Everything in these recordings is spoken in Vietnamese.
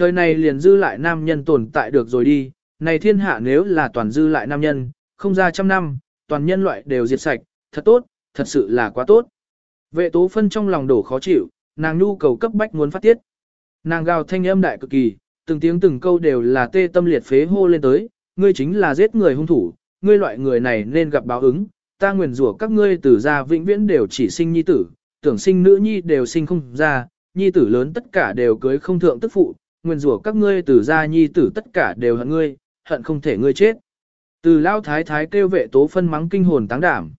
Trời này liền dư lại nam nhân tồn tại được rồi đi, này thiên hạ nếu là toàn dư lại nam nhân, không ra trăm năm, toàn nhân loại đều diệt sạch, thật tốt, thật sự là quá tốt. Vệ tố phân trong lòng đổ khó chịu, nàng nhu cầu cấp bách muốn phát tiết. Nàng gào thanh âm đại cực kỳ, từng tiếng từng câu đều là tê tâm liệt phế hô lên tới, ngươi chính là giết người hung thủ, ngươi loại người này nên gặp báo ứng, ta nguyền rủa các ngươi từ ra vĩnh viễn đều chỉ sinh nhi tử, tưởng sinh nữ nhi đều sinh không ra, nhi tử lớn tất cả đều cưới không thượng tức phụ, nguyên rủa các ngươi từ gia nhi tử tất cả đều hận ngươi, hận không thể ngươi chết. Từ lao thái thái kêu vệ tố phân mắng kinh hồn táng đảm.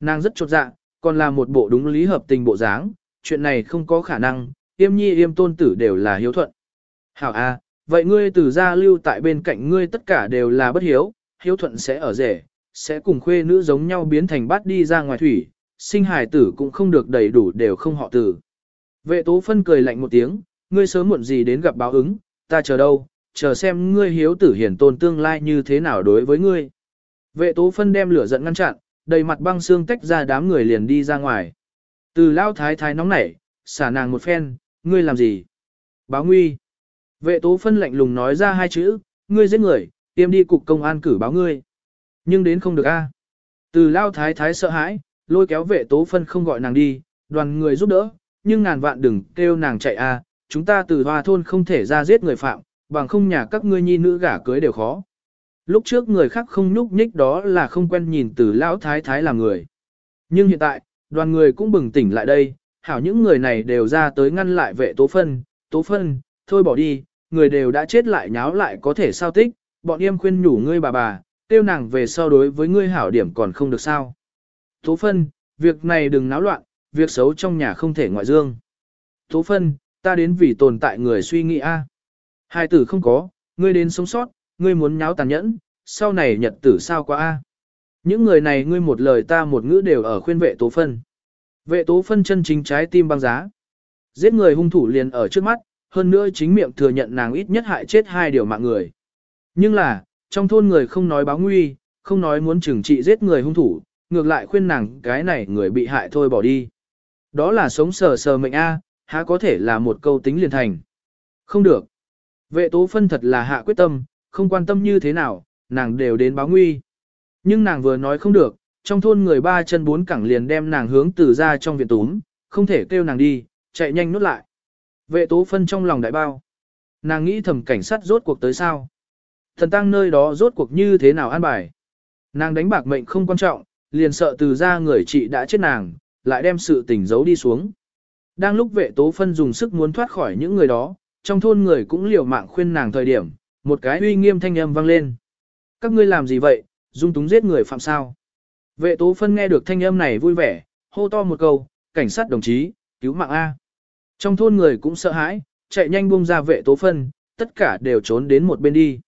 Nàng rất chột dạ, còn là một bộ đúng lý hợp tình bộ dáng, chuyện này không có khả năng, yêm nhi yêm tôn tử đều là hiếu thuận. Hảo a, vậy ngươi từ gia lưu tại bên cạnh ngươi tất cả đều là bất hiếu, hiếu thuận sẽ ở rể, sẽ cùng khuê nữ giống nhau biến thành bát đi ra ngoài thủy, sinh hài tử cũng không được đầy đủ đều không họ tử. Vệ tố phân cười lạnh một tiếng, ngươi sớm muộn gì đến gặp báo ứng, ta chờ đâu, chờ xem ngươi hiếu tử hiển tôn tương lai như thế nào đối với ngươi. Vệ tố phân đem lửa giận ngăn chặn, đầy mặt băng xương tách ra đám người liền đi ra ngoài. Từ lao thái thái nóng nảy, xả nàng một phen, ngươi làm gì? Báo nguy. Vệ tố phân lạnh lùng nói ra hai chữ, ngươi giết người, tiêm đi cục công an cử báo ngươi. Nhưng đến không được a. Từ lao thái thái sợ hãi, lôi kéo vệ tố phân không gọi nàng đi, đoàn người giúp đỡ, nhưng ngàn vạn đừng kêu nàng chạy a, chúng ta từ hoa thôn không thể ra giết người phạm, bằng không nhà các ngươi nhi nữ gả cưới đều khó. Lúc trước người khác không nhúc nhích đó là không quen nhìn từ lão thái thái làm người. Nhưng hiện tại, đoàn người cũng bừng tỉnh lại đây, hảo những người này đều ra tới ngăn lại vệ tố phân, tố phân, thôi bỏ đi, người đều đã chết lại nháo lại có thể sao tích, bọn em khuyên nhủ ngươi bà bà, tiêu nàng về so đối với ngươi hảo điểm còn không được sao. Tố phân, việc này đừng náo loạn, việc xấu trong nhà không thể ngoại dương. Tố phân, ta đến vì tồn tại người suy nghĩ a. Hai tử không có, ngươi đến sống sót, ngươi muốn nháo tàn nhẫn, sau này nhật tử sao quá a. Những người này ngươi một lời ta một ngữ đều ở khuyên vệ tố phân. Vệ tố phân chân chính trái tim băng giá. Giết người hung thủ liền ở trước mắt, hơn nữa chính miệng thừa nhận nàng ít nhất hại chết hai điều mạng người. Nhưng là, trong thôn người không nói báo nguy, không nói muốn trừng trị giết người hung thủ, ngược lại khuyên nàng cái này người bị hại thôi bỏ đi. Đó là sống sờ sờ mệnh A, há có thể là một câu tính liền thành. Không được. Vệ tố phân thật là hạ quyết tâm, không quan tâm như thế nào, nàng đều đến báo nguy. Nhưng nàng vừa nói không được, trong thôn người ba chân bốn cẳng liền đem nàng hướng từ ra trong viện túm, không thể kêu nàng đi, chạy nhanh nút lại. Vệ tố phân trong lòng đại bao. Nàng nghĩ thầm cảnh sát rốt cuộc tới sao. Thần tăng nơi đó rốt cuộc như thế nào an bài. Nàng đánh bạc mệnh không quan trọng, liền sợ từ ra người chị đã chết nàng, lại đem sự tình giấu đi xuống. Đang lúc vệ tố phân dùng sức muốn thoát khỏi những người đó, trong thôn người cũng liều mạng khuyên nàng thời điểm, một cái uy nghiêm thanh âm vang lên. Các ngươi làm gì vậy, dung túng giết người phạm sao? Vệ tố phân nghe được thanh âm này vui vẻ, hô to một câu, cảnh sát đồng chí, cứu mạng A. Trong thôn người cũng sợ hãi, chạy nhanh buông ra vệ tố phân, tất cả đều trốn đến một bên đi.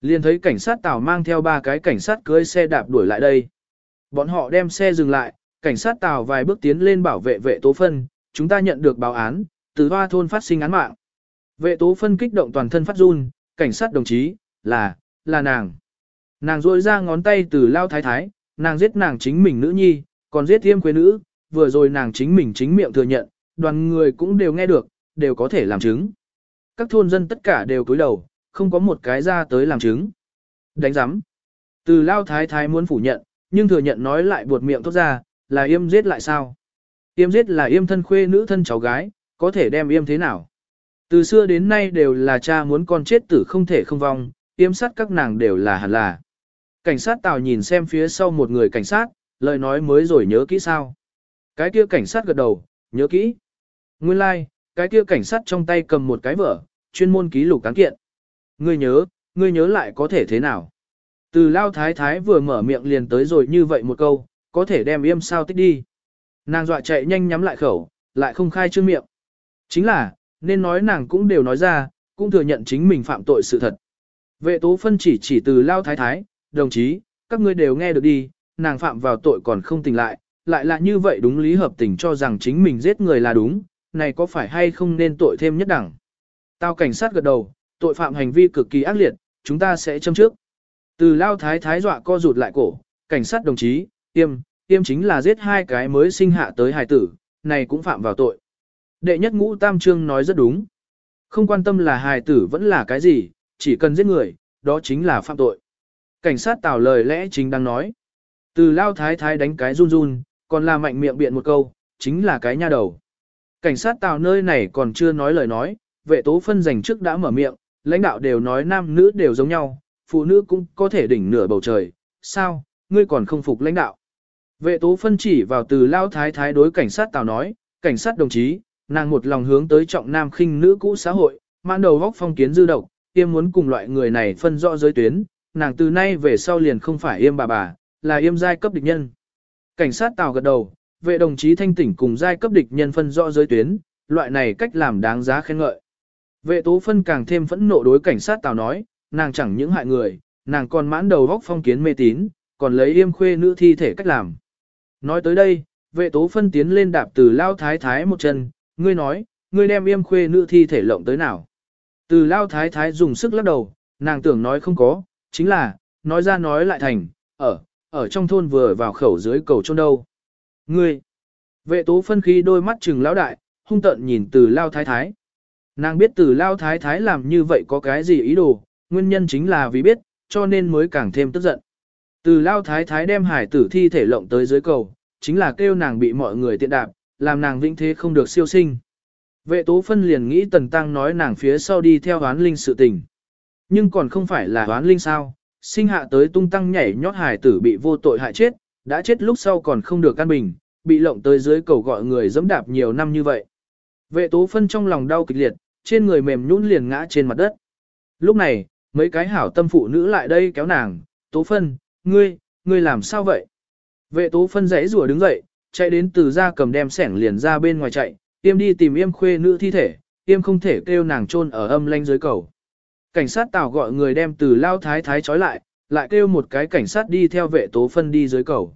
Liền thấy cảnh sát tàu mang theo ba cái cảnh sát cưới xe đạp đuổi lại đây. Bọn họ đem xe dừng lại, cảnh sát tàu vài bước tiến lên bảo vệ vệ tố phân, chúng ta nhận được báo án, từ hoa thôn phát sinh án mạng. Vệ tố phân kích động toàn thân phát run, cảnh sát đồng chí, là, là nàng. Nàng rôi ra ngón tay từ lao thái thái, nàng giết nàng chính mình nữ nhi, còn giết thiêm quê nữ, vừa rồi nàng chính mình chính miệng thừa nhận, đoàn người cũng đều nghe được, đều có thể làm chứng. Các thôn dân tất cả đều cúi đầu, không có một cái ra tới làm chứng. Đánh giám. Từ lao thái thái muốn phủ nhận, nhưng thừa nhận nói lại buột miệng thốt ra, là yêm giết lại sao? Yêm giết là yêm thân khuê nữ thân cháu gái, có thể đem yêm thế nào? Từ xưa đến nay đều là cha muốn con chết tử không thể không vong, yêm sát các nàng đều là hẳn là. Cảnh sát tào nhìn xem phía sau một người cảnh sát, lời nói mới rồi nhớ kỹ sao. Cái kia cảnh sát gật đầu, nhớ kỹ. Nguyên lai, like, cái kia cảnh sát trong tay cầm một cái vở, chuyên môn ký lục cán kiện. Ngươi nhớ, ngươi nhớ lại có thể thế nào? Từ lao thái thái vừa mở miệng liền tới rồi như vậy một câu, có thể đem yêm sao tích đi. Nàng dọa chạy nhanh nhắm lại khẩu, lại không khai trương miệng. Chính là, nên nói nàng cũng đều nói ra, cũng thừa nhận chính mình phạm tội sự thật. Vệ tố phân chỉ chỉ từ lao thái thái, đồng chí, các ngươi đều nghe được đi, nàng phạm vào tội còn không tỉnh lại, lại là như vậy đúng lý hợp tình cho rằng chính mình giết người là đúng, này có phải hay không nên tội thêm nhất đẳng. Tao cảnh sát gật đầu, tội phạm hành vi cực kỳ ác liệt, chúng ta sẽ châm trước. Từ lao thái thái dọa co rụt lại cổ, cảnh sát đồng chí, tiêm, tiêm chính là giết hai cái mới sinh hạ tới hài tử, này cũng phạm vào tội. Đệ nhất ngũ tam trương nói rất đúng. Không quan tâm là hài tử vẫn là cái gì, chỉ cần giết người, đó chính là phạm tội. Cảnh sát tào lời lẽ chính đang nói. Từ lao thái thái đánh cái run run, còn là mạnh miệng biện một câu, chính là cái nha đầu. Cảnh sát tào nơi này còn chưa nói lời nói, vệ tố phân dành trước đã mở miệng, lãnh đạo đều nói nam nữ đều giống nhau, phụ nữ cũng có thể đỉnh nửa bầu trời, sao, ngươi còn không phục lãnh đạo. Vệ tố phân chỉ vào từ lao thái thái đối cảnh sát tào nói, cảnh sát đồng chí, nàng một lòng hướng tới trọng nam khinh nữ cũ xã hội, mãn đầu góc phong kiến dư độc, yêm muốn cùng loại người này phân rõ giới tuyến, nàng từ nay về sau liền không phải yêm bà bà, là yêm giai cấp địch nhân. Cảnh sát tào gật đầu, vệ đồng chí thanh tỉnh cùng giai cấp địch nhân phân rõ giới tuyến, loại này cách làm đáng giá khen ngợi. Vệ tố phân càng thêm phẫn nộ đối cảnh sát tào nói, nàng chẳng những hại người, nàng còn mãn đầu góc phong kiến mê tín, còn lấy yêm khuê nữ thi thể cách làm. Nói tới đây, vệ tố phân tiến lên đạp từ lao thái thái một chân, ngươi nói, ngươi đem yêm khuê nữ thi thể lộng tới nào. Từ lao thái thái dùng sức lắc đầu, nàng tưởng nói không có, chính là, nói ra nói lại thành, ở, ở trong thôn vừa vào khẩu dưới cầu trôn đâu. Ngươi, vệ tố phân khí đôi mắt trừng lão đại, hung tận nhìn từ lao thái thái. Nàng biết từ lao thái thái làm như vậy có cái gì ý đồ, nguyên nhân chính là vì biết, cho nên mới càng thêm tức giận. Từ lao thái thái đem hải tử thi thể lộng tới dưới cầu, chính là kêu nàng bị mọi người tiện đạp, làm nàng vĩnh thế không được siêu sinh. Vệ tố phân liền nghĩ tần tăng nói nàng phía sau đi theo hoán linh sự tình. Nhưng còn không phải là hoán linh sao, sinh hạ tới tung tăng nhảy nhót hải tử bị vô tội hại chết, đã chết lúc sau còn không được căn bình, bị lộng tới dưới cầu gọi người dẫm đạp nhiều năm như vậy. Vệ tố phân trong lòng đau kịch liệt, trên người mềm nhũn liền ngã trên mặt đất. Lúc này, mấy cái hảo tâm phụ nữ lại đây kéo nàng, tố phân, ngươi, ngươi làm sao vậy? Vệ tố phân rẽ rùa đứng dậy, chạy đến từ ra cầm đem sẻng liền ra bên ngoài chạy, tiêm đi tìm yêm khuê nữ thi thể, tiêm không thể kêu nàng chôn ở âm lanh dưới cầu. Cảnh sát tào gọi người đem từ lao thái thái trói lại, lại kêu một cái cảnh sát đi theo vệ tố phân đi dưới cầu.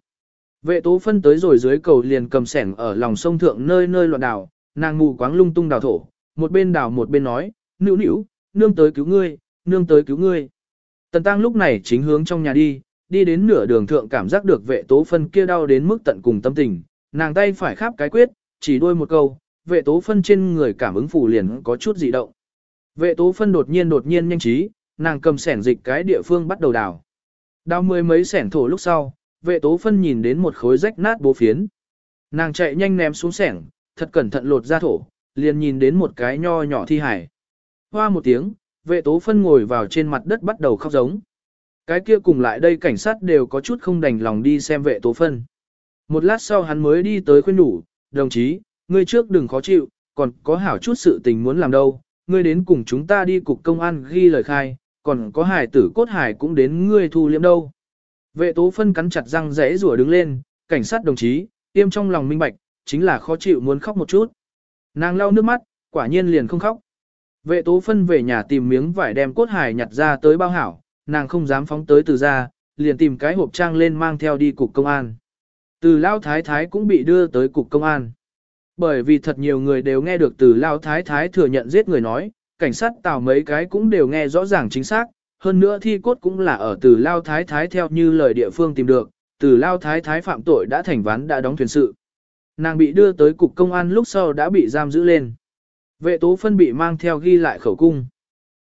Vệ tố phân tới rồi dưới cầu liền cầm sẻng ở lòng sông thượng nơi nơi loạn đào, nàng mù quáng lung tung đào thổ, một bên đào một bên nói, nữu nữu, nương tới cứu ngươi, nương tới cứu ngươi. Tần tăng lúc này chính hướng trong nhà đi, đi đến nửa đường thượng cảm giác được vệ tố phân kia đau đến mức tận cùng tâm tình, nàng tay phải khắp cái quyết, chỉ đôi một câu, vệ tố phân trên người cảm ứng phủ liền có chút dị động. Vệ tố phân đột nhiên đột nhiên nhanh trí, nàng cầm sẻn dịch cái địa phương bắt đầu đào. Đào mười mấy sẻn thổ lúc sau, vệ tố phân nhìn đến một khối rách nát bố phiến. Nàng chạy nhanh ném xuống sẻng, thật cẩn thận lột ra thổ, liền nhìn đến một cái nho nhỏ thi hải. Hoa một tiếng, vệ tố phân ngồi vào trên mặt đất bắt đầu khóc giống. Cái kia cùng lại đây cảnh sát đều có chút không đành lòng đi xem vệ tố phân. Một lát sau hắn mới đi tới khuyên đủ, đồng chí, ngươi trước đừng khó chịu, còn có hảo chút sự tình muốn làm đâu, ngươi đến cùng chúng ta đi cục công an ghi lời khai, còn có hải tử cốt hải cũng đến ngươi thu liễm đâu. Vệ tố phân cắn chặt răng rẽ rủa đứng lên, cảnh sát đồng chí, tiêm trong lòng minh bạch, chính là khó chịu muốn khóc một chút. Nàng lau nước mắt, quả nhiên liền không khóc. Vệ tố phân về nhà tìm miếng vải đem cốt hải nhặt ra tới bao hảo, nàng không dám phóng tới từ ra, liền tìm cái hộp trang lên mang theo đi cục công an. Từ Lao Thái Thái cũng bị đưa tới cục công an. Bởi vì thật nhiều người đều nghe được từ Lao Thái Thái thừa nhận giết người nói, cảnh sát tào mấy cái cũng đều nghe rõ ràng chính xác, hơn nữa thi cốt cũng là ở từ Lao Thái Thái theo như lời địa phương tìm được, từ Lao Thái Thái phạm tội đã thành ván đã đóng thuyền sự. Nàng bị đưa tới cục công an lúc sau đã bị giam giữ lên. Vệ tố phân bị mang theo ghi lại khẩu cung.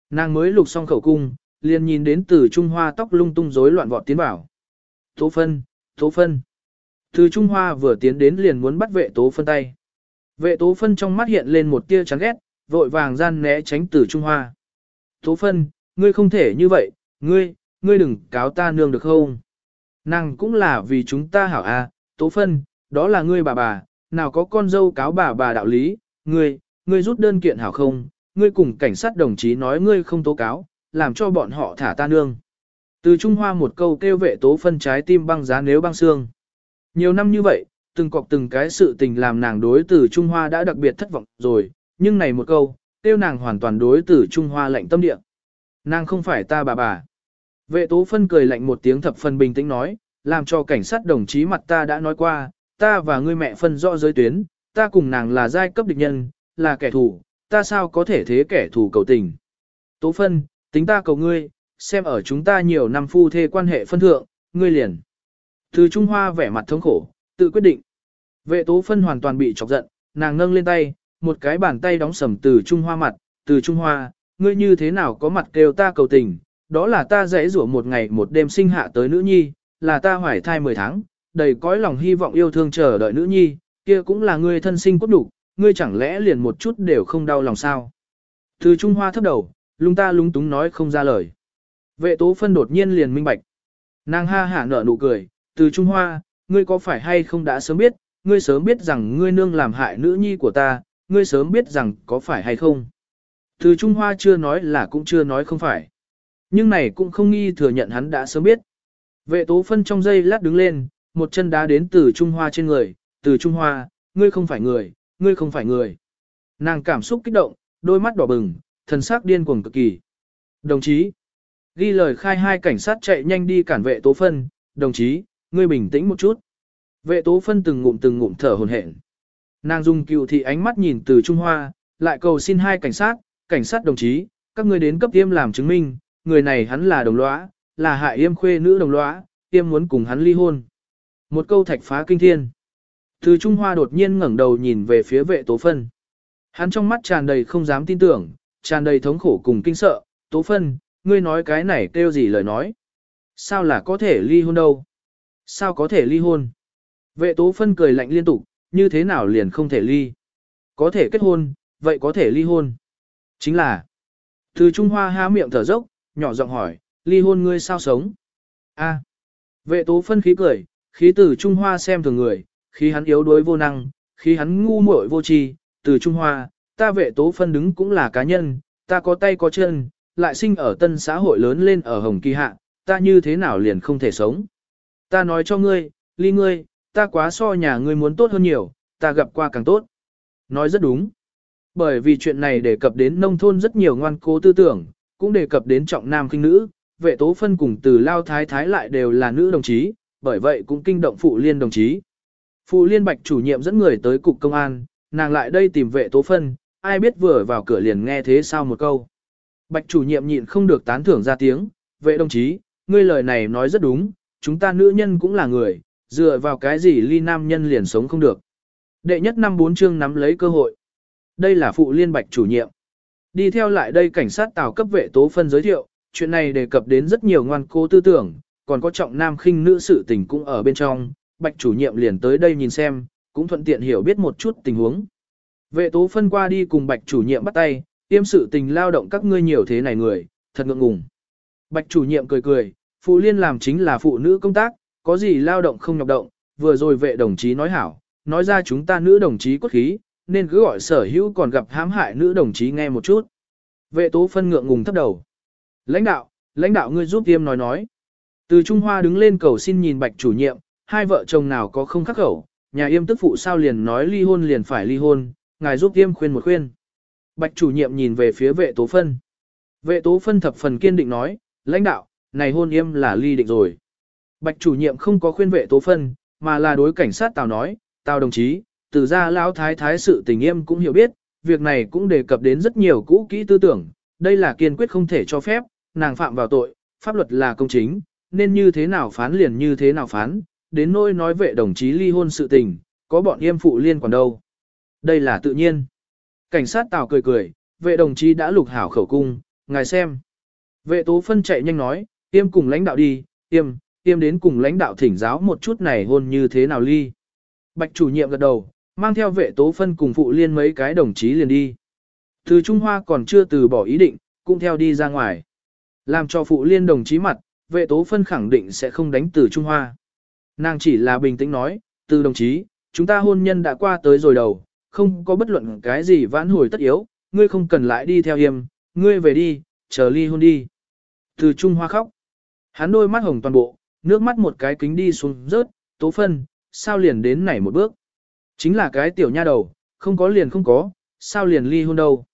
Nàng mới lục xong khẩu cung, liền nhìn đến từ Trung Hoa tóc lung tung rối loạn vọt tiến vào. Tố phân, tố phân. Từ Trung Hoa vừa tiến đến liền muốn bắt vệ tố phân tay. Vệ tố phân trong mắt hiện lên một tia chán ghét, vội vàng gian né tránh từ Trung Hoa. Tố phân, ngươi không thể như vậy, ngươi, ngươi đừng cáo ta nương được không? Nàng cũng là vì chúng ta hảo à, tố phân, đó là ngươi bà bà, nào có con dâu cáo bà bà đạo lý, ngươi, ngươi rút đơn kiện hảo không, ngươi cùng cảnh sát đồng chí nói ngươi không tố cáo, làm cho bọn họ thả ta nương. Từ Trung Hoa một câu kêu vệ tố phân trái tim băng giá nếu băng xương. Nhiều năm như vậy, từng cọc từng cái sự tình làm nàng đối từ Trung Hoa đã đặc biệt thất vọng rồi, nhưng này một câu, kêu nàng hoàn toàn đối từ Trung Hoa lạnh tâm địa. Nàng không phải ta bà bà. Vệ tố phân cười lạnh một tiếng thập phân bình tĩnh nói, làm cho cảnh sát đồng chí mặt ta đã nói qua, ta và ngươi mẹ phân rõ giới tuyến, ta cùng nàng là giai cấp địch nhân, là kẻ thù, ta sao có thể thế kẻ thù cầu tình. Tố phân, tính ta cầu ngươi, xem ở chúng ta nhiều năm phu thê quan hệ phân thượng, ngươi liền. Từ Trung Hoa vẻ mặt thống khổ, tự quyết định. Vệ tố phân hoàn toàn bị chọc giận, nàng nâng lên tay, một cái bàn tay đóng sầm từ Trung Hoa mặt, từ Trung Hoa, ngươi như thế nào có mặt kêu ta cầu tình, đó là ta dễ rủa một ngày một đêm sinh hạ tới nữ nhi, là ta hoài thai 10 tháng, đầy cõi lòng hy vọng yêu thương chờ đợi nữ nhi, kia cũng là ngươi thân sinh cốt đủ, ngươi chẳng lẽ liền một chút đều không đau lòng sao. Từ Trung Hoa thấp đầu, lung ta lung túng nói không ra lời. Vệ tố phân đột nhiên liền minh bạch. Nàng ha hả nở nụ cười, từ Trung Hoa, ngươi có phải hay không đã sớm biết, ngươi sớm biết rằng ngươi nương làm hại nữ nhi của ta, ngươi sớm biết rằng có phải hay không. Từ Trung Hoa chưa nói là cũng chưa nói không phải. Nhưng này cũng không nghi thừa nhận hắn đã sớm biết. Vệ tố phân trong giây lát đứng lên, một chân đá đến từ Trung Hoa trên người, từ Trung Hoa, ngươi không phải người, ngươi không phải người. Nàng cảm xúc kích động, đôi mắt đỏ bừng, thần sắc điên cuồng cực kỳ. Đồng chí, ghi lời khai hai cảnh sát chạy nhanh đi cản vệ tố phân, đồng chí, ngươi bình tĩnh một chút. Vệ tố phân từng ngụm từng ngụm thở hồn hển. Nàng dùng cựu thị ánh mắt nhìn từ Trung Hoa, lại cầu xin hai cảnh sát, cảnh sát đồng chí, các ngươi đến cấp tiêm làm chứng minh, người này hắn là đồng lõa, là hại yêm khuê nữ đồng lõa, tiêm muốn cùng hắn ly hôn. Một câu thạch phá kinh thiên. Từ Trung Hoa đột nhiên ngẩng đầu nhìn về phía vệ tố phân. Hắn trong mắt tràn đầy không dám tin tưởng, tràn đầy thống khổ cùng kinh sợ, tố phân, ngươi nói cái này kêu gì lời nói. Sao là có thể ly hôn đâu? Sao có thể ly hôn? Vệ tố phân cười lạnh liên tục, như thế nào liền không thể ly? Có thể kết hôn, vậy có thể ly hôn. Chính là, từ Trung Hoa há miệng thở dốc, nhỏ giọng hỏi, ly hôn ngươi sao sống? A. Vệ tố phân khí cười, khí từ Trung Hoa xem thường người, khí hắn yếu đuối vô năng, khí hắn ngu muội vô tri, từ Trung Hoa, ta vệ tố phân đứng cũng là cá nhân, ta có tay có chân, lại sinh ở tân xã hội lớn lên ở Hồng Kỳ Hạ, ta như thế nào liền không thể sống. Ta nói cho ngươi, ly ngươi, ta quá so nhà ngươi muốn tốt hơn nhiều, ta gặp qua càng tốt. Nói rất đúng. Bởi vì chuyện này đề cập đến nông thôn rất nhiều ngoan cố tư tưởng, cũng đề cập đến trọng nam kinh nữ, vệ tố phân cùng từ lao thái thái lại đều là nữ đồng chí, bởi vậy cũng kinh động phụ liên đồng chí. Phụ liên bạch chủ nhiệm dẫn người tới cục công an, nàng lại đây tìm vệ tố phân, ai biết vừa vào cửa liền nghe thế sao một câu. Bạch chủ nhiệm nhịn không được tán thưởng ra tiếng, vệ đồng chí, ngươi lời này nói rất đúng, chúng ta nữ nhân cũng là người, dựa vào cái gì ly nam nhân liền sống không được. Đệ nhất năm bốn chương nắm lấy cơ hội. Đây là phụ liên bạch chủ nhiệm. Đi theo lại đây cảnh sát tàu cấp vệ tố phân giới thiệu, chuyện này đề cập đến rất nhiều ngoan cố tư tưởng, còn có trọng nam khinh nữ sự tình cũng ở bên trong, bạch chủ nhiệm liền tới đây nhìn xem, cũng thuận tiện hiểu biết một chút tình huống. Vệ tố phân qua đi cùng bạch chủ nhiệm bắt tay, tiêm sự tình lao động các ngươi nhiều thế này người, thật ngượng ngùng. Bạch chủ nhiệm cười cười, phụ liên làm chính là phụ nữ công tác, có gì lao động không nhọc động, vừa rồi vệ đồng chí nói hảo, nói ra chúng ta nữ đồng chí cốt khí, nên cứ gọi sở hữu còn gặp hãm hại nữ đồng chí nghe một chút. Vệ tố phân ngượng ngùng thấp đầu. Lãnh đạo, lãnh đạo ngươi giúp tiêm nói nói. Từ Trung Hoa đứng lên cầu xin nhìn bạch chủ nhiệm, hai vợ chồng nào có không khắc khẩu, nhà yêm tức phụ sao liền nói ly hôn liền phải ly hôn, ngài giúp tiêm khuyên một khuyên. Bạch chủ nhiệm nhìn về phía vệ tố phân. Vệ tố phân thập phần kiên định nói, lãnh đạo, này hôn yêm là ly định rồi. Bạch chủ nhiệm không có khuyên vệ tố phân, mà là đối cảnh sát Tào nói, Tào đồng chí, từ ra lão thái thái sự tình yêm cũng hiểu biết, việc này cũng đề cập đến rất nhiều cũ kỹ tư tưởng, đây là kiên quyết không thể cho phép, nàng phạm vào tội, pháp luật là công chính, nên như thế nào phán liền như thế nào phán, đến nỗi nói vệ đồng chí ly hôn sự tình, có bọn yêm phụ liên quan đâu. Đây là tự nhiên. Cảnh sát Tào cười cười, vệ đồng chí đã lục hảo khẩu cung, ngài xem. Vệ tố phân chạy nhanh nói, tiêm cùng lãnh đạo đi, tiêm tiêm đến cùng lãnh đạo thỉnh giáo một chút này hôn như thế nào ly. Bạch chủ nhiệm gật đầu, mang theo vệ tố phân cùng phụ liên mấy cái đồng chí liền đi. Từ Trung Hoa còn chưa từ bỏ ý định, cũng theo đi ra ngoài. Làm cho phụ liên đồng chí mặt, vệ tố phân khẳng định sẽ không đánh từ Trung Hoa. Nàng chỉ là bình tĩnh nói, từ đồng chí, chúng ta hôn nhân đã qua tới rồi đầu, không có bất luận cái gì vãn hồi tất yếu, ngươi không cần lại đi theo hiểm, ngươi về đi, chờ ly hôn đi. Từ Trung Hoa khóc. Hắn đôi mắt hồng toàn bộ, nước mắt một cái kính đi xuống rớt, tố phân, sao liền đến nảy một bước. Chính là cái tiểu nha đầu, không có liền không có, sao liền ly hôn đâu.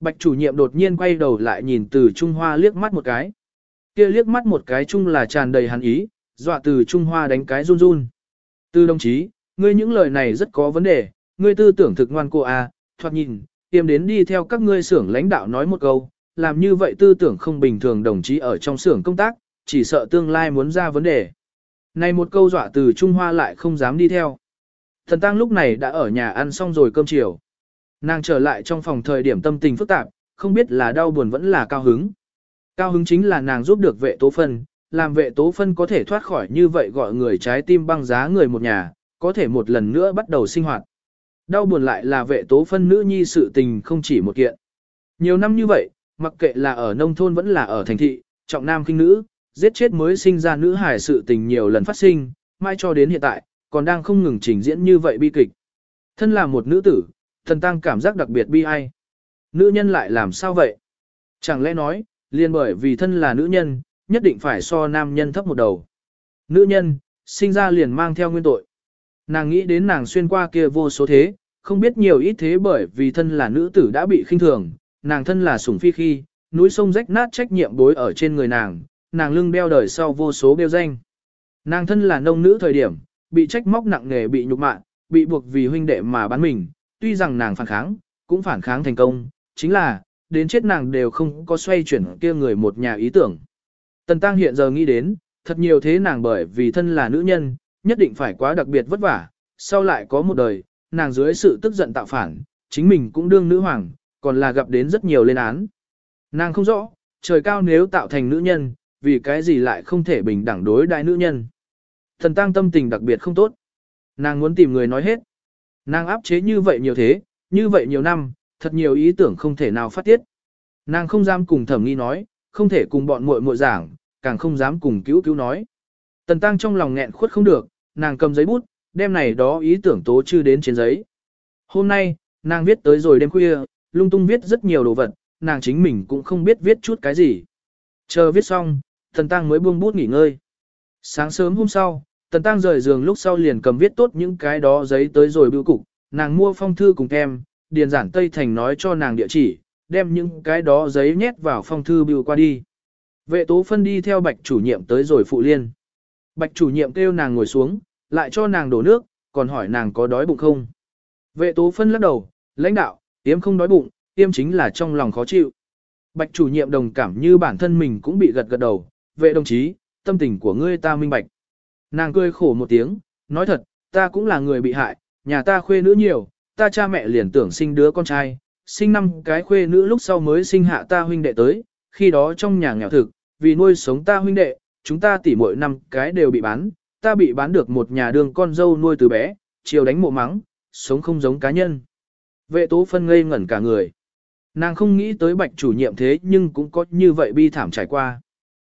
Bạch chủ nhiệm đột nhiên quay đầu lại nhìn từ Trung Hoa liếc mắt một cái. kia liếc mắt một cái chung là tràn đầy hắn ý, dọa từ Trung Hoa đánh cái run run. Từ đồng chí, ngươi những lời này rất có vấn đề, ngươi tư tưởng thực ngoan cô à, thoạt nhìn, tiêm đến đi theo các ngươi xưởng lãnh đạo nói một câu, làm như vậy tư tưởng không bình thường đồng chí ở trong xưởng công tác, chỉ sợ tương lai muốn ra vấn đề. Này một câu dọa từ Trung Hoa lại không dám đi theo. Thần Tăng lúc này đã ở nhà ăn xong rồi cơm chiều. Nàng trở lại trong phòng thời điểm tâm tình phức tạp, không biết là đau buồn vẫn là cao hứng. Cao hứng chính là nàng giúp được vệ tố phân, làm vệ tố phân có thể thoát khỏi như vậy gọi người trái tim băng giá người một nhà, có thể một lần nữa bắt đầu sinh hoạt. Đau buồn lại là vệ tố phân nữ nhi sự tình không chỉ một kiện. Nhiều năm như vậy, mặc kệ là ở nông thôn vẫn là ở thành thị, trọng nam khinh nữ, giết chết mới sinh ra nữ hài sự tình nhiều lần phát sinh, mai cho đến hiện tại, còn đang không ngừng trình diễn như vậy bi kịch. Thân là một nữ tử, thần tăng cảm giác đặc biệt bi ai. Nữ nhân lại làm sao vậy? Chẳng lẽ nói, liền bởi vì thân là nữ nhân, nhất định phải so nam nhân thấp một đầu. Nữ nhân, sinh ra liền mang theo nguyên tội. Nàng nghĩ đến nàng xuyên qua kia vô số thế, không biết nhiều ít thế bởi vì thân là nữ tử đã bị khinh thường, nàng thân là sủng phi khi, núi sông rách nát trách nhiệm bối ở trên người nàng, nàng lưng đeo đời sau vô số bêu danh. Nàng thân là nông nữ thời điểm, bị trách móc nặng nề bị nhục mạ, bị buộc vì huynh đệ mà bán mình, tuy rằng nàng phản kháng, cũng phản kháng thành công, chính là, đến chết nàng đều không có xoay chuyển kia người một nhà ý tưởng. Tần Tăng hiện giờ nghĩ đến, thật nhiều thế nàng bởi vì thân là nữ nhân, nhất định phải quá đặc biệt vất vả, sau lại có một đời, nàng dưới sự tức giận tạo phản, chính mình cũng đương nữ hoàng, còn là gặp đến rất nhiều lên án. Nàng không rõ, trời cao nếu tạo thành nữ nhân, vì cái gì lại không thể bình đẳng đối đại nữ nhân. Thần tăng tâm tình đặc biệt không tốt. Nàng muốn tìm người nói hết. Nàng áp chế như vậy nhiều thế, như vậy nhiều năm, thật nhiều ý tưởng không thể nào phát tiết. Nàng không dám cùng thẩm nghi nói, không thể cùng bọn muội muội giảng, càng không dám cùng cứu cứu nói. Tần tăng trong lòng nghẹn khuất không được, nàng cầm giấy bút, đem này đó ý tưởng tố chư đến trên giấy. Hôm nay, nàng viết tới rồi đêm khuya, lung tung viết rất nhiều đồ vật, nàng chính mình cũng không biết viết chút cái gì. Chờ viết xong, Tần Tăng mới buông bút nghỉ ngơi. Sáng sớm hôm sau, Tần Tăng rời giường lúc sau liền cầm viết tốt những cái đó giấy tới rồi bưu cục, nàng mua phong thư cùng em, điền giản Tây Thành nói cho nàng địa chỉ, đem những cái đó giấy nhét vào phong thư bưu qua đi. Vệ tố phân đi theo bạch chủ nhiệm tới rồi phụ liên. Bạch chủ nhiệm kêu nàng ngồi xuống, lại cho nàng đổ nước, còn hỏi nàng có đói bụng không. Vệ tố phân lắc đầu, lãnh đạo, tiêm không đói bụng, tiêm chính là trong lòng khó chịu. Bạch chủ nhiệm đồng cảm như bản thân mình cũng bị gật gật đầu, vệ đồng chí, tâm tình của ngươi ta minh bạch. Nàng cười khổ một tiếng, nói thật, ta cũng là người bị hại, nhà ta khuê nữ nhiều, ta cha mẹ liền tưởng sinh đứa con trai, sinh năm cái khuê nữ lúc sau mới sinh hạ ta huynh đệ tới, khi đó trong nhà nghèo thực, vì nuôi sống ta huynh đệ, chúng ta tỉ mỗi năm cái đều bị bán, ta bị bán được một nhà đường con dâu nuôi từ bé, chiều đánh mộ mắng, sống không giống cá nhân. Vệ tố phân ngây ngẩn cả người. Nàng không nghĩ tới bạch chủ nhiệm thế nhưng cũng có như vậy bi thảm trải qua.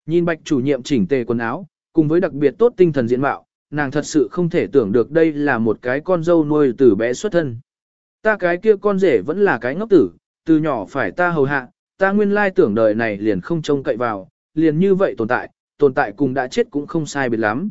Nhìn bạch chủ nhiệm chỉnh tề quần áo, cùng với đặc biệt tốt tinh thần diện mạo, nàng thật sự không thể tưởng được đây là một cái con dâu nuôi từ bé xuất thân. Ta cái kia con rể vẫn là cái ngốc tử, từ nhỏ phải ta hầu hạ, ta nguyên lai tưởng đời này liền không trông cậy vào, liền như vậy tồn tại, tồn tại cùng đã chết cũng không sai biệt lắm.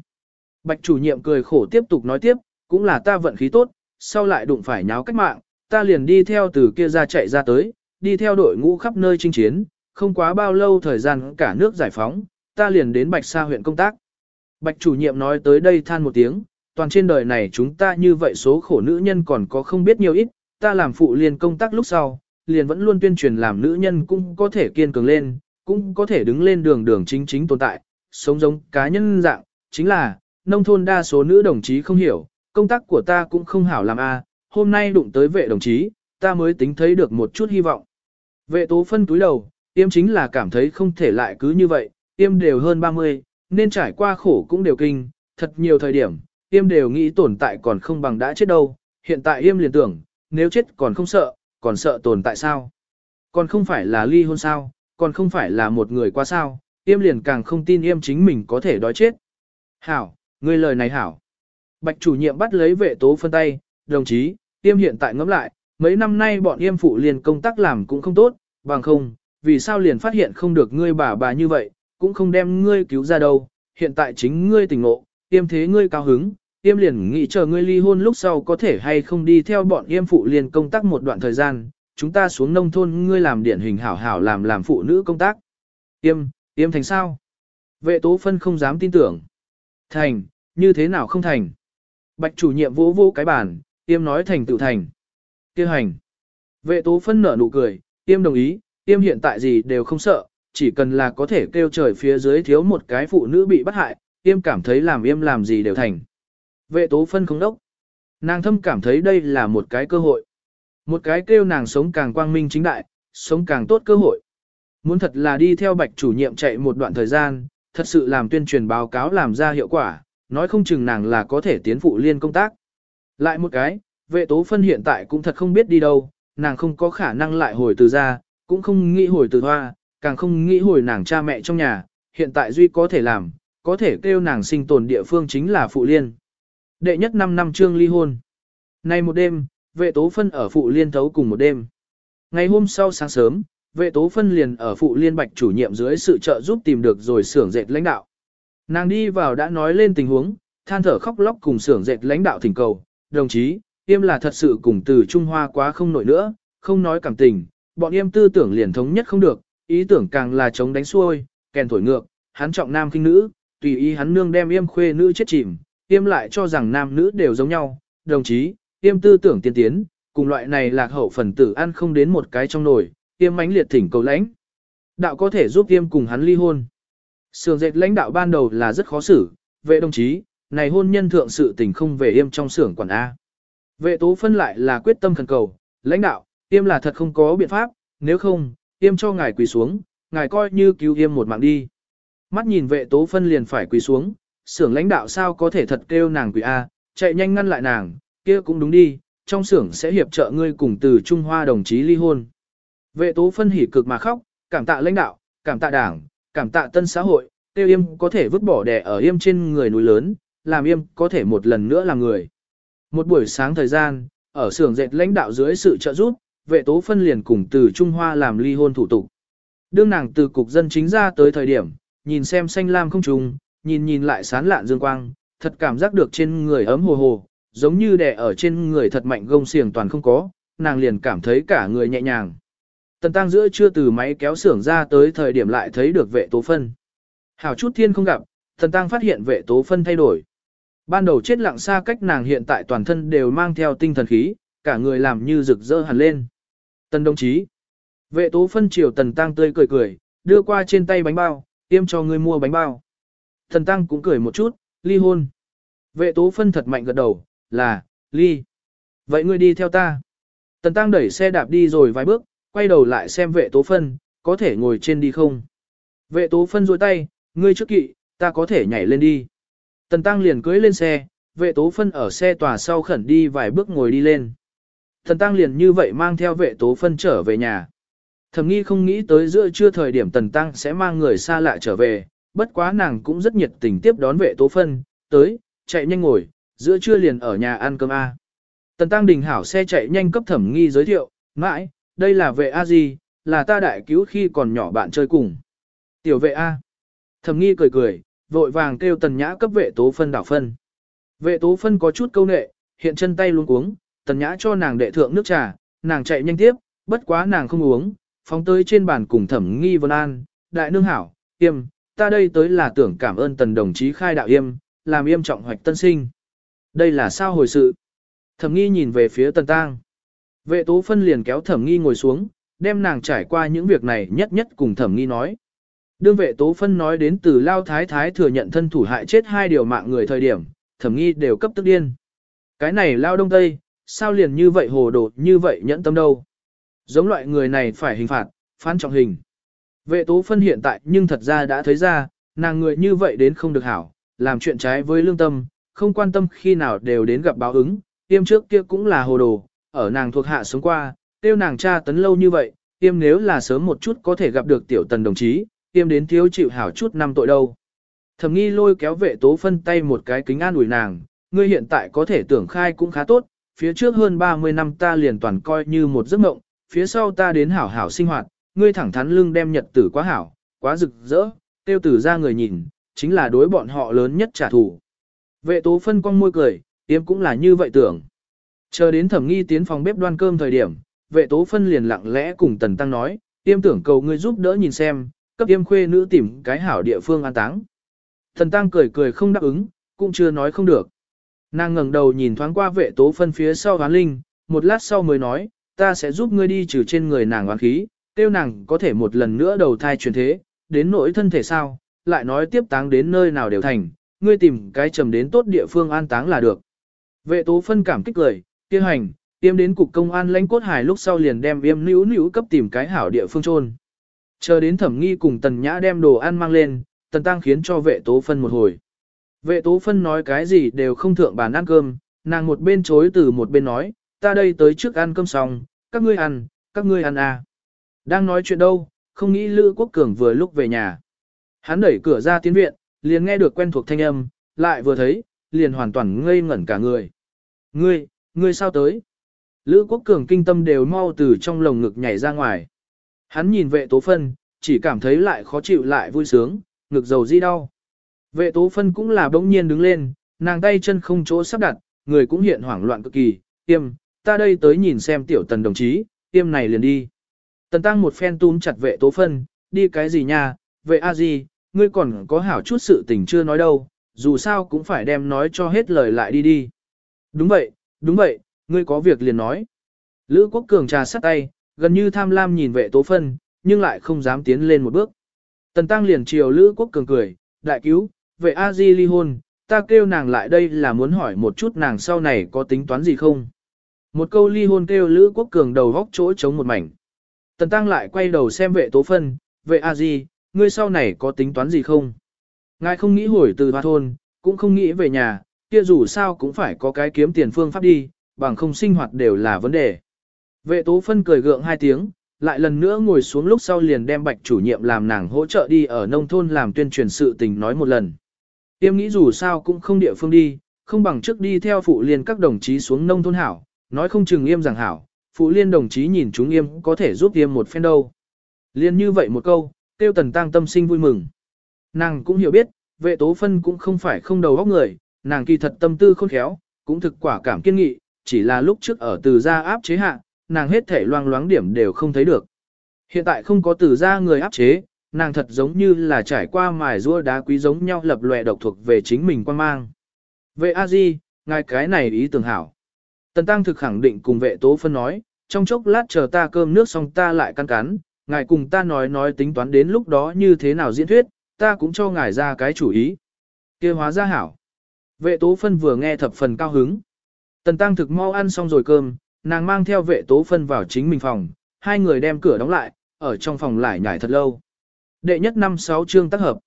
Bạch chủ nhiệm cười khổ tiếp tục nói tiếp, cũng là ta vận khí tốt, sau lại đụng phải nháo cách mạng, ta liền đi theo từ kia ra chạy ra tới, đi theo đội ngũ khắp nơi chinh chiến, không quá bao lâu thời gian cả nước giải phóng, ta liền đến Bạch Sa huyện công tác. Bạch chủ nhiệm nói tới đây than một tiếng, toàn trên đời này chúng ta như vậy số khổ nữ nhân còn có không biết nhiều ít, ta làm phụ liền công tác lúc sau, liền vẫn luôn tuyên truyền làm nữ nhân cũng có thể kiên cường lên, cũng có thể đứng lên đường đường chính chính tồn tại, sống giống cá nhân dạng, chính là, nông thôn đa số nữ đồng chí không hiểu, công tác của ta cũng không hảo làm a. hôm nay đụng tới vệ đồng chí, ta mới tính thấy được một chút hy vọng. Vệ tố phân túi đầu, tiêm chính là cảm thấy không thể lại cứ như vậy, tiêm đều hơn 30, nên trải qua khổ cũng đều kinh, thật nhiều thời điểm, tiêm đều nghĩ tồn tại còn không bằng đã chết đâu, hiện tại yêm liền tưởng, nếu chết còn không sợ, còn sợ tồn tại sao? Còn không phải là ly hôn sao, còn không phải là một người qua sao, yêm liền càng không tin yêm chính mình có thể đói chết. Hảo, ngươi lời này hảo. Bạch chủ nhiệm bắt lấy vệ tố phân tay, đồng chí, yêm hiện tại ngẫm lại, mấy năm nay bọn yêm phụ liền công tác làm cũng không tốt, bằng không, vì sao liền phát hiện không được ngươi bà bà như vậy, cũng không đem ngươi cứu ra đâu, hiện tại chính ngươi tỉnh ngộ, yêm thế ngươi cao hứng, yêm liền nghĩ chờ ngươi ly hôn lúc sau có thể hay không đi theo bọn yêm phụ liền công tác một đoạn thời gian, chúng ta xuống nông thôn ngươi làm điển hình hảo hảo làm làm phụ nữ công tác. Yêm, yêm thành sao? Vệ tố phân không dám tin tưởng. Thành, như thế nào không thành? Bạch chủ nhiệm vỗ vỗ cái bàn, yêm nói thành tự thành. Kêu hành. Vệ tố phân nở nụ cười, yêm đồng ý, yêm hiện tại gì đều không sợ, chỉ cần là có thể kêu trời phía dưới thiếu một cái phụ nữ bị bắt hại, yêm cảm thấy làm yêm làm gì đều thành. Vệ tố phân không đốc. Nàng thâm cảm thấy đây là một cái cơ hội. Một cái kêu nàng sống càng quang minh chính đại, sống càng tốt cơ hội. Muốn thật là đi theo bạch chủ nhiệm chạy một đoạn thời gian, thật sự làm tuyên truyền báo cáo làm ra hiệu quả, nói không chừng nàng là có thể tiến phụ liên công tác. Lại một cái, vệ tố phân hiện tại cũng thật không biết đi đâu, nàng không có khả năng lại hồi từ ra, cũng không nghĩ hồi từ hoa, càng không nghĩ hồi nàng cha mẹ trong nhà, hiện tại duy có thể làm, có thể kêu nàng sinh tồn địa phương chính là phụ liên. Đệ nhất 5 năm trương ly hôn. Nay một đêm, vệ tố phân ở phụ liên thấu cùng một đêm. Ngày hôm sau sáng sớm, vệ tố phân liền ở phụ liên bạch chủ nhiệm dưới sự trợ giúp tìm được rồi xưởng dệt lãnh đạo. Nàng đi vào đã nói lên tình huống, than thở khóc lóc cùng xưởng dệt lãnh đạo thỉnh cầu, đồng chí, yêm là thật sự cùng từ Trung Hoa quá không nổi nữa, không nói cảm tình, bọn yêm tư tưởng liền thống nhất không được, ý tưởng càng là chống đánh xuôi, kèn thổi ngược, hắn trọng nam khinh nữ, tùy ý hắn nương đem yêm khuê nữ chết chìm, yêm lại cho rằng nam nữ đều giống nhau, đồng chí, yêm tư tưởng tiên tiến, cùng loại này lạc hậu phần tử ăn không đến một cái trong nồi, Tiêm mãnh liệt thỉnh cầu lãnh. Đạo có thể giúp Tiêm cùng hắn ly hôn. Sưởng dệt lãnh đạo ban đầu là rất khó xử, vệ đồng chí, này hôn nhân thượng sự tình không về yêm trong xưởng quản A. Vệ tố phân lại là quyết tâm khẩn cầu, lãnh đạo, yêm là thật không có biện pháp, nếu không, yêm cho ngài quỳ xuống, ngài coi như cứu yêm một mạng đi. Mắt nhìn vệ tố phân liền phải quỳ xuống, xưởng lãnh đạo sao có thể thật kêu nàng quỳ A, chạy nhanh ngăn lại nàng, kia cũng đúng đi, trong xưởng sẽ hiệp trợ ngươi cùng từ Trung Hoa đồng chí ly hôn. Vệ tố phân hỉ cực mà khóc, cảm tạ lãnh đạo, cảm tạ đảng, cảm tạ tân xã hội, tiêu yêm có thể vứt bỏ đẻ ở yêm trên người núi lớn, làm yêm có thể một lần nữa làm người. Một buổi sáng thời gian, ở xưởng dệt lãnh đạo dưới sự trợ giúp, vệ tố phân liền cùng từ Trung Hoa làm ly hôn thủ tục. Đương nàng từ cục dân chính ra tới thời điểm, nhìn xem xanh lam không trùng, nhìn nhìn lại sán lạn dương quang, thật cảm giác được trên người ấm hồ hồ, giống như đè ở trên người thật mạnh gông xiềng toàn không có, nàng liền cảm thấy cả người nhẹ nhàng. Tần tăng giữa chưa từ máy kéo xưởng ra tới thời điểm lại thấy được vệ tố phân. Hảo chút thiên không gặp, tần tăng phát hiện vệ tố phân thay đổi. Ban đầu chết lặng xa cách nàng hiện tại toàn thân đều mang theo tinh thần khí, cả người làm như rực rỡ hẳn lên. Tần đồng chí. Vệ tố phân chiều tần tăng tươi cười cười, đưa qua trên tay bánh bao, tiêm cho ngươi mua bánh bao. Tần tăng cũng cười một chút, ly hôn. Vệ tố phân thật mạnh gật đầu, là, ly. Vậy ngươi đi theo ta. Tần tăng đẩy xe đạp đi rồi vài bước, quay đầu lại xem vệ tố phân, có thể ngồi trên đi không. Vệ tố phân rôi tay, ngươi trước kỵ, ta có thể nhảy lên đi. Tần tăng liền cưới lên xe, vệ tố phân ở xe tòa sau khẩn đi vài bước ngồi đi lên. Tần tăng liền như vậy mang theo vệ tố phân trở về nhà. Thầm nghi không nghĩ tới giữa trưa thời điểm tần tăng sẽ mang người xa lạ trở về, bất quá nàng cũng rất nhiệt tình tiếp đón vệ tố phân, tới, chạy nhanh ngồi, giữa trưa liền ở nhà ăn cơm A. Tần tăng đình hảo xe chạy nhanh cấp thẩm nghi giới thiệu, mãi, đây là vệ A gì, là ta đại cứu khi còn nhỏ bạn chơi cùng. Tiểu vệ A. Thẩm nghi cười cười, vội vàng kêu tần nhã cấp vệ tố phân đảo phân. Vệ tố phân có chút câu nệ, hiện chân tay luôn uống, tần nhã cho nàng đệ thượng nước trà, nàng chạy nhanh tiếp, bất quá nàng không uống, phóng tới trên bàn cùng thẩm nghi vân an, đại nương hảo, yêm, ta đây tới là tưởng cảm ơn tần đồng chí khai đạo yêm, làm yêm trọng hoạch tân sinh. Đây là sao hồi sự? Thẩm nghi nhìn về phía tần tang. Vệ tố phân liền kéo thẩm nghi ngồi xuống, đem nàng trải qua những việc này nhất nhất cùng thẩm nghi nói. Đương vệ tố phân nói đến từ lao thái thái thừa nhận thân thủ hại chết hai điều mạng người thời điểm, thẩm nghi đều cấp tức điên. Cái này lao đông tây, sao liền như vậy hồ đồ như vậy nhẫn tâm đâu. Giống loại người này phải hình phạt, phán trọng hình. Vệ tố phân hiện tại nhưng thật ra đã thấy ra, nàng người như vậy đến không được hảo, làm chuyện trái với lương tâm, không quan tâm khi nào đều đến gặp báo ứng, tiêm trước kia cũng là hồ đồ, ở nàng thuộc hạ sống qua, tiêu nàng cha tấn lâu như vậy, tiêm nếu là sớm một chút có thể gặp được tiểu tần đồng chí, tiêm đến thiếu chịu hảo chút năm tội đâu. Thẩm nghi lôi kéo vệ tố phân tay một cái kính an ủi nàng, ngươi hiện tại có thể tưởng khai cũng khá tốt, phía trước hơn 30 năm ta liền toàn coi như một giấc mộng, phía sau ta đến hảo hảo sinh hoạt, ngươi thẳng thắn lưng đem nhật tử quá hảo, quá rực rỡ, tiêu tử ra người nhìn, chính là đối bọn họ lớn nhất trả thù. Vệ tố phân con môi cười, tiêm cũng là như vậy tưởng. Chờ đến thẩm nghi tiến phòng bếp đoan cơm thời điểm, vệ tố phân liền lặng lẽ cùng tần tăng nói, tiêm tưởng cầu ngươi giúp đỡ nhìn xem, cấp tiêm khuê nữ tìm cái hảo địa phương an táng. Tần tăng cười cười không đáp ứng, cũng chưa nói không được. Nàng ngẩng đầu nhìn thoáng qua vệ tố phân phía sau hoán linh, một lát sau mới nói, ta sẽ giúp ngươi đi trừ trên người nàng oán khí, tiêu nàng có thể một lần nữa đầu thai truyền thế, đến nỗi thân thể sao, lại nói tiếp táng đến nơi nào đều thành, ngươi tìm cái trầm đến tốt địa phương an táng là được. Vệ tố phân cảm kích cười, kia hành, tiêm đến cục công an lãnh cốt hải lúc sau liền đem viêm nữu nữu cấp tìm cái hảo địa phương trôn. Chờ đến thẩm nghi cùng tần nhã đem đồ ăn mang lên, tần tăng khiến cho vệ tố phân một hồi. Vệ tố phân nói cái gì đều không thượng bàn ăn cơm, nàng một bên chối từ một bên nói, ta đây tới trước ăn cơm xong, các ngươi ăn, các ngươi ăn à. Đang nói chuyện đâu, không nghĩ Lữ Quốc Cường vừa lúc về nhà. Hắn đẩy cửa ra tiến viện, liền nghe được quen thuộc thanh âm, lại vừa thấy, liền hoàn toàn ngây ngẩn cả người. Ngươi, ngươi sao tới? Lữ Quốc Cường kinh tâm đều mau từ trong lồng ngực nhảy ra ngoài. Hắn nhìn vệ tố phân, chỉ cảm thấy lại khó chịu lại vui sướng, ngực dầu di đau. Vệ tố phân cũng là bỗng nhiên đứng lên, nàng tay chân không chỗ sắp đặt, người cũng hiện hoảng loạn cực kỳ, tiêm, ta đây tới nhìn xem tiểu tần đồng chí, tiêm này liền đi. Tần tăng một phen túm chặt vệ tố phân, đi cái gì nha, vệ a gì, ngươi còn có hảo chút sự tình chưa nói đâu, dù sao cũng phải đem nói cho hết lời lại đi đi. Đúng vậy, đúng vậy, ngươi có việc liền nói. Lữ quốc cường trà sắt tay, gần như tham lam nhìn vệ tố phân, nhưng lại không dám tiến lên một bước. Tần tăng liền chiều Lữ quốc cường cười, đại cứu, vệ a di ly hôn, ta kêu nàng lại đây là muốn hỏi một chút nàng sau này có tính toán gì không. Một câu ly hôn kêu Lữ quốc cường đầu góc chỗ chống một mảnh. Tần tăng lại quay đầu xem vệ tố phân, vệ a di, ngươi sau này có tính toán gì không? Ngài không nghĩ hồi từ hoa thôn, cũng không nghĩ về nhà, kia dù sao cũng phải có cái kiếm tiền phương pháp đi, bằng không sinh hoạt đều là vấn đề. Vệ tố phân cười gượng hai tiếng, lại lần nữa ngồi xuống lúc sau liền đem bạch chủ nhiệm làm nàng hỗ trợ đi ở nông thôn làm tuyên truyền sự tình nói một lần. Tiêm nghĩ dù sao cũng không địa phương đi, không bằng trước đi theo phụ liên các đồng chí xuống nông thôn hảo, nói không chừng yêm rằng hảo, phụ liên đồng chí nhìn chúng yêm có thể giúp yêm một phen đâu. Liên như vậy một câu, tiêu tần tăng tâm sinh vui mừng. Nàng cũng hiểu biết, vệ tố phân cũng không phải không đầu óc người, nàng kỳ thật tâm tư khôn khéo, cũng thực quả cảm kiên nghị, chỉ là lúc trước ở từ gia áp chế hạ, nàng hết thể loang loáng điểm đều không thấy được. Hiện tại không có từ gia người áp chế, nàng thật giống như là trải qua mài rua đá quý giống nhau lập lòe độc thuộc về chính mình quan mang. Vệ a di, ngài cái này ý tưởng hảo. Tần tăng thực khẳng định cùng vệ tố phân nói, trong chốc lát chờ ta cơm nước xong ta lại căn cắn, ngài cùng ta nói nói tính toán đến lúc đó như thế nào diễn thuyết, ta cũng cho ngài ra cái chủ ý. kia hóa ra hảo. Vệ tố phân vừa nghe thập phần cao hứng. Tần tăng thực mau ăn xong rồi cơm, nàng mang theo vệ tố phân vào chính mình phòng, hai người đem cửa đóng lại, ở trong phòng lại nhảy thật lâu. Đệ nhất năm sáu chương tác hợp.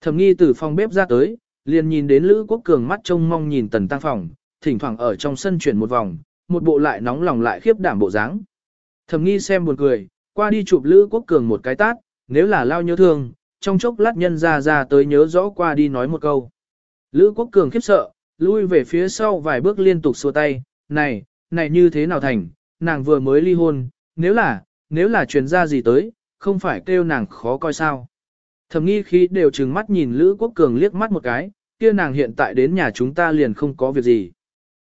Thẩm nghi từ phòng bếp ra tới, liền nhìn đến Lữ Quốc Cường mắt trông mong nhìn tần tăng phòng, thỉnh thoảng ở trong sân chuyển một vòng, một bộ lại nóng lòng lại khiếp đảm bộ dáng. Thẩm nghi xem buồn cười, qua đi chụp Lữ Quốc Cường một cái tát, nếu là lao nhớ thương, trong chốc lát nhân ra ra tới nhớ rõ qua đi nói một câu. Lữ Quốc Cường khiếp sợ, lui về phía sau vài bước liên tục xua tay, này, này như thế nào thành, nàng vừa mới ly hôn, nếu là, nếu là truyền ra gì tới, không phải kêu nàng khó coi sao. Thầm nghi khi đều trừng mắt nhìn Lữ Quốc Cường liếc mắt một cái, kia nàng hiện tại đến nhà chúng ta liền không có việc gì.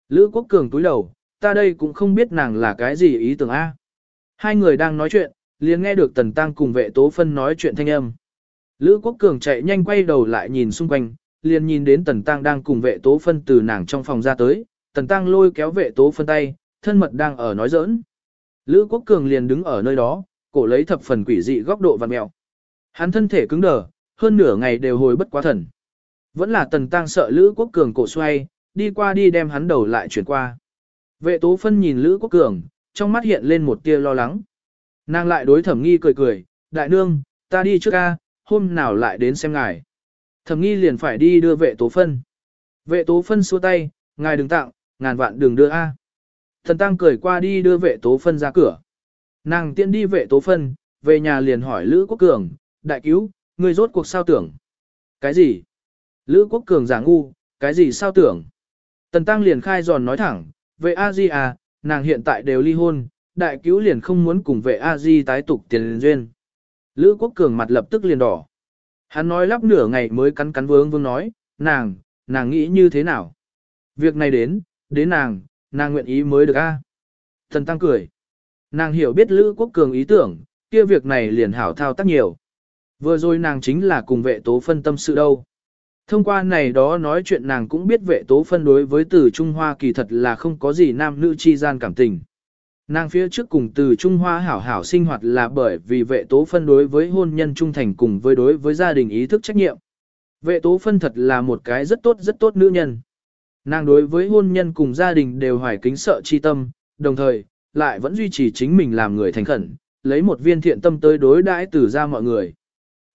Lữ Quốc Cường túi đầu, ta đây cũng không biết nàng là cái gì ý tưởng A. Hai người đang nói chuyện, liền nghe được Tần Tăng cùng vệ tố phân nói chuyện thanh âm. Lữ Quốc Cường chạy nhanh quay đầu lại nhìn xung quanh, liền nhìn đến Tần Tăng đang cùng vệ tố phân từ nàng trong phòng ra tới, Tần Tăng lôi kéo vệ tố phân tay, thân mật đang ở nói giỡn. Lữ Quốc Cường liền đứng ở nơi đó, cổ lấy thập phần quỷ dị góc độ và mẹo. Hắn thân thể cứng đờ, hơn nửa ngày đều hồi bất quá thần. Vẫn là Tần Tăng sợ Lữ Quốc Cường cổ xoay, đi qua đi đem hắn đầu lại chuyển qua. Vệ tố phân nhìn Lữ Quốc Cường, trong mắt hiện lên một tia lo lắng. Nàng lại đối thẩm nghi cười cười, đại nương, ta đi trước ca, hôm nào lại đến xem ngài. Thẩm nghi liền phải đi đưa vệ tố phân. Vệ tố phân xua tay, ngài đừng tặng, ngàn vạn đừng đưa A. Thần tăng cười qua đi đưa vệ tố phân ra cửa. Nàng tiện đi vệ tố phân, về nhà liền hỏi Lữ Quốc Cường, đại cứu, người rốt cuộc sao tưởng. Cái gì? Lữ Quốc Cường giả ngu, cái gì sao tưởng? Tần tăng liền khai giòn nói thẳng, vệ a di à, nàng hiện tại đều ly hôn, đại cứu liền không muốn cùng vệ a di tái tục tiền duyên. Lữ Quốc Cường mặt lập tức liền đỏ. Hắn nói lắp nửa ngày mới cắn cắn vướng vương nói, nàng, nàng nghĩ như thế nào? Việc này đến, đến nàng, nàng nguyện ý mới được a. Thần Tăng cười. Nàng hiểu biết Lữ Quốc Cường ý tưởng, kia việc này liền hảo thao tác nhiều. Vừa rồi nàng chính là cùng vệ tố phân tâm sự đâu. Thông qua này đó nói chuyện nàng cũng biết vệ tố phân đối với từ Trung Hoa kỳ thật là không có gì nam nữ chi gian cảm tình. Nàng phía trước cùng từ Trung Hoa hảo hảo sinh hoạt là bởi vì vệ tố phân đối với hôn nhân trung thành cùng với đối với gia đình ý thức trách nhiệm. Vệ tố phân thật là một cái rất tốt rất tốt nữ nhân. Nàng đối với hôn nhân cùng gia đình đều hoài kính sợ chi tâm, đồng thời, lại vẫn duy trì chính mình làm người thành khẩn, lấy một viên thiện tâm tới đối đãi từ ra mọi người.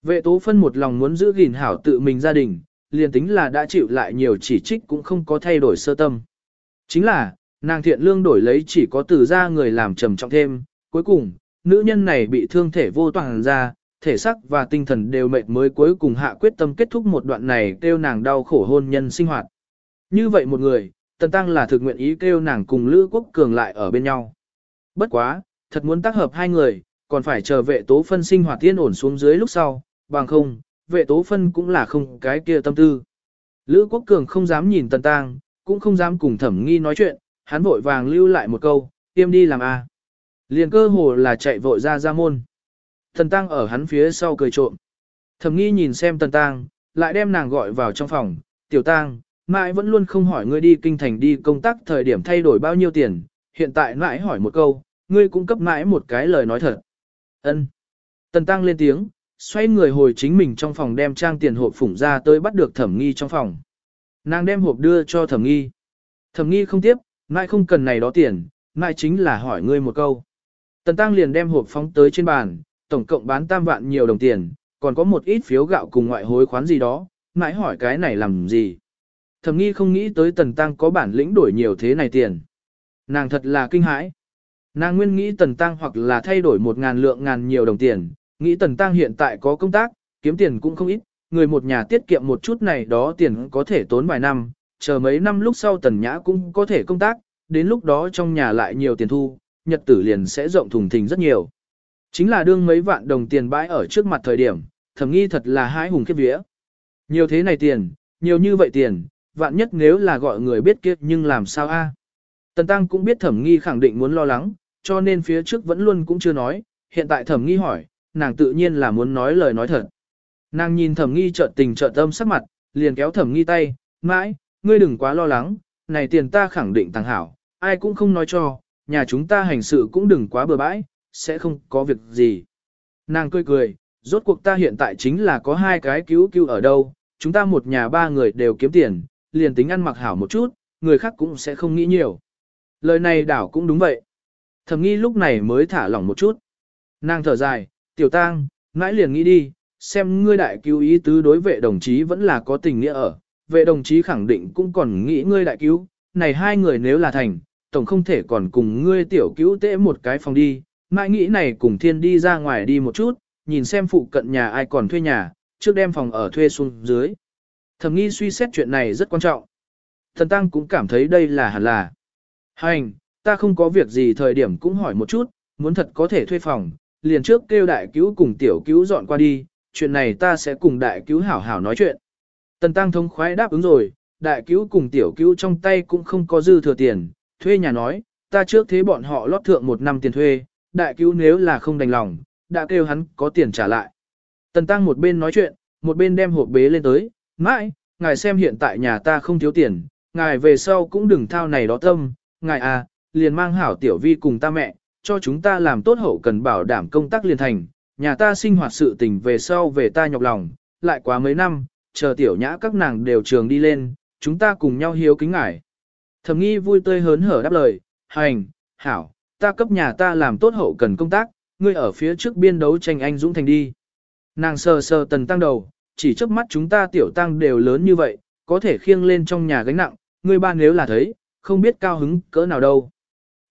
Vệ tố phân một lòng muốn giữ gìn hảo tự mình gia đình, liền tính là đã chịu lại nhiều chỉ trích cũng không có thay đổi sơ tâm. Chính là, nàng thiện lương đổi lấy chỉ có từ ra người làm trầm trọng thêm, cuối cùng, nữ nhân này bị thương thể vô toàn ra, thể xác và tinh thần đều mệt mới cuối cùng hạ quyết tâm kết thúc một đoạn này kêu nàng đau khổ hôn nhân sinh hoạt. Như vậy một người, Tần Tăng là thực nguyện ý kêu nàng cùng Lữ Quốc Cường lại ở bên nhau. Bất quá, thật muốn tác hợp hai người, còn phải chờ vệ tố phân sinh hoạt tiên ổn xuống dưới lúc sau, bằng không, vệ tố phân cũng là không cái kia tâm tư. Lữ Quốc Cường không dám nhìn Tần Tăng, cũng không dám cùng thẩm nghi nói chuyện, hắn vội vàng lưu lại một câu, tiêm đi làm a. Liền cơ hồ là chạy vội ra ra môn. thần Tăng ở hắn phía sau cười trộm. Thẩm nghi nhìn xem Tần Tăng, lại đem nàng gọi vào trong phòng, tiểu Tăng, mãi vẫn luôn không hỏi ngươi đi kinh thành đi công tác thời điểm thay đổi bao nhiêu tiền, hiện tại mãi hỏi một câu, ngươi cũng cấp mãi một cái lời nói thật. Ân. Tần Tăng lên tiếng, xoay người hồi chính mình trong phòng đem trang tiền hộp phủng ra tới bắt được thẩm nghi trong phòng. Nàng đem hộp đưa cho thẩm nghi. Thẩm nghi không tiếp, Nãi không cần này đó tiền, nãi chính là hỏi ngươi một câu. Tần Tăng liền đem hộp phóng tới trên bàn, tổng cộng bán tam vạn nhiều đồng tiền, còn có một ít phiếu gạo cùng ngoại hối khoán gì đó, Nãi hỏi cái này làm gì. Thẩm nghi không nghĩ tới Tần Tăng có bản lĩnh đổi nhiều thế này tiền. Nàng thật là kinh hãi. Nàng nguyên nghĩ Tần Tăng hoặc là thay đổi một ngàn lượng ngàn nhiều đồng tiền, nghĩ Tần Tăng hiện tại có công tác, kiếm tiền cũng không ít, người một nhà tiết kiệm một chút này đó tiền có thể tốn vài năm, chờ mấy năm lúc sau Tần Nhã cũng có thể công tác, đến lúc đó trong nhà lại nhiều tiền thu, nhật tử liền sẽ rộng thùng thình rất nhiều. Chính là đương mấy vạn đồng tiền bãi ở trước mặt thời điểm, thầm nghi thật là hái hùng kiếp vía. Nhiều thế này tiền, nhiều như vậy tiền, vạn nhất nếu là gọi người biết kiếp nhưng làm sao a? Tần Tăng cũng biết thẩm nghi khẳng định muốn lo lắng, cho nên phía trước vẫn luôn cũng chưa nói, hiện tại thẩm nghi hỏi, nàng tự nhiên là muốn nói lời nói thật. Nàng nhìn thẩm nghi trợn tình trợn tâm sắc mặt, liền kéo thẩm nghi tay, mãi, ngươi đừng quá lo lắng, này tiền ta khẳng định tăng hảo, ai cũng không nói cho, nhà chúng ta hành sự cũng đừng quá bừa bãi, sẽ không có việc gì. Nàng cười cười, rốt cuộc ta hiện tại chính là có hai cái cứu cứu ở đâu, chúng ta một nhà ba người đều kiếm tiền, liền tính ăn mặc hảo một chút, người khác cũng sẽ không nghĩ nhiều. Lời này đảo cũng đúng vậy. Thẩm nghi lúc này mới thả lỏng một chút. Nàng thở dài, tiểu tang, mãi liền nghĩ đi, xem ngươi đại cứu ý tứ đối vệ đồng chí vẫn là có tình nghĩa ở. Vệ đồng chí khẳng định cũng còn nghĩ ngươi đại cứu, này hai người nếu là thành, tổng không thể còn cùng ngươi tiểu cứu tễ một cái phòng đi. Mãi nghĩ này cùng thiên đi ra ngoài đi một chút, nhìn xem phụ cận nhà ai còn thuê nhà, trước đem phòng ở thuê xuống dưới. Thẩm nghi suy xét chuyện này rất quan trọng. Thần Tăng cũng cảm thấy đây là hẳn là. Hành, ta không có việc gì thời điểm cũng hỏi một chút, muốn thật có thể thuê phòng, liền trước kêu đại cứu cùng tiểu cứu dọn qua đi, chuyện này ta sẽ cùng đại cứu hảo hảo nói chuyện. Tần Tăng thông khoái đáp ứng rồi, đại cứu cùng tiểu cứu trong tay cũng không có dư thừa tiền, thuê nhà nói, ta trước thế bọn họ lót thượng một năm tiền thuê, đại cứu nếu là không đành lòng, đã kêu hắn có tiền trả lại. Tần Tăng một bên nói chuyện, một bên đem hộp bế lên tới, mãi, ngài xem hiện tại nhà ta không thiếu tiền, ngài về sau cũng đừng thao này đó tâm, ngài à, liền mang hảo tiểu vi cùng ta mẹ, cho chúng ta làm tốt hậu cần bảo đảm công tác liền thành, nhà ta sinh hoạt sự tình về sau về ta nhọc lòng, lại quá mấy năm, chờ tiểu nhã các nàng đều trường đi lên, chúng ta cùng nhau hiếu kính ngài. Thẩm nghi vui tươi hớn hở đáp lời, hành, hảo, ta cấp nhà ta làm tốt hậu cần công tác, ngươi ở phía trước biên đấu tranh anh dũng thành đi. Nàng sờ sờ tần tăng đầu, chỉ trước mắt chúng ta tiểu tăng đều lớn như vậy, có thể khiêng lên trong nhà gánh nặng, ngươi ba nếu là thấy, không biết cao hứng cỡ nào đâu.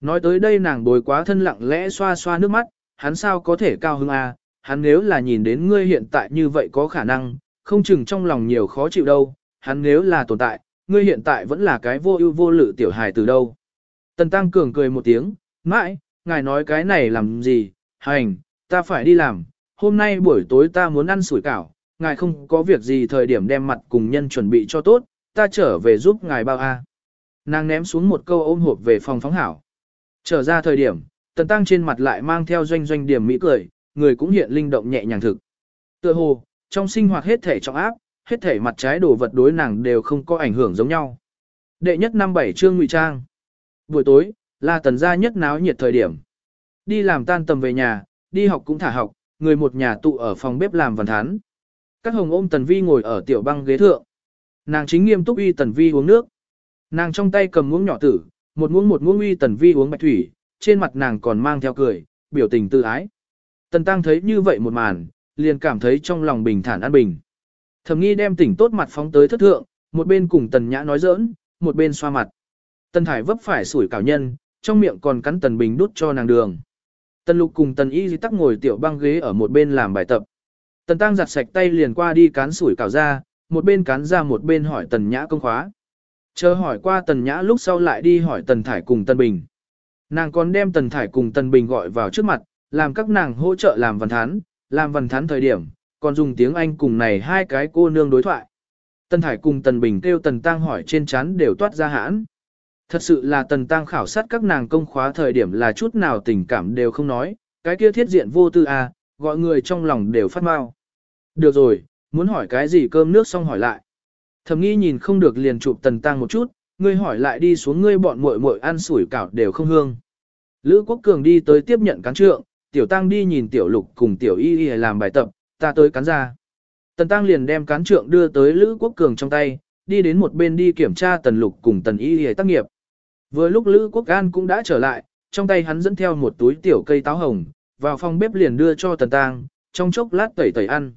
Nói tới đây nàng bồi quá thân lặng lẽ xoa xoa nước mắt, hắn sao có thể cao hứng à, hắn nếu là nhìn đến ngươi hiện tại như vậy có khả năng, không chừng trong lòng nhiều khó chịu đâu, hắn nếu là tồn tại, ngươi hiện tại vẫn là cái vô ưu vô lự tiểu hài từ đâu. Tần Tăng Cường cười một tiếng, mãi, ngài nói cái này làm gì, hành, ta phải đi làm, hôm nay buổi tối ta muốn ăn sủi cảo, ngài không có việc gì thời điểm đem mặt cùng nhân chuẩn bị cho tốt, ta trở về giúp ngài bao a. Nàng ném xuống một câu ôm hộp về phòng phóng hảo. Trở ra thời điểm, tần tăng trên mặt lại mang theo doanh doanh điểm mỹ cười, người cũng hiện linh động nhẹ nhàng thực. Tựa hồ, trong sinh hoạt hết thể trọng áp, hết thể mặt trái đồ vật đối nàng đều không có ảnh hưởng giống nhau. Đệ nhất năm bảy chương ngụy trang. Buổi tối, là tần gia nhất náo nhiệt thời điểm. Đi làm tan tầm về nhà, đi học cũng thả học, người một nhà tụ ở phòng bếp làm văn thán. Các hồng ôm tần vi ngồi ở tiểu băng ghế thượng. Nàng chính nghiêm túc uy tần vi uống nước. Nàng trong tay cầm muỗng nhỏ tử, một muỗng một muỗng uy tần vi uống bạch thủy, trên mặt nàng còn mang theo cười, biểu tình tự ái. Tần tăng thấy như vậy một màn, liền cảm thấy trong lòng bình thản an bình. Thẩm nghi đem tỉnh tốt mặt phóng tới thất thượng, một bên cùng tần nhã nói giỡn, một bên xoa mặt. Tần thải vấp phải sủi cảo nhân, trong miệng còn cắn tần bình đút cho nàng đường. Tần lục cùng tần y tắc ngồi tiểu băng ghế ở một bên làm bài tập. Tần tăng giặt sạch tay liền qua đi cán sủi cảo ra, một bên cán ra một bên hỏi tần nhã công khóa. Chờ hỏi qua tần nhã lúc sau lại đi hỏi tần thải cùng tần bình. Nàng còn đem tần thải cùng tần bình gọi vào trước mặt, làm các nàng hỗ trợ làm văn thán, làm văn thán thời điểm, còn dùng tiếng Anh cùng này hai cái cô nương đối thoại. Tần thải cùng tần bình kêu tần tăng hỏi trên chán đều toát ra hãn. Thật sự là tần tăng khảo sát các nàng công khóa thời điểm là chút nào tình cảm đều không nói, cái kia thiết diện vô tư à, gọi người trong lòng đều phát mau. Được rồi, muốn hỏi cái gì cơm nước xong hỏi lại. Thầm nghi nhìn không được liền chụp tần tăng một chút, ngươi hỏi lại đi xuống ngươi bọn muội muội ăn sủi cảo đều không hương. Lữ Quốc Cường đi tới tiếp nhận cán trượng, tiểu tăng đi nhìn tiểu lục cùng tiểu y y làm bài tập, ta tới cán ra. Tần tăng liền đem cán trượng đưa tới Lữ Quốc Cường trong tay, đi đến một bên đi kiểm tra tần lục cùng tần y y tác nghiệp. Vừa lúc Lữ Quốc An cũng đã trở lại, trong tay hắn dẫn theo một túi tiểu cây táo hồng, vào phòng bếp liền đưa cho tần tăng, trong chốc lát tẩy tẩy ăn.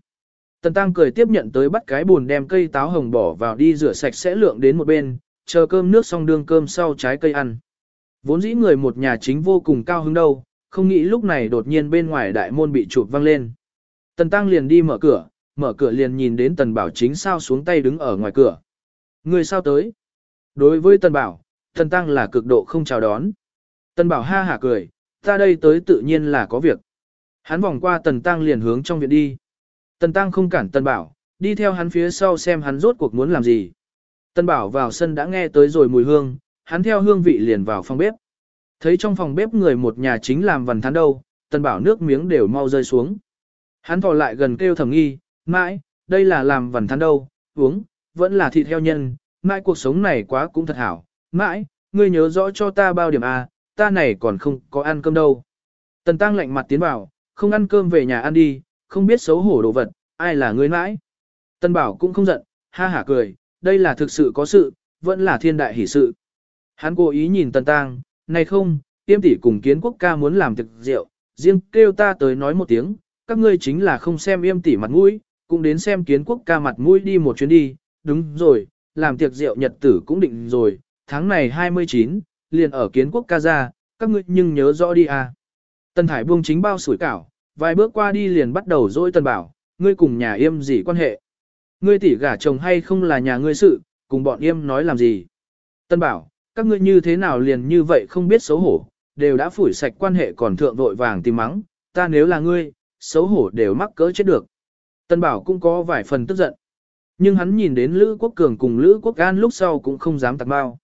Tần tăng cười tiếp nhận tới bắt cái bùn đem cây táo hồng bỏ vào đi rửa sạch sẽ lượng đến một bên, chờ cơm nước xong đương cơm sau trái cây ăn. Vốn dĩ người một nhà chính vô cùng cao hứng đâu, không nghĩ lúc này đột nhiên bên ngoài đại môn bị chụp văng lên. Tần tăng liền đi mở cửa, mở cửa liền nhìn đến tần bảo chính sao xuống tay đứng ở ngoài cửa. Người sao tới? Đối với tần bảo, tần tăng là cực độ không chào đón. Tần bảo ha hả cười, ta đây tới tự nhiên là có việc. Hắn vòng qua tần tăng liền hướng trong viện đi. Tần tăng không cản tần bảo, đi theo hắn phía sau xem hắn rốt cuộc muốn làm gì. Tần bảo vào sân đã nghe tới rồi mùi hương, hắn theo hương vị liền vào phòng bếp. Thấy trong phòng bếp người một nhà chính làm vần thán đâu, tần bảo nước miếng đều mau rơi xuống. Hắn thò lại gần kêu thầm nghi, mãi, đây là làm vần thán đâu, uống, vẫn là thịt heo nhân, mãi cuộc sống này quá cũng thật hảo, mãi, ngươi nhớ rõ cho ta bao điểm A, ta này còn không có ăn cơm đâu. Tần tăng lạnh mặt tiến vào, không ăn cơm về nhà ăn đi, không biết xấu hổ đồ vật, ai là ngươi mãi. Tần bảo cũng không giận, ha hả cười, đây là thực sự có sự, vẫn là thiên đại hỷ sự. Hắn cố ý nhìn tần tăng, này không, tiêm tỷ cùng kiến quốc ca muốn làm thực rượu, riêng kêu ta tới nói một tiếng, các ngươi chính là không xem yêm tỷ mặt mũi, cũng đến xem kiến quốc ca mặt mũi đi một chuyến đi, đúng rồi, làm tiệc rượu nhật tử cũng định rồi, tháng này 29, liền ở kiến quốc ca ra, các ngươi nhưng nhớ rõ đi à. Tần Thải buông chính bao sủi cảo, vài bước qua đi liền bắt đầu dỗi Tần Bảo, ngươi cùng nhà yêm gì quan hệ. Ngươi tỷ gả chồng hay không là nhà ngươi sự, cùng bọn yêm nói làm gì. Tân Bảo, các ngươi như thế nào liền như vậy không biết xấu hổ, đều đã phủi sạch quan hệ còn thượng vội vàng tìm mắng, ta nếu là ngươi, xấu hổ đều mắc cỡ chết được. Tân Bảo cũng có vài phần tức giận. Nhưng hắn nhìn đến Lữ Quốc Cường cùng Lữ Quốc An lúc sau cũng không dám tạc bao.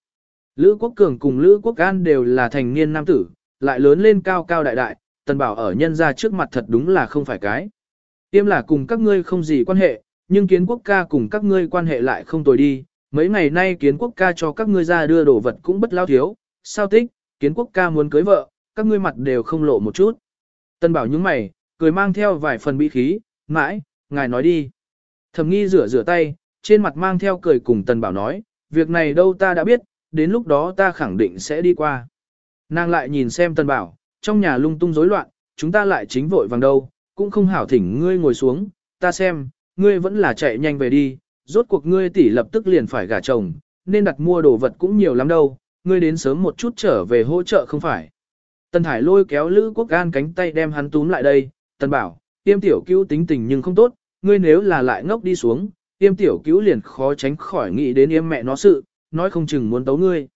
Lữ Quốc Cường cùng Lữ Quốc An đều là thành niên nam tử, lại lớn lên cao cao đại đại, Tân Bảo ở nhân ra trước mặt thật đúng là không phải cái. Tiêm là cùng các ngươi không gì quan hệ, nhưng kiến quốc ca cùng các ngươi quan hệ lại không tồi đi, mấy ngày nay kiến quốc ca cho các ngươi ra đưa đồ vật cũng bất lao thiếu, sao tích, kiến quốc ca muốn cưới vợ, các ngươi mặt đều không lộ một chút. Tân bảo những mày, cười mang theo vài phần bị khí, mãi, ngài nói đi. Thẩm nghi rửa rửa tay, trên mặt mang theo cười cùng tân bảo nói, việc này đâu ta đã biết, đến lúc đó ta khẳng định sẽ đi qua. Nàng lại nhìn xem tân bảo, trong nhà lung tung rối loạn, chúng ta lại chính vội vàng đâu, cũng không hảo thỉnh ngươi ngồi xuống, ta xem, ngươi vẫn là chạy nhanh về đi, rốt cuộc ngươi tỷ lập tức liền phải gả chồng, nên đặt mua đồ vật cũng nhiều lắm đâu, ngươi đến sớm một chút trở về hỗ trợ không phải. Tần Hải lôi kéo Lữ Quốc Gan cánh tay đem hắn túm lại đây, Tần bảo, tiêm tiểu cứu tính tình nhưng không tốt, ngươi nếu là lại ngốc đi xuống, tiêm tiểu cứu liền khó tránh khỏi nghĩ đến yêm mẹ nó sự, nói không chừng muốn tấu ngươi.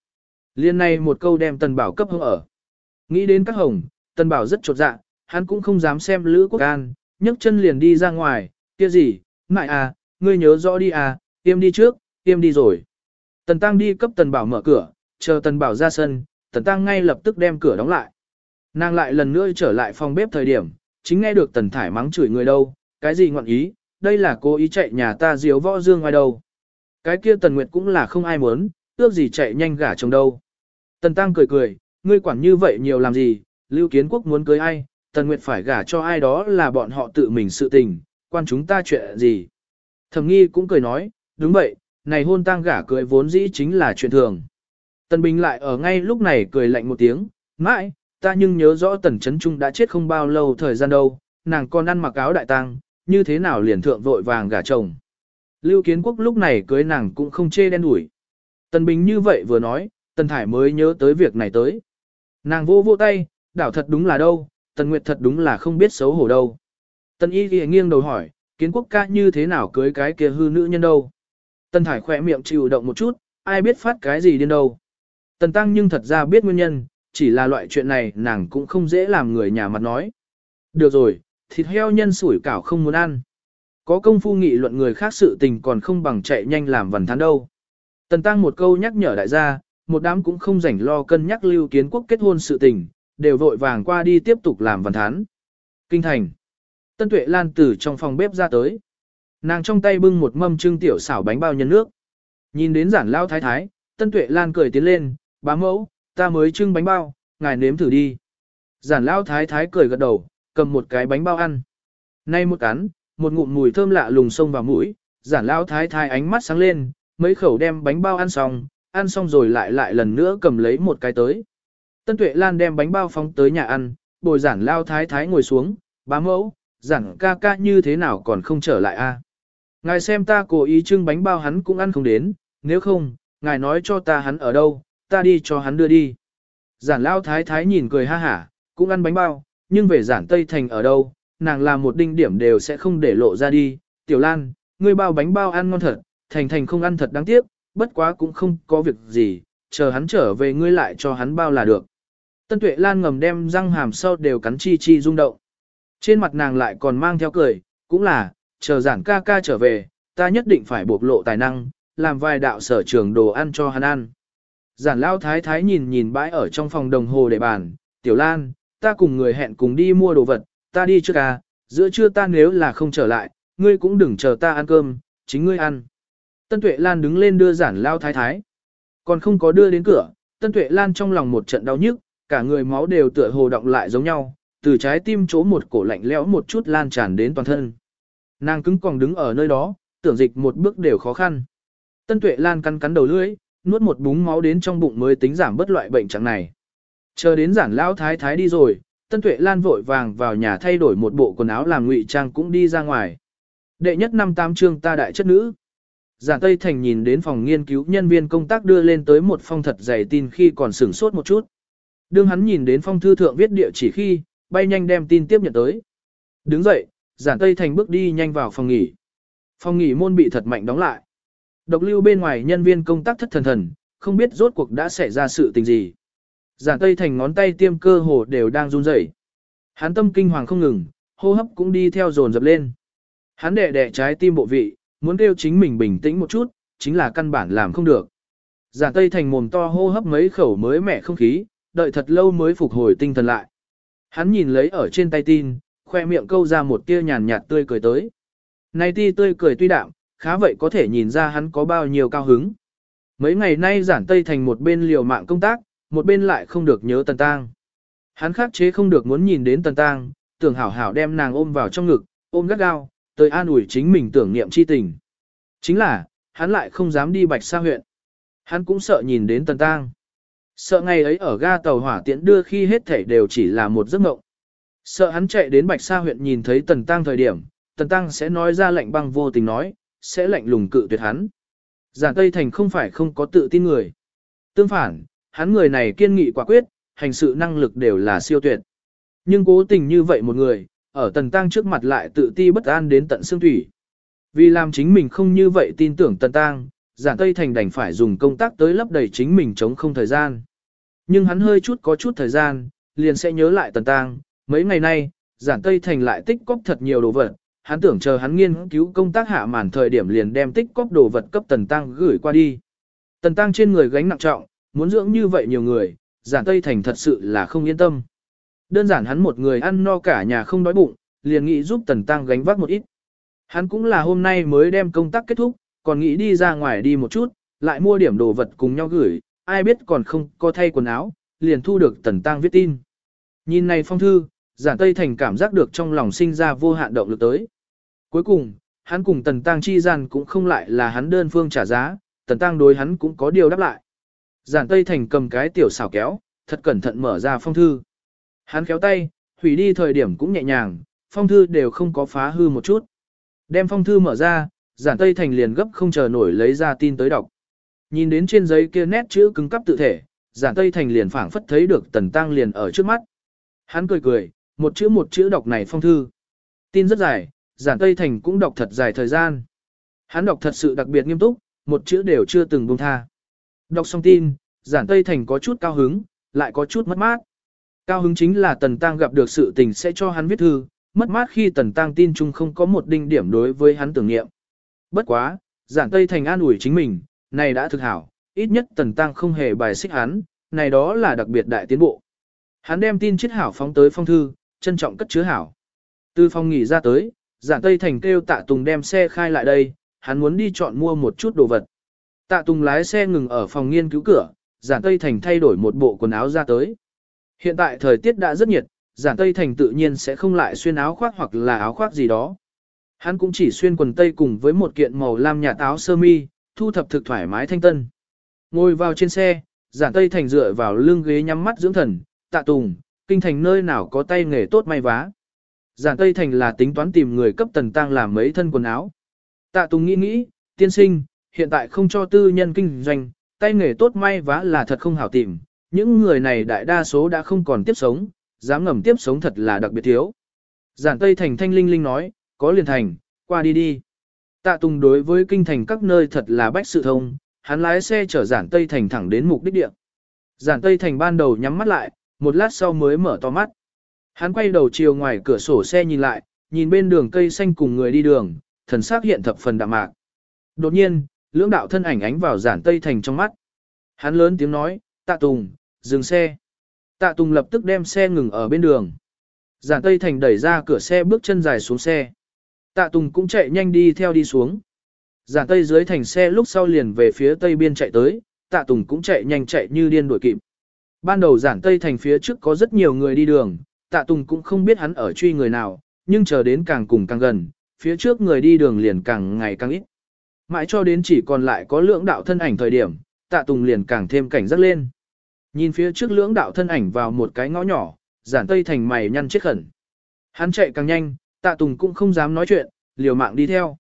Liên này một câu đem Tần bảo cấp hông ở. Nghĩ đến các hồng, Tần bảo rất chột dạ, hắn cũng không dám xem Lữ Quốc Gan, nhấc chân liền đi ra ngoài, kia gì, mại à, ngươi nhớ rõ đi à, tiêm đi trước, tiêm đi rồi. Tần Tăng đi cấp Tần Bảo mở cửa, chờ Tần Bảo ra sân, Tần Tăng ngay lập tức đem cửa đóng lại. Nàng lại lần nữa trở lại phòng bếp thời điểm, chính nghe được Tần Thải mắng chửi người đâu, cái gì ngọn ý, đây là cố ý chạy nhà ta diếu võ dương ngoài đâu. Cái kia Tần Nguyệt cũng là không ai muốn, ước gì chạy nhanh gả chồng đâu. Tần Tăng cười cười, ngươi quản như vậy nhiều làm gì, Lưu Kiến Quốc muốn cưới ai, Tần Nguyệt phải gả cho ai đó là bọn họ tự mình sự tình, quan chúng ta chuyện gì. Thẩm nghi cũng cười nói, đúng vậy, này hôn tang gả cưới vốn dĩ chính là chuyện thường. Tần Bình lại ở ngay lúc này cười lạnh một tiếng, mãi, ta nhưng nhớ rõ Tần Trấn Trung đã chết không bao lâu thời gian đâu, nàng còn ăn mặc áo đại tang, như thế nào liền thượng vội vàng gả chồng. Lưu Kiến Quốc lúc này cưới nàng cũng không chê đen đủi. Tần Bình như vậy vừa nói, Tần Thải mới nhớ tới việc này tới. Nàng vô vô tay, đảo thật đúng là đâu, Tần Nguyệt thật đúng là không biết xấu hổ đâu. Tần Y ghi nghiêng đầu hỏi, Kiến Quốc ca như thế nào cưới cái kia hư nữ nhân đâu. Tần Thải khỏe miệng chịu động một chút, ai biết phát cái gì điên đâu. Tần Tăng nhưng thật ra biết nguyên nhân, chỉ là loại chuyện này nàng cũng không dễ làm người nhà mặt nói. Được rồi, thịt heo nhân sủi cảo không muốn ăn. Có công phu nghị luận người khác sự tình còn không bằng chạy nhanh làm vần thán đâu. Tần Tăng một câu nhắc nhở đại gia, một đám cũng không rảnh lo cân nhắc lưu kiến quốc kết hôn sự tình, đều vội vàng qua đi tiếp tục làm vần thán. Kinh thành. Tân Tuệ Lan từ trong phòng bếp ra tới. Nàng trong tay bưng một mâm trưng tiểu xảo bánh bao nhân nước. Nhìn đến giản lao thái thái, Tân Tuệ Lan cười tiến lên, bá mẫu, ta mới trưng bánh bao, ngài nếm thử đi. Giản lao thái thái cười gật đầu, cầm một cái bánh bao ăn. Nay một cắn, một ngụm mùi thơm lạ lùng sông vào mũi, giản lao thái thái ánh mắt sáng lên, mấy khẩu đem bánh bao ăn xong, ăn xong rồi lại lại lần nữa cầm lấy một cái tới. Tân Tuệ Lan đem bánh bao phóng tới nhà ăn, bồi giản lao thái thái ngồi xuống, bá mẫu, giản ca ca như thế nào còn không trở lại a? Ngài xem ta cố ý trưng bánh bao hắn cũng ăn không đến, nếu không, ngài nói cho ta hắn ở đâu, ta đi cho hắn đưa đi. Giản lao thái thái nhìn cười ha hả, cũng ăn bánh bao, nhưng về giản Tây Thành ở đâu, nàng làm một đinh điểm đều sẽ không để lộ ra đi. Tiểu Lan, ngươi bao bánh bao ăn ngon thật, Thành Thành không ăn thật đáng tiếc, bất quá cũng không có việc gì, chờ hắn trở về ngươi lại cho hắn bao là được. Tân Tuệ Lan ngầm đem răng hàm sau đều cắn chi chi rung động. Trên mặt nàng lại còn mang theo cười, cũng là, chờ giản ca ca trở về, ta nhất định phải bộc lộ tài năng, làm vài đạo sở trường đồ ăn cho hắn ăn. Giản lao thái thái nhìn nhìn bãi ở trong phòng đồng hồ để bàn, tiểu lan, ta cùng người hẹn cùng đi mua đồ vật, ta đi trước à, giữa trưa ta nếu là không trở lại, ngươi cũng đừng chờ ta ăn cơm, chính ngươi ăn. Tân Tuệ Lan đứng lên đưa giản lao thái thái. Còn không có đưa đến cửa, Tân Tuệ Lan trong lòng một trận đau nhức, cả người máu đều tựa hồ động lại giống nhau, từ trái tim chỗ một cổ lạnh lẽo một chút lan tràn đến toàn thân. Nàng cứng còn đứng ở nơi đó, tưởng dịch một bước đều khó khăn. Tân Tuệ Lan cắn cắn đầu lưỡi, nuốt một búng máu đến trong bụng mới tính giảm bất loại bệnh trạng này. Chờ đến giản lão thái thái đi rồi, Tân Tuệ Lan vội vàng vào nhà thay đổi một bộ quần áo làm ngụy trang cũng đi ra ngoài. Đệ nhất năm tám chương ta đại chất nữ. Giản Tây Thành nhìn đến phòng nghiên cứu nhân viên công tác đưa lên tới một phong thật dày tin khi còn sửng sốt một chút. Đương hắn nhìn đến phong thư thượng viết địa chỉ khi, bay nhanh đem tin tiếp nhận tới. Đứng dậy, Giản Tây Thành bước đi nhanh vào phòng nghỉ. Phòng nghỉ môn bị thật mạnh đóng lại. Độc lưu bên ngoài nhân viên công tác thất thần thần, không biết rốt cuộc đã xảy ra sự tình gì. Giản Tây Thành ngón tay tiêm cơ hồ đều đang run rẩy. Hắn tâm kinh hoàng không ngừng, hô hấp cũng đi theo dồn dập lên. Hắn đẻ đẻ trái tim bộ vị, muốn kêu chính mình bình tĩnh một chút, chính là căn bản làm không được. Giản Tây Thành mồm to hô hấp mấy khẩu mới mẻ không khí, đợi thật lâu mới phục hồi tinh thần lại. Hắn nhìn lấy ở trên tay tin, khoe miệng câu ra một tia nhàn nhạt tươi cười tới. Nay ti tươi cười tuy đạm, khá vậy có thể nhìn ra hắn có bao nhiêu cao hứng. Mấy ngày nay giản tây thành một bên liều mạng công tác, một bên lại không được nhớ tần tang. Hắn khắc chế không được muốn nhìn đến tần tang, tưởng hảo hảo đem nàng ôm vào trong ngực, ôm gắt gao, tới an ủi chính mình tưởng niệm chi tình. Chính là, hắn lại không dám đi bạch xa huyện. Hắn cũng sợ nhìn đến tần tang. Sợ ngày ấy ở ga tàu hỏa tiễn đưa khi hết thảy đều chỉ là một giấc mộng. Sợ hắn chạy đến bạch sa huyện nhìn thấy tần tang thời điểm, tần tăng sẽ nói ra lệnh băng vô tình nói, sẽ lạnh lùng cự tuyệt hắn. Giản Tây Thành không phải không có tự tin người. Tương phản, hắn người này kiên nghị quả quyết, hành sự năng lực đều là siêu tuyệt. Nhưng cố tình như vậy một người, ở tần tăng trước mặt lại tự ti bất an đến tận xương thủy. Vì làm chính mình không như vậy tin tưởng tần tăng, giản Tây Thành đành phải dùng công tác tới lấp đầy chính mình chống không thời gian. Nhưng hắn hơi chút có chút thời gian, liền sẽ nhớ lại tần tang mấy ngày nay, giản Tây Thành lại tích cóp thật nhiều đồ vật, hắn tưởng chờ hắn nghiên cứu công tác hạ màn thời điểm liền đem tích cóp đồ vật cấp Tần Tăng gửi qua đi. Tần Tăng trên người gánh nặng trọng, muốn dưỡng như vậy nhiều người, giản Tây Thành thật sự là không yên tâm. Đơn giản hắn một người ăn no cả nhà không đói bụng, liền nghĩ giúp Tần Tăng gánh vác một ít. Hắn cũng là hôm nay mới đem công tác kết thúc, còn nghĩ đi ra ngoài đi một chút, lại mua điểm đồ vật cùng nhau gửi, ai biết còn không có thay quần áo, liền thu được Tần Tăng viết tin. Nhìn này phong thư, giản Tây Thành cảm giác được trong lòng sinh ra vô hạn động lực tới. Cuối cùng, hắn cùng Tần Tăng chi gian cũng không lại là hắn đơn phương trả giá, Tần Tăng đối hắn cũng có điều đáp lại. Giản Tây Thành cầm cái tiểu xảo kéo, thật cẩn thận mở ra phong thư. Hắn kéo tay, hủy đi thời điểm cũng nhẹ nhàng, phong thư đều không có phá hư một chút. Đem phong thư mở ra, Giản Tây Thành liền gấp không chờ nổi lấy ra tin tới đọc. Nhìn đến trên giấy kia nét chữ cứng cắp tự thể, Giản Tây Thành liền phảng phất thấy được Tần Tăng liền ở trước mắt. Hắn cười cười, một chữ một chữ đọc này phong thư. Tin rất dài, Giản Tây Thành cũng đọc thật dài thời gian. Hắn đọc thật sự đặc biệt nghiêm túc, một chữ đều chưa từng buông tha. Đọc xong tin, Giản Tây Thành có chút cao hứng, lại có chút mất mát. Cao hứng chính là Tần Tăng gặp được sự tình sẽ cho hắn viết thư, mất mát khi Tần Tăng tin chung không có một đinh điểm đối với hắn tưởng niệm. Bất quá, Giản Tây Thành an ủi chính mình, này đã thực hảo, ít nhất Tần Tăng không hề bài xích hắn, này đó là đặc biệt đại tiến bộ. Hắn đem tin chiết hảo phóng tới phong thư, trân trọng cất chứa hảo. Từ phòng nghỉ ra tới, Giản Tây Thành kêu Tạ Tùng đem xe khai lại đây, hắn muốn đi chọn mua một chút đồ vật. Tạ Tùng lái xe ngừng ở phòng nghiên cứu cửa, Giản Tây Thành thay đổi một bộ quần áo ra tới. Hiện tại thời tiết đã rất nhiệt, Giản Tây Thành tự nhiên sẽ không lại xuyên áo khoác hoặc là áo khoác gì đó. Hắn cũng chỉ xuyên quần tây cùng với một kiện màu lam nhạt áo sơ mi, thu thập thực thoải mái thanh tân. Ngồi vào trên xe, Giản Tây Thành dựa vào lưng ghế nhắm mắt dưỡng thần, Tạ Tùng, kinh thành nơi nào có tay nghề tốt may vá. Giản Tây Thành là tính toán tìm người cấp tần tăng làm mấy thân quần áo. Tạ Tùng nghĩ nghĩ, tiên sinh, hiện tại không cho tư nhân kinh doanh, tay nghề tốt may vá là thật không hảo tìm, những người này đại đa số đã không còn tiếp sống, dám ngầm tiếp sống thật là đặc biệt thiếu. Giản Tây Thành thanh linh linh nói, có liền thành, qua đi đi. Tạ Tùng đối với kinh thành các nơi thật là bách sự thông, hắn lái xe chở Giản Tây Thành thẳng đến mục đích địa. Giản Tây Thành ban đầu nhắm mắt lại, một lát sau mới mở to mắt. Hắn quay đầu chiều ngoài cửa sổ xe nhìn lại, nhìn bên đường cây xanh cùng người đi đường, thần sắc hiện thập phần đạm mạc. Đột nhiên, lưỡng đạo thân ảnh ánh vào giản tây thành trong mắt. Hắn lớn tiếng nói, tạ tùng, dừng xe. Tạ tùng lập tức đem xe ngừng ở bên đường. Giản tây thành đẩy ra cửa xe bước chân dài xuống xe. Tạ tùng cũng chạy nhanh đi theo đi xuống. Giản tây dưới thành xe lúc sau liền về phía tây biên chạy tới, tạ tùng cũng chạy nhanh chạy như điên đuổi kịp. Ban đầu giản tây thành phía trước có rất nhiều người đi đường, tạ tùng cũng không biết hắn ở truy người nào, nhưng chờ đến càng cùng càng gần, phía trước người đi đường liền càng ngày càng ít. Mãi cho đến chỉ còn lại có lưỡng đạo thân ảnh thời điểm, tạ tùng liền càng thêm cảnh giác lên. Nhìn phía trước lưỡng đạo thân ảnh vào một cái ngõ nhỏ, giản tây thành mày nhăn chết khẩn. Hắn chạy càng nhanh, tạ tùng cũng không dám nói chuyện, liều mạng đi theo.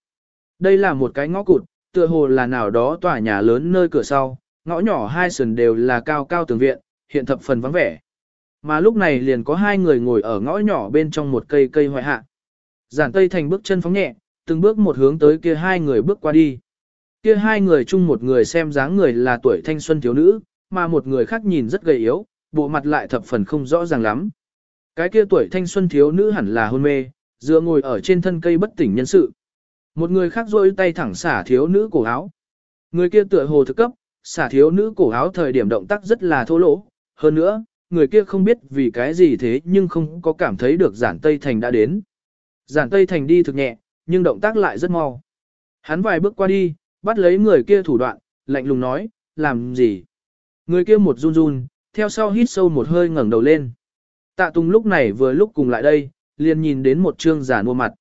Đây là một cái ngõ cụt, tựa hồ là nào đó tòa nhà lớn nơi cửa sau, ngõ nhỏ hai sườn đều là cao cao tường viện, hiện thập phần vắng vẻ. Mà lúc này liền có hai người ngồi ở ngõ nhỏ bên trong một cây cây hoại hạ. Giản Tây Thành bước chân phóng nhẹ, từng bước một hướng tới kia hai người bước qua đi. Kia hai người chung một người xem dáng người là tuổi thanh xuân thiếu nữ, mà một người khác nhìn rất gầy yếu, bộ mặt lại thập phần không rõ ràng lắm. Cái kia tuổi thanh xuân thiếu nữ hẳn là hôn mê, dựa ngồi ở trên thân cây bất tỉnh nhân sự. Một người khác rôi tay thẳng xả thiếu nữ cổ áo. Người kia tựa hồ thực cấp, xả thiếu nữ cổ áo thời điểm động tác rất là thô lỗ. Hơn nữa, người kia không biết vì cái gì thế nhưng không có cảm thấy được giản Tây Thành đã đến. Giản Tây Thành đi thực nhẹ, nhưng động tác lại rất mau. Hắn vài bước qua đi, bắt lấy người kia thủ đoạn, lạnh lùng nói, làm gì? Người kia một run run, theo sau hít sâu một hơi ngẩng đầu lên. Tạ Tùng lúc này vừa lúc cùng lại đây, liền nhìn đến một trương giả mua mặt.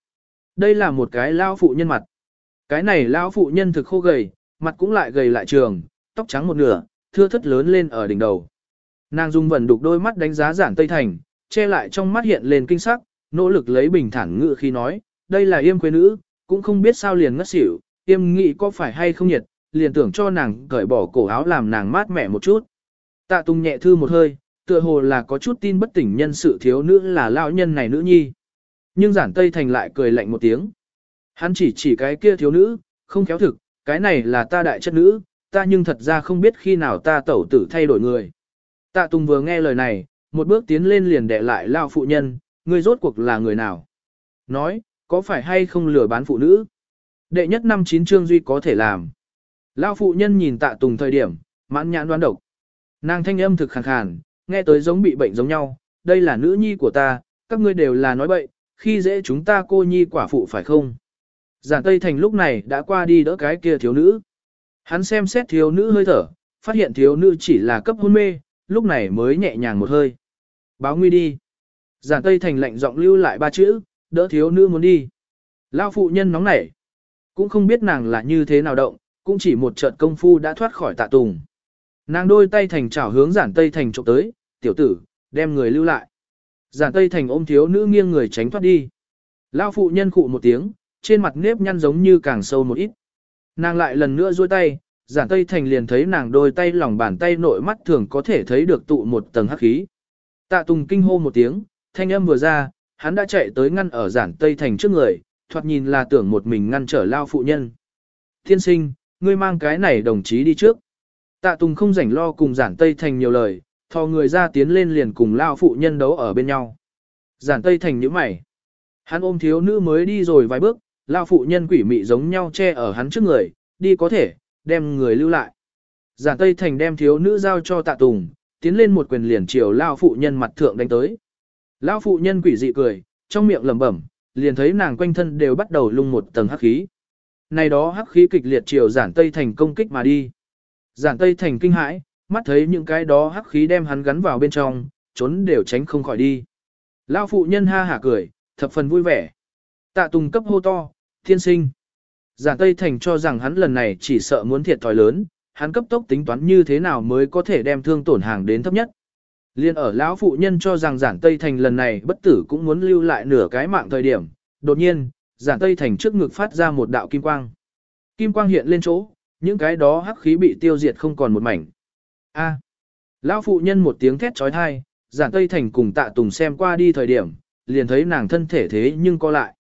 Đây là một cái lao phụ nhân mặt. Cái này lao phụ nhân thực khô gầy, mặt cũng lại gầy lại trường, tóc trắng một nửa, thưa thất lớn lên ở đỉnh đầu. Nàng dung vẩn đục đôi mắt đánh giá giản Tây Thành, che lại trong mắt hiện lên kinh sắc, nỗ lực lấy bình thản ngự khi nói, đây là yêm quê nữ, cũng không biết sao liền ngất xỉu, yêm nghĩ có phải hay không nhiệt, liền tưởng cho nàng cởi bỏ cổ áo làm nàng mát mẻ một chút. Tạ Tùng nhẹ thư một hơi, tựa hồ là có chút tin bất tỉnh nhân sự thiếu nữ là lão nhân này nữ nhi. Nhưng giản Tây Thành lại cười lạnh một tiếng. Hắn chỉ chỉ cái kia thiếu nữ, không khéo thực, cái này là ta đại chất nữ, ta nhưng thật ra không biết khi nào ta tẩu tử thay đổi người. Tạ Tùng vừa nghe lời này, một bước tiến lên liền đệ lại lao phụ nhân, ngươi rốt cuộc là người nào? Nói, có phải hay không lừa bán phụ nữ? Đệ nhất năm chín trương duy có thể làm. Lao phụ nhân nhìn tạ tùng thời điểm, mãn nhãn đoán độc. Nàng thanh âm thực khàn khàn, nghe tới giống bị bệnh giống nhau, đây là nữ nhi của ta, các ngươi đều là nói bậy, khi dễ chúng ta cô nhi quả phụ phải không? Giản Tây Thành lúc này đã qua đi đỡ cái kia thiếu nữ. Hắn xem xét thiếu nữ hơi thở, phát hiện thiếu nữ chỉ là cấp hôn mê, lúc này mới nhẹ nhàng một hơi. Báo nguy đi. Giản Tây Thành lạnh giọng lưu lại ba chữ, đỡ thiếu nữ muốn đi. Lao phụ nhân nóng nảy. Cũng không biết nàng là như thế nào động, cũng chỉ một trận công phu đã thoát khỏi tạ tùng. Nàng đôi tay thành chảo hướng giản tây thành trộm tới, tiểu tử, đem người lưu lại. Giản tây thành ôm thiếu nữ nghiêng người tránh thoát đi. Lao phụ nhân khụ một tiếng, trên mặt nếp nhăn giống như càng sâu một ít. Nàng lại lần nữa duỗi tay, giản tây thành liền thấy nàng đôi tay lòng bàn tay nội mắt thường có thể thấy được tụ một tầng hắc khí. Tạ Tùng kinh hô một tiếng, thanh âm vừa ra, hắn đã chạy tới ngăn ở giản tây thành trước người, thoạt nhìn là tưởng một mình ngăn trở lao phụ nhân. Thiên sinh, ngươi mang cái này đồng chí đi trước. Tạ Tùng không rảnh lo cùng giản tây thành nhiều lời, thò người ra tiến lên liền cùng lao phụ nhân đấu ở bên nhau. Giản tây thành nhíu mày. Hắn ôm thiếu nữ mới đi rồi vài bước, lao phụ nhân quỷ mị giống nhau che ở hắn trước người, đi có thể, đem người lưu lại. Giản Tây Thành đem thiếu nữ giao cho tạ tùng, tiến lên một quyền liền chiều lao phụ nhân mặt thượng đánh tới. Lao phụ nhân quỷ dị cười, trong miệng lẩm bẩm, liền thấy nàng quanh thân đều bắt đầu lung một tầng hắc khí. Này đó hắc khí kịch liệt chiều giản Tây Thành công kích mà đi. Giản Tây Thành kinh hãi, mắt thấy những cái đó hắc khí đem hắn gắn vào bên trong, trốn đều tránh không khỏi đi. Lao phụ nhân ha hả cười, thập phần vui vẻ. Tạ Tùng cấp hô to, thiên sinh. Giản Tây Thành cho rằng hắn lần này chỉ sợ muốn thiệt thòi lớn, hắn cấp tốc tính toán như thế nào mới có thể đem thương tổn hàng đến thấp nhất. Liên ở lão phụ nhân cho rằng Giản Tây Thành lần này bất tử cũng muốn lưu lại nửa cái mạng thời điểm, đột nhiên, Giản Tây Thành trước ngực phát ra một đạo kim quang. Kim quang hiện lên chỗ, những cái đó hắc khí bị tiêu diệt không còn một mảnh. A. Lão phụ nhân một tiếng thét chói tai, Giản Tây Thành cùng Tạ Tùng xem qua đi thời điểm, liền thấy nàng thân thể thế nhưng co lại.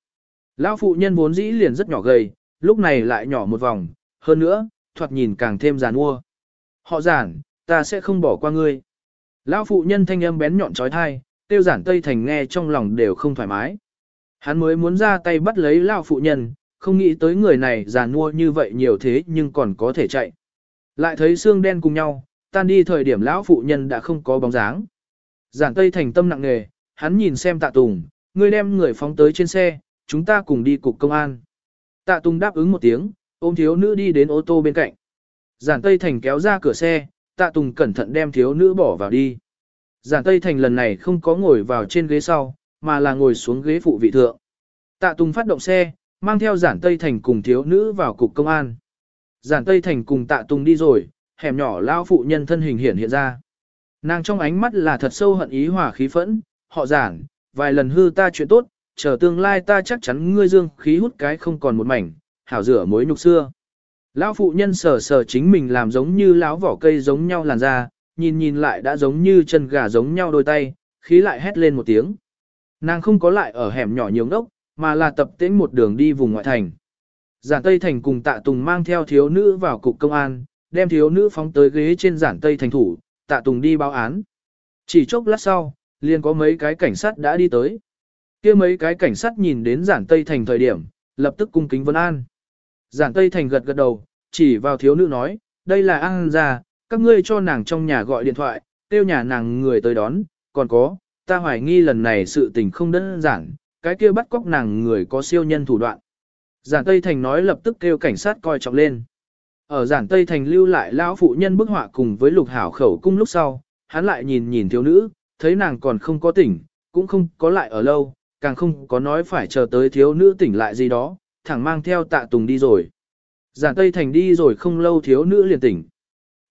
Lão phụ nhân vốn dĩ liền rất nhỏ gầy, lúc này lại nhỏ một vòng, hơn nữa, thoạt nhìn càng thêm giàn ua. Họ giản, ta sẽ không bỏ qua ngươi. Lão phụ nhân thanh âm bén nhọn trói thai, tiêu giản Tây Thành nghe trong lòng đều không thoải mái. Hắn mới muốn ra tay bắt lấy lão phụ nhân, không nghĩ tới người này già nua như vậy nhiều thế nhưng còn có thể chạy. Lại thấy xương đen cùng nhau, tan đi thời điểm lão phụ nhân đã không có bóng dáng. Giản Tây Thành tâm nặng nề, hắn nhìn xem tạ tùng, ngươi đem người phóng tới trên xe, chúng ta cùng đi cục công an. Tạ Tùng đáp ứng một tiếng, ôm thiếu nữ đi đến ô tô bên cạnh. Giản Tây Thành kéo ra cửa xe, Tạ Tùng cẩn thận đem thiếu nữ bỏ vào đi. Giản Tây Thành lần này không có ngồi vào trên ghế sau, mà là ngồi xuống ghế phụ vị thượng. Tạ Tùng phát động xe, mang theo Giản Tây Thành cùng thiếu nữ vào cục công an. Giản Tây Thành cùng Tạ Tùng đi rồi, hẻm nhỏ lao phụ nhân thân hình hiện hiện ra. Nàng trong ánh mắt là thật sâu hận ý hòa khí phẫn, họ giản, vài lần hư ta chuyện tốt, chờ tương lai ta chắc chắn ngươi dương khí hút cái không còn một mảnh, hảo rửa mối nhục xưa. Lão phụ nhân sờ sờ chính mình làm giống như láo vỏ cây giống nhau làn da, nhìn nhìn lại đã giống như chân gà giống nhau đôi tay, khí lại hét lên một tiếng. Nàng không có lại ở hẻm nhỏ nhiều ngốc, mà là tập tễnh một đường đi vùng ngoại thành. Giản Tây Thành cùng Tạ Tùng mang theo thiếu nữ vào cục công an, đem thiếu nữ phóng tới ghế trên giản Tây Thành thủ, Tạ Tùng đi báo án. Chỉ chốc lát sau, liền có mấy cái cảnh sát đã đi tới kia mấy cái cảnh sát nhìn đến giản Tây Thành thời điểm, lập tức cung kính vấn an. Giản Tây Thành gật gật đầu, chỉ vào thiếu nữ nói, đây là An gia, các ngươi cho nàng trong nhà gọi điện thoại, tiêu nhà nàng người tới đón, còn có, ta hoài nghi lần này sự tình không đơn giản, cái kia bắt cóc nàng người có siêu nhân thủ đoạn. Giản Tây Thành nói lập tức kêu cảnh sát coi trọng lên. Ở giản Tây Thành lưu lại lão phụ nhân bức họa cùng với lục hảo khẩu cung lúc sau, hắn lại nhìn nhìn thiếu nữ, thấy nàng còn không có tỉnh, cũng không có lại ở lâu, càng không có nói phải chờ tới thiếu nữ tỉnh lại gì đó, thẳng mang theo tạ tùng đi rồi. Giản Tây Thành đi rồi không lâu thiếu nữ liền tỉnh.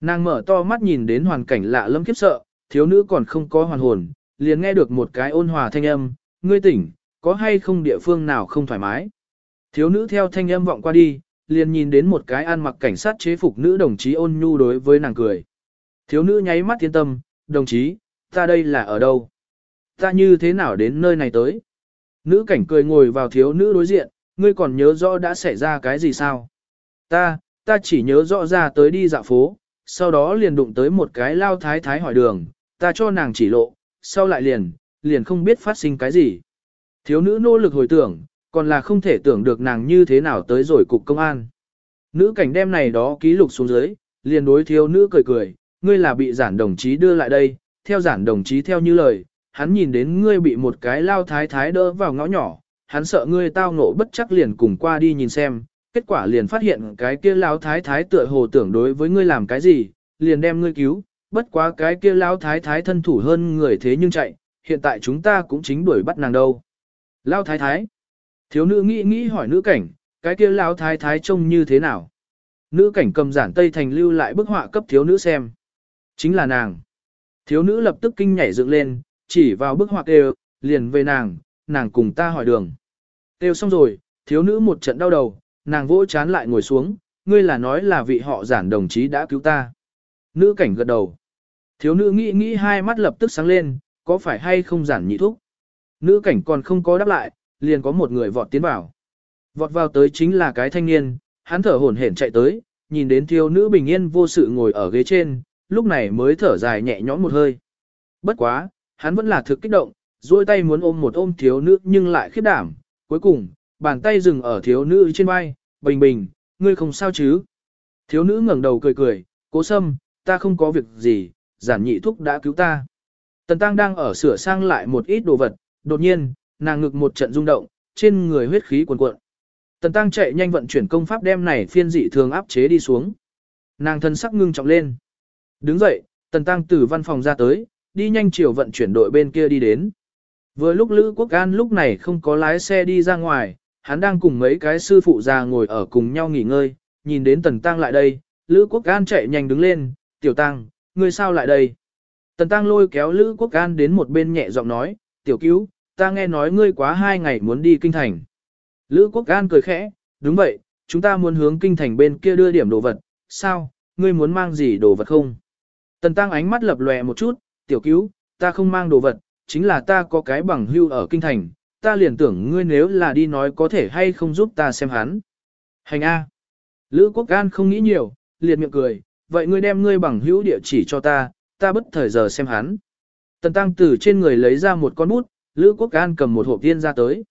Nàng mở to mắt nhìn đến hoàn cảnh lạ lẫm kiếp sợ, thiếu nữ còn không có hoàn hồn, liền nghe được một cái ôn hòa thanh âm, ngươi tỉnh, có hay không địa phương nào không thoải mái. Thiếu nữ theo thanh âm vọng qua đi, liền nhìn đến một cái ăn mặc cảnh sát chế phục nữ đồng chí ôn nhu đối với nàng cười. Thiếu nữ nháy mắt thiên tâm, đồng chí, ta đây là ở đâu? Ta như thế nào đến nơi này tới? Nữ cảnh cười ngồi vào thiếu nữ đối diện, ngươi còn nhớ rõ đã xảy ra cái gì sao? Ta, ta chỉ nhớ rõ ra tới đi dạo phố, sau đó liền đụng tới một cái lao thái thái hỏi đường, ta cho nàng chỉ lộ, sau lại liền, liền không biết phát sinh cái gì. Thiếu nữ nỗ lực hồi tưởng, còn là không thể tưởng được nàng như thế nào tới rồi cục công an. Nữ cảnh đem này đó ký lục xuống dưới, liền đối thiếu nữ cười cười, ngươi là bị giản đồng chí đưa lại đây, theo giản đồng chí theo như lời, hắn nhìn đến ngươi bị một cái lao thái thái đỡ vào ngõ nhỏ, hắn sợ ngươi tao ngộ bất chắc liền cùng qua đi nhìn xem, kết quả liền phát hiện cái kia lao thái thái tựa hồ tưởng đối với ngươi làm cái gì, liền đem ngươi cứu, bất quá cái kia lao thái thái thân thủ hơn người thế nhưng chạy, hiện tại chúng ta cũng chính đuổi bắt nàng đâu. Lao thái thái, thiếu nữ nghĩ nghĩ hỏi nữ cảnh, cái kia lao thái thái trông như thế nào? Nữ cảnh cầm giản tây thành lưu lại bức họa cấp thiếu nữ xem. Chính là nàng. Thiếu nữ lập tức kinh nhảy dựng lên, chỉ vào bức họa đều, liền về nàng, nàng cùng ta hỏi đường. Đều xong rồi, thiếu nữ một trận đau đầu, nàng vỗ chán lại ngồi xuống, ngươi là nói là vị họ giản đồng chí đã cứu ta. Nữ cảnh gật đầu. Thiếu nữ nghĩ nghĩ hai mắt lập tức sáng lên, có phải hay không giản nhị thúc. Nữ cảnh còn không có đáp lại, liền có một người vọt tiến vào. Vọt vào tới chính là cái thanh niên, hắn thở hổn hển chạy tới, nhìn đến thiếu nữ bình yên vô sự ngồi ở ghế trên, lúc này mới thở dài nhẹ nhõm một hơi. Bất quá, hắn vẫn là thực kích động, duỗi tay muốn ôm một ôm thiếu nữ nhưng lại khiếp đảm, cuối cùng, bàn tay dừng ở thiếu nữ trên vai, bình bình, ngươi không sao chứ. Thiếu nữ ngẩng đầu cười cười, cố sâm, ta không có việc gì, giản nhị thúc đã cứu ta. Tần tăng đang ở sửa sang lại một ít đồ vật, đột nhiên, nàng ngực một trận rung động, trên người huyết khí cuồn cuộn. Tần tăng chạy nhanh vận chuyển công pháp đem này phiên dị thường áp chế đi xuống. Nàng thân sắc ngưng trọng lên. Đứng dậy, tần tăng từ văn phòng ra tới, đi nhanh chiều vận chuyển đội bên kia đi đến. Vừa lúc Lữ Quốc An lúc này không có lái xe đi ra ngoài, hắn đang cùng mấy cái sư phụ già ngồi ở cùng nhau nghỉ ngơi, nhìn đến Tần Tăng lại đây, Lữ Quốc An chạy nhanh đứng lên, Tiểu Tăng, ngươi sao lại đây? Tần Tăng lôi kéo Lữ Quốc An đến một bên nhẹ giọng nói, Tiểu Cứu, ta nghe nói ngươi quá hai ngày muốn đi kinh thành. Lữ Quốc An cười khẽ, đúng vậy, chúng ta muốn hướng kinh thành bên kia đưa điểm đồ vật, sao, ngươi muốn mang gì đồ vật không? Tần Tăng ánh mắt lập lòe một chút, Tiểu Cứu, ta không mang đồ vật, chính là ta có cái bằng hưu ở kinh thành, ta liền tưởng ngươi nếu là đi nói có thể hay không giúp ta xem hắn. Hành A. Lữ Quốc Gan không nghĩ nhiều, liền miệng cười, vậy ngươi đem ngươi bằng hữu địa chỉ cho ta, ta bất thời giờ xem hắn. Tần Tăng từ trên người lấy ra một con bút, Lữ Quốc An cầm một hộp tiên ra tới.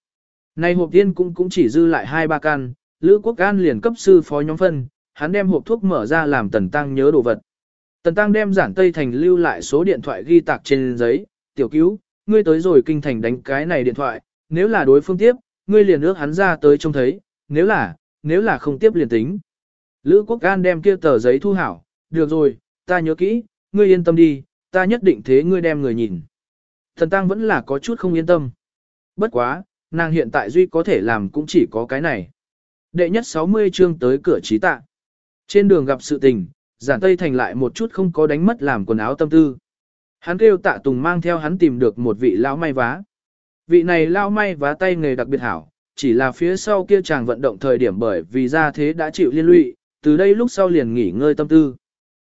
Này hộp tiên cũng cũng chỉ dư lại hai ba can, Lữ Quốc An liền cấp sư phó nhóm phân, hắn đem hộp thuốc mở ra làm Tần Tăng nhớ đồ vật. Tần Tăng đem giản Tây Thành lưu lại số điện thoại ghi tạc trên giấy, tiểu cứu, ngươi tới rồi kinh thành đánh cái này điện thoại, nếu là đối phương tiếp, ngươi liền ước hắn ra tới trông thấy, nếu là, nếu là không tiếp liền tính. Lữ Quốc An đem kia tờ giấy thu hảo, được rồi, ta nhớ kỹ, ngươi yên tâm đi, ta nhất định thế ngươi đem người nhìn. Thần Tăng vẫn là có chút không yên tâm. Bất quá, nàng hiện tại duy có thể làm cũng chỉ có cái này. Đệ nhất 60 chương tới cửa trí tạ. Trên đường gặp sự tình, giản tây thành lại một chút không có đánh mất làm quần áo tâm tư. Hắn kêu tạ tùng mang theo hắn tìm được một vị lão may vá. Vị này lão may vá tay nghề đặc biệt hảo, chỉ là phía sau kia chàng vận động thời điểm bởi vì ra thế đã chịu liên lụy, từ đây lúc sau liền nghỉ ngơi tâm tư.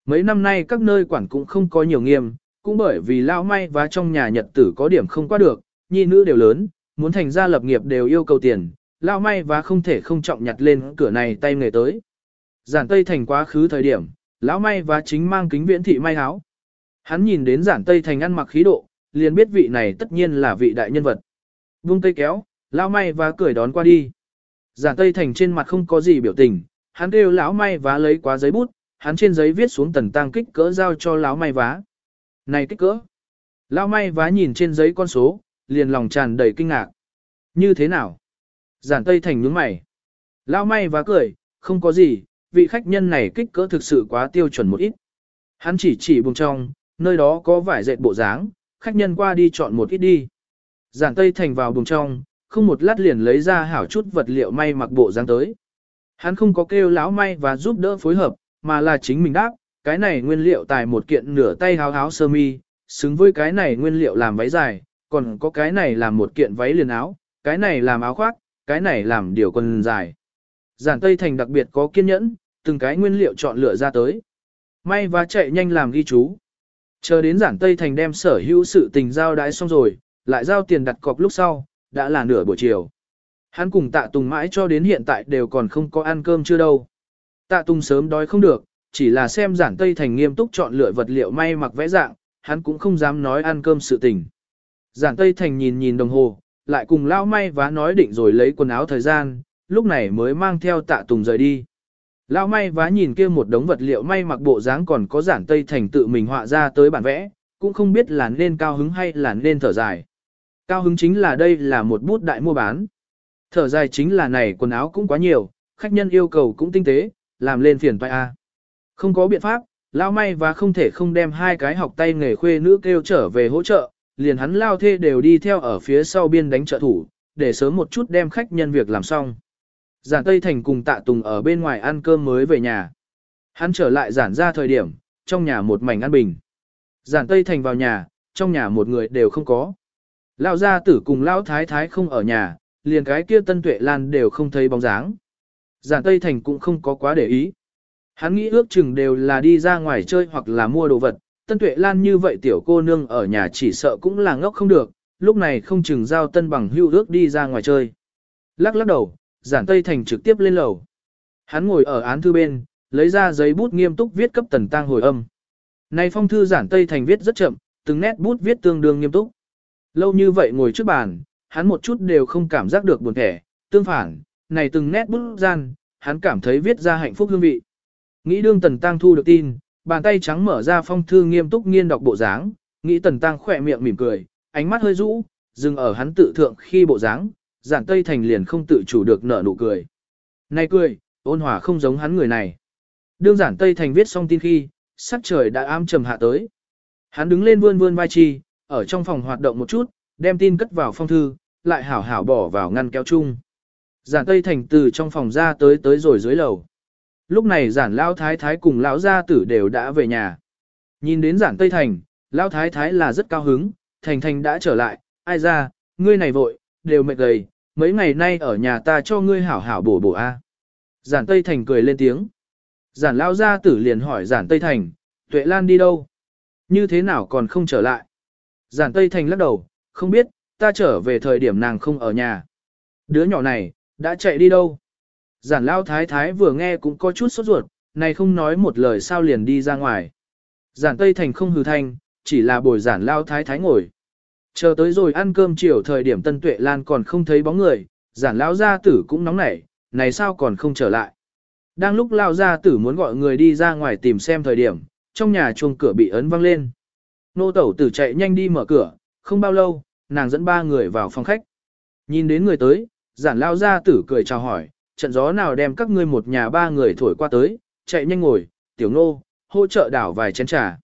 Mấy năm nay các nơi quản cũng không có nhiều nghiêm, cũng bởi vì lão may và trong nhà nhật tử có điểm không qua được, nhi nữ đều lớn, muốn thành gia lập nghiệp đều yêu cầu tiền, lão may và không thể không trọng nhặt lên cửa này tay nghề tới. Giản Tây thành quá khứ thời điểm, lão may và chính mang kính viễn thị may áo. Hắn nhìn đến giản Tây thành ăn mặc khí độ, liền biết vị này tất nhiên là vị đại nhân vật. Vung tay kéo, lão may và cười đón qua đi. Giản Tây thành trên mặt không có gì biểu tình, hắn kêu lão may vá lấy quá giấy bút, hắn trên giấy viết xuống tần tăng kích cỡ giao cho lão may vá. Này kích cỡ. Lão may vá nhìn trên giấy con số, liền lòng tràn đầy kinh ngạc. Như thế nào? Giản Tây Thành nhướng mày. Lão may vá cười, không có gì, vị khách nhân này kích cỡ thực sự quá tiêu chuẩn một ít. Hắn chỉ chỉ buồng trong, nơi đó có vải dệt bộ dáng, khách nhân qua đi chọn một ít đi. Giản Tây Thành vào buồng trong, không một lát liền lấy ra hảo chút vật liệu may mặc bộ dáng tới. Hắn không có kêu lão may và giúp đỡ phối hợp, mà là chính mình đáp, cái này nguyên liệu tài một kiện nửa tay háo háo sơ mi, xứng với cái này nguyên liệu làm váy dài, còn có cái này làm một kiện váy liền áo, cái này làm áo khoác, cái này làm điều quần dài. Giản Tây Thành đặc biệt có kiên nhẫn, từng cái nguyên liệu chọn lựa ra tới. May và chạy nhanh làm ghi chú. Chờ đến giản Tây Thành đem sở hữu sự tình giao đái xong rồi, lại giao tiền đặt cọc lúc sau, đã là nửa buổi chiều. Hắn cùng tạ tùng mãi cho đến hiện tại đều còn không có ăn cơm chưa đâu. Tạ tùng sớm đói không được, chỉ là xem giản Tây Thành nghiêm túc chọn lựa vật liệu may mặc vẽ dạng, hắn cũng không dám nói ăn cơm sự tình. Giản Tây Thành nhìn nhìn đồng hồ, lại cùng lao may vá nói định rồi lấy quần áo thời gian, lúc này mới mang theo tạ tùng rời đi. Lão may vá nhìn kia một đống vật liệu may mặc bộ dáng còn có giản tây thành tự mình họa ra tới bản vẽ, cũng không biết là nên cao hứng hay là nên thở dài. Cao hứng chính là đây là một bút đại mua bán. Thở dài chính là này quần áo cũng quá nhiều, khách nhân yêu cầu cũng tinh tế, làm lên phiền toại A. Không có biện pháp, lão may và không thể không đem hai cái học tay nghề khuê nữ kêu trở về hỗ trợ, liền hắn lao thê đều đi theo ở phía sau biên đánh trợ thủ, để sớm một chút đem khách nhân việc làm xong. Giản Tây Thành cùng Tạ Tùng ở bên ngoài ăn cơm mới về nhà. Hắn trở lại giản ra thời điểm, trong nhà một mảnh an bình. Giản Tây Thành vào nhà, trong nhà một người đều không có. Lão gia tử cùng lão thái thái không ở nhà, liền cái kia Tân Tuệ Lan đều không thấy bóng dáng. Giản Tây Thành cũng không có quá để ý. Hắn nghĩ ước chừng đều là đi ra ngoài chơi hoặc là mua đồ vật, Tân Tuệ Lan như vậy tiểu cô nương ở nhà chỉ sợ cũng là ngốc không được, lúc này không chừng giao tân bằng hưu ước đi ra ngoài chơi. Lắc lắc đầu, giản Tây Thành trực tiếp lên lầu. Hắn ngồi ở án thư bên, lấy ra giấy bút nghiêm túc viết cấp tần tang hồi âm. Này phong thư giản Tây Thành viết rất chậm, từng nét bút viết tương đương nghiêm túc. Lâu như vậy ngồi trước bàn, hắn một chút đều không cảm giác được buồn thẻ, tương phản, này từng nét bút gian, hắn cảm thấy viết ra hạnh phúc hương vị. Nghĩ đương tần tăng thu được tin, bàn tay trắng mở ra phong thư nghiêm túc nghiên đọc bộ dáng, nghĩ tần tăng khỏe miệng mỉm cười, ánh mắt hơi rũ, dừng ở hắn tự thượng khi bộ dáng, giản tây thành liền không tự chủ được nở nụ cười. Này cười, ôn hòa không giống hắn người này. Đương giản tây thành viết xong tin khi, sắc trời đã ám trầm hạ tới. Hắn đứng lên vươn vươn vai chi, ở trong phòng hoạt động một chút, đem tin cất vào phong thư, lại hảo hảo bỏ vào ngăn kéo chung. Giản Tây Thành từ trong phòng ra tới tới rồi dưới lầu. Lúc này giản lao Thái Thái cùng Lão Gia Tử đều đã về nhà. Nhìn đến giản Tây Thành, Lão Thái Thái là rất cao hứng, Thành Thành đã trở lại, ai ra, ngươi này vội, đều mệt gầy, mấy ngày nay ở nhà ta cho ngươi hảo hảo bổ bổ a. Giản Tây Thành cười lên tiếng. Giản lao Gia Tử liền hỏi giản Tây Thành, Tuệ Lan đi đâu? Như thế nào còn không trở lại? Giản Tây Thành lắc đầu, không biết, ta trở về thời điểm nàng không ở nhà. Đứa nhỏ này, đã chạy đi đâu? Giản lao thái thái vừa nghe cũng có chút sốt ruột, này không nói một lời sao liền đi ra ngoài. Giản Tây Thành không hừ thanh, chỉ là bồi giản lao thái thái ngồi. Chờ tới rồi ăn cơm chiều thời điểm Tân Tuệ Lan còn không thấy bóng người, giản lao gia tử cũng nóng nảy, này sao còn không trở lại. Đang lúc lao gia tử muốn gọi người đi ra ngoài tìm xem thời điểm, trong nhà chuông cửa bị ấn văng lên. Nô tẩu tử chạy nhanh đi mở cửa, không bao lâu, nàng dẫn ba người vào phòng khách. Nhìn đến người tới, giản lao gia tử cười chào hỏi, trận gió nào đem các ngươi một nhà ba người thổi qua tới, chạy nhanh ngồi, tiểu ngô, hỗ trợ đảo vài chén trà.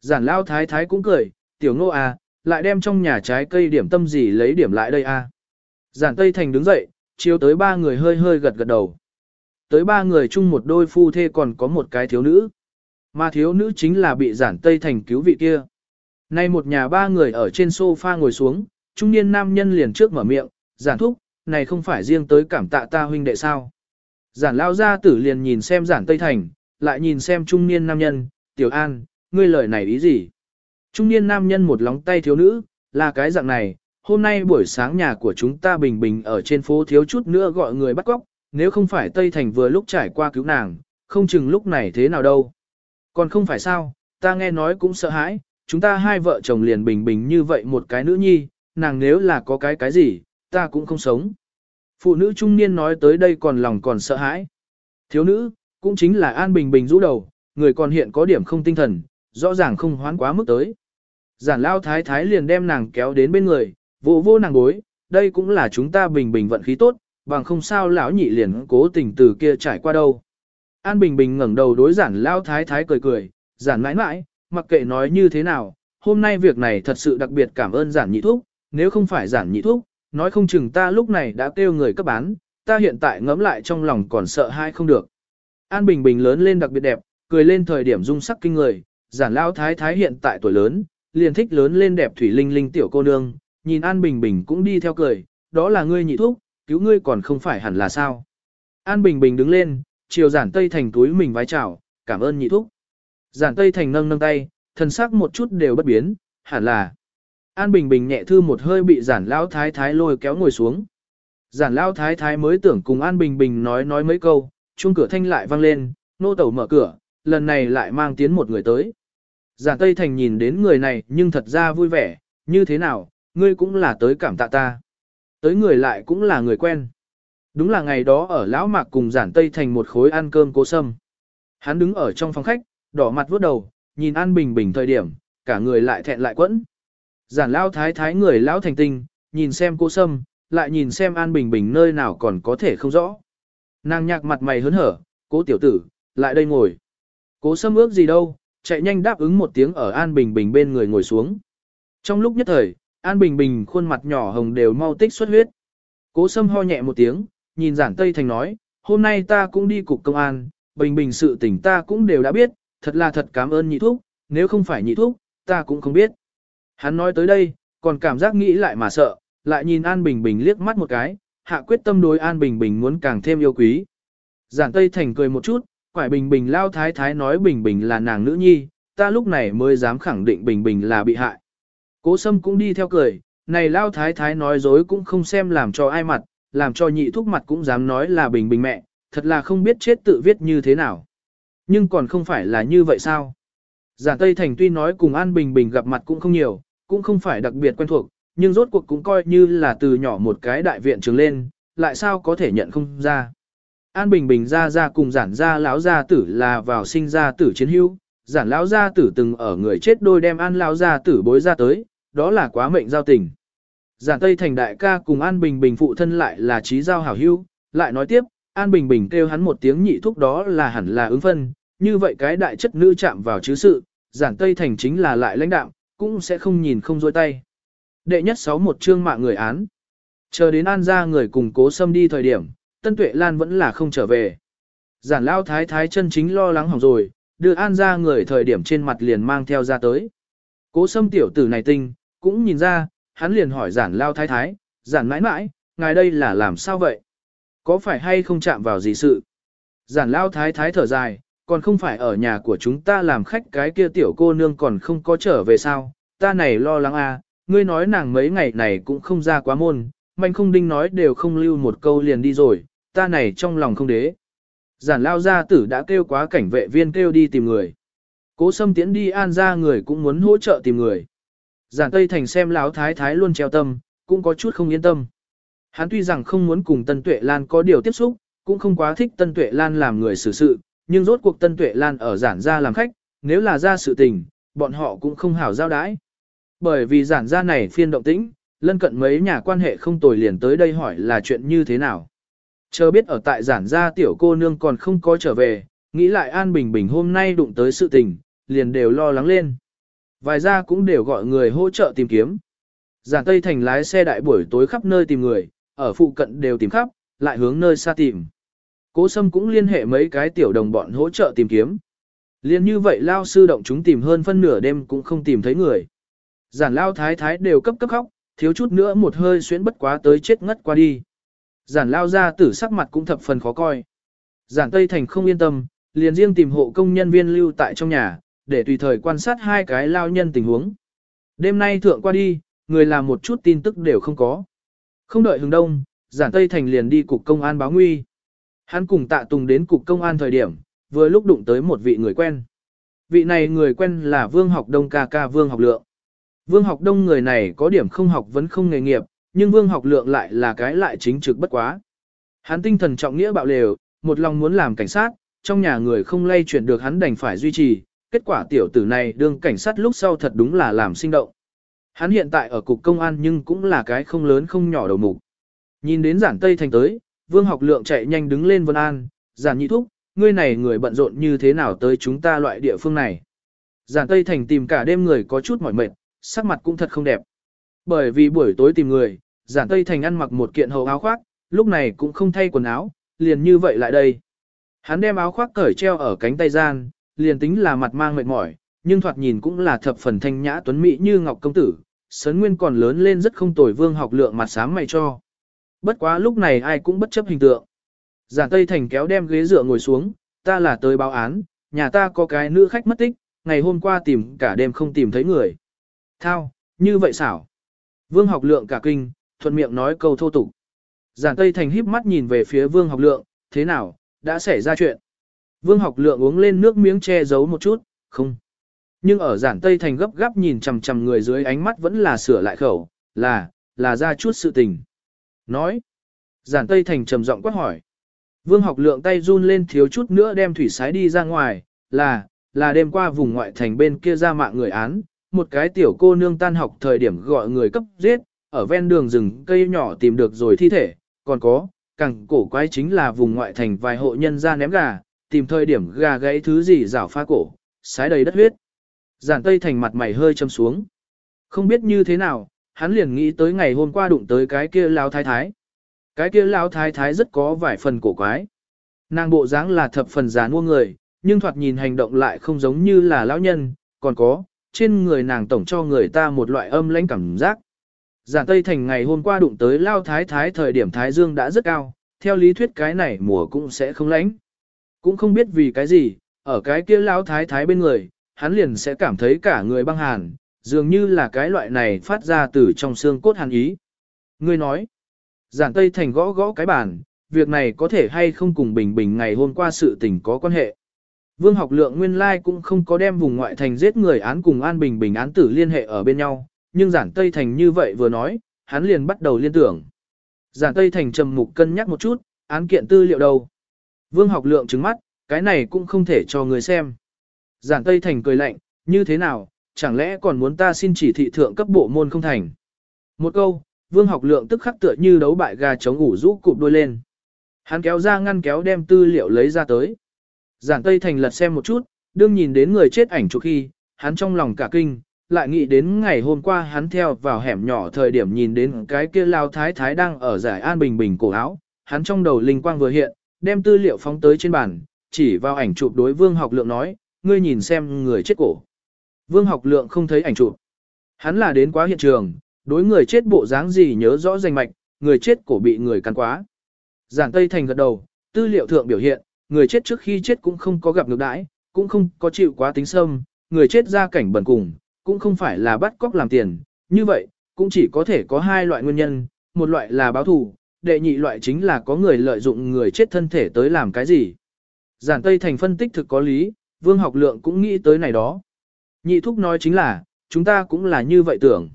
Giản lao thái thái cũng cười, tiểu ngô à, lại đem trong nhà trái cây điểm tâm gì lấy điểm lại đây à. Giản Tây Thành đứng dậy, chiếu tới ba người hơi hơi gật gật đầu. Tới ba người chung một đôi phu thê còn có một cái thiếu nữ. Mà thiếu nữ chính là bị giản Tây Thành cứu vị kia. Nay một nhà ba người ở trên sofa ngồi xuống, trung niên nam nhân liền trước mở miệng, giản thúc, này không phải riêng tới cảm tạ ta huynh đệ sao. Giản lao gia tử liền nhìn xem giản Tây Thành, lại nhìn xem trung niên nam nhân, tiểu an, ngươi lời này ý gì? Trung niên nam nhân một lóng tay thiếu nữ, là cái dạng này, hôm nay buổi sáng nhà của chúng ta bình bình ở trên phố thiếu chút nữa gọi người bắt cóc, nếu không phải Tây Thành vừa lúc trải qua cứu nàng, không chừng lúc này thế nào đâu. Còn không phải sao, ta nghe nói cũng sợ hãi, chúng ta hai vợ chồng liền bình bình như vậy một cái nữ nhi, nàng nếu là có cái cái gì, ta cũng không sống. Phụ nữ trung niên nói tới đây còn lòng còn sợ hãi. Thiếu nữ, cũng chính là An Bình Bình rũ đầu, người còn hiện có điểm không tinh thần, rõ ràng không hoán quá mức tới. Giản lao thái thái liền đem nàng kéo đến bên người, vô vô nàng bối, đây cũng là chúng ta bình bình vận khí tốt, bằng không sao lão nhị liền cố tình từ kia trải qua đâu. An Bình Bình ngẩng đầu đối giản lao thái thái cười cười, giản mãi mãi, mặc kệ nói như thế nào, hôm nay việc này thật sự đặc biệt cảm ơn giản nhị thúc, nếu không phải giản nhị thúc, nói không chừng ta lúc này đã kêu người cấp bán, ta hiện tại ngẫm lại trong lòng còn sợ hai không được. An Bình Bình lớn lên đặc biệt đẹp, cười lên thời điểm dung sắc kinh người, giản lao thái thái hiện tại tuổi lớn, liền thích lớn lên đẹp thủy linh linh tiểu cô nương, nhìn An Bình Bình cũng đi theo cười, đó là ngươi nhị thúc, cứu ngươi còn không phải hẳn là sao. An Bình Bình đứng lên, chiều giản tây thành túi mình vái chào, cảm ơn nhị thúc. Giản tây thành nâng nâng tay, thần sắc một chút đều bất biến, hẳn là. An Bình Bình nhẹ thư một hơi bị giản lão thái thái lôi kéo ngồi xuống. Giản lão thái thái mới tưởng cùng An Bình Bình nói nói mấy câu, chuông cửa thanh lại vang lên, nô tẩu mở cửa, lần này lại mang tiến một người tới. Giản Tây Thành nhìn đến người này nhưng thật ra vui vẻ, như thế nào, ngươi cũng là tới cảm tạ ta. Tới người lại cũng là người quen. Đúng là ngày đó ở Lão Mạc cùng Giản Tây Thành một khối ăn cơm cố sâm. Hắn đứng ở trong phòng khách, đỏ mặt vuốt đầu, nhìn An Bình Bình thời điểm, cả người lại thẹn lại quẫn. Giản lao thái thái người lão thành tinh, nhìn xem cô Sâm, lại nhìn xem An Bình Bình nơi nào còn có thể không rõ. Nàng nhạc mặt mày hớn hở, cố tiểu tử, lại đây ngồi. Cố Sâm ước gì đâu, chạy nhanh đáp ứng một tiếng ở An Bình Bình bên người ngồi xuống. Trong lúc nhất thời, An Bình Bình khuôn mặt nhỏ hồng đều mau tích xuất huyết. Cố Sâm ho nhẹ một tiếng, nhìn giản Tây Thành nói, hôm nay ta cũng đi cục công an, Bình Bình sự tình ta cũng đều đã biết, thật là thật cảm ơn nhị thúc, nếu không phải nhị thúc, ta cũng không biết. Hắn nói tới đây, còn cảm giác nghĩ lại mà sợ, lại nhìn An Bình Bình liếc mắt một cái, hạ quyết tâm đối An Bình Bình muốn càng thêm yêu quý. Giản Tây Thành cười một chút, quải Bình Bình lao thái thái nói Bình Bình là nàng nữ nhi, ta lúc này mới dám khẳng định Bình Bình là bị hại. Cố Sâm cũng đi theo cười, này lao thái thái nói dối cũng không xem làm cho ai mặt, làm cho nhị thúc mặt cũng dám nói là Bình Bình mẹ, thật là không biết chết tự viết như thế nào. Nhưng còn không phải là như vậy sao? Giản Tây Thành tuy nói cùng An Bình Bình gặp mặt cũng không nhiều, cũng không phải đặc biệt quen thuộc, nhưng rốt cuộc cũng coi như là từ nhỏ một cái đại viện trường lên, lại sao có thể nhận không ra. An Bình Bình ra ra cùng giản gia lão gia tử là vào sinh ra tử chiến hữu, giản lão gia tử từng ở người chết đôi đem An lão gia tử bối ra tới, đó là quá mệnh giao tình. Giản Tây Thành đại ca cùng An Bình Bình phụ thân lại là trí giao hảo hữu, lại nói tiếp, An Bình Bình kêu hắn một tiếng nhị thúc đó là hẳn là ứng phân, như vậy cái đại chất nữ chạm vào chứ sự, giản Tây Thành chính là lại lãnh đạo, cũng sẽ không nhìn không dôi tay. Đệ nhất sáu một chương mạng người án. Chờ đến An ra người cùng cố xâm đi thời điểm, Tân Tuệ Lan vẫn là không trở về. Giản lao thái thái chân chính lo lắng hỏng rồi, đưa An ra người thời điểm trên mặt liền mang theo ra tới. Cố xâm tiểu tử này tinh, cũng nhìn ra, hắn liền hỏi giản lao thái thái, giản mãi mãi, ngài đây là làm sao vậy? Có phải hay không chạm vào gì sự? Giản lao thái thái thở dài, còn không phải ở nhà của chúng ta làm khách cái kia tiểu cô nương còn không có trở về sao? Ta này lo lắng à, ngươi nói nàng mấy ngày này cũng không ra quá môn, mạnh không đinh nói đều không lưu một câu liền đi rồi, ta này trong lòng không đế. Giản lao gia tử đã kêu quá cảnh vệ viên kêu đi tìm người. Cố sâm tiến đi an ra người cũng muốn hỗ trợ tìm người. Giản Tây Thành xem lão thái thái luôn treo tâm, cũng có chút không yên tâm. Hắn tuy rằng không muốn cùng Tân Tuệ Lan có điều tiếp xúc, cũng không quá thích Tân Tuệ Lan làm người xử sự, nhưng rốt cuộc Tân Tuệ Lan ở giản gia làm khách, nếu là ra sự tình, bọn họ cũng không hảo giao đãi. Bởi vì giản gia này phiên động tĩnh, lân cận mấy nhà quan hệ không tồi liền tới đây hỏi là chuyện như thế nào. Chờ biết ở tại giản gia tiểu cô nương còn không có trở về, nghĩ lại An Bình Bình hôm nay đụng tới sự tình, liền đều lo lắng lên. Vài gia cũng đều gọi người hỗ trợ tìm kiếm. Giản Tây Thành lái xe đại buổi tối khắp nơi tìm người, ở phụ cận đều tìm khắp, lại hướng nơi xa tìm. Cố Sâm cũng liên hệ mấy cái tiểu đồng bọn hỗ trợ tìm kiếm. Liên như vậy lao sư động chúng tìm hơn phân nửa đêm cũng không tìm thấy người. Giản lao thái thái đều cấp cấp khóc, thiếu chút nữa một hơi xuyến bất quá tới chết ngất qua đi. Giản lao ra tử sắc mặt cũng thập phần khó coi. Giản Tây Thành không yên tâm, liền riêng tìm hộ công nhân viên lưu tại trong nhà, để tùy thời quan sát hai cái lao nhân tình huống. Đêm nay thượng qua đi, người làm một chút tin tức đều không có. Không đợi hướng đông, giản Tây Thành liền đi cục công an báo nguy. Hắn cùng tạ tùng đến cục công an thời điểm, vừa lúc đụng tới một vị người quen. Vị này người quen là Vương Học Đông ca ca Vương Học Lượng. Vương Học Đông người này có điểm không học vẫn không nghề nghiệp, nhưng Vương Học Lượng lại là cái lại chính trực bất quá. Hắn tinh thần trọng nghĩa bạo lều, một lòng muốn làm cảnh sát, trong nhà người không lay chuyển được hắn đành phải duy trì, kết quả tiểu tử này đương cảnh sát lúc sau thật đúng là làm sinh động. Hắn hiện tại ở cục công an nhưng cũng là cái không lớn không nhỏ đầu mục. Nhìn đến giản Tây Thành tới, Vương học lượng chạy nhanh đứng lên Vân An, giản nhị thúc, ngươi này người bận rộn như thế nào tới chúng ta loại địa phương này. Giản Tây Thành tìm cả đêm người có chút mỏi mệt, sắc mặt cũng thật không đẹp. Bởi vì buổi tối tìm người, giản Tây Thành ăn mặc một kiện hầu áo khoác, lúc này cũng không thay quần áo, liền như vậy lại đây. Hắn đem áo khoác cởi treo ở cánh tay gian, liền tính là mặt mang mệt mỏi, nhưng thoạt nhìn cũng là thập phần thanh nhã tuấn mỹ như ngọc công tử, sấn nguyên còn lớn lên rất không tồi vương học lượng mặt sáng mày cho. Bất quá lúc này ai cũng bất chấp hình tượng. Giản Tây Thành kéo đem ghế dựa ngồi xuống, ta là tới báo án, nhà ta có cái nữ khách mất tích, ngày hôm qua tìm cả đêm không tìm thấy người. Thao, như vậy xảo. Vương học lượng cả kinh, thuận miệng nói câu thô tục. Giản Tây Thành híp mắt nhìn về phía vương học lượng, thế nào, đã xảy ra chuyện. Vương học lượng uống lên nước miếng che giấu một chút, không. Nhưng ở giản Tây Thành gấp gáp nhìn chằm chằm người dưới ánh mắt vẫn là sửa lại khẩu, là, là ra chút sự tình. Nói. Giản Tây Thành trầm giọng quát hỏi. Vương học lượng tay run lên thiếu chút nữa đem thủy sái đi ra ngoài, là, là đêm qua vùng ngoại thành bên kia ra mạng người án, một cái tiểu cô nương tan học thời điểm gọi người cấp giết, ở ven đường rừng cây nhỏ tìm được rồi thi thể, còn có, càng cổ quái chính là vùng ngoại thành vài hộ nhân ra ném gà, tìm thời điểm gà gãy thứ gì rảo pha cổ, sái đầy đất huyết. Giản Tây Thành mặt mày hơi châm xuống. Không biết như thế nào, hắn liền nghĩ tới ngày hôm qua đụng tới cái kia lao thái thái. Cái kia lao thái thái rất có vài phần cổ quái. Nàng bộ dáng là thập phần già mua người, nhưng thoạt nhìn hành động lại không giống như là lão nhân, còn có, trên người nàng tổng cho người ta một loại âm lãnh cảm giác. Giản Tây Thành ngày hôm qua đụng tới lao thái thái thời điểm thái dương đã rất cao, theo lý thuyết cái này mùa cũng sẽ không lãnh. Cũng không biết vì cái gì, ở cái kia lao thái thái bên người, hắn liền sẽ cảm thấy cả người băng hàn, dường như là cái loại này phát ra từ trong xương cốt hàn ý. Ngươi nói, giản Tây Thành gõ gõ cái bàn, việc này có thể hay không cùng Bình Bình ngày hôm qua sự tình có quan hệ. Vương học lượng nguyên lai cũng không có đem vùng ngoại thành giết người án cùng An Bình Bình án tử liên hệ ở bên nhau, nhưng giản Tây Thành như vậy vừa nói, hắn liền bắt đầu liên tưởng. Giản Tây Thành trầm mục cân nhắc một chút, án kiện tư liệu đâu. Vương học lượng trứng mắt, cái này cũng không thể cho người xem. Giản Tây Thành cười lạnh, như thế nào, chẳng lẽ còn muốn ta xin chỉ thị thượng cấp bộ môn không thành. Một câu, vương học lượng tức khắc tựa như đấu bại gà chống ngủ rũ cụp đôi lên. Hắn kéo ra ngăn kéo đem tư liệu lấy ra tới. Giản Tây Thành lật xem một chút, đương nhìn đến người chết ảnh chụp khi, hắn trong lòng cả kinh, lại nghĩ đến ngày hôm qua hắn theo vào hẻm nhỏ thời điểm nhìn đến cái kia lao thái thái đang ở giải an bình bình cổ áo, hắn trong đầu linh quang vừa hiện, đem tư liệu phóng tới trên bàn, chỉ vào ảnh chụp đối vương học lượng nói, ngươi nhìn xem người chết cổ. Vương học lượng không thấy ảnh chụp. Hắn là đến quá hiện trường, đối người chết bộ dáng gì nhớ rõ danh mạch, người chết cổ bị người cắn quá. Giản Tây Thành gật đầu, tư liệu thượng biểu hiện, người chết trước khi chết cũng không có gặp ngược đãi, cũng không có chịu quá tính sâm, người chết ra cảnh bẩn cùng, cũng không phải là bắt cóc làm tiền, như vậy, cũng chỉ có thể có hai loại nguyên nhân, một loại là báo thù, đệ nhị loại chính là có người lợi dụng người chết thân thể tới làm cái gì. Giản Tây Thành phân tích thực có lý, Vương Học Lượng cũng nghĩ tới này đó. Nhị thúc nói chính là, chúng ta cũng là như vậy tưởng.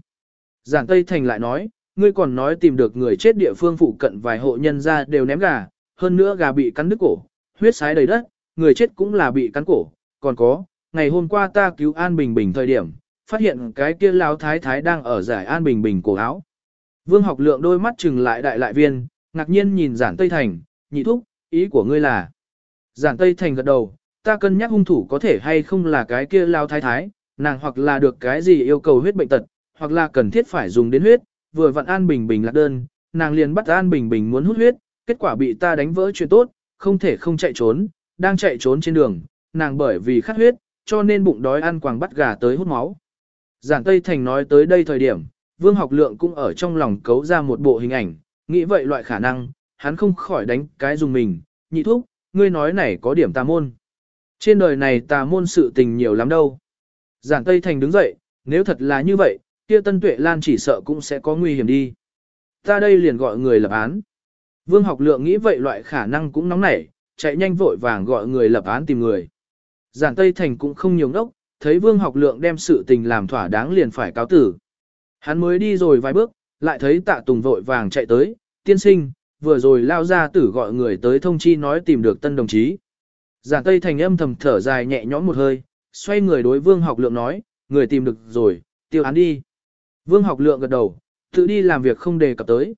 Giản Tây Thành lại nói, ngươi còn nói tìm được người chết địa phương phụ cận vài hộ nhân ra đều ném gà, hơn nữa gà bị cắn đứt cổ, huyết sái đầy đất, người chết cũng là bị cắn cổ, còn có, ngày hôm qua ta cứu An Bình Bình thời điểm, phát hiện cái kia lão thái thái đang ở giải An Bình Bình cổ áo. Vương học lượng đôi mắt trừng lại đại lại viên, ngạc nhiên nhìn giản Tây Thành, nhị thúc, ý của ngươi là. Giản Tây Thành gật đầu, ta cân nhắc hung thủ có thể hay không là cái kia lao thái thái, nàng hoặc là được cái gì yêu cầu huyết bệnh tật, hoặc là cần thiết phải dùng đến huyết, vừa vặn An Bình Bình lạc đơn, nàng liền bắt An Bình Bình muốn hút huyết, kết quả bị ta đánh vỡ chuyện tốt, không thể không chạy trốn, đang chạy trốn trên đường, nàng bởi vì khát huyết, cho nên bụng đói ăn quàng bắt gà tới hút máu. Giản Tây Thành nói tới đây thời điểm, Vương Học Lượng cũng ở trong lòng cấu ra một bộ hình ảnh, nghĩ vậy loại khả năng, hắn không khỏi đánh cái dùng mình, nhị thúc, ngươi nói này có điểm tà môn. Trên đời này tà môn sự tình nhiều lắm đâu. Giản Tây Thành đứng dậy, nếu thật là như vậy, kia Tân Tuệ Lan chỉ sợ cũng sẽ có nguy hiểm đi. Ta đây liền gọi người lập án. Vương học lượng nghĩ vậy loại khả năng cũng nóng nảy, chạy nhanh vội vàng gọi người lập án tìm người. Giản Tây Thành cũng không nhiều ngốc, thấy Vương học lượng đem sự tình làm thỏa đáng liền phải cáo tử. Hắn mới đi rồi vài bước, lại thấy tạ tùng vội vàng chạy tới, tiên sinh, vừa rồi lao ra tử gọi người tới thông chi nói tìm được tân đồng chí. Giản Tây Thành âm thầm thở dài nhẹ nhõm một hơi, xoay người đối Vương học lượng nói, người tìm được rồi, tiêu án đi. Vương học lượng gật đầu, tự đi làm việc không đề cập tới.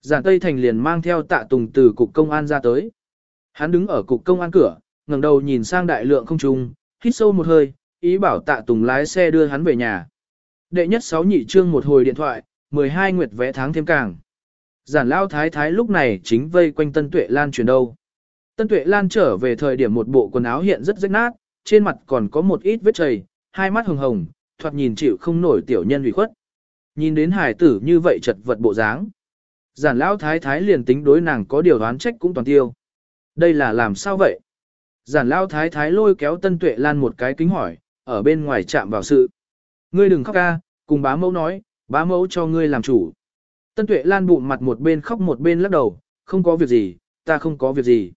Giản Tây Thành liền mang theo tạ tùng từ cục công an ra tới. Hắn đứng ở cục công an cửa, ngẩng đầu nhìn sang đại lượng không trung, hít sâu một hơi, ý bảo tạ tùng lái xe đưa hắn về nhà. Đệ nhất sáu nhị trương một hồi điện thoại, 12 nguyệt vẽ tháng thêm càng. Giản lao thái thái lúc này chính vây quanh Tân Tuệ Lan chuyển đâu. Tân Tuệ Lan trở về thời điểm một bộ quần áo hiện rất rách nát, trên mặt còn có một ít vết chảy, hai mắt hồng hồng, thoạt nhìn chịu không nổi tiểu nhân ủy khuất. Nhìn đến hải tử như vậy chật vật bộ dáng. Giản lão thái thái liền tính đối nàng có điều đoán trách cũng toàn tiêu. Đây là làm sao vậy? Giản lão thái thái lôi kéo Tân Tuệ Lan một cái kính hỏi, ở bên ngoài chạm vào sự. Ngươi đừng khóc ca, cùng bá mẫu nói, bá mẫu cho ngươi làm chủ. Tân Tuệ Lan bụng mặt một bên khóc một bên lắc đầu, không có việc gì, ta không có việc gì.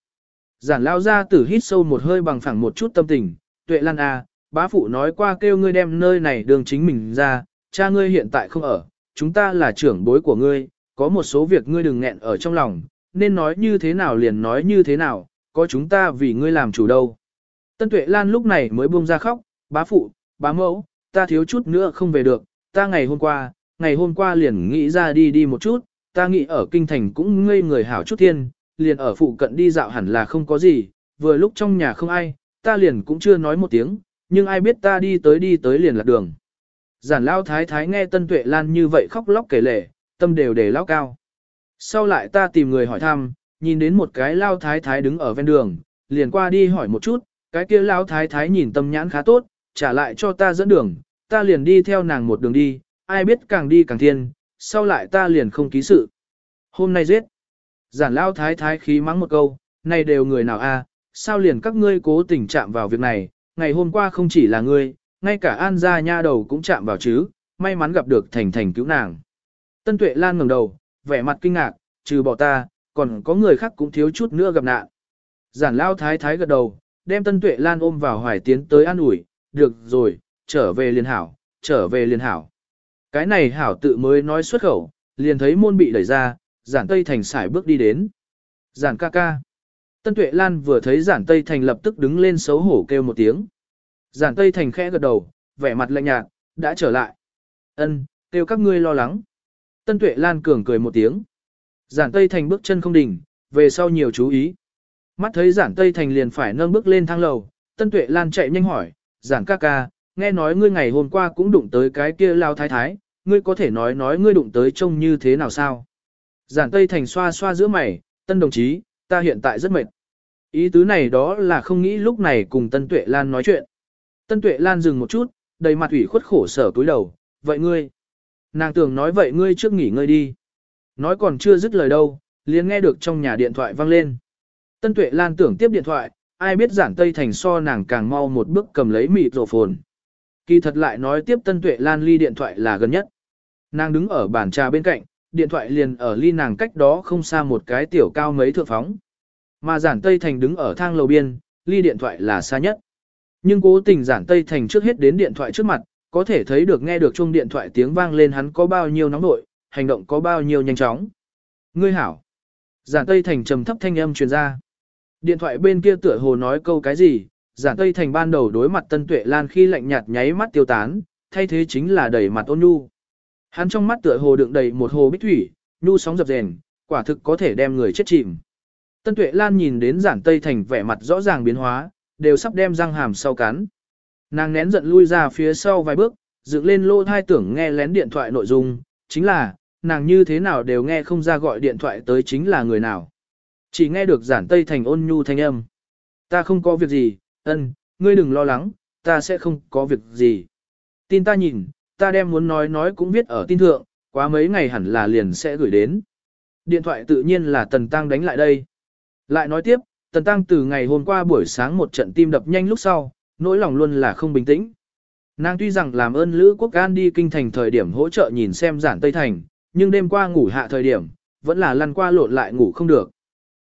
Giản lao ra tử hít sâu một hơi bằng phẳng một chút tâm tình, Tuệ Lan à, bá phụ nói qua kêu ngươi đem nơi này đường chính mình ra, cha ngươi hiện tại không ở, chúng ta là trưởng bối của ngươi, có một số việc ngươi đừng nghẹn ở trong lòng, nên nói như thế nào liền nói như thế nào, có chúng ta vì ngươi làm chủ đâu. Tân Tuệ Lan lúc này mới buông ra khóc, bá phụ, bá mẫu, ta thiếu chút nữa không về được, ta ngày hôm qua, ngày hôm qua liền nghĩ ra đi đi một chút, ta nghĩ ở kinh thành cũng ngây người hảo chút thiên, liền ở phụ cận đi dạo hẳn là không có gì, vừa lúc trong nhà không ai, ta liền cũng chưa nói một tiếng, nhưng ai biết ta đi tới đi tới liền lạc đường. Giản lao thái thái nghe Tân Tuệ Lan như vậy khóc lóc kể lể, tâm đều để lao cao. Sau lại ta tìm người hỏi thăm, nhìn đến một cái lao thái thái đứng ở ven đường, liền qua đi hỏi một chút, cái kia lao thái thái nhìn tâm nhãn khá tốt, trả lại cho ta dẫn đường, ta liền đi theo nàng một đường đi, ai biết càng đi càng thiên, sau lại ta liền không ký sự. Hôm nay giết. Giản lao thái thái khí mắng một câu, này đều người nào a? sao liền các ngươi cố tình chạm vào việc này, ngày hôm qua không chỉ là ngươi, ngay cả An gia nha đầu cũng chạm vào chứ, may mắn gặp được Thành Thành cứu nàng. Tân Tuệ Lan ngẩng đầu, vẻ mặt kinh ngạc, trừ bỏ ta, còn có người khác cũng thiếu chút nữa gặp nạn. Giản lao thái thái gật đầu, đem Tân Tuệ Lan ôm vào hoài tiến tới an ủi, được rồi, trở về liền hảo, trở về liền hảo. Cái này hảo tự mới nói xuất khẩu, liền thấy môn bị đẩy ra, giản Tây Thành xài bước đi đến. Giản ca ca. Tân Tuệ Lan vừa thấy giản Tây Thành lập tức đứng lên xấu hổ kêu một tiếng. Giản Tây Thành khẽ gật đầu, vẻ mặt lạnh nhạt, đã trở lại. Ân, kêu các ngươi lo lắng. Tân Tuệ Lan cường cười một tiếng. Giản Tây Thành bước chân không đỉnh, về sau nhiều chú ý. Mắt thấy giản Tây Thành liền phải nâng bước lên thang lầu, Tân Tuệ Lan chạy nhanh hỏi, giản ca ca, nghe nói ngươi ngày hôm qua cũng đụng tới cái kia lao thái thái, ngươi có thể nói nói ngươi đụng tới trông như thế nào sao? Giản Tây Thành xoa xoa giữa mày, Tân đồng chí, ta hiện tại rất mệt. Ý tứ này đó là không nghĩ lúc này cùng Tân Tuệ Lan nói chuyện. Tân Tuệ Lan dừng một chút, đầy mặt ủy khuất khổ sở túi đầu, vậy ngươi? Nàng tưởng nói vậy ngươi trước nghỉ ngơi đi. Nói còn chưa dứt lời đâu, liền nghe được trong nhà điện thoại vang lên. Tân Tuệ Lan tưởng tiếp điện thoại, ai biết giản Tây Thành so nàng càng mau một bước cầm lấy mịt rổ phồn. Kỳ thật lại nói tiếp Tân Tuệ Lan ly điện thoại là gần nhất. Nàng đứng ở bàn trà bên cạnh, điện thoại liền ở ly nàng cách đó không xa một cái tiểu cao mấy thượng phóng. Mà giản Tây Thành đứng ở thang lầu biên, ly điện thoại là xa nhất. Nhưng cố tình giản Tây Thành trước hết đến điện thoại trước mặt, có thể thấy được nghe được chuông điện thoại tiếng vang lên hắn có bao nhiêu nóng nội, hành động có bao nhiêu nhanh chóng. Ngươi hảo. Giản Tây Thành trầm thấp thanh âm truyền ra. Điện thoại bên kia tựa hồ nói câu cái gì, giản Tây Thành ban đầu đối mặt Tân Tuệ Lan khi lạnh nhạt nháy mắt tiêu tán, thay thế chính là đẩy mặt ôn nhu. Hắn trong mắt tựa hồ đựng đầy một hồ bích thủy, nhu sóng dập dềnh, quả thực có thể đem người chết chìm. Tân Tuệ Lan nhìn đến giản Tây Thành vẻ mặt rõ ràng biến hóa, đều sắp đem răng hàm sau cắn. Nàng nén giận lui ra phía sau vài bước, dựng lên lô thai tưởng nghe lén điện thoại nội dung, chính là, nàng như thế nào đều nghe không ra gọi điện thoại tới chính là người nào. Chỉ nghe được giản Tây Thành ôn nhu thanh âm. Ta không có việc gì, ân, ngươi đừng lo lắng, ta sẽ không có việc gì. Tin ta nhìn, ta đem muốn nói nói cũng viết ở tin thượng, quá mấy ngày hẳn là liền sẽ gửi đến. Điện thoại tự nhiên là Tần Tăng đánh lại đây. Lại nói tiếp, Tần Tăng từ ngày hôm qua buổi sáng một trận tim đập nhanh lúc sau, nỗi lòng luôn là không bình tĩnh. Nàng tuy rằng làm ơn Lữ Quốc An đi kinh thành thời điểm hỗ trợ nhìn xem giản Tây Thành, nhưng đêm qua ngủ hạ thời điểm, vẫn là lăn qua lộn lại ngủ không được.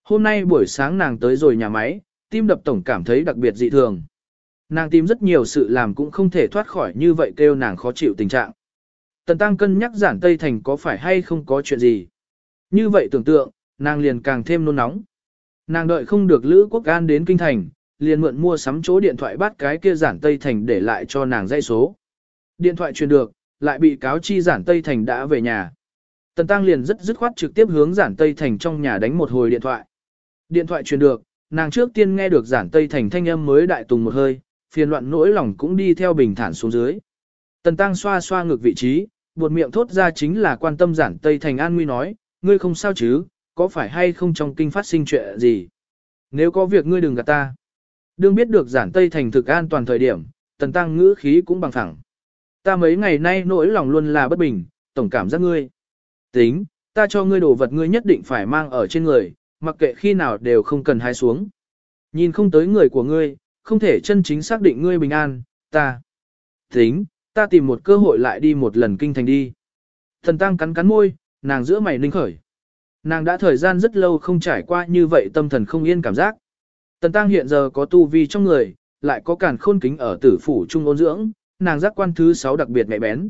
Hôm nay buổi sáng nàng tới rồi nhà máy, tim đập tổng cảm thấy đặc biệt dị thường. Nàng tìm rất nhiều sự làm cũng không thể thoát khỏi như vậy kêu nàng khó chịu tình trạng. Tần Tăng cân nhắc giản Tây Thành có phải hay không có chuyện gì. Như vậy tưởng tượng, nàng liền càng thêm nôn nóng. Nàng đợi không được Lữ Quốc An đến kinh thành, liền mượn mua sắm chỗ điện thoại bắt cái kia giản Tây Thành để lại cho nàng dây số. Điện thoại truyền được, lại bị cáo chi giản Tây Thành đã về nhà. Tần Tăng liền rất dứt khoát trực tiếp hướng giản Tây Thành trong nhà đánh một hồi điện thoại. Điện thoại truyền được, nàng trước tiên nghe được giản Tây Thành thanh âm mới đại tùng một hơi, phiền loạn nỗi lòng cũng đi theo bình thản xuống dưới. Tần Tăng xoa xoa ngược vị trí, buột miệng thốt ra chính là quan tâm giản Tây Thành an nguy nói, ngươi không sao chứ, có phải hay không trong kinh phát sinh chuyện gì? Nếu có việc ngươi đừng gạt ta. Đương biết được giản Tây Thành thực an toàn thời điểm, Tần Tăng ngữ khí cũng bằng phẳng. Ta mấy ngày nay nỗi lòng luôn là bất bình, tổng cảm giác ngươi. Tính, ta cho ngươi đồ vật ngươi nhất định phải mang ở trên người, mặc kệ khi nào đều không cần hai xuống. Nhìn không tới người của ngươi, không thể chân chính xác định ngươi bình an, ta. Tính, ta tìm một cơ hội lại đi một lần kinh thành đi. Thần tăng cắn cắn môi, nàng giữa mày ninh khởi. Nàng đã thời gian rất lâu không trải qua như vậy tâm thần không yên cảm giác. Tần tăng hiện giờ có tu vi trong người, lại có cản khôn kính ở tử phủ trung ôn dưỡng, nàng giác quan thứ 6 đặc biệt mẹ bén.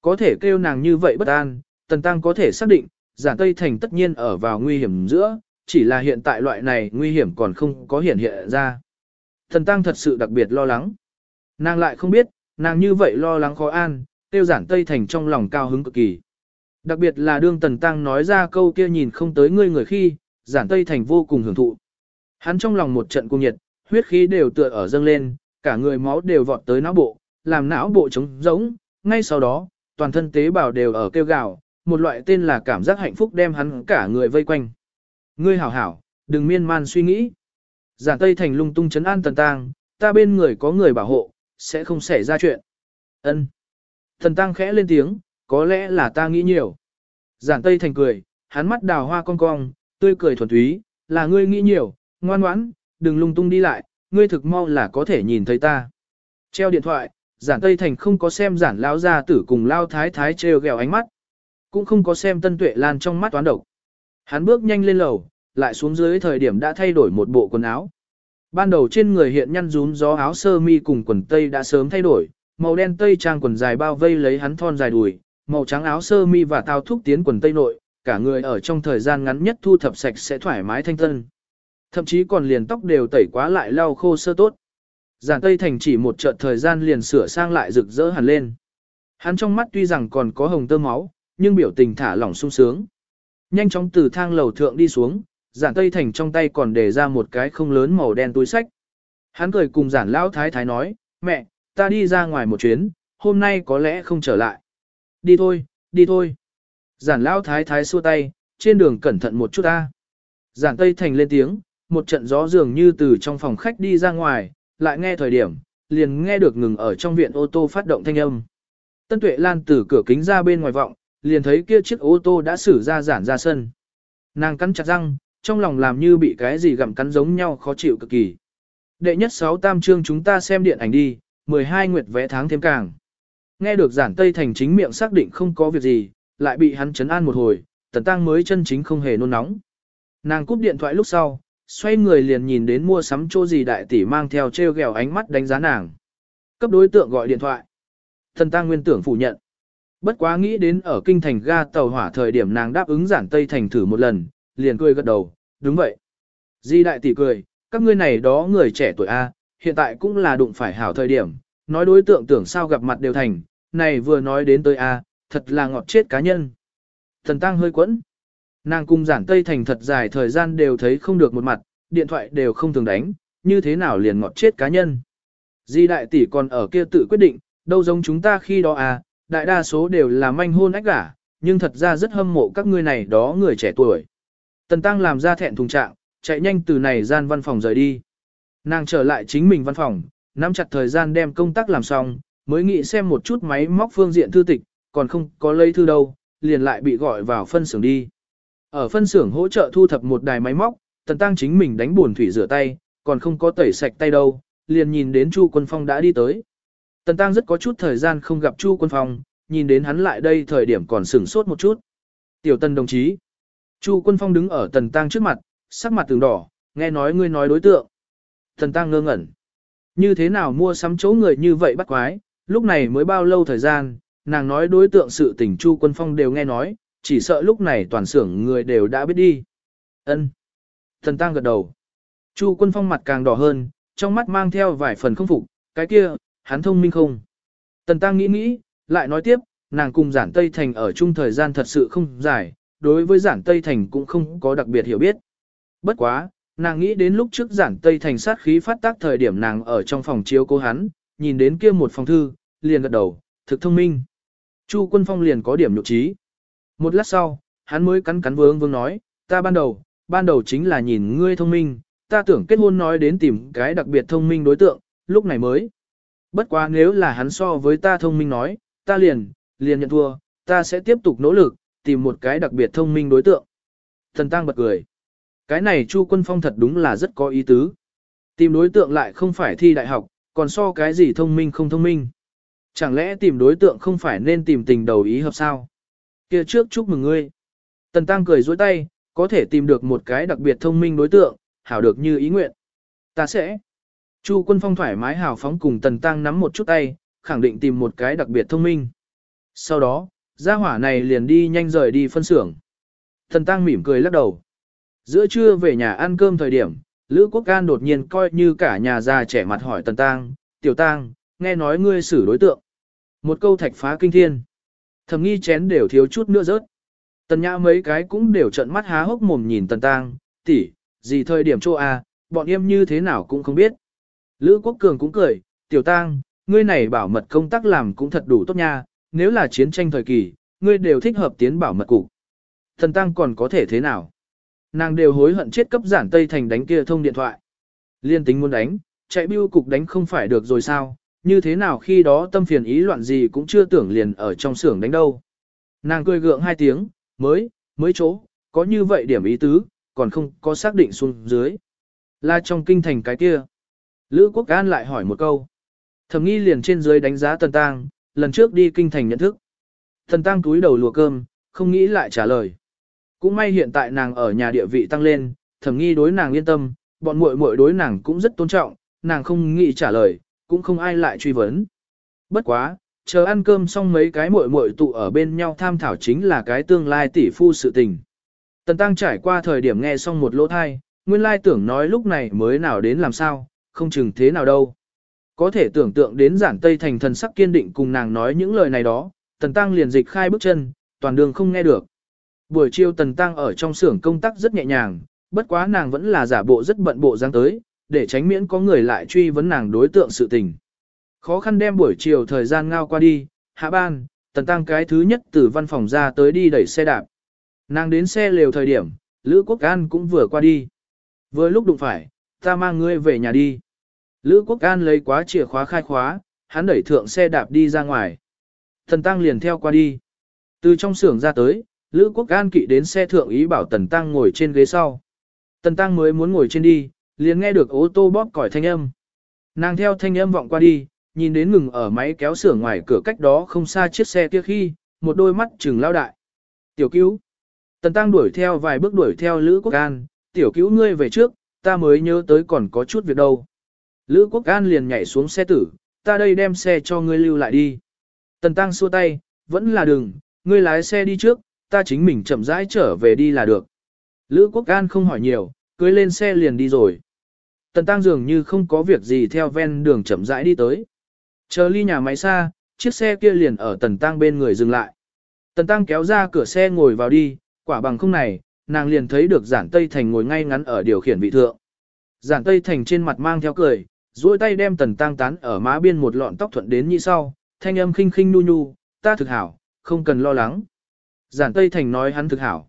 Có thể kêu nàng như vậy bất an, tần tăng có thể xác định, giản Tây Thành tất nhiên ở vào nguy hiểm giữa, chỉ là hiện tại loại này nguy hiểm còn không có hiện hiện ra. Thần tăng thật sự đặc biệt lo lắng. Nàng lại không biết, nàng như vậy lo lắng khó an, tiêu giản Tây Thành trong lòng cao hứng cực kỳ. Đặc biệt là đương Tần Tăng nói ra câu kia nhìn không tới ngươi người khi, giản Tây Thành vô cùng hưởng thụ. Hắn trong lòng một trận cung nhiệt, huyết khí đều tựa ở dâng lên, cả người máu đều vọt tới não bộ, làm não bộ trống rỗng, ngay sau đó, toàn thân tế bào đều ở kêu gào, một loại tên là cảm giác hạnh phúc đem hắn cả người vây quanh. Ngươi hảo hảo, đừng miên man suy nghĩ. Giản Tây Thành lung tung chấn an tần tang, ta bên người có người bảo hộ, sẽ không xảy ra chuyện. Ân, Thần tăng khẽ lên tiếng, có lẽ là ta nghĩ nhiều. Giản Tây Thành cười, hắn mắt đào hoa cong cong, tươi cười thuần túy, là ngươi nghĩ nhiều, ngoan ngoãn, đừng lung tung đi lại, ngươi thực mau là có thể nhìn thấy ta. Treo điện thoại, giản Tây Thành không có xem giản lao gia tử cùng lao thái thái treo gẹo ánh mắt, cũng không có xem tân tuệ lan trong mắt toán độc. Hắn bước nhanh lên lầu, lại xuống dưới thời điểm đã thay đổi một bộ quần áo. Ban đầu trên người hiện nhăn rún gió áo sơ mi cùng quần tây đã sớm thay đổi, màu đen tây trang quần dài bao vây lấy hắn thon dài đùi, màu trắng áo sơ mi và tao thúc tiến quần tây nội, cả người ở trong thời gian ngắn nhất thu thập sạch sẽ thoải mái thanh tân. Thậm chí còn liền tóc đều tẩy quá lại lau khô sơ tốt. Giản Tây Thành chỉ một trận thời gian liền sửa sang lại rực rỡ hẳn lên. Hắn trong mắt tuy rằng còn có hồng tơ máu, nhưng biểu tình thả lỏng sung sướng. Nhanh chóng từ thang lầu thượng đi xuống, giản Tây Thành trong tay còn để ra một cái không lớn màu đen túi sách. Hắn cười cùng giản lão thái thái nói, mẹ, ta đi ra ngoài một chuyến, hôm nay có lẽ không trở lại. Đi thôi, đi thôi. Giản lão thái thái xua tay, trên đường cẩn thận một chút ta. Giản Tây Thành lên tiếng, một trận gió dường như từ trong phòng khách đi ra ngoài, lại nghe thời điểm, liền nghe được ngừng ở trong viện ô tô phát động thanh âm. Tân Tuệ Lan từ cửa kính ra bên ngoài vọng, liền thấy kia chiếc ô tô đã xử ra giản ra sân. Nàng cắn chặt răng, trong lòng làm như bị cái gì gặm cắn giống nhau khó chịu cực kỳ. Đệ nhất sáu tam chương chúng ta xem điện ảnh đi, 12 nguyệt vẽ tháng thêm càng. Nghe được giản Tây Thành chính miệng xác định không có việc gì, lại bị hắn chấn an một hồi, tần tăng mới chân chính không hề nôn nóng. Nàng cúp điện thoại lúc sau, xoay người liền nhìn đến mua sắm chỗ gì đại tỷ mang theo treo gẹo ánh mắt đánh giá nàng. Cấp đối tượng gọi điện thoại. Thần tăng nguyên tưởng phủ nhận. Bất quá nghĩ đến ở kinh thành ga tàu hỏa thời điểm nàng đáp ứng giản Tây Thành thử một lần, liền cười gật đầu, đúng vậy. Di đại tỷ cười, các ngươi này đó người trẻ tuổi A, hiện tại cũng là đụng phải hảo thời điểm, nói đối tượng tưởng sao gặp mặt đều thành, này vừa nói đến tới A, thật là ngọt chết cá nhân. Thần tăng hơi quẫn. Nàng cung giản Tây Thành thật dài thời gian đều thấy không được một mặt, điện thoại đều không thường đánh, như thế nào liền ngọt chết cá nhân. Di đại tỷ còn ở kia tự quyết định, đâu giống chúng ta khi đó à, đại đa số đều là manh hôn ách gả, nhưng thật ra rất hâm mộ các ngươi này đó người trẻ tuổi. Tần Tăng làm ra thẹn thùng trạng, chạy nhanh từ này gian văn phòng rời đi. Nàng trở lại chính mình văn phòng, nắm chặt thời gian đem công tác làm xong, mới nghĩ xem một chút máy móc phương diện thư tịch, còn không có lấy thư đâu, liền lại bị gọi vào phân xưởng đi. Ở phân xưởng hỗ trợ thu thập một đài máy móc, Tần Tăng chính mình đánh buồn thủy rửa tay, còn không có tẩy sạch tay đâu, liền nhìn đến Chu Quân Phong đã đi tới. Tần Tăng rất có chút thời gian không gặp Chu Quân Phong, nhìn đến hắn lại đây thời điểm còn sửng sốt một chút. Tiểu Tân đồng chí. Chu Quân Phong đứng ở Tần Tăng trước mặt, sắc mặt từng đỏ, nghe nói ngươi nói đối tượng. Tần Tăng ngơ ngẩn. Như thế nào mua sắm chỗ người như vậy bắt quái, lúc này mới bao lâu thời gian, nàng nói đối tượng sự tình Chu Quân Phong đều nghe nói, chỉ sợ lúc này toàn xưởng người đều đã biết đi. Ân. Thần Tăng gật đầu. Chu Quân Phong mặt càng đỏ hơn, trong mắt mang theo vài phần không phục, cái kia, hắn thông minh không? Tần Tăng nghĩ nghĩ, lại nói tiếp, nàng cùng giản Tây Thành ở chung thời gian thật sự không dài, đối với giản Tây Thành cũng không có đặc biệt hiểu biết. Bất quá, nàng nghĩ đến lúc trước giản Tây Thành sát khí phát tác thời điểm nàng ở trong phòng chiếu cố hắn, nhìn đến kia một phòng thư, liền gật đầu, thực thông minh. Chu Quân Phong liền có điểm nhục trí. Một lát sau, hắn mới cắn cắn vương vương nói, ta ban đầu, ban đầu chính là nhìn ngươi thông minh, ta tưởng kết hôn nói đến tìm cái đặc biệt thông minh đối tượng, lúc này mới. Bất quá nếu là hắn so với ta thông minh nói, ta liền, liền nhận thua, ta sẽ tiếp tục nỗ lực, tìm một cái đặc biệt thông minh đối tượng. Thần Tăng bật cười. Cái này Chu Quân Phong thật đúng là rất có ý tứ. Tìm đối tượng lại không phải thi đại học, còn so cái gì thông minh không thông minh. Chẳng lẽ tìm đối tượng không phải nên tìm tình đầu ý hợp sao? kia trước chúc mừng ngươi. Tần Tăng cười dối tay, có thể tìm được một cái đặc biệt thông minh đối tượng, hảo được như ý nguyện. Ta sẽ. Chu quân phong thoải mái hào phóng cùng Tần Tăng nắm một chút tay, khẳng định tìm một cái đặc biệt thông minh. Sau đó, gia hỏa này liền đi nhanh rời đi phân xưởng. thần Tăng mỉm cười lắc đầu. Giữa trưa về nhà ăn cơm thời điểm, Lữ Quốc Can đột nhiên coi như cả nhà già trẻ mặt hỏi Tần Tăng, Tiểu Tăng, nghe nói ngươi xử đối tượng. Một câu thạch phá kinh thiên. Thầm nghi chén đều thiếu chút nữa rớt. Tần nhã mấy cái cũng đều trợn mắt há hốc mồm nhìn tần tang, tỷ, gì thời điểm chỗ a, bọn em như thế nào cũng không biết. Lữ Quốc Cường cũng cười, tiểu tang, ngươi này bảo mật công tác làm cũng thật đủ tốt nha, nếu là chiến tranh thời kỳ, ngươi đều thích hợp tiến bảo mật cục. Thần tăng còn có thể thế nào? Nàng đều hối hận chết cấp giản Tây Thành đánh kia thông điện thoại. Liên tính muốn đánh, chạy bưu cục đánh không phải được rồi sao, như thế nào khi đó tâm phiền ý loạn gì cũng chưa tưởng liền ở trong xưởng đánh đâu. Nàng cười gượng hai tiếng, mới, mới chỗ, có như vậy điểm ý tứ, còn không có xác định xuống dưới. Là trong kinh thành cái kia. Lữ Quốc An lại hỏi một câu. Thẩm nghi liền trên dưới đánh giá Tần Tăng, lần trước đi kinh thành nhận thức. thần Tăng túi đầu lùa cơm, không nghĩ lại trả lời. Cũng may hiện tại nàng ở nhà địa vị tăng lên, thẩm nghi đối nàng yên tâm, bọn muội muội đối nàng cũng rất tôn trọng, nàng không nghĩ trả lời, cũng không ai lại truy vấn. Bất quá, chờ ăn cơm xong mấy cái muội muội tụ ở bên nhau tham thảo chính là cái tương lai tỷ phu sự tình. Tần Tăng trải qua thời điểm nghe xong một lỗ thai, nguyên lai tưởng nói lúc này mới nào đến làm sao, không chừng thế nào đâu. Có thể tưởng tượng đến giản tây thành thần sắc kiên định cùng nàng nói những lời này đó, Tần Tăng liền dịch khai bước chân, toàn đường không nghe được. Buổi chiều Tần Tăng ở trong xưởng công tác rất nhẹ nhàng, bất quá nàng vẫn là giả bộ rất bận bộ dáng tới, để tránh miễn có người lại truy vấn nàng đối tượng sự tình. Khó khăn đem buổi chiều thời gian ngao qua đi, hạ ban, Tần Tăng cái thứ nhất từ văn phòng ra tới đi đẩy xe đạp. Nàng đến xe lều thời điểm, Lữ Quốc An cũng vừa qua đi. Vừa lúc đụng phải, ta mang ngươi về nhà đi. Lữ Quốc An lấy quá chìa khóa khai khóa, hắn đẩy thượng xe đạp đi ra ngoài. Thần Tăng liền theo qua đi. Từ trong xưởng ra tới, Lữ Quốc An kỵ đến xe thượng ý bảo Tần Tăng ngồi trên ghế sau. Tần Tăng mới muốn ngồi trên đi, liền nghe được ô tô bóp còi thanh âm. Nàng theo thanh âm vọng qua đi, nhìn đến ngừng ở máy kéo xưởng ngoài cửa cách đó không xa chiếc xe kia khi, một đôi mắt trừng lao đại. Tiểu cứu. Tần Tăng đuổi theo vài bước đuổi theo Lữ Quốc An, tiểu cứu ngươi về trước, ta mới nhớ tới còn có chút việc đâu. Lữ Quốc An liền nhảy xuống xe tử, ta đây đem xe cho ngươi lưu lại đi. Tần Tăng xua tay, vẫn là đừng, ngươi lái xe đi trước, ta chính mình chậm rãi trở về đi là được. Lữ Quốc An không hỏi nhiều, cưới lên xe liền đi rồi. Tần Tăng dường như không có việc gì theo ven đường chậm rãi đi tới. Chờ ly nhà máy xa, chiếc xe kia liền ở Tần Tăng bên người dừng lại. Tần Tăng kéo ra cửa xe ngồi vào đi, quả bằng không này, nàng liền thấy được giản Tây Thành ngồi ngay ngắn ở điều khiển vị thượng. Giản Tây Thành trên mặt mang theo cười, duỗi tay đem Tần Tăng tán ở má biên một lọn tóc thuận đến như sau, thanh âm khinh khinh nu nu, ta thực hảo, không cần lo lắng. Giản Tây Thành nói hắn thực hảo.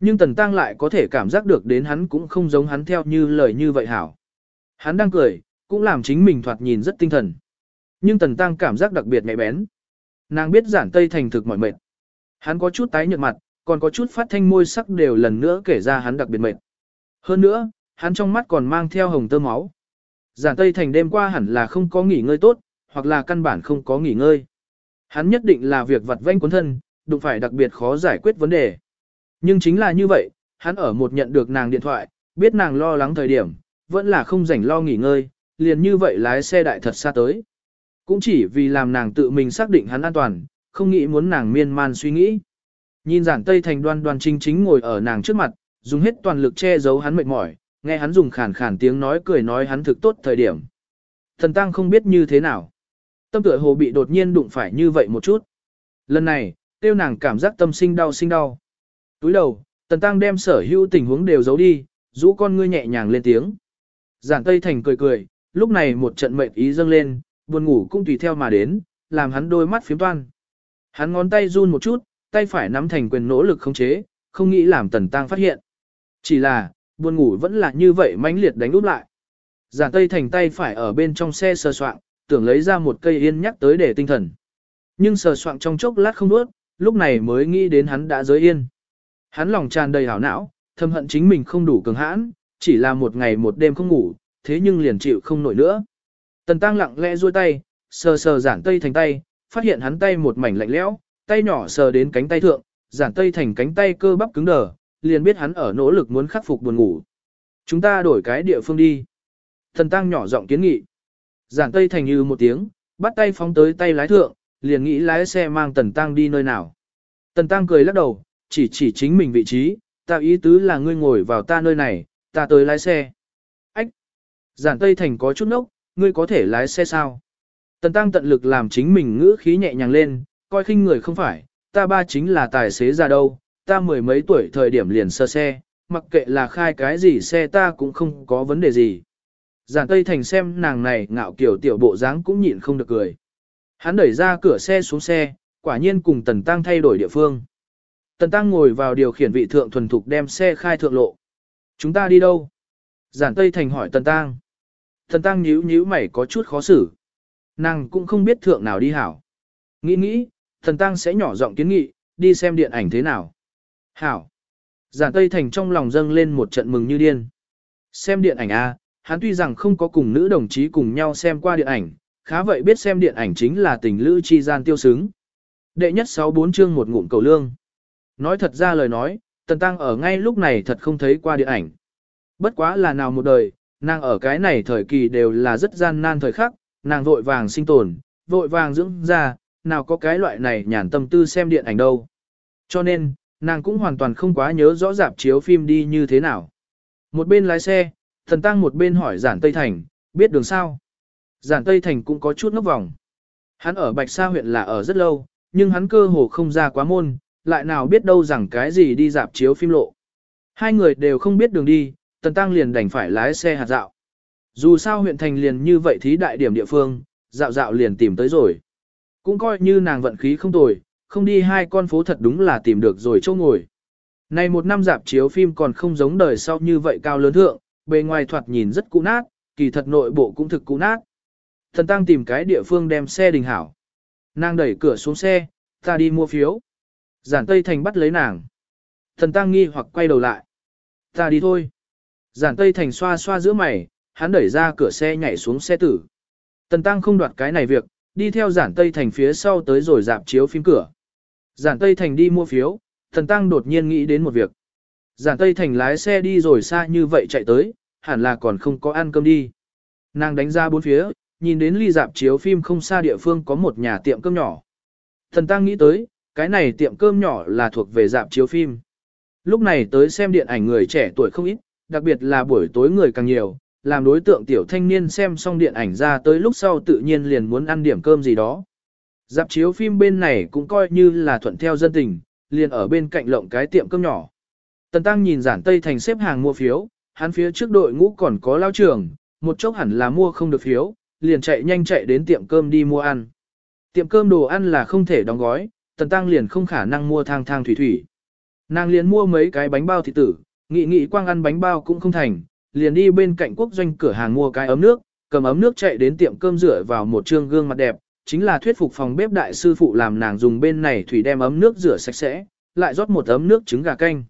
Nhưng Tần Tăng lại có thể cảm giác được đến hắn cũng không giống hắn theo như lời như vậy hảo. Hắn đang cười, cũng làm chính mình thoạt nhìn rất tinh thần. Nhưng Tần Tăng cảm giác đặc biệt mẹ bén. Nàng biết Giản Tây Thành thực mỏi mệt. Hắn có chút tái nhợt mặt, còn có chút phát thanh môi sắc đều lần nữa kể ra hắn đặc biệt mệt. Hơn nữa, hắn trong mắt còn mang theo hồng tơ máu. Giản Tây Thành đêm qua hẳn là không có nghỉ ngơi tốt, hoặc là căn bản không có nghỉ ngơi. Hắn nhất định là việc vặt vanh cuốn thân, đụng phải đặc biệt khó giải quyết vấn đề. Nhưng chính là như vậy, hắn ở một nhận được nàng điện thoại, biết nàng lo lắng thời điểm, vẫn là không rảnh lo nghỉ ngơi, liền như vậy lái xe đại thật xa tới. Cũng chỉ vì làm nàng tự mình xác định hắn an toàn, không nghĩ muốn nàng miên man suy nghĩ. Nhìn giản tây thành đoan đoan chính chính ngồi ở nàng trước mặt, dùng hết toàn lực che giấu hắn mệt mỏi, nghe hắn dùng khàn khàn tiếng nói cười nói hắn thực tốt thời điểm. Thần tăng không biết như thế nào. Tâm tựa hồ bị đột nhiên đụng phải như vậy một chút. Lần này, tiêu nàng cảm giác tâm sinh đau sinh đau. Túi đầu, tần tăng đem sở hữu tình huống đều giấu đi, rũ con ngươi nhẹ nhàng lên tiếng. Giản Tây Thành cười cười, lúc này một trận mệt ý dâng lên, buồn ngủ cũng tùy theo mà đến, làm hắn đôi mắt phiếm toan. Hắn ngón tay run một chút, tay phải nắm thành quyền nỗ lực khống chế, không nghĩ làm tần tăng phát hiện. Chỉ là, buồn ngủ vẫn là như vậy mãnh liệt đánh úp lại. Giản Tây Thành tay phải ở bên trong xe sờ soạn, tưởng lấy ra một cây yên nhắc tới để tinh thần. Nhưng sờ soạn trong chốc lát không đuốt, lúc này mới nghĩ đến hắn đã giới yên. Hắn lòng tràn đầy hảo não, thầm hận chính mình không đủ cường hãn, chỉ là một ngày một đêm không ngủ, thế nhưng liền chịu không nổi nữa. Tần Tăng lặng lẽ duỗi tay, sờ sờ giản tây thành tay, phát hiện hắn tay một mảnh lạnh lẽo, tay nhỏ sờ đến cánh tay thượng, giản tây thành cánh tay cơ bắp cứng đờ, liền biết hắn ở nỗ lực muốn khắc phục buồn ngủ. Chúng ta đổi cái địa phương đi. Tần Tăng nhỏ giọng kiến nghị. Giản tây thành như một tiếng, bắt tay phóng tới tay lái thượng, liền nghĩ lái xe mang Tần Tăng đi nơi nào. Tần Tăng cười lắc đầu, chỉ chỉ chính mình vị trí, ta ý tứ là ngươi ngồi vào ta nơi này, ta tới lái xe. Ách! Giản Tây Thành có chút nốc, ngươi có thể lái xe sao? Tần Tăng tận lực làm chính mình ngữ khí nhẹ nhàng lên, coi khinh người không phải, ta ba chính là tài xế ra đâu, ta mười mấy tuổi thời điểm liền sơ xe, mặc kệ là khai cái gì xe ta cũng không có vấn đề gì. Giản Tây Thành xem nàng này ngạo kiểu tiểu bộ dáng cũng nhịn không được cười. Hắn đẩy ra cửa xe xuống xe, quả nhiên cùng Tần Tăng thay đổi địa phương. Tần Tăng ngồi vào điều khiển vị thượng thuần thục đem xe khai thượng lộ. Chúng ta đi đâu? Giản Tây Thành hỏi Tần Tăng. Tần Tăng nhíu nhíu mày có chút khó xử. Nàng cũng không biết thượng nào đi hảo. Nghĩ nghĩ, Tần tăng sẽ nhỏ giọng kiến nghị, đi xem điện ảnh thế nào. Hảo. Giản Tây Thành trong lòng dâng lên một trận mừng như điên. Xem điện ảnh A, hắn tuy rằng không có cùng nữ đồng chí cùng nhau xem qua điện ảnh, khá vậy biết xem điện ảnh chính là tình lữ chi gian tiêu xứng. Đệ nhất 64 chương một ngụm cầu lương. Nói thật ra lời nói, Tần Tăng ở ngay lúc này thật không thấy qua điện ảnh. Bất quá là nào một đời, nàng ở cái này thời kỳ đều là rất gian nan thời khắc, nàng vội vàng sinh tồn, vội vàng dưỡng ra, nào có cái loại này nhàn tâm tư xem điện ảnh đâu. Cho nên, nàng cũng hoàn toàn không quá nhớ rõ dạp chiếu phim đi như thế nào. Một bên lái xe, thần tăng một bên hỏi giản Tây Thành, biết đường sao. Giản Tây Thành cũng có chút ngốc vòng. Hắn ở Bạch Sa huyện là ở rất lâu, nhưng hắn cơ hồ không ra quá môn, lại nào biết đâu rằng cái gì đi dạp chiếu phim lộ. Hai người đều không biết đường đi, Tần Tăng liền đành phải lái xe hạt dạo. Dù sao huyện thành liền như vậy thí đại điểm địa phương, dạo dạo liền tìm tới rồi. Cũng coi như nàng vận khí không tồi, không đi hai con phố thật đúng là tìm được rồi chỗ ngồi. Này một năm dạp chiếu phim còn không giống đời sau như vậy cao lớn thượng, bề ngoài thoạt nhìn rất cũ nát, kỳ thật nội bộ cũng thực cũ nát. Thần Tăng tìm cái địa phương đem xe đình hảo. Nàng đẩy cửa xuống xe, ta đi mua phiếu. Giản Tây Thành bắt lấy nàng. Thần Tăng nghi hoặc quay đầu lại. Ta đi thôi. Giản Tây Thành xoa xoa giữa mày, hắn đẩy ra cửa xe nhảy xuống xe tử. Tần Tăng không đoạt cái này việc, đi theo Giản Tây Thành phía sau tới rồi dạp chiếu phim cửa. Giản Tây Thành đi mua phiếu, Thần Tăng đột nhiên nghĩ đến một việc. Giản Tây Thành lái xe đi rồi xa như vậy chạy tới, hẳn là còn không có ăn cơm đi. Nàng đánh ra bốn phía, nhìn đến ly dạp chiếu phim không xa địa phương có một nhà tiệm cơm nhỏ. Thần Tăng nghĩ tới, cái này tiệm cơm nhỏ là thuộc về dạp chiếu phim. Lúc này tới xem điện ảnh người trẻ tuổi không ít, đặc biệt là buổi tối người càng nhiều, làm đối tượng tiểu thanh niên xem xong điện ảnh ra tới lúc sau tự nhiên liền muốn ăn điểm cơm gì đó. Dạp chiếu phim bên này cũng coi như là thuận theo dân tình, liền ở bên cạnh lộng cái tiệm cơm nhỏ. Tần Tăng nhìn giản Tây Thành xếp hàng mua phiếu, hắn phía trước đội ngũ còn có lao trưởng, một chốc hẳn là mua không được phiếu, liền chạy nhanh chạy đến tiệm cơm đi mua ăn. Tiệm cơm đồ ăn là không thể đóng gói, Tần Tăng liền không khả năng mua thang thang thủy thủy. Nàng liền mua mấy cái bánh bao thịt tử, nghị nghị quang ăn bánh bao cũng không thành, liền đi bên cạnh quốc doanh cửa hàng mua cái ấm nước, cầm ấm nước chạy đến tiệm cơm rửa vào một trương gương mặt đẹp, chính là thuyết phục phòng bếp đại sư phụ làm nàng dùng bên này thủy đem ấm nước rửa sạch sẽ, lại rót một ấm nước trứng gà canh.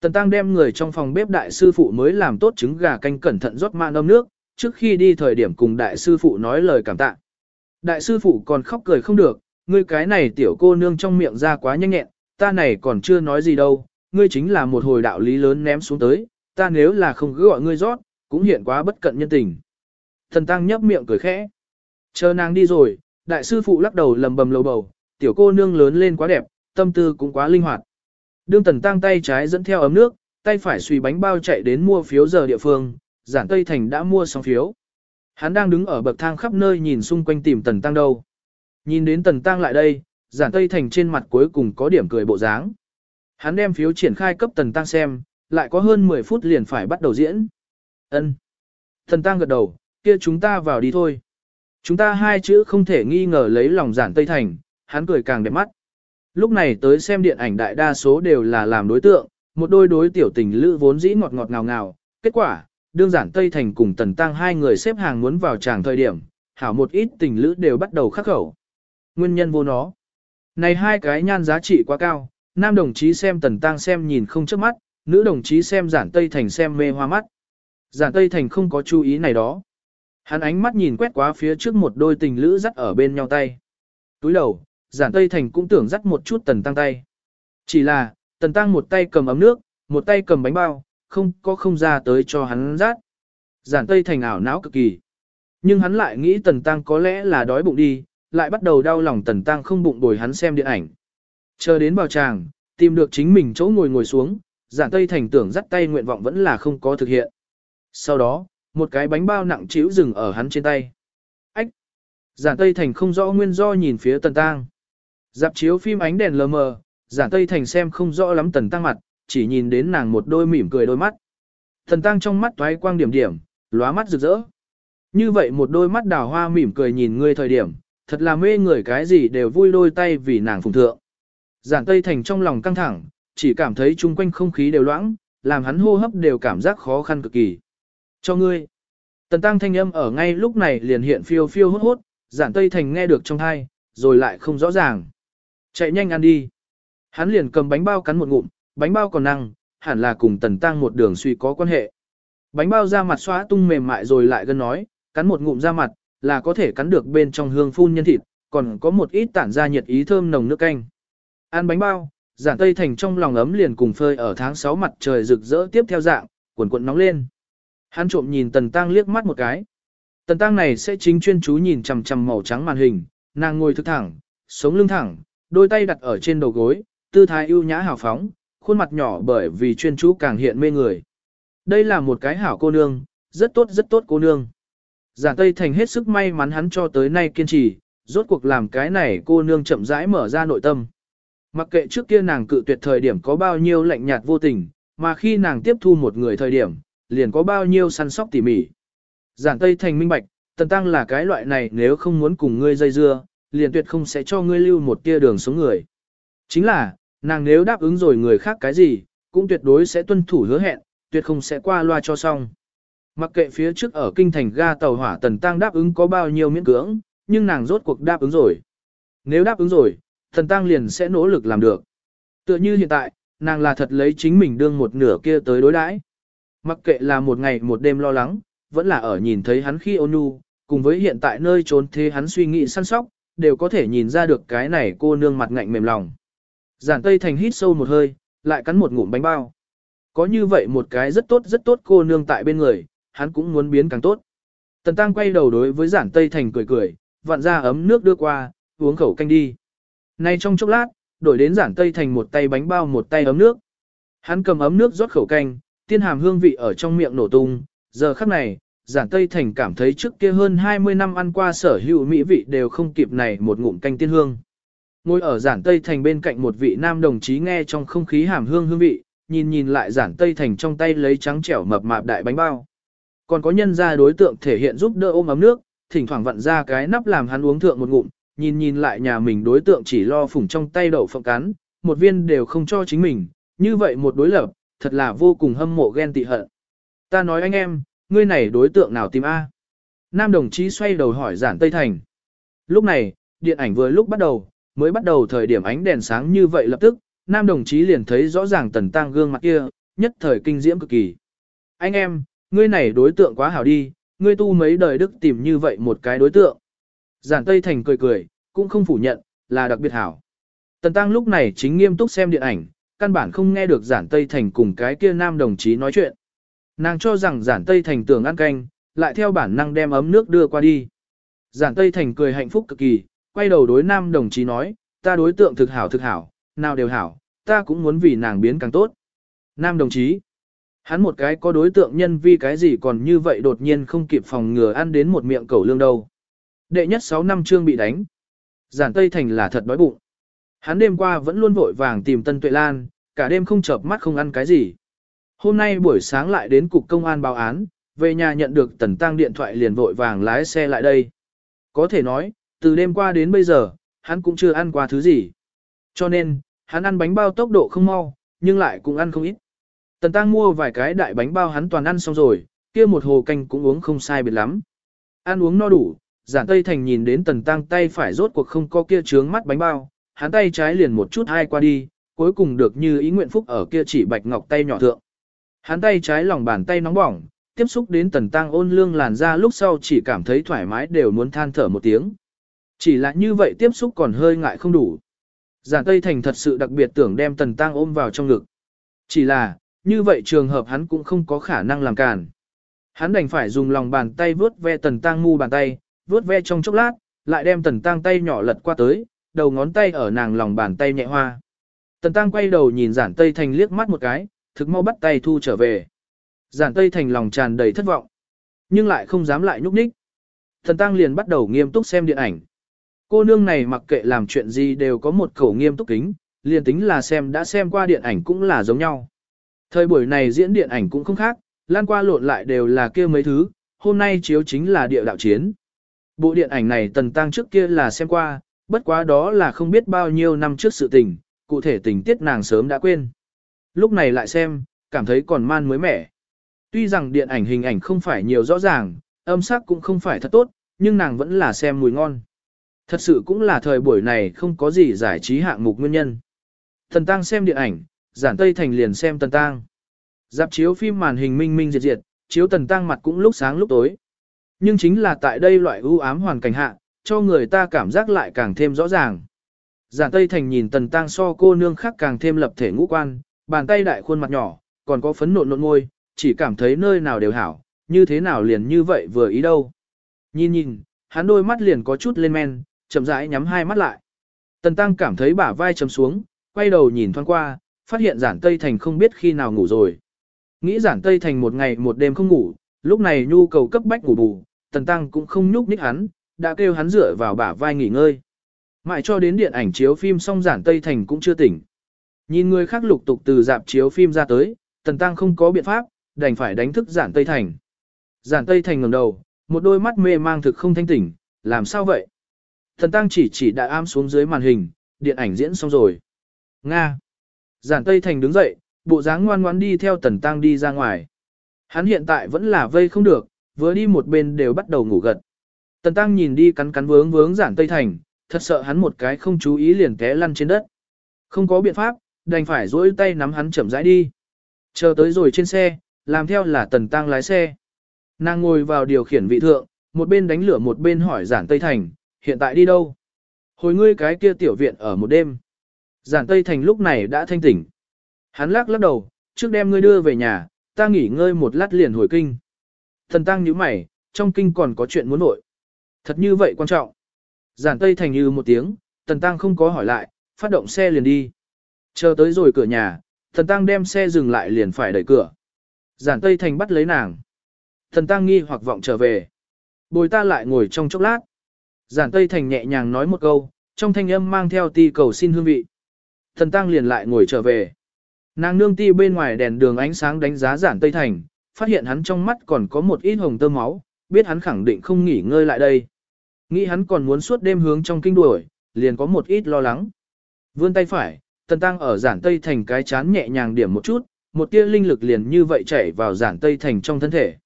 Tần Tăng đem người trong phòng bếp đại sư phụ mới làm tốt trứng gà canh cẩn thận rót mạn ấm nước, trước khi đi thời điểm cùng đại sư phụ nói lời cảm tạ. Đại sư phụ còn khóc cười không được, ngươi cái này tiểu cô nương trong miệng ra quá nhanh nhẹn, ta này còn chưa nói gì đâu, ngươi chính là một hồi đạo lý lớn ném xuống tới, ta nếu là không cứ gọi ngươi rót, cũng hiện quá bất cận nhân tình. Thần Tăng nhấp miệng cười khẽ. Chờ nàng đi rồi, đại sư phụ lắc đầu lầm bầm lầu bầu, tiểu cô nương lớn lên quá đẹp, tâm tư cũng quá linh hoạt. Đương Tần Tăng tay trái dẫn theo ấm nước, tay phải suy bánh bao chạy đến mua phiếu giờ địa phương, giản Tây Thành đã mua xong phiếu. Hắn đang đứng ở bậc thang khắp nơi nhìn xung quanh tìm Tần Tăng đâu. Nhìn đến Tần Tăng lại đây, giản Tây Thành trên mặt cuối cùng có điểm cười bộ dáng. Hắn đem phiếu triển khai cấp Tần Tăng xem, lại có hơn 10 phút liền phải bắt đầu diễn. Ân. Tần Tăng gật đầu, kia chúng ta vào đi thôi. Chúng ta hai chữ không thể nghi ngờ lấy lòng giản Tây Thành, hắn cười càng đẹp mắt. Lúc này tới xem điện ảnh đại đa số đều là làm đối tượng, một đôi đối tiểu tình lữ vốn dĩ ngọt ngọt ngào ngào, kết quả, đương giản Tây Thành cùng Tần Tăng hai người xếp hàng muốn vào tràng thời điểm, hảo một ít tình lữ đều bắt đầu khắc khẩu. Nguyên nhân vô nó. Này hai cái nhan giá trị quá cao, nam đồng chí xem Tần Tăng xem nhìn không chớp mắt, nữ đồng chí xem giản Tây Thành xem mê hoa mắt. Giản Tây Thành không có chú ý này đó. Hắn ánh mắt nhìn quét qua phía trước một đôi tình lữ dắt ở bên nhau tay. Túi đầu, giản Tây Thành cũng tưởng dắt một chút Tần Tăng tay. Chỉ là, Tần Tăng một tay cầm ấm nước, một tay cầm bánh bao, không có không ra tới cho hắn dắt. Giản Tây Thành ảo não cực kỳ. Nhưng hắn lại nghĩ Tần Tăng có lẽ là đói bụng đi, lại bắt đầu đau lòng Tần Tăng không bụng bồi hắn xem điện ảnh. Chờ đến bào tràng, tìm được chính mình chỗ ngồi ngồi xuống, giản Tây Thành tưởng dắt tay nguyện vọng vẫn là không có thực hiện. Sau đó, một cái bánh bao nặng trĩu dừng ở hắn trên tay. Ách! Giản Tây Thành không rõ nguyên do nhìn phía Tần Tăng. Dạp chiếu phim ánh đèn lờ mờ, giản Tây Thành xem không rõ lắm Tần Tăng mặt, chỉ nhìn đến nàng một đôi mỉm cười đôi mắt. Tần Tăng trong mắt toái quang điểm điểm, lóa mắt rực rỡ. Như vậy một đôi mắt đào hoa mỉm cười nhìn ngươi thời điểm, thật là mê người cái gì đều vui đôi tay vì nàng phụng thượng. Giản Tây Thành trong lòng căng thẳng, chỉ cảm thấy chung quanh không khí đều loãng, làm hắn hô hấp đều cảm giác khó khăn cực kỳ. Cho ngươi. Tần tăng thanh âm ở ngay lúc này liền hiện phiêu phiêu hốt hốt, giản Tây Thành nghe được trong thai, rồi lại không rõ ràng. Chạy nhanh ăn đi. Hắn liền cầm bánh bao cắn một ngụm, bánh bao còn năng, hẳn là cùng tần tăng một đường suy có quan hệ. Bánh bao ra mặt xóa tung mềm mại rồi lại gần nói, cắn một ngụm ra mặt, là có thể cắn được bên trong hương phun nhân thịt, còn có một ít tản ra nhiệt ý thơm nồng nước canh. Ăn bánh bao, giản tây thành trong lòng ấm liền cùng phơi ở tháng 6 mặt trời rực rỡ tiếp theo dạng, cuộn cuộn nóng lên. Hắn trộm nhìn tần tăng liếc mắt một cái. Tần tăng này sẽ chính chuyên chú nhìn chằm chằm màu trắng màn hình, nàng ngồi thức thẳng, sống lưng thẳng, đôi tay đặt ở trên đầu gối, tư thái ưu nhã hào phóng, khuôn mặt nhỏ bởi vì chuyên chú càng hiện mê người. Đây là một cái hảo cô nương, rất tốt rất tốt cô nương. Giản Tây Thành hết sức may mắn hắn cho tới nay kiên trì, rốt cuộc làm cái này cô nương chậm rãi mở ra nội tâm. Mặc kệ trước kia nàng cự tuyệt thời điểm có bao nhiêu lạnh nhạt vô tình, mà khi nàng tiếp thu một người thời điểm, liền có bao nhiêu săn sóc tỉ mỉ. Giản Tây Thành minh bạch, Tần Tăng là cái loại này nếu không muốn cùng ngươi dây dưa, liền tuyệt không sẽ cho ngươi lưu một tia đường xuống người. Chính là, nàng nếu đáp ứng rồi người khác cái gì, cũng tuyệt đối sẽ tuân thủ hứa hẹn, tuyệt không sẽ qua loa cho xong. Mặc kệ phía trước ở kinh thành ga tàu hỏa Tần Tăng đáp ứng có bao nhiêu miễn cưỡng, nhưng nàng rốt cuộc đáp ứng rồi. Nếu đáp ứng rồi, Tần Tăng liền sẽ nỗ lực làm được. Tựa như hiện tại, nàng là thật lấy chính mình đương một nửa kia tới đối đãi. Mặc kệ là một ngày một đêm lo lắng, vẫn là ở nhìn thấy hắn khi ôn nhu, cùng với hiện tại nơi trốn thế hắn suy nghĩ săn sóc, đều có thể nhìn ra được cái này cô nương mặt ngạnh mềm lòng. Giản Tây Thành hít sâu một hơi, lại cắn một ngụm bánh bao. Có như vậy một cái rất tốt rất tốt cô nương tại bên người, hắn cũng muốn biến càng tốt. Tần Tăng quay đầu đối với Giản Tây Thành cười cười, vặn ra ấm nước đưa qua, uống khẩu canh đi. Nay trong chốc lát, đổi đến Giản Tây Thành một tay bánh bao một tay ấm nước. Hắn cầm ấm nước rót khẩu canh, tiên hàm hương vị ở trong miệng nổ tung, giờ khắc này, Giản Tây Thành cảm thấy trước kia hơn 20 năm ăn qua sở hữu mỹ vị đều không kịp này một ngụm canh tiên hương. Ngồi ở Giản Tây Thành bên cạnh một vị nam đồng chí nghe trong không khí hàm hương hương vị, nhìn nhìn lại Giản Tây Thành trong tay lấy trắng trẻo mập mạp đại bánh bao. Còn có nhân ra đối tượng thể hiện giúp đỡ ôm ấm nước, thỉnh thoảng vặn ra cái nắp làm hắn uống thượng một ngụm, nhìn nhìn lại nhà mình đối tượng chỉ lo phủng trong tay đậu phộng cắn, một viên đều không cho chính mình, như vậy một đối lập, thật là vô cùng hâm mộ ghen tị hận. Ta nói anh em, ngươi này đối tượng nào tìm A? Nam đồng chí xoay đầu hỏi giản Tây Thành. Lúc này, điện ảnh vừa lúc bắt đầu, mới bắt đầu thời điểm ánh đèn sáng như vậy lập tức, nam đồng chí liền thấy rõ ràng tần tăng gương mặt kia, nhất thời kinh diễm cực kỳ. Anh em, ngươi này đối tượng quá hảo đi, ngươi tu mấy đời đức tìm như vậy một cái đối tượng. Giản Tây Thành cười cười, cũng không phủ nhận, là đặc biệt hảo. Tần Tăng lúc này chính nghiêm túc xem điện ảnh, căn bản không nghe được Giản Tây Thành cùng cái kia nam đồng chí nói chuyện. Nàng cho rằng Giản Tây Thành tưởng ăn canh, lại theo bản năng đem ấm nước đưa qua đi. Giản Tây Thành cười hạnh phúc cực kỳ, quay đầu đối nam đồng chí nói, ta đối tượng thực hảo thực hảo, nào đều hảo, ta cũng muốn vì nàng biến càng tốt. Nam đồng chí, hắn một cái có đối tượng nhân vi cái gì còn như vậy đột nhiên không kịp phòng ngừa ăn đến một miệng cầu lương đâu. Đệ nhất 6 năm trương bị đánh. Giản Tây Thành là thật đói bụng. Hắn đêm qua vẫn luôn vội vàng tìm Tân Tuệ Lan, cả đêm không chợp mắt không ăn cái gì. Hôm nay buổi sáng lại đến cục công an báo án, về nhà nhận được Tần Tăng điện thoại liền vội vàng lái xe lại đây. Có thể nói, từ đêm qua đến bây giờ, hắn cũng chưa ăn qua thứ gì. Cho nên, hắn ăn bánh bao tốc độ không mau, nhưng lại cũng ăn không ít. Tần Tăng mua vài cái đại bánh bao hắn toàn ăn xong rồi, kia một hồ canh cũng uống không sai biệt lắm. Ăn uống no đủ, giản Tây Thành nhìn đến Tần Tăng tay phải rốt cuộc không có kia trướng mắt bánh bao, hắn tay trái liền một chút hai qua đi, cuối cùng được như ý nguyện phúc ở kia chỉ bạch ngọc tay nhỏ thượng. Hắn tay trái lòng bàn tay nóng bỏng, tiếp xúc đến Tần Tăng ôn lương làn da lúc sau chỉ cảm thấy thoải mái đều muốn than thở một tiếng. Chỉ là như vậy tiếp xúc còn hơi ngại không đủ. Giản Tây Thành thật sự đặc biệt tưởng đem Tần Tăng ôm vào trong ngực. Chỉ là, như vậy trường hợp hắn cũng không có khả năng làm cản. Hắn đành phải dùng lòng bàn tay vướt ve Tần Tăng mu bàn tay, vướt ve trong chốc lát, lại đem Tần Tăng tay nhỏ lật qua tới, đầu ngón tay ở nàng lòng bàn tay nhẹ hoa. Tần Tăng quay đầu nhìn Giản Tây Thành liếc mắt một cái, thực mau bắt tay thu trở về. Giản Tây Thành lòng tràn đầy thất vọng, nhưng lại không dám lại nhúc nhích. Tần Tăng liền bắt đầu nghiêm túc xem điện ảnh. Cô nương này mặc kệ làm chuyện gì đều có một khẩu nghiêm túc kính, liền tính là xem đã xem qua điện ảnh cũng là giống nhau. Thời buổi này diễn điện ảnh cũng không khác, lan qua lộn lại đều là kia mấy thứ, hôm nay chiếu chính là địa đạo chiến. Bộ điện ảnh này tần tăng trước kia là xem qua, bất quá đó là không biết bao nhiêu năm trước sự tình, cụ thể tình tiết nàng sớm đã quên. Lúc này lại xem, cảm thấy còn man mới mẻ. Tuy rằng điện ảnh hình ảnh không phải nhiều rõ ràng, âm sắc cũng không phải thật tốt, nhưng nàng vẫn là xem mùi ngon. Thật sự cũng là thời buổi này không có gì giải trí hạng mục nguyên nhân. thần Tăng xem điện ảnh, giản Tây Thành liền xem Tần Tăng. Dạp chiếu phim màn hình minh minh diệt diệt, chiếu Tần Tăng mặt cũng lúc sáng lúc tối. Nhưng chính là tại đây loại ưu ám hoàn cảnh hạ, cho người ta cảm giác lại càng thêm rõ ràng. Giản Tây Thành nhìn Tần Tăng so cô nương khác càng thêm lập thể ngũ quan, bàn tay đại khuôn mặt nhỏ, còn có phấn nộn nộn môi, chỉ cảm thấy nơi nào đều hảo, như thế nào liền như vậy vừa ý đâu. Nhìn nhìn, hắn đôi mắt liền có chút lên men, chậm rãi nhắm hai mắt lại. Tần Tăng cảm thấy bả vai chấm xuống, quay đầu nhìn thoáng qua, phát hiện giản Tây Thành không biết khi nào ngủ rồi. Nghĩ giản Tây Thành một ngày một đêm không ngủ, lúc này nhu cầu cấp bách ngủ bù, Tần Tăng cũng không nhúc nhích hắn, đã kêu hắn dựa vào bả vai nghỉ ngơi. Mãi cho đến điện ảnh chiếu phim xong giản Tây Thành cũng chưa tỉnh. Nhìn người khác lục tục từ dạp chiếu phim ra tới, Tần Tăng không có biện pháp, đành phải đánh thức giản Tây Thành. Giản Tây Thành ngẩng đầu, một đôi mắt mê mang thực không thanh tỉnh, làm sao vậy? Tần Tăng chỉ chỉ đã am xuống dưới màn hình, điện ảnh diễn xong rồi. Nga. Giản Tây Thành đứng dậy, bộ dáng ngoan ngoãn đi theo Tần Tăng đi ra ngoài. Hắn hiện tại vẫn là vây không được, vừa đi một bên đều bắt đầu ngủ gật. Tần Tăng nhìn đi cắn cắn vướng vướng Giản Tây Thành, thật sợ hắn một cái không chú ý liền té lăn trên đất. Không có biện pháp, đành phải duỗi tay nắm hắn chậm rãi đi. Chờ tới rồi trên xe, làm theo là Tần Tăng lái xe. Nàng ngồi vào điều khiển vị thượng, một bên đánh lửa một bên hỏi Giản Tây Thành, hiện tại đi đâu? Hồi ngươi cái kia tiểu viện ở một đêm. Giản Tây Thành lúc này đã thanh tỉnh. Hắn lắc lắc đầu, trước đem ngươi đưa về nhà, ta nghỉ ngơi một lát liền hồi kinh. Thần tăng nhíu mày, trong kinh còn có chuyện muốn nội. Thật như vậy quan trọng. Giản Tây Thành như một tiếng, Tần Tăng không có hỏi lại, phát động xe liền đi. Chờ tới rồi cửa nhà, Tần Tăng đem xe dừng lại liền phải đẩy cửa. Giản Tây Thành bắt lấy nàng. Tần Tăng nghi hoặc vọng trở về. Bồi ta lại ngồi trong chốc lát. Giản Tây Thành nhẹ nhàng nói một câu, trong thanh âm mang theo ti cầu xin hương vị. Tần Tăng liền lại ngồi trở về. Nàng nương ti bên ngoài đèn đường ánh sáng đánh giá Giản Tây Thành, phát hiện hắn trong mắt còn có một ít hồng tơ máu, biết hắn khẳng định không nghỉ ngơi lại đây. Nghĩ hắn còn muốn suốt đêm hướng trong kinh đuổi, liền có một ít lo lắng. Vươn tay phải, Tần Tăng ở giản tây thành cái chán nhẹ nhàng điểm một chút, một tia linh lực liền như vậy chảy vào giản tây thành trong thân thể.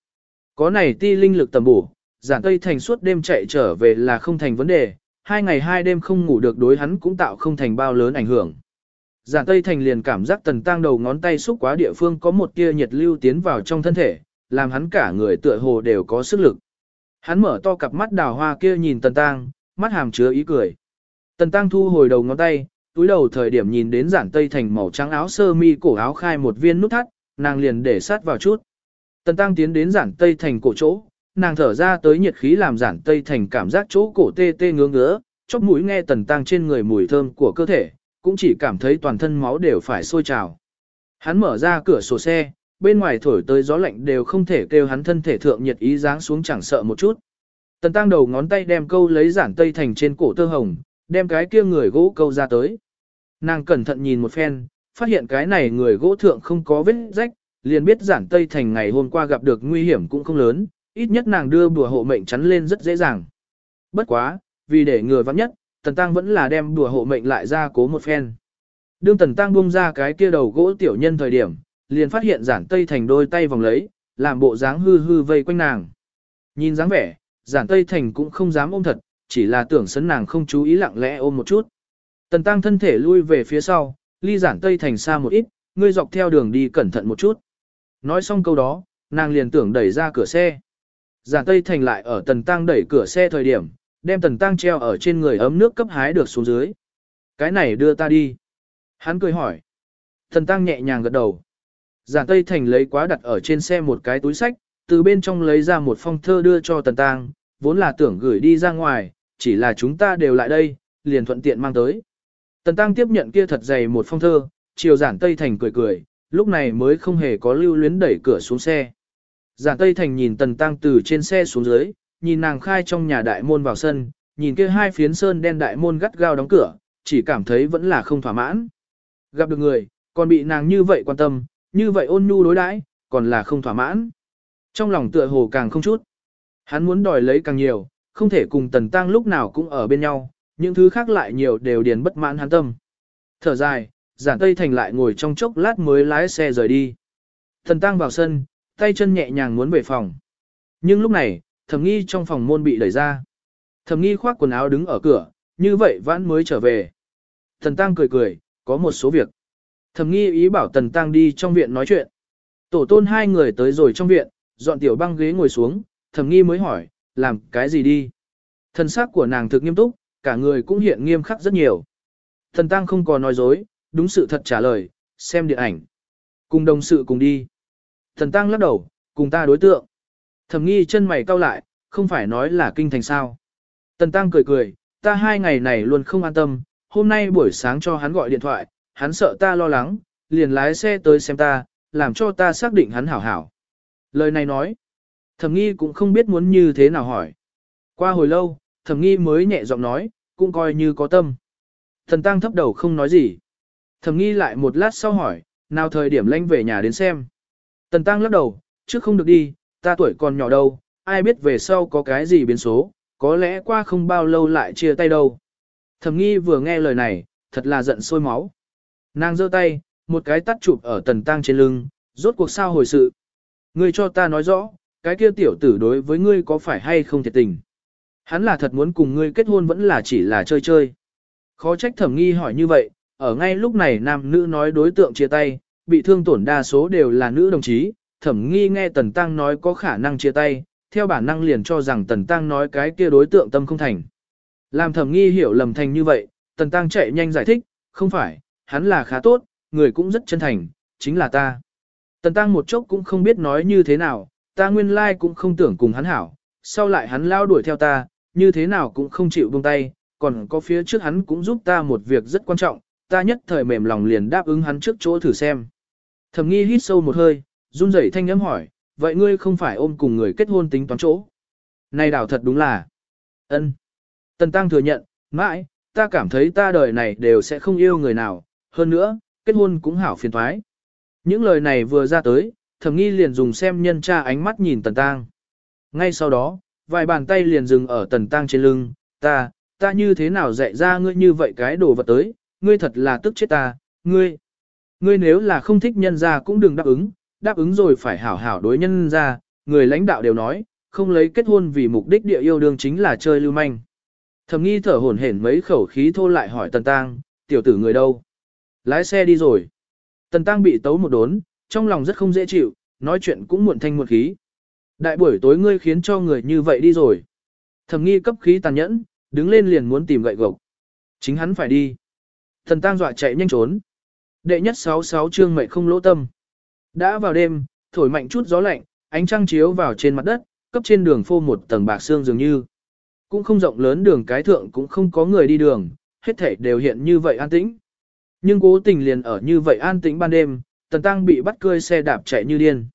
Có này ti linh lực tầm bổ, giản tây thành suốt đêm chạy trở về là không thành vấn đề, hai ngày hai đêm không ngủ được đối hắn cũng tạo không thành bao lớn ảnh hưởng. Giản tây thành liền cảm giác tần tăng đầu ngón tay xúc quá địa phương có một tia nhiệt lưu tiến vào trong thân thể, làm hắn cả người tựa hồ đều có sức lực. Hắn mở to cặp mắt đào hoa kia nhìn Tần Tăng, mắt hàm chứa ý cười. Tần Tăng thu hồi đầu ngón tay, túi đầu thời điểm nhìn đến giản tây thành màu trắng áo sơ mi cổ áo khai một viên nút thắt, nàng liền để sát vào chút. Tần Tăng tiến đến giản tây thành cổ chỗ, nàng thở ra tới nhiệt khí làm giản tây thành cảm giác chỗ cổ tê tê ngứa ngứa, chóp mũi nghe Tần Tăng trên người mùi thơm của cơ thể, cũng chỉ cảm thấy toàn thân máu đều phải sôi trào. Hắn mở ra cửa sổ xe, bên ngoài thổi tới gió lạnh đều không thể kêu hắn thân thể thượng nhiệt ý dáng xuống chẳng sợ một chút. Tần tăng đầu ngón tay đem câu lấy giản tây thành trên cổ tơ hồng, đem cái kia người gỗ câu ra tới. Nàng cẩn thận nhìn một phen, phát hiện cái này người gỗ thượng không có vết rách, liền biết giản tây thành ngày hôm qua gặp được nguy hiểm cũng không lớn, ít nhất nàng đưa bùa hộ mệnh chắn lên rất dễ dàng. Bất quá, vì để người vắng nhất, tần tăng vẫn là đem bùa hộ mệnh lại ra cố một phen. Đương tần tăng buông ra cái kia đầu gỗ tiểu nhân thời điểm, liền phát hiện giản tây thành đôi tay vòng lấy, làm bộ dáng hư hư vây quanh nàng. Nhìn dáng vẻ, giản tây thành cũng không dám ôm thật, chỉ là tưởng sấn nàng không chú ý lặng lẽ ôm một chút. Tần tăng thân thể lui về phía sau, ly giản tây thành xa một ít, ngươi dọc theo đường đi cẩn thận một chút. Nói xong câu đó, nàng liền tưởng đẩy ra cửa xe. Giản tây thành lại ở tần tăng đẩy cửa xe thời điểm, đem tần tăng treo ở trên người ấm nước cấp hái được xuống dưới. Cái này đưa ta đi. Hắn cười hỏi. Tần tăng nhẹ nhàng gật đầu. Giản Tây Thành lấy quá đặt ở trên xe một cái túi sách, từ bên trong lấy ra một phong thơ đưa cho Tần Tăng, vốn là tưởng gửi đi ra ngoài, chỉ là chúng ta đều lại đây, liền thuận tiện mang tới. Tần Tăng tiếp nhận kia thật dày một phong thơ, chiều Giản Tây Thành cười cười, lúc này mới không hề có lưu luyến đẩy cửa xuống xe. Giản Tây Thành nhìn Tần Tăng từ trên xe xuống dưới, nhìn nàng khai trong nhà đại môn vào sân, nhìn kia hai phiến sơn đen đại môn gắt gao đóng cửa, chỉ cảm thấy vẫn là không thỏa mãn. Gặp được người, còn bị nàng như vậy quan tâm, như vậy ôn nhu đối đãi, còn là không thỏa mãn. Trong lòng tựa hồ càng không chút. Hắn muốn đòi lấy càng nhiều, không thể cùng tần tăng lúc nào cũng ở bên nhau, những thứ khác lại nhiều đều điền bất mãn hắn tâm. Thở dài, giản tây thành lại ngồi trong chốc lát mới lái xe rời đi. Tần tăng vào sân, tay chân nhẹ nhàng muốn về phòng. Nhưng lúc này, thẩm nghi trong phòng môn bị đẩy ra. Thẩm nghi khoác quần áo đứng ở cửa, như vậy vãn mới trở về. Tần Tăng cười cười, có một số việc. Thẩm nghi ý bảo Tần Tăng đi trong viện nói chuyện. Tổ tôn hai người tới rồi trong viện, dọn tiểu băng ghế ngồi xuống, thẩm nghi mới hỏi, làm cái gì đi. Thần sắc của nàng thực nghiêm túc, cả người cũng hiện nghiêm khắc rất nhiều. Thần Tăng không còn nói dối, đúng sự thật trả lời, xem điện ảnh. Cùng đồng sự cùng đi. Thần Tăng lắc đầu, cùng ta đối tượng. Thẩm nghi chân mày cau lại, không phải nói là kinh thành sao. Tần Tăng cười cười, ta hai ngày này luôn không an tâm, hôm nay buổi sáng cho hắn gọi điện thoại, hắn sợ ta lo lắng, liền lái xe tới xem ta, làm cho ta xác định hắn hảo hảo. Lời này nói, thẩm nghi cũng không biết muốn như thế nào hỏi. Qua hồi lâu, thẩm nghi mới nhẹ giọng nói, cũng coi như có tâm. Thần tăng thấp đầu không nói gì. Thẩm nghi lại một lát sau hỏi, nào thời điểm lanh về nhà đến xem. Tần tăng lắc đầu, trước không được đi, ta tuổi còn nhỏ đâu, ai biết về sau có cái gì biến số, có lẽ qua không bao lâu lại chia tay đâu. Thẩm nghi vừa nghe lời này, thật là giận sôi máu. Nàng giơ tay, một cái tắt chụp ở tần tăng trên lưng, rốt cuộc sao hồi sự. Ngươi cho ta nói rõ, cái kia tiểu tử đối với ngươi có phải hay không thiệt tình. Hắn là thật muốn cùng ngươi kết hôn vẫn là chỉ là chơi chơi. Khó trách thẩm nghi hỏi như vậy, ở ngay lúc này nam nữ nói đối tượng chia tay, bị thương tổn đa số đều là nữ đồng chí, thẩm nghi nghe tần tăng nói có khả năng chia tay, theo bản năng liền cho rằng tần tăng nói cái kia đối tượng tâm không thành. Làm thẩm nghi hiểu lầm thành như vậy, tần tăng chạy nhanh giải thích, không phải, hắn là khá tốt, người cũng rất chân thành, chính là ta. Tần tăng một chốc cũng không biết nói như thế nào, ta nguyên lai cũng không tưởng cùng hắn hảo, sau lại hắn lao đuổi theo ta, như thế nào cũng không chịu buông tay, còn có phía trước hắn cũng giúp ta một việc rất quan trọng, ta nhất thời mềm lòng liền đáp ứng hắn trước chỗ thử xem. Thẩm nghi hít sâu một hơi, run rẩy thanh nhắm hỏi, vậy ngươi không phải ôm cùng người kết hôn tính toán chỗ. Này đảo thật đúng là. ân. Tần Tăng thừa nhận, mãi, ta cảm thấy ta đời này đều sẽ không yêu người nào, hơn nữa, kết hôn cũng hảo phiền thoái. Những lời này vừa ra tới, thẩm nghi liền dùng xem nhân tra ánh mắt nhìn Tần tang Ngay sau đó, vài bàn tay liền dừng ở Tần tang trên lưng, ta, ta như thế nào dạy ra ngươi như vậy cái đồ vật tới, ngươi thật là tức chết ta, ngươi. Ngươi nếu là không thích nhân ra cũng đừng đáp ứng, đáp ứng rồi phải hảo hảo đối nhân ra, người lãnh đạo đều nói, không lấy kết hôn vì mục đích địa yêu đương chính là chơi lưu manh. Thầm nghi thở hổn hển mấy khẩu khí thô lại hỏi Tần tang tiểu tử người đâu? Lái xe đi rồi. Tần Tăng bị tấu một đốn, trong lòng rất không dễ chịu, nói chuyện cũng muộn thanh muộn khí. Đại buổi tối ngươi khiến cho người như vậy đi rồi. thẩm nghi cấp khí tàn nhẫn, đứng lên liền muốn tìm gậy gộc. Chính hắn phải đi. Thần Tăng dọa chạy nhanh trốn. Đệ nhất 66 chương mệnh không lỗ tâm. Đã vào đêm, thổi mạnh chút gió lạnh, ánh trăng chiếu vào trên mặt đất, cấp trên đường phô một tầng bạc xương dường như. Cũng không rộng lớn đường cái thượng cũng không có người đi đường, hết thảy đều hiện như vậy an tĩnh. Nhưng cố tình liền ở như vậy an tĩnh ban đêm, Tần Tăng bị bắt cơi xe đạp chạy như điên.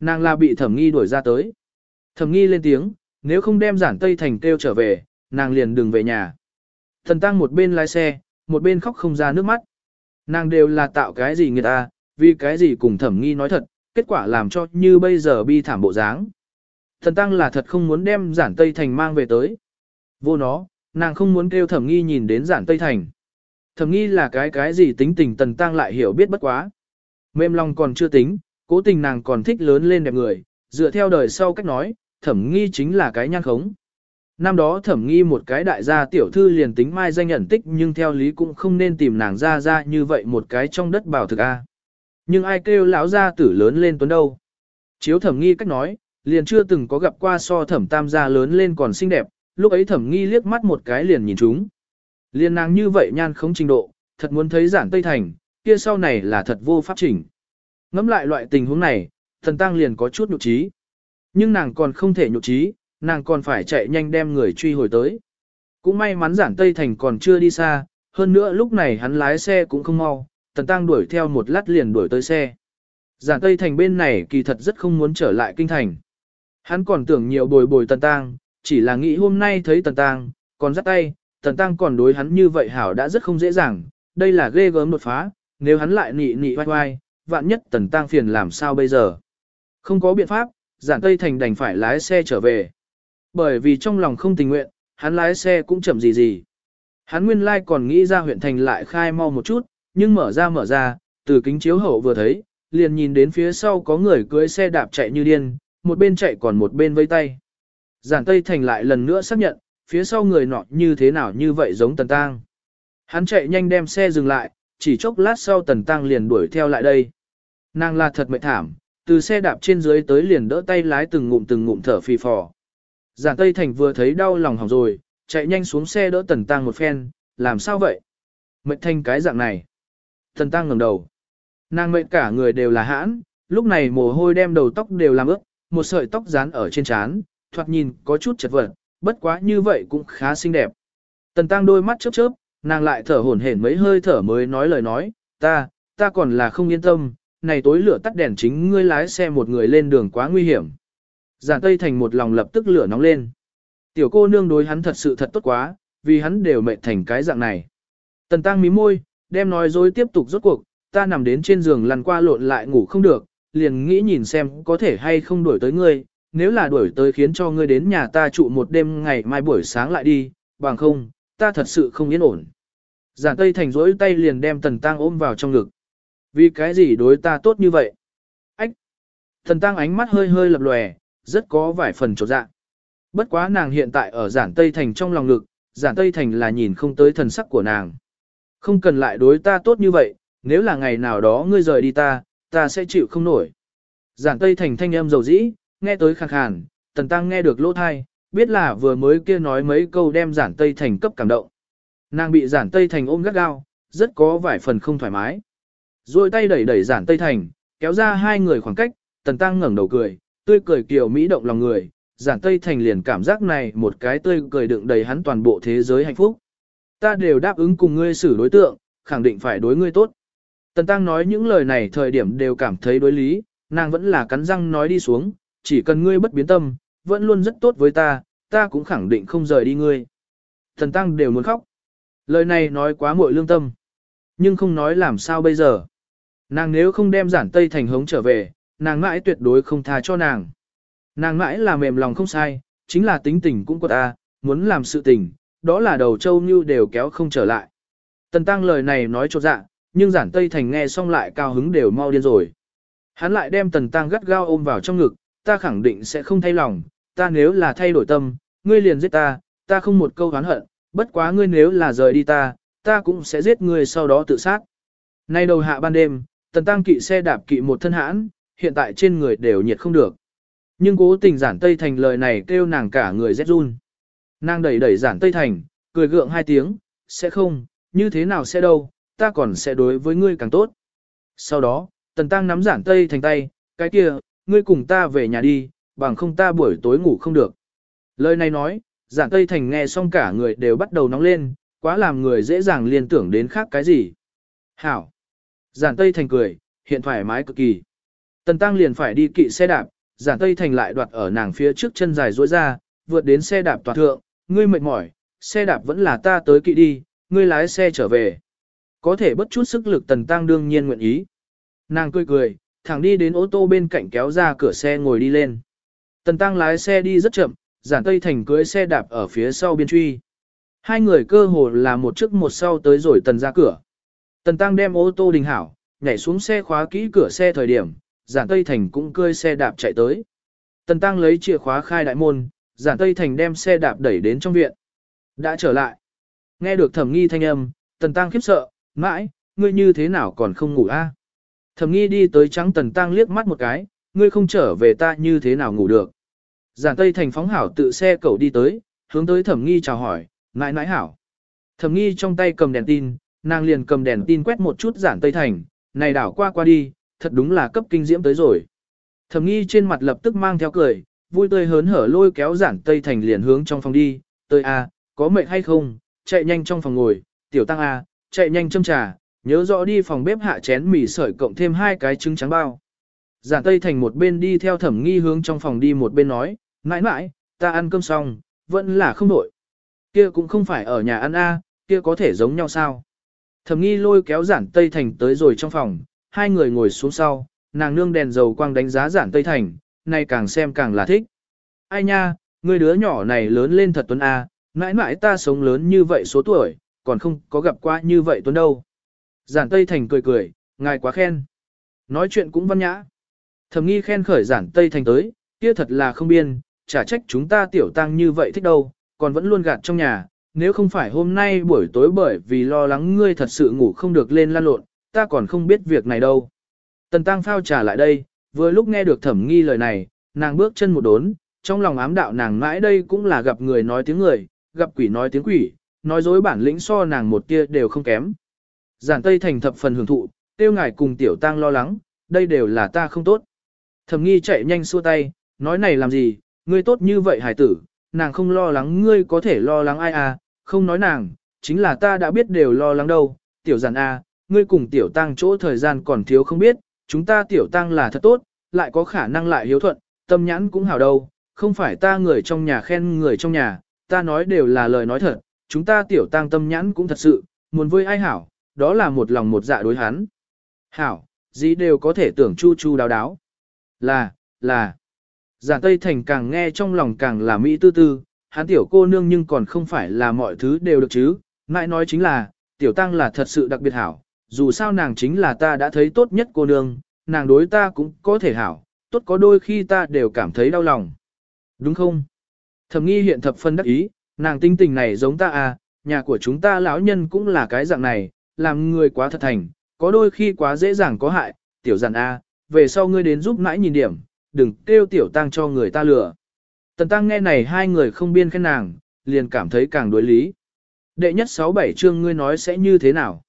Nàng là bị thẩm nghi đuổi ra tới. Thẩm nghi lên tiếng, nếu không đem giản tây thành kêu trở về, nàng liền đừng về nhà. Thần Tăng một bên lái xe, một bên khóc không ra nước mắt. Nàng đều là tạo cái gì người ta, vì cái gì cùng thẩm nghi nói thật, kết quả làm cho như bây giờ bi thảm bộ dáng. Thần Tăng là thật không muốn đem giản Tây Thành mang về tới. Vô nó, nàng không muốn kêu thẩm nghi nhìn đến giản Tây Thành. Thẩm nghi là cái cái gì tính tình Tần Tăng lại hiểu biết bất quá. Mềm lòng còn chưa tính, cố tình nàng còn thích lớn lên đẹp người, dựa theo đời sau cách nói, thẩm nghi chính là cái nhan khống. Năm đó thẩm nghi một cái đại gia tiểu thư liền tính mai danh nhận tích nhưng theo lý cũng không nên tìm nàng ra ra như vậy một cái trong đất bảo thực A. Nhưng ai kêu lão gia tử lớn lên tuấn đâu. Chiếu thẩm nghi cách nói, liền chưa từng có gặp qua so thẩm tam gia lớn lên còn xinh đẹp, lúc ấy thẩm nghi liếc mắt một cái liền nhìn chúng. Liên nàng như vậy nhan không trình độ, thật muốn thấy giản Tây Thành, kia sau này là thật vô pháp chỉnh. Ngắm lại loại tình huống này, thần tăng liền có chút nhục trí. Nhưng nàng còn không thể nhục trí, nàng còn phải chạy nhanh đem người truy hồi tới. Cũng may mắn giản Tây Thành còn chưa đi xa, hơn nữa lúc này hắn lái xe cũng không mau, tần tăng đuổi theo một lát liền đuổi tới xe. Giản Tây Thành bên này kỳ thật rất không muốn trở lại kinh thành. Hắn còn tưởng nhiều bồi bồi tần tăng, chỉ là nghĩ hôm nay thấy tần tăng, còn dắt tay, tần tăng còn đối hắn như vậy hảo đã rất không dễ dàng, đây là ghê gớm đột phá, nếu hắn lại nị nị vai vai, vạn nhất tần tăng phiền làm sao bây giờ. Không có biện pháp, giản Tây Thành đành phải lái xe trở về. Bởi vì trong lòng không tình nguyện, hắn lái xe cũng chậm gì gì. Hắn nguyên lai like còn nghĩ ra huyện thành lại khai mau một chút, nhưng mở ra mở ra, từ kính chiếu hậu vừa thấy, liền nhìn đến phía sau có người cưới xe đạp chạy như điên, một bên chạy còn một bên vây tay. Giản Tây Thành lại lần nữa xác nhận, phía sau người nọ như thế nào như vậy giống Tần Tăng. Hắn chạy nhanh đem xe dừng lại, chỉ chốc lát sau Tần Tăng liền đuổi theo lại đây. Nàng là thật mệt thảm, từ xe đạp trên dưới tới liền đỡ tay lái từng ngụm từng ngụm thở phì phò. Giản Tây Thành vừa thấy đau lòng hỏng rồi, chạy nhanh xuống xe đỡ Tần Tăng một phen, làm sao vậy? Mệt thành cái dạng này. Tần Tăng ngẩng đầu. Nàng mệt cả người đều là hãn, lúc này mồ hôi đem đầu tóc đều làm ướt, một sợi tóc dán ở trên trán, thoạt nhìn có chút chật vật, bất quá như vậy cũng khá xinh đẹp. Tần Tăng đôi mắt chớp chớp, nàng lại thở hổn hển mấy hơi thở mới nói lời nói, ta, ta còn là không yên tâm, này tối lửa tắt đèn chính ngươi lái xe một người lên đường quá nguy hiểm. Giản Tây Thành một lòng lập tức lửa nóng lên. Tiểu cô nương đối hắn thật sự thật tốt quá, vì hắn đều mệt thành cái dạng này. Tần Tăng mí môi, đem nói dối tiếp tục rốt cuộc, ta nằm đến trên giường lăn qua lộn lại ngủ không được, liền nghĩ nhìn xem có thể hay không đuổi tới ngươi, nếu là đuổi tới khiến cho ngươi đến nhà ta trụ một đêm ngày mai buổi sáng lại đi, bằng không, ta thật sự không yên ổn. Giản Tây Thành rỗi tay liền đem Tần Tăng ôm vào trong ngực. Vì cái gì đối ta tốt như vậy? Ách! Tần Tăng ánh mắt hơi hơi lập lòe, rất có vài phần trột dạ. Bất quá nàng hiện tại ở giản Tây Thành trong lòng ngực, giản Tây Thành là nhìn không tới thần sắc của nàng. Không cần lại đối ta tốt như vậy, nếu là ngày nào đó ngươi rời đi ta, ta sẽ chịu không nổi. Giản Tây Thành thanh âm dầu dĩ, nghe tới khàn khàn, Tần Tăng nghe được lỗ thai, biết là vừa mới kia nói mấy câu đem Giản Tây Thành cấp cảm động. Nàng bị Giản Tây Thành ôm gắt gao, rất có vài phần không thoải mái. Rồi tay đẩy đẩy Giản Tây Thành, kéo ra hai người khoảng cách, Tần Tăng ngẩng đầu cười, tươi cười kiều mỹ động lòng người, Giản Tây Thành liền cảm giác này một cái tươi cười đựng đầy hắn toàn bộ thế giới hạnh phúc. Ta đều đáp ứng cùng ngươi xử đối tượng, khẳng định phải đối ngươi tốt. Tần Tăng nói những lời này thời điểm đều cảm thấy đối lý, nàng vẫn là cắn răng nói đi xuống, chỉ cần ngươi bất biến tâm, vẫn luôn rất tốt với ta, ta cũng khẳng định không rời đi ngươi. thần Tăng đều muốn khóc. Lời này nói quá muội lương tâm. Nhưng không nói làm sao bây giờ. Nàng nếu không đem giản tây thành hống trở về, nàng mãi tuyệt đối không tha cho nàng. Nàng mãi là mềm lòng không sai, chính là tính tình cũng có ta, muốn làm sự tình, đó là đầu châu như đều kéo không trở lại. Tần Tăng lời này nói cho dạ, nhưng giản Tây Thành nghe xong lại cao hứng đều mau điên rồi. Hắn lại đem Tần Tăng gắt gao ôm vào trong ngực, ta khẳng định sẽ không thay lòng, ta nếu là thay đổi tâm, ngươi liền giết ta, ta không một câu oán hận, bất quá ngươi nếu là rời đi ta, ta cũng sẽ giết ngươi sau đó tự sát. Nay đầu hạ ban đêm, Tần Tăng kỵ xe đạp kỵ một thân hãn, hiện tại trên người đều nhiệt không được. Nhưng cố tình giản Tây Thành lời này kêu nàng cả người rét run. Nàng đẩy đẩy giản Tây Thành, cười gượng hai tiếng, sẽ không, như thế nào sẽ đâu, ta còn sẽ đối với ngươi càng tốt. Sau đó, Tần Tăng nắm giản Tây Thành tay, cái kia, ngươi cùng ta về nhà đi, bằng không ta buổi tối ngủ không được. Lời này nói, giản Tây Thành nghe xong cả người đều bắt đầu nóng lên, quá làm người dễ dàng liên tưởng đến khác cái gì. Hảo! Giản Tây Thành cười, hiện thoải mái cực kỳ. Tần Tăng liền phải đi kỵ xe đạp, giản Tây Thành lại đoạt ở nàng phía trước chân dài duỗi ra, vượt đến xe đạp toàn thượng, ngươi mệt mỏi, xe đạp vẫn là ta tới kỵ đi, ngươi lái xe trở về. Có thể bất chút sức lực Tần Tăng đương nhiên nguyện ý. Nàng cười cười, thẳng đi đến ô tô bên cạnh kéo ra cửa xe ngồi đi lên. Tần Tăng lái xe đi rất chậm, giản Tây Thành cưới xe đạp ở phía sau biên truy. Hai người cơ hồ là một trước một sau tới rồi Tần ra cửa. Tần Tăng đem ô tô đình hảo, nhảy xuống xe khóa kỹ cửa xe thời điểm, giản Tây Thành cũng cưới xe đạp chạy tới. Tần Tăng lấy chìa khóa khai đại môn, giản Tây Thành đem xe đạp đẩy đến trong viện. Đã trở lại. Nghe được thẩm nghi thanh âm, Tần Tăng khiếp sợ, mãi, ngươi như thế nào còn không ngủ a? Thẩm nghi đi tới trắng Tần Tăng liếc mắt một cái, ngươi không trở về ta như thế nào ngủ được. Giản Tây Thành phóng hảo tự xe cậu đi tới, hướng tới thẩm nghi chào hỏi, nãi nãi hảo. Thẩm nghi trong tay cầm đèn tin, nàng liền cầm đèn tin quét một chút giản Tây Thành, này đảo qua qua đi, thật đúng là cấp kinh diễm tới rồi. Thẩm nghi trên mặt lập tức mang theo cười, vui tươi hớn hở lôi kéo giản Tây Thành liền hướng trong phòng đi, tới a, có mệt hay không, chạy nhanh trong phòng ngồi, tiểu tăng a, chạy nhanh châm trà, nhớ rõ đi phòng bếp hạ chén mì sợi cộng thêm hai cái trứng trắng bao. Giản Tây Thành một bên đi theo thẩm nghi hướng trong phòng đi một bên nói, mãi mãi, ta ăn cơm xong, vẫn là không đổi. Kia cũng không phải ở nhà ăn a, kia có thể giống nhau sao. Thẩm nghi lôi kéo giản Tây Thành tới rồi trong phòng, hai người ngồi xuống sau, nàng nương đèn dầu quang đánh giá giản Tây Thành, nay càng xem càng là thích. Ai nha, người đứa nhỏ này lớn lên thật tuấn a, mãi mãi ta sống lớn như vậy số tuổi, còn không có gặp qua như vậy tuấn đâu. Giản Tây Thành cười cười, ngài quá khen. Nói chuyện cũng văn nhã. Thẩm nghi khen khởi giản Tây Thành tới, kia thật là không biên, chả trách chúng ta tiểu tăng như vậy thích đâu, còn vẫn luôn gạt trong nhà, nếu không phải hôm nay buổi tối bởi vì lo lắng ngươi thật sự ngủ không được lên lan lộn, ta còn không biết việc này đâu. Tần tăng phao trà lại đây, vừa lúc nghe được thẩm nghi lời này, nàng bước chân một đốn, trong lòng ám đạo nàng mãi đây cũng là gặp người nói tiếng người, gặp quỷ nói tiếng quỷ, nói dối bản lĩnh so nàng một tia đều không kém. Giản Tây Thành thập phần hưởng thụ, tiêu ngài cùng tiểu tăng lo lắng, đây đều là ta không tốt. Thẩm nghi chạy nhanh xua tay, nói này làm gì, ngươi tốt như vậy hải tử, nàng không lo lắng ngươi có thể lo lắng ai à, không nói nàng, chính là ta đã biết đều lo lắng đâu, tiểu giản a, à, ngươi cùng tiểu tăng chỗ thời gian còn thiếu không biết, chúng ta tiểu tăng là thật tốt, lại có khả năng lại hiếu thuận, tâm nhãn cũng hảo đâu, không phải ta người trong nhà khen người trong nhà, ta nói đều là lời nói thật, chúng ta tiểu tăng tâm nhãn cũng thật sự, muốn với ai hảo, đó là một lòng một dạ đối hắn. Hảo, gì đều có thể tưởng chu chu đáo đáo. Là, là. Giản Tây Thành càng nghe trong lòng càng là mỹ tư tư, hắn tiểu cô nương nhưng còn không phải là mọi thứ đều được chứ, ngại nói chính là, tiểu tăng là thật sự đặc biệt hảo, dù sao nàng chính là ta đã thấy tốt nhất cô nương, nàng đối ta cũng có thể hảo, tốt có đôi khi ta đều cảm thấy đau lòng. Đúng không? Thẩm nghi hiện thập phân đắc ý, nàng tinh tình này giống ta à, nhà của chúng ta lão nhân cũng là cái dạng này, làm người quá thật thành, có đôi khi quá dễ dàng có hại, tiểu giản a, về sau ngươi đến giúp mãi nhìn điểm, đừng kêu tiểu tăng cho người ta lừa. Tần tăng nghe này hai người không biên khen nàng, liền cảm thấy càng đối lý. Đệ nhất sáu bảy chương ngươi nói sẽ như thế nào?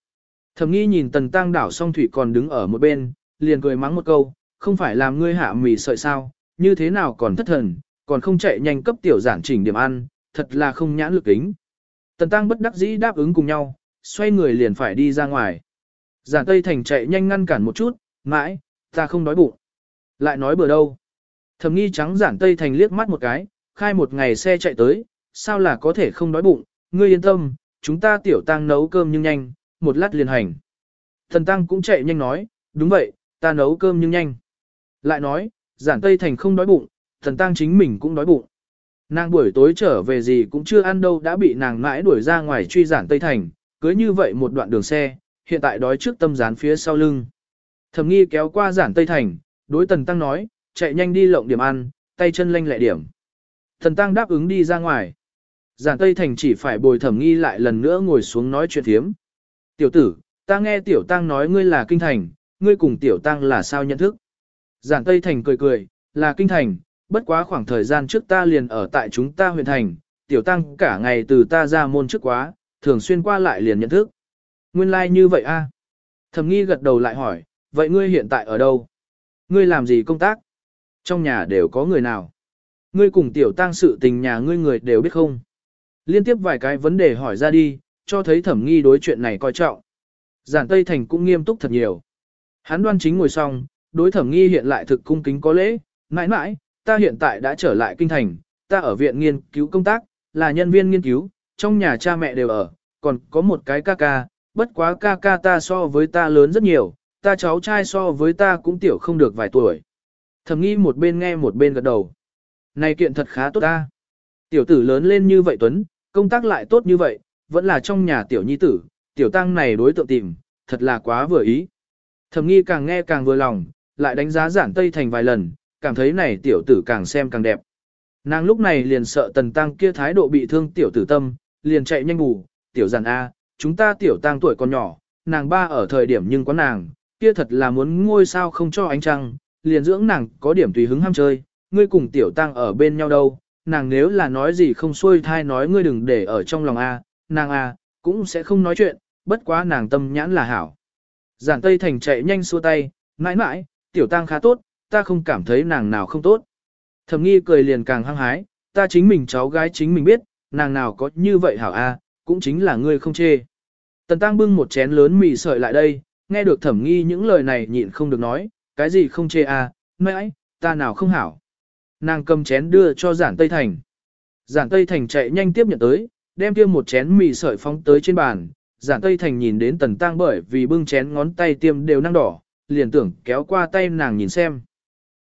Thẩm nghi nhìn tần tăng đảo song thủy còn đứng ở một bên, liền cười mắng một câu, không phải làm ngươi hạ mì sợi sao, như thế nào còn thất thần, còn không chạy nhanh cấp tiểu giản chỉnh điểm ăn, thật là không nhãn lực kính. Tần tăng bất đắc dĩ đáp ứng cùng nhau, xoay người liền phải đi ra ngoài. Giản Tây Thành chạy nhanh ngăn cản một chút, mãi, ta không đói bụng. Lại nói bừa đâu. Thầm nghi trắng giản Tây Thành liếc mắt một cái, khai một ngày xe chạy tới, sao là có thể không đói bụng, ngươi yên tâm, chúng ta tiểu tăng nấu cơm nhưng nhanh, một lát liền hành. Thần tăng cũng chạy nhanh nói, đúng vậy, ta nấu cơm nhưng nhanh. Lại nói, giản Tây Thành không đói bụng, thần tăng chính mình cũng đói bụng. Nàng buổi tối trở về gì cũng chưa ăn đâu đã bị nàng mãi đuổi ra ngoài truy giản Tây Thành, cưới như vậy một đoạn đường xe, hiện tại đói trước tâm dán phía sau lưng. Thẩm nghi kéo qua giản Tây Thành, đối tần tăng nói, chạy nhanh đi lộng điểm ăn, tay chân lanh lẹ điểm. Thần tăng đáp ứng đi ra ngoài. Giản Tây Thành chỉ phải bồi thẩm nghi lại lần nữa ngồi xuống nói chuyện thiếm. Tiểu tử, ta nghe tiểu tăng nói ngươi là kinh thành, ngươi cùng tiểu tăng là sao nhận thức. Giản Tây Thành cười cười, là kinh thành, bất quá khoảng thời gian trước ta liền ở tại chúng ta huyện thành, tiểu tăng cả ngày từ ta ra môn trước quá, thường xuyên qua lại liền nhận thức. Nguyên lai like như vậy a? Thẩm nghi gật đầu lại hỏi, vậy ngươi hiện tại ở đâu? Ngươi làm gì công tác? Trong nhà đều có người nào? Ngươi cùng tiểu tăng sự tình nhà ngươi người đều biết không? Liên tiếp vài cái vấn đề hỏi ra đi, cho thấy thẩm nghi đối chuyện này coi trọng. Giản Tây Thành cũng nghiêm túc thật nhiều. Hắn đoan chính ngồi xong, đối thẩm nghi hiện lại thực cung kính có lễ, mãi mãi, ta hiện tại đã trở lại kinh thành, ta ở viện nghiên cứu công tác, là nhân viên nghiên cứu, trong nhà cha mẹ đều ở, còn có một cái ca ca, bất quá ca ca ta so với ta lớn rất nhiều, ta cháu trai so với ta cũng tiểu không được vài tuổi. Thầm nghi một bên nghe một bên gật đầu. Này kiện thật khá tốt ta. Tiểu tử lớn lên như vậy Tuấn, công tác lại tốt như vậy, vẫn là trong nhà tiểu nhi tử, tiểu tăng này đối tượng tìm, thật là quá vừa ý. Thầm nghi càng nghe càng vừa lòng, lại đánh giá giản tây thành vài lần, cảm thấy này tiểu tử càng xem càng đẹp. Nàng lúc này liền sợ tần tăng kia thái độ bị thương tiểu tử tâm, liền chạy nhanh ngủ, tiểu giản A, chúng ta tiểu tang tuổi còn nhỏ, nàng ba ở thời điểm nhưng có nàng, kia thật là muốn ngôi sao không cho ánh trăng, liền dưỡng nàng có điểm tùy hứng ham chơi, ngươi cùng tiểu tang ở bên nhau đâu, nàng nếu là nói gì không xuôi thai nói ngươi đừng để ở trong lòng A, nàng A, cũng sẽ không nói chuyện, bất quá nàng tâm nhãn là hảo. Giản Tây Thành chạy nhanh xua tay, mãi mãi, tiểu tang khá tốt, ta không cảm thấy nàng nào không tốt. Thẩm nghi cười liền càng hăng hái, ta chính mình cháu gái chính mình biết, nàng nào có như vậy hảo a, cũng chính là ngươi không chê. Tần Tăng bưng một chén lớn mì sợi lại đây, nghe được thẩm nghi những lời này nhịn không được nói, cái gì không chê a, mãi, ta nào không hảo. Nàng cầm chén đưa cho giản Tây Thành. Giản Tây Thành chạy nhanh tiếp nhận tới, đem tiêm một chén mì sợi phóng tới trên bàn. Giản Tây Thành nhìn đến tần tăng bởi vì bưng chén ngón tay tiêm đều năng đỏ, liền tưởng kéo qua tay nàng nhìn xem.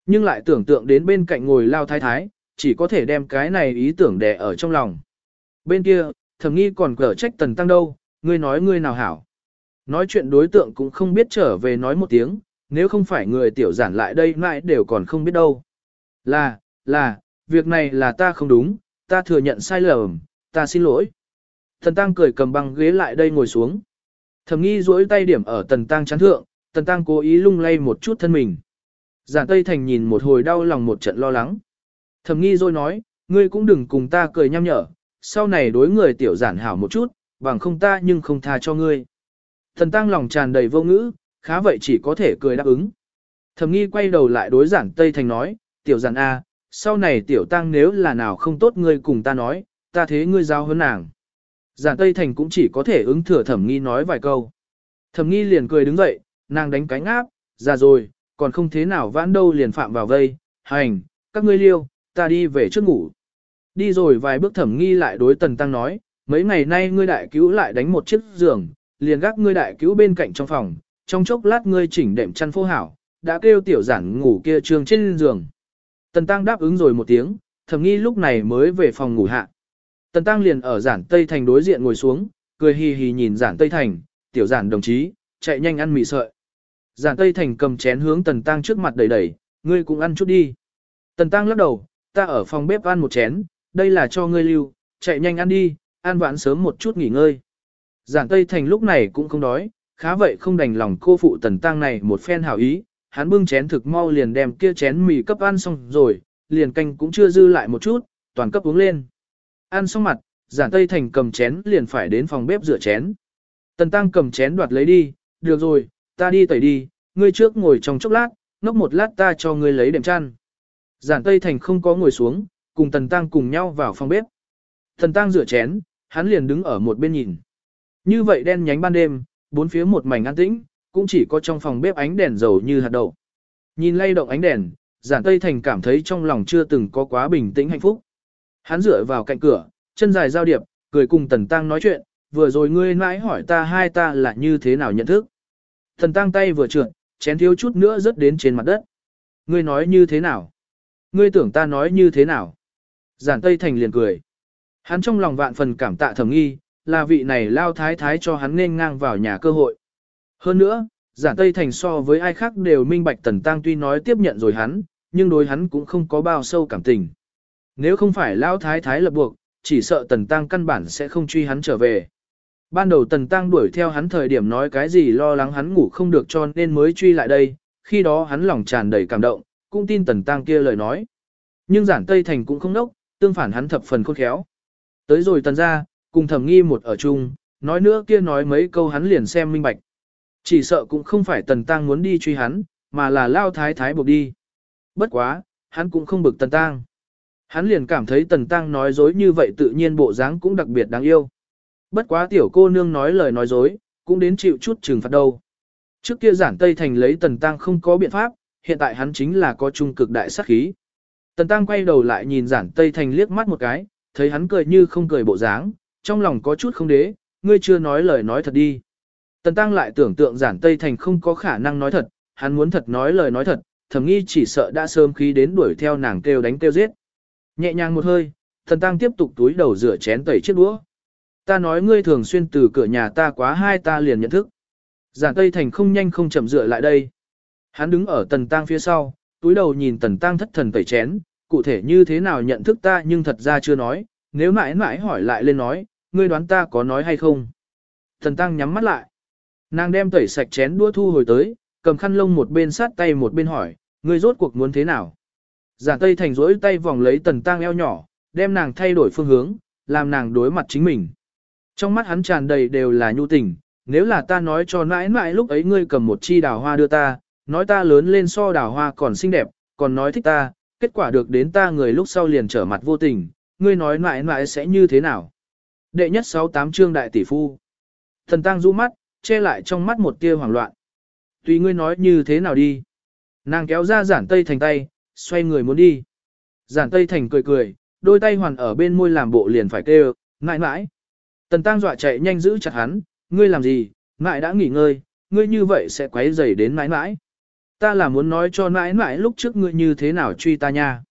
Nhưng lại tưởng tượng đến bên cạnh ngồi lao thái thái, chỉ có thể đem cái này ý tưởng đè ở trong lòng. Bên kia, thẩm nghi còn cở trách tần tăng đâu, ngươi nói ngươi nào hảo. Nói chuyện đối tượng cũng không biết trở về nói một tiếng, nếu không phải người tiểu giản lại đây mãi đều còn không biết đâu. Là, là, việc này là ta không đúng, ta thừa nhận sai lầm, ta xin lỗi. Tần Tăng cười cầm băng ghế lại đây ngồi xuống. Thẩm nghi duỗi tay điểm ở Tần Tăng chán thượng, Tần Tăng cố ý lung lay một chút thân mình. Giản Tây Thành nhìn một hồi đau lòng một trận lo lắng. Thẩm nghi rồi nói, ngươi cũng đừng cùng ta cười nhăm nhở, sau này đối người tiểu giản hảo một chút, bằng không ta nhưng không tha cho ngươi. Thần Tăng lòng tràn đầy vô ngữ, khá vậy chỉ có thể cười đáp ứng. Thẩm nghi quay đầu lại đối giản Tây Thành nói, tiểu giản A, sau này tiểu tăng nếu là nào không tốt ngươi cùng ta nói, ta thế ngươi giao hơn nàng. Giản Tây Thành cũng chỉ có thể ứng thừa thẩm nghi nói vài câu. Thẩm nghi liền cười đứng dậy, nàng đánh cánh áp, ra rồi, còn không thế nào vãn đâu liền phạm vào vây, hành, các ngươi liêu, ta đi về trước ngủ. Đi rồi vài bước thẩm nghi lại đối tần tăng nói, mấy ngày nay ngươi đại cứu lại đánh một chiếc giường, liền gác ngươi đại cứu bên cạnh trong phòng, trong chốc lát ngươi chỉnh đệm chăn phô hảo, đã kêu tiểu giản ngủ kia trường trên giường. Tần tăng đáp ứng rồi một tiếng, thẩm nghi lúc này mới về phòng ngủ hạ. Tần tăng liền ở giản Tây Thành đối diện ngồi xuống, cười hì hì nhìn giản Tây Thành, tiểu giản đồng chí, chạy nhanh ăn mì sợi. Giản Tây Thành cầm chén hướng Tần Tăng trước mặt đẩy đẩy, ngươi cũng ăn chút đi. Tần Tăng lắc đầu, ta ở phòng bếp ăn một chén, đây là cho ngươi lưu, chạy nhanh ăn đi, ăn vãn sớm một chút nghỉ ngơi. Giản Tây Thành lúc này cũng không đói, khá vậy không đành lòng cô phụ Tần Tăng này một phen hảo ý, hắn bưng chén thực mau liền đem kia chén mì cấp ăn xong rồi, liền canh cũng chưa dư lại một chút, toàn cấp uống lên. Ăn xong mặt, Giản Tây Thành cầm chén liền phải đến phòng bếp rửa chén. Tần Tăng cầm chén đoạt lấy đi, được rồi, ta đi tẩy đi, ngươi trước ngồi trong chốc lát, ngốc một lát ta cho ngươi lấy đệm chăn. Giản Tây Thành không có ngồi xuống, cùng Tần Tăng cùng nhau vào phòng bếp. Tần Tăng rửa chén, hắn liền đứng ở một bên nhìn. Như vậy đen nhánh ban đêm, bốn phía một mảnh an tĩnh, cũng chỉ có trong phòng bếp ánh đèn dầu như hạt đậu. Nhìn lay động ánh đèn, Giản Tây Thành cảm thấy trong lòng chưa từng có quá bình tĩnh hạnh phúc. Hắn dựa vào cạnh cửa, chân dài giao điệp, cười cùng Tần Tăng nói chuyện, vừa rồi ngươi mãi hỏi ta hai ta là như thế nào nhận thức. Thần tăng tay vừa trượt, chén thiếu chút nữa rớt đến trên mặt đất. Ngươi nói như thế nào? Ngươi tưởng ta nói như thế nào? Giản Tây Thành liền cười. Hắn trong lòng vạn phần cảm tạ thẩm nghi, là vị này lao thái thái cho hắn nên ngang vào nhà cơ hội. Hơn nữa, giản Tây Thành so với ai khác đều minh bạch tần tăng tuy nói tiếp nhận rồi hắn, nhưng đối hắn cũng không có bao sâu cảm tình. Nếu không phải lao thái thái lập buộc, chỉ sợ tần tăng căn bản sẽ không truy hắn trở về. Ban đầu Tần Tăng đuổi theo hắn thời điểm nói cái gì lo lắng hắn ngủ không được cho nên mới truy lại đây, khi đó hắn lòng tràn đầy cảm động, cũng tin Tần Tăng kia lời nói. Nhưng giản Tây Thành cũng không nốc, tương phản hắn thập phần khôn khéo. Tới rồi Tần ra, cùng thẩm nghi một ở chung, nói nữa kia nói mấy câu hắn liền xem minh bạch. Chỉ sợ cũng không phải Tần Tăng muốn đi truy hắn, mà là lao thái thái buộc đi. Bất quá, hắn cũng không bực Tần Tăng. Hắn liền cảm thấy Tần Tăng nói dối như vậy tự nhiên bộ dáng cũng đặc biệt đáng yêu. Bất quá tiểu cô nương nói lời nói dối, cũng đến chịu chút trừng phạt đâu. Trước kia giản Tây Thành lấy Tần Tăng không có biện pháp, hiện tại hắn chính là có trung cực đại sát khí. Tần Tăng quay đầu lại nhìn giản Tây Thành liếc mắt một cái, thấy hắn cười như không cười bộ dáng, trong lòng có chút không đế, ngươi chưa nói lời nói thật đi. Tần Tăng lại tưởng tượng giản Tây Thành không có khả năng nói thật, hắn muốn thật nói lời nói thật, thầm nghi chỉ sợ đã sớm khí đến đuổi theo nàng kêu đánh kêu giết. Nhẹ nhàng một hơi, Tần Tăng tiếp tục túi đầu rửa chén tẩy chiếc đũa. Ta nói ngươi thường xuyên từ cửa nhà ta quá hai ta liền nhận thức. Giản Tây Thành không nhanh không chậm dựa lại đây. Hắn đứng ở tần Tăng phía sau, túi đầu nhìn tần tăng thất thần tẩy chén, cụ thể như thế nào nhận thức ta nhưng thật ra chưa nói, nếu mãi mãi hỏi lại lên nói, ngươi đoán ta có nói hay không. Tần tăng nhắm mắt lại. Nàng đem tẩy sạch chén đua thu hồi tới, cầm khăn lông một bên sát tay một bên hỏi, ngươi rốt cuộc muốn thế nào. Giản Tây Thành rỗi tay vòng lấy tần tăng eo nhỏ, đem nàng thay đổi phương hướng, làm nàng đối mặt chính mình. Trong mắt hắn tràn đầy đều là nhu tình, nếu là ta nói cho nãi nãi lúc ấy ngươi cầm một chi đào hoa đưa ta, nói ta lớn lên so đào hoa còn xinh đẹp, còn nói thích ta, kết quả được đến ta người lúc sau liền trở mặt vô tình, ngươi nói mãi mãi sẽ như thế nào? Đệ nhất sáu tám chương đại tỷ phu. Thần tăng rũ mắt, che lại trong mắt một tia hoảng loạn. Tùy ngươi nói như thế nào đi. Nàng kéo ra giản tây thành tay, xoay người muốn đi. Giản tây thành cười cười, đôi tay hoàn ở bên môi làm bộ liền phải kêu, mãi mãi, Tần Tăng dọa chạy nhanh giữ chặt hắn, ngươi làm gì, mãi đã nghỉ ngơi, ngươi như vậy sẽ quấy rầy đến mãi mãi. Ta là muốn nói cho mãi mãi lúc trước ngươi như thế nào truy ta nha.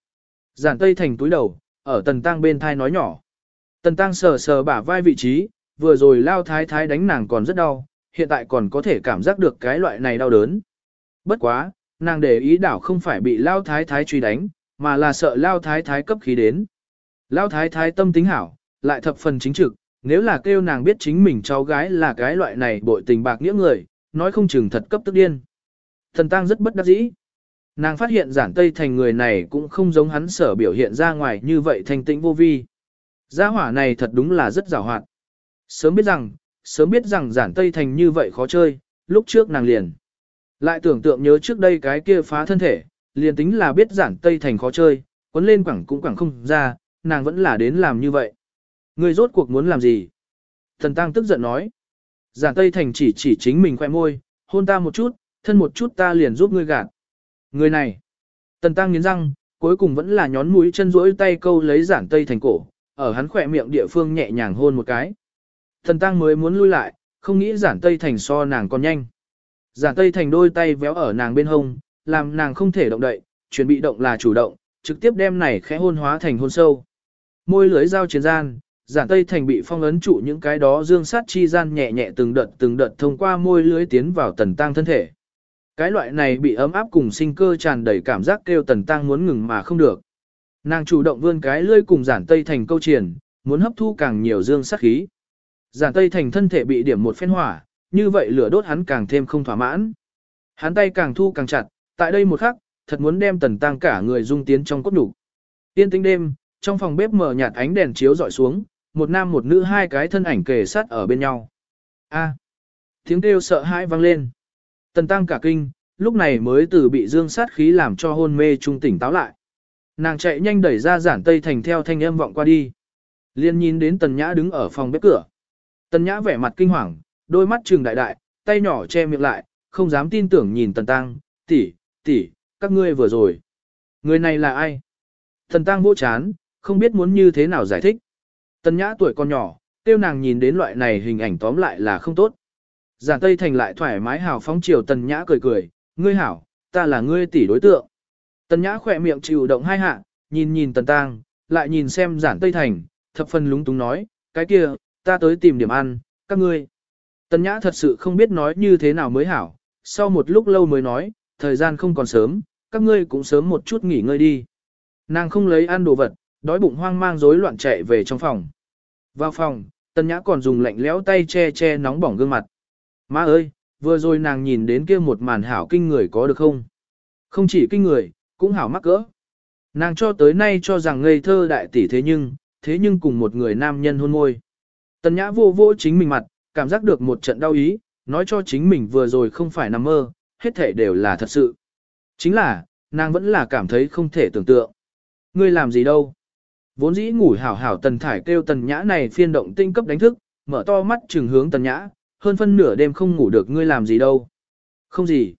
Giản Tây Thành túi đầu, ở Tần Tăng bên thai nói nhỏ. Tần Tăng sờ sờ bả vai vị trí, vừa rồi lao thái thái đánh nàng còn rất đau, hiện tại còn có thể cảm giác được cái loại này đau đớn. Bất quá, nàng để ý đảo không phải bị lao thái thái truy đánh, mà là sợ lao thái thái cấp khí đến. Lao thái thái tâm tính hảo, lại thập phần chính trực, nếu là kêu nàng biết chính mình cháu gái là cái loại này bội tình bạc nghĩa người, nói không chừng thật cấp tức điên. Thần tang rất bất đắc dĩ. Nàng phát hiện giản tây thành người này cũng không giống hắn sở biểu hiện ra ngoài như vậy thanh tĩnh vô vi. Gia hỏa này thật đúng là rất rào hoạt. Sớm biết rằng, sớm biết rằng giản tây thành như vậy khó chơi, lúc trước nàng liền. Lại tưởng tượng nhớ trước đây cái kia phá thân thể, liền tính là biết giản tây thành khó chơi, quấn lên quẳng cũng quẳng không ra, nàng vẫn là đến làm như vậy. Người rốt cuộc muốn làm gì? Thần Tăng tức giận nói. Giản Tây Thành chỉ chỉ chính mình khoe môi, hôn ta một chút, thân một chút ta liền giúp ngươi gạt. Người này. Tần Tăng nghiến răng, cuối cùng vẫn là nhón mũi chân rỗi tay câu lấy giản Tây Thành cổ, ở hắn khỏe miệng địa phương nhẹ nhàng hôn một cái. tần Tăng mới muốn lui lại, không nghĩ giản Tây Thành so nàng còn nhanh. Giản Tây Thành đôi tay véo ở nàng bên hông, làm nàng không thể động đậy, chuẩn bị động là chủ động, trực tiếp đem này khẽ hôn hóa thành hôn sâu. Môi lưới giao chiến gian, giản Tây Thành bị phong ấn trụ những cái đó dương sát chi gian nhẹ nhẹ từng đợt từng đợt thông qua môi lưới tiến vào tần tăng thân thể. Cái loại này bị ấm áp cùng sinh cơ tràn đầy cảm giác kêu tần tăng muốn ngừng mà không được. Nàng chủ động vươn cái lưỡi cùng giản Tây Thành câu triển, muốn hấp thu càng nhiều dương sát khí. Giản Tây Thành thân thể bị điểm một phen hỏa, như vậy lửa đốt hắn càng thêm không thỏa mãn. Hắn tay càng thu càng chặt, tại đây một khắc, thật muốn đem tần tăng cả người dung tiến trong cốt đủ. Tiên tính đêm, trong phòng bếp mở nhạt ánh đèn chiếu dọi xuống, một nam một nữ hai cái thân ảnh kề sát ở bên nhau. A. tiếng kêu sợ hãi vang lên. Tần tăng cả kinh, lúc này mới từ bị dương sát khí làm cho hôn mê trung tỉnh táo lại. Nàng chạy nhanh đẩy ra giản tây thành theo thanh âm vọng qua đi. Liên nhìn đến tần nhã đứng ở phòng bếp cửa. Tần nhã vẻ mặt kinh hoàng, đôi mắt trừng đại đại, tay nhỏ che miệng lại, không dám tin tưởng nhìn tần tăng, tỷ, tỷ, các ngươi vừa rồi. Người này là ai? Tần tăng vô chán, không biết muốn như thế nào giải thích. Tần nhã tuổi còn nhỏ, tiêu nàng nhìn đến loại này hình ảnh tóm lại là không tốt. Giản Tây Thành lại thoải mái hào phóng chiều Tần nhã cười cười, ngươi hảo, ta là ngươi tỷ đối tượng. Tần nhã khỏe miệng chịu động hai hạ, nhìn nhìn Tần Tăng, lại nhìn xem Giản Tây Thành, thập phần lúng túng nói, cái kia, ta tới tìm điểm ăn, các ngươi. Tần nhã thật sự không biết nói như thế nào mới hảo, sau một lúc lâu mới nói, thời gian không còn sớm, các ngươi cũng sớm một chút nghỉ ngơi đi. Nàng không lấy ăn đồ vật, đói bụng hoang mang rối loạn chạy về trong phòng. Vào phòng, Tần Nhã còn dùng lạnh lẽo tay che che nóng bỏng gương mặt. Má ơi, vừa rồi nàng nhìn đến kia một màn hảo kinh người có được không? Không chỉ kinh người, cũng hảo mắc cỡ. Nàng cho tới nay cho rằng ngây thơ đại tỷ thế nhưng, thế nhưng cùng một người nam nhân hôn môi. Tần Nhã vô vô chính mình mặt, cảm giác được một trận đau ý, nói cho chính mình vừa rồi không phải nằm mơ, hết thể đều là thật sự. Chính là, nàng vẫn là cảm thấy không thể tưởng tượng. Ngươi làm gì đâu? Vốn dĩ ngủ hảo hảo tần thải kêu tần nhã này phiên động tinh cấp đánh thức, mở to mắt trừng hướng tần nhã, hơn phân nửa đêm không ngủ được ngươi làm gì đâu. Không gì.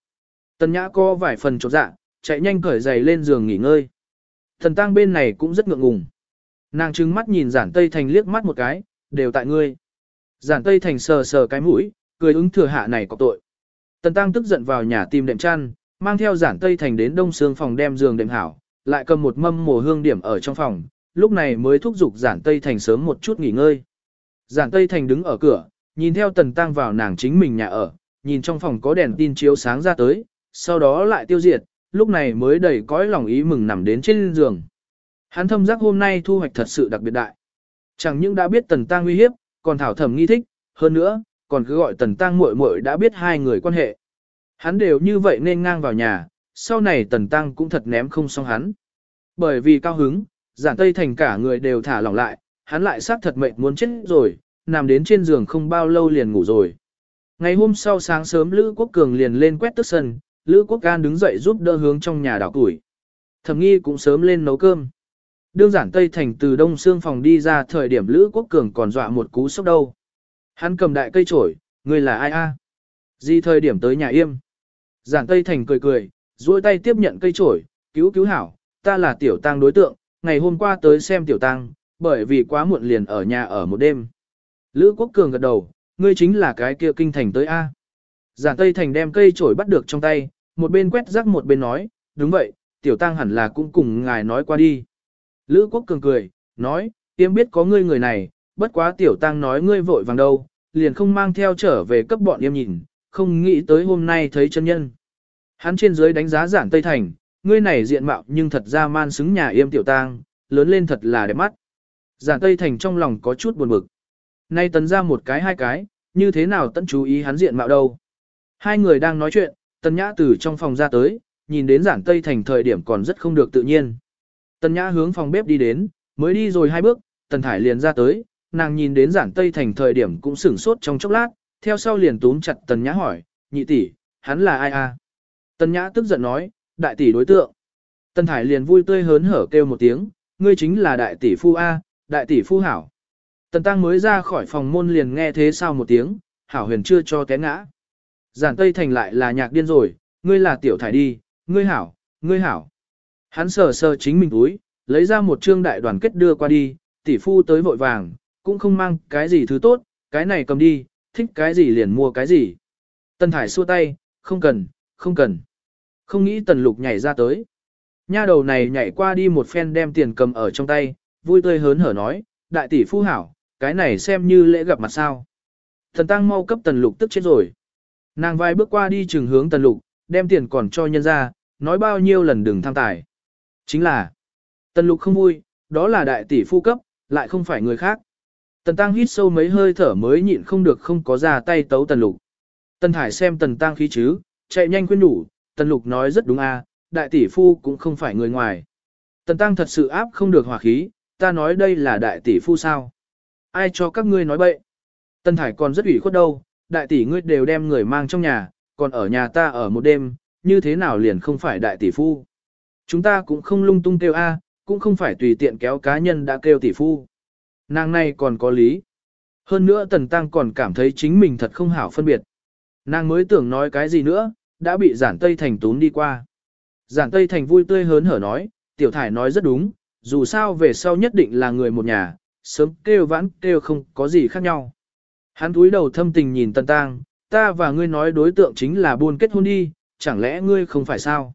Tần nhã có vài phần chột dạ, chạy nhanh cởi giày lên giường nghỉ ngơi. Thần tang bên này cũng rất ngượng ngùng. Nàng trừng mắt nhìn giản tây thành liếc mắt một cái, đều tại ngươi. Giản tây thành sờ sờ cái mũi, cười ứng thừa hạ này có tội. Tần tăng tức giận vào nhà tìm đệm chăn, mang theo giản tây thành đến đông xương phòng đem giường đệm hảo, lại cầm một mâm mồ hương điểm ở trong phòng, lúc này mới thúc giục giản Tây Thành sớm một chút nghỉ ngơi. Giản Tây Thành đứng ở cửa, nhìn theo tần tăng vào nàng chính mình nhà ở, nhìn trong phòng có đèn tin chiếu sáng ra tới, sau đó lại tiêu diệt, lúc này mới đầy cõi lòng ý mừng nằm đến trên giường. Hắn thâm giác hôm nay thu hoạch thật sự đặc biệt đại. Chẳng những đã biết tần tăng uy hiếp, còn thảo thẩm nghi thích, hơn nữa, còn cứ gọi tần tăng muội muội đã biết hai người quan hệ. Hắn đều như vậy nên ngang vào nhà, sau này tần tăng cũng thật ném không xong hắn. Bởi vì cao hứng, giản tây thành cả người đều thả lỏng lại, hắn lại xác thật mệnh muốn chết rồi, nằm đến trên giường không bao lâu liền ngủ rồi. Ngày hôm sau sáng sớm Lữ Quốc Cường liền lên quét tức sân, Lữ Quốc Gan đứng dậy giúp đỡ hướng trong nhà đảo tuổi. Thẩm nghi cũng sớm lên nấu cơm. Đương giản Tây Thành từ đông xương phòng đi ra thời điểm Lữ Quốc Cường còn dọa một cú sốc đâu. Hắn cầm đại cây trổi, người là ai a? Gì thời điểm tới nhà Yêm? Giản Tây Thành cười cười, duỗi tay tiếp nhận cây trổi, cứu cứu hảo, ta là tiểu tăng đối tượng, ngày hôm qua tới xem tiểu tăng, bởi vì quá muộn liền ở nhà ở một đêm. Lữ Quốc Cường gật đầu, ngươi chính là cái kia kinh thành tới A. Giản Tây Thành đem cây chổi bắt được trong tay, một bên quét rác một bên nói, đúng vậy, tiểu tăng hẳn là cũng cùng ngài nói qua đi. Lữ Quốc Cường cười, nói, tiêm biết có ngươi người này, bất quá tiểu tăng nói ngươi vội vàng đâu, liền không mang theo trở về cấp bọn em nhìn, không nghĩ tới hôm nay thấy chân nhân. Hắn trên dưới đánh giá giản Tây Thành, ngươi này diện mạo nhưng thật ra man xứng nhà yêm tiểu tang, lớn lên thật là đẹp mắt. Giản Tây Thành trong lòng có chút buồn bực. Nay tần ra một cái hai cái, như thế nào tận chú ý hắn diện mạo đâu. Hai người đang nói chuyện, tần nhã từ trong phòng ra tới, nhìn đến giản Tây Thành thời điểm còn rất không được tự nhiên. Tần nhã hướng phòng bếp đi đến, mới đi rồi hai bước, tần thải liền ra tới, nàng nhìn đến giản Tây Thành thời điểm cũng sửng sốt trong chốc lát, theo sau liền túm chặt tần nhã hỏi, nhị tỷ, hắn là ai a? Tần nhã tức giận nói, đại tỷ đối tượng. Tần thải liền vui tươi hớn hở kêu một tiếng, ngươi chính là đại tỷ phu A, đại tỷ phu hảo. Tần tăng mới ra khỏi phòng môn liền nghe thế sao một tiếng, hảo huyền chưa cho té ngã. Giản Tây Thành lại là nhạc điên rồi, ngươi là tiểu thải đi, ngươi hảo, ngươi hảo. Hắn sờ sờ chính mình túi, lấy ra một trương đại đoàn kết đưa qua đi, tỷ phu tới vội vàng, cũng không mang cái gì thứ tốt, cái này cầm đi, thích cái gì liền mua cái gì. Tần Thải xua tay, không cần, không cần. Không nghĩ Tần Lục nhảy ra tới. Nha đầu này nhảy qua đi một phen đem tiền cầm ở trong tay, vui tươi hớn hở nói, đại tỷ phu hảo, cái này xem như lễ gặp mặt sao. Thần tăng mau cấp Tần Lục tức chết rồi. Nàng vai bước qua đi trường hướng Tần Lục, đem tiền còn cho nhân ra, nói bao nhiêu lần đừng tham tài. Chính là, Tần Lục không vui, đó là đại tỷ phu cấp, lại không phải người khác. Tần Tăng hít sâu mấy hơi thở mới nhịn không được không có ra tay tấu Tần Lục. Tần Thải xem Tần Tăng khí chứ, chạy nhanh khuyên đủ, Tần Lục nói rất đúng a, đại tỷ phu cũng không phải người ngoài. Tần Tăng thật sự áp không được hỏa khí, ta nói đây là đại tỷ phu sao. Ai cho các ngươi nói bậy? Tân Thải còn rất ủy khuất đâu, đại tỷ ngươi đều đem người mang trong nhà, còn ở nhà ta ở một đêm, như thế nào liền không phải đại tỷ phu. Chúng ta cũng không lung tung kêu A, cũng không phải tùy tiện kéo cá nhân đã kêu tỷ phu. Nàng này còn có lý. Hơn nữa Tần Tăng còn cảm thấy chính mình thật không hảo phân biệt. Nàng mới tưởng nói cái gì nữa, đã bị giản Tây Thành tún đi qua. Giản Tây Thành vui tươi hớn hở nói, tiểu thải nói rất đúng, dù sao về sau nhất định là người một nhà, sớm kêu vãn kêu không có gì khác nhau. Hắn túi đầu thâm tình nhìn Tần Tăng, ta và ngươi nói đối tượng chính là buôn kết hôn đi, chẳng lẽ ngươi không phải sao?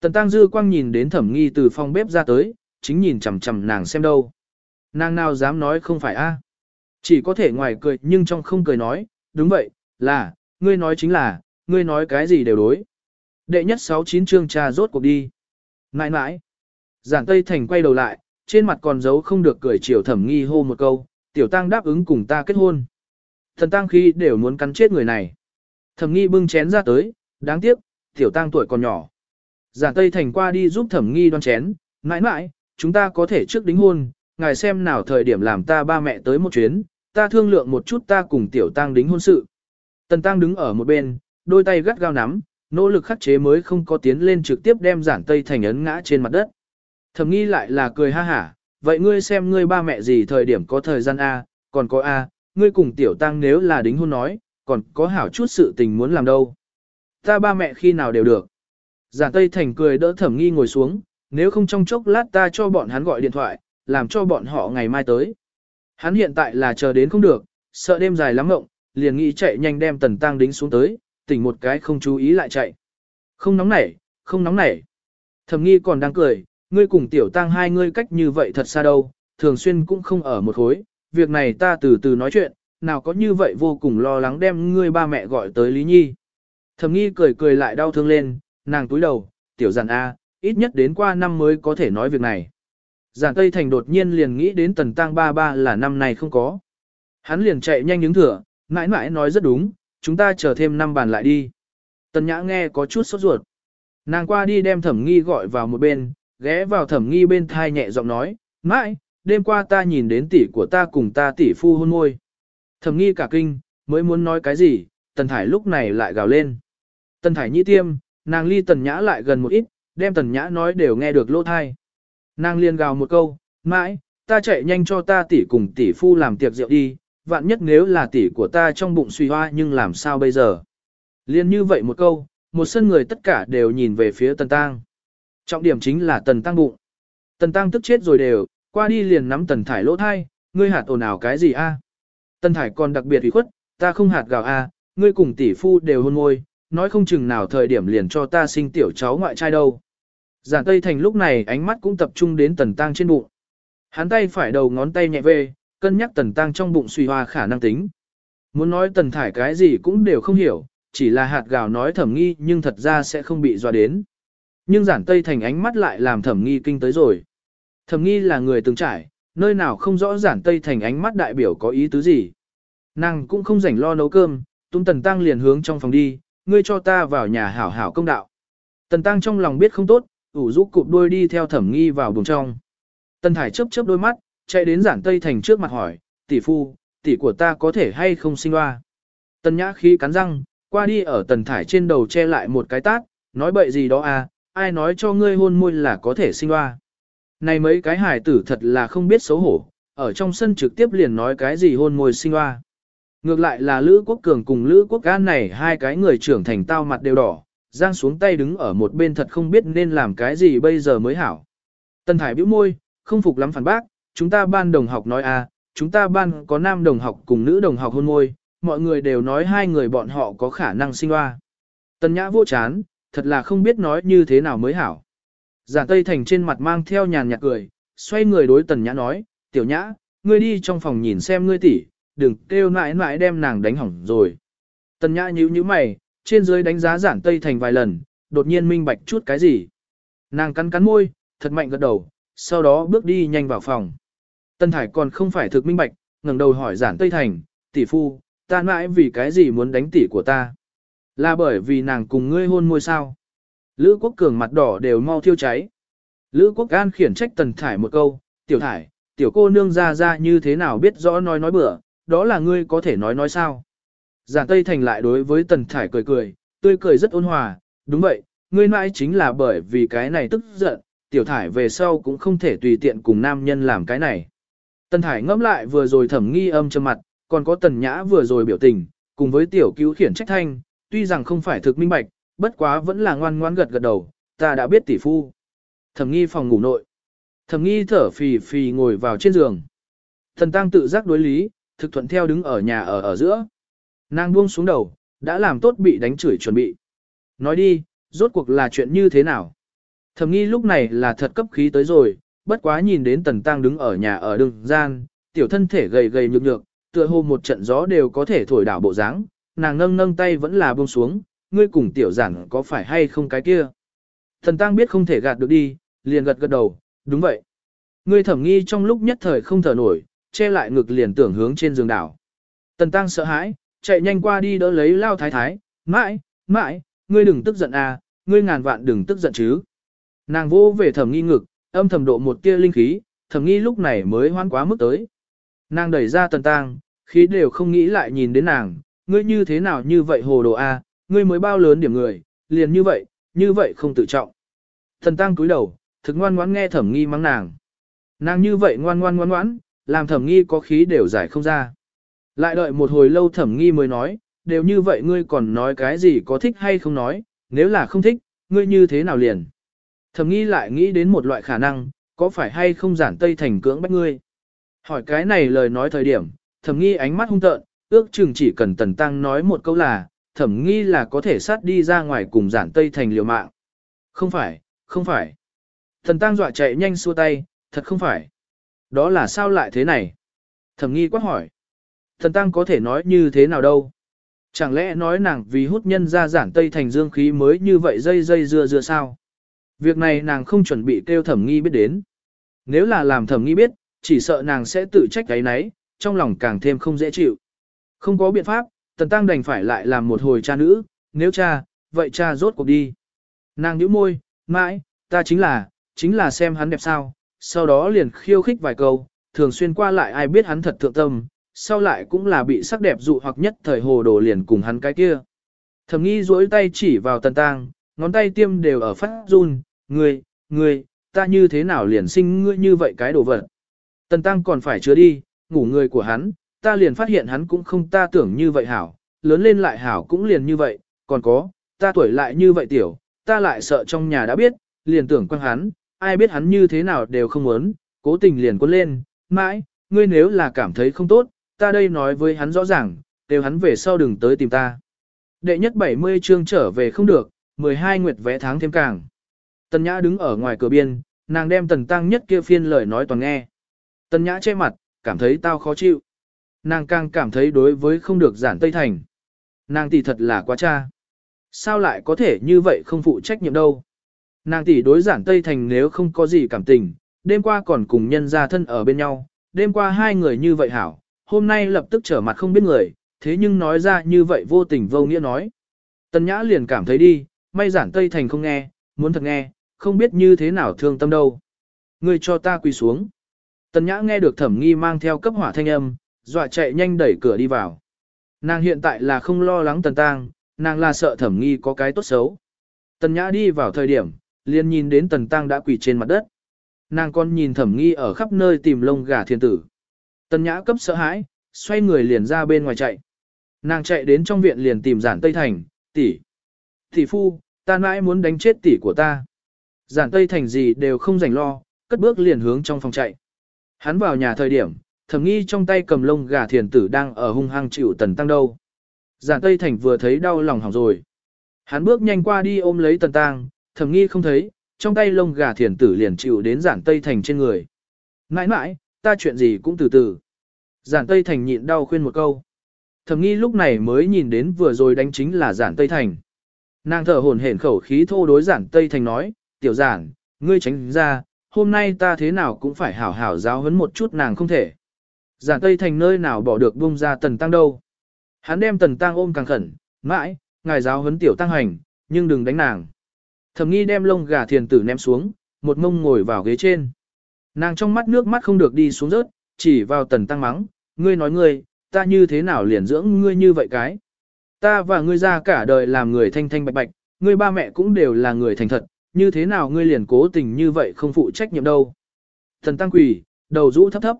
Tần Tăng dư quang nhìn đến thẩm nghi từ phòng bếp ra tới, chính nhìn chằm chằm nàng xem đâu. Nàng nào dám nói không phải a? Chỉ có thể ngoài cười nhưng trong không cười nói, đúng vậy, là, ngươi nói chính là, ngươi nói cái gì đều đối. Đệ nhất sáu chín chương trà rốt cuộc đi. Nãi nãi. Giản Tây Thành quay đầu lại, trên mặt còn giấu không được cười chiều thẩm nghi hô một câu, tiểu tăng đáp ứng cùng ta kết hôn. Thần tăng khi đều muốn cắn chết người này. Thẩm nghi bưng chén ra tới, đáng tiếc, tiểu tăng tuổi còn nhỏ. Giản Tây Thành qua đi giúp thẩm nghi đoan chén, mãi mãi, chúng ta có thể trước đính hôn, ngài xem nào thời điểm làm ta ba mẹ tới một chuyến, ta thương lượng một chút ta cùng tiểu tăng đính hôn sự. Tần tăng đứng ở một bên, đôi tay gắt gao nắm, nỗ lực khắc chế mới không có tiến lên trực tiếp đem giản Tây Thành ấn ngã trên mặt đất. Thẩm nghi lại là cười ha hả, vậy ngươi xem ngươi ba mẹ gì thời điểm có thời gian A, còn có A, ngươi cùng tiểu tăng nếu là đính hôn nói, còn có hảo chút sự tình muốn làm đâu. Ta ba mẹ khi nào đều được. Giản Tây Thành cười đỡ thẩm nghi ngồi xuống, nếu không trong chốc lát ta cho bọn hắn gọi điện thoại, làm cho bọn họ ngày mai tới. Hắn hiện tại là chờ đến không được, sợ đêm dài lắm ngộng, liền nghĩ chạy nhanh đem tần tăng đính xuống tới, tỉnh một cái không chú ý lại chạy. Không nóng nảy, không nóng nảy. Thẩm nghi còn đang cười, ngươi cùng tiểu tăng hai ngươi cách như vậy thật xa đâu, thường xuyên cũng không ở một khối, việc này ta từ từ nói chuyện, nào có như vậy vô cùng lo lắng đem ngươi ba mẹ gọi tới Lý Nhi. Thẩm nghi cười cười lại đau thương lên, nàng túi đầu, tiểu giản A, ít nhất đến qua năm mới có thể nói việc này. Giản Tây Thành đột nhiên liền nghĩ đến tần tăng ba ba là năm này không có. Hắn liền chạy nhanh những thửa, mãi mãi nói rất đúng, chúng ta chờ thêm năm bàn lại đi. Tần nhã nghe có chút sốt ruột. Nàng qua đi đem thẩm nghi gọi vào một bên, ghé vào thẩm nghi bên thai nhẹ giọng nói, mãi, đêm qua ta nhìn đến tỷ của ta cùng ta tỷ phu hôn môi. Thẩm nghi cả kinh, mới muốn nói cái gì, tần thải lúc này lại gào lên. Tần thải nhĩ tiêm, nàng ly tần nhã lại gần một ít, đem tần nhã nói đều nghe được lỗ thai. Nàng liền gào một câu, mãi, ta chạy nhanh cho ta tỷ cùng tỷ phu làm tiệc rượu đi, vạn nhất nếu là tỷ của ta trong bụng suy hoa nhưng làm sao bây giờ. Liên như vậy một câu, một sân người tất cả đều nhìn về phía tần tang. Trọng điểm chính là tần tăng bụng. Tần tăng tức chết rồi đều, qua đi liền nắm tần thải lỗ thai, ngươi hạt ồn ào cái gì a? Tần thải còn đặc biệt ủy khuất, ta không hạt gạo a, ngươi cùng tỷ phu đều hôn môi, nói không chừng nào thời điểm liền cho ta sinh tiểu cháu ngoại trai đâu. Giản Tây Thành lúc này ánh mắt cũng tập trung đến tần tăng trên bụng. Hắn tay phải đầu ngón tay nhẹ về, cân nhắc tần tăng trong bụng suy hoa khả năng tính. Muốn nói tần thải cái gì cũng đều không hiểu, chỉ là hạt gạo nói thẩm nghi nhưng thật ra sẽ không bị dọa đến. Nhưng giản tây thành ánh mắt lại làm thẩm nghi kinh tới rồi. Thẩm nghi là người từng trải, nơi nào không rõ giản tây thành ánh mắt đại biểu có ý tứ gì. Nàng cũng không rảnh lo nấu cơm, tung tần tăng liền hướng trong phòng đi, ngươi cho ta vào nhà hảo hảo công đạo. Tần tăng trong lòng biết không tốt, ủ rũ cụp đôi đi theo thẩm nghi vào buồng trong. Tần thải chớp chớp đôi mắt, chạy đến giản tây thành trước mặt hỏi, tỷ phu, tỷ của ta có thể hay không sinh hoa. Tần nhã khí cắn răng, qua đi ở tần thải trên đầu che lại một cái tát, nói bậy gì đó à, ai nói cho ngươi hôn môi là có thể sinh hoa. Này mấy cái hài tử thật là không biết xấu hổ, ở trong sân trực tiếp liền nói cái gì hôn môi sinh hoa. Ngược lại là Lữ Quốc Cường cùng Lữ Quốc Gan này hai cái người trưởng thành tao mặt đều đỏ, giang xuống tay đứng ở một bên thật không biết nên làm cái gì bây giờ mới hảo. Tân Thải bĩu môi, không phục lắm phản bác, chúng ta ban đồng học nói à, chúng ta ban có nam đồng học cùng nữ đồng học hôn môi, mọi người đều nói hai người bọn họ có khả năng sinh hoa. Tân Nhã vô chán, thật là không biết nói như thế nào mới hảo. Giản Tây Thành trên mặt mang theo nhàn nhạt cười, xoay người đối Tần Nhã nói, tiểu nhã, ngươi đi trong phòng nhìn xem ngươi tỷ, đừng kêu nãi nãi đem nàng đánh hỏng rồi. Tần Nhã nhíu nhíu mày, trên dưới đánh giá Giản Tây Thành vài lần, đột nhiên minh bạch chút cái gì. Nàng cắn cắn môi, thật mạnh gật đầu, sau đó bước đi nhanh vào phòng. Tân Thải còn không phải thực minh bạch, ngẩng đầu hỏi Giản Tây Thành, tỷ phu, ta mãi vì cái gì muốn đánh tỷ của ta? Là bởi vì nàng cùng ngươi hôn môi sao? Lữ Quốc Cường mặt đỏ đều mau thiêu cháy. Lữ Quốc An khiển trách Tần Thải một câu, tiểu Thải, tiểu cô nương ra ra như thế nào biết rõ nói nói bừa, đó là ngươi có thể nói nói sao? Giản Tây Thành lại đối với Tần Thải cười cười, tươi cười rất ôn hòa, đúng vậy, ngươi mãi chính là bởi vì cái này tức giận, tiểu Thải về sau cũng không thể tùy tiện cùng nam nhân làm cái này. Tần Thải ngẫm lại vừa rồi thẩm nghi âm trầm mặt, còn có Tần Nhã vừa rồi biểu tình, cùng với tiểu cứu khiển trách thanh, tuy rằng không phải thực minh bạch, bất quá vẫn là ngoan ngoan gật gật đầu, ta đã biết tỷ phu. Thẩm nghi phòng ngủ nội. Thẩm nghi thở phì phì ngồi vào trên giường. Thần tăng tự giác đối lý, thực thuận theo đứng ở nhà ở ở giữa. Nàng buông xuống đầu, đã làm tốt bị đánh chửi chuẩn bị. Nói đi, rốt cuộc là chuyện như thế nào? Thẩm nghi lúc này là thật cấp khí tới rồi, bất quá nhìn đến tần tăng đứng ở nhà ở đường gian, tiểu thân thể gầy gầy nhược nhược, tựa hồ một trận gió đều có thể thổi đảo bộ dáng, nàng nâng nâng tay vẫn là buông xuống, ngươi cùng tiểu giản có phải hay không cái kia? Thần tăng biết không thể gạt được đi, liền gật gật đầu, đúng vậy. Ngươi thẩm nghi trong lúc nhất thời không thở nổi, che lại ngực liền tưởng hướng trên giường đảo. Tần tăng sợ hãi, chạy nhanh qua đi đỡ lấy lao thái thái, mãi, mãi, ngươi đừng tức giận à, ngươi ngàn vạn đừng tức giận chứ. Nàng vô về thẩm nghi ngực, âm thầm độ một tia linh khí, thẩm nghi lúc này mới hoan quá mức tới. Nàng đẩy ra tần tăng, khí đều không nghĩ lại nhìn đến nàng, ngươi như thế nào như vậy hồ đồ a, ngươi mới bao lớn điểm người, liền như vậy, như vậy không tự trọng. Thần tăng cúi đầu, thực ngoan ngoãn nghe thẩm nghi mắng nàng. Nàng như vậy ngoan ngoan ngoan ngoãn, làm thẩm nghi có khí đều giải không ra. Lại đợi một hồi lâu thẩm nghi mới nói, đều như vậy ngươi còn nói cái gì có thích hay không nói, nếu là không thích, ngươi như thế nào liền. Thẩm nghi lại nghĩ đến một loại khả năng, có phải hay không giản tây thành cưỡng bách ngươi. Hỏi cái này lời nói thời điểm, thẩm nghi ánh mắt hung tợn, ước chừng chỉ cần tần tăng nói một câu là, thẩm nghi là có thể sát đi ra ngoài cùng giản tây thành liều mạng. Không phải, không phải. Thần tăng dọa chạy nhanh xua tay, thật không phải. Đó là sao lại thế này? Thẩm nghi quát hỏi. Thần tăng có thể nói như thế nào đâu? Chẳng lẽ nói nàng vì hút nhân ra giản tây thành dương khí mới như vậy dây dây dưa dưa sao? Việc này nàng không chuẩn bị kêu thẩm nghi biết đến. Nếu là làm thẩm nghi biết, chỉ sợ nàng sẽ tự trách cái nấy, trong lòng càng thêm không dễ chịu. Không có biện pháp, Tần Tăng đành phải lại làm một hồi cha nữ, nếu cha, vậy cha rốt cuộc đi. Nàng nhíu môi, mãi, ta chính là, chính là xem hắn đẹp sao, sau đó liền khiêu khích vài câu, thường xuyên qua lại ai biết hắn thật thượng tâm, sau lại cũng là bị sắc đẹp dụ hoặc nhất thời hồ đồ liền cùng hắn cái kia. Thẩm nghi duỗi tay chỉ vào tần Tăng, ngón tay tiêm đều ở phát run, ngươi, ngươi, ta như thế nào liền sinh ngươi như vậy cái đồ vật. Tần tăng còn phải chứa đi, ngủ người của hắn, ta liền phát hiện hắn cũng không ta tưởng như vậy hảo, lớn lên lại hảo cũng liền như vậy, còn có, ta tuổi lại như vậy tiểu, ta lại sợ trong nhà đã biết, liền tưởng quăng hắn, ai biết hắn như thế nào đều không muốn, cố tình liền quân lên, mãi, ngươi nếu là cảm thấy không tốt, ta đây nói với hắn rõ ràng, đều hắn về sau đừng tới tìm ta. Đệ nhất 70 chương trở về không được, 12 nguyệt vẽ tháng thêm càng. Tần Nhã đứng ở ngoài cửa biên, nàng đem tần tăng nhất kia phiên lời nói toàn nghe. Tần Nhã che mặt, cảm thấy tao khó chịu. Nàng càng cảm thấy đối với không được giản Tây Thành. Nàng tỷ thật là quá cha. Sao lại có thể như vậy không phụ trách nhiệm đâu? Nàng tỷ đối giản Tây Thành nếu không có gì cảm tình, đêm qua còn cùng nhân gia thân ở bên nhau, đêm qua hai người như vậy hảo, hôm nay lập tức trở mặt không biết người, thế nhưng nói ra như vậy vô tình vô nghĩa nói. Tần Nhã liền cảm thấy đi, may giản Tây Thành không nghe, muốn thật nghe, không biết như thế nào thương tâm đâu. Ngươi cho ta quỳ xuống. Tần Nhã nghe được thẩm nghi mang theo cấp hỏa thanh âm, dọa chạy nhanh đẩy cửa đi vào. Nàng hiện tại là không lo lắng tần tang, nàng là sợ thẩm nghi có cái tốt xấu. Tần Nhã đi vào thời điểm, liền nhìn đến tần tang đã quỳ trên mặt đất. Nàng còn nhìn thẩm nghi ở khắp nơi tìm lông gà thiên tử. Tần Nhã cấp sợ hãi, xoay người liền ra bên ngoài chạy. Nàng chạy đến trong viện liền tìm giản Tây Thành, tỷ, tỷ phu, ta mãi muốn đánh chết tỷ của ta. Giản Tây Thành gì đều không rảnh lo, cất bước liền hướng trong phòng chạy. Hắn vào nhà thời điểm, thẩm nghi trong tay cầm lông gà thiền tử đang ở hung hăng chịu tần tăng đâu. Giản Tây Thành vừa thấy đau lòng hỏng rồi. Hắn bước nhanh qua đi ôm lấy tần tăng, thẩm nghi không thấy, trong tay lông gà thiền tử liền chịu đến giản Tây Thành trên người. Nãi nãi, ta chuyện gì cũng từ từ. Giản Tây Thành nhịn đau khuyên một câu. Thẩm nghi lúc này mới nhìn đến vừa rồi đánh chính là giản Tây Thành. Nàng thở hổn hển khẩu khí thô đối giản Tây Thành nói, tiểu giản, ngươi tránh ra, hôm nay ta thế nào cũng phải hảo hảo giáo huấn một chút nàng không thể. Giản Tây Thành nơi nào bỏ được bung ra tần tăng đâu. Hắn đem tần tăng ôm càng khẩn, mãi, ngài giáo huấn tiểu tăng hành, nhưng đừng đánh nàng. Thẩm nghi đem lông gà thiền tử ném xuống, một mông ngồi vào ghế trên. Nàng trong mắt nước mắt không được đi xuống rớt, chỉ vào tần tăng mắng, ngươi nói ngươi, ta như thế nào liền dưỡng ngươi như vậy cái. Ta và ngươi ra cả đời làm người thanh thanh bạch bạch, ngươi ba mẹ cũng đều là người thành thật, như thế nào ngươi liền cố tình như vậy không phụ trách nhiệm đâu. Thần tăng quỷ, đầu rũ thấp thấp.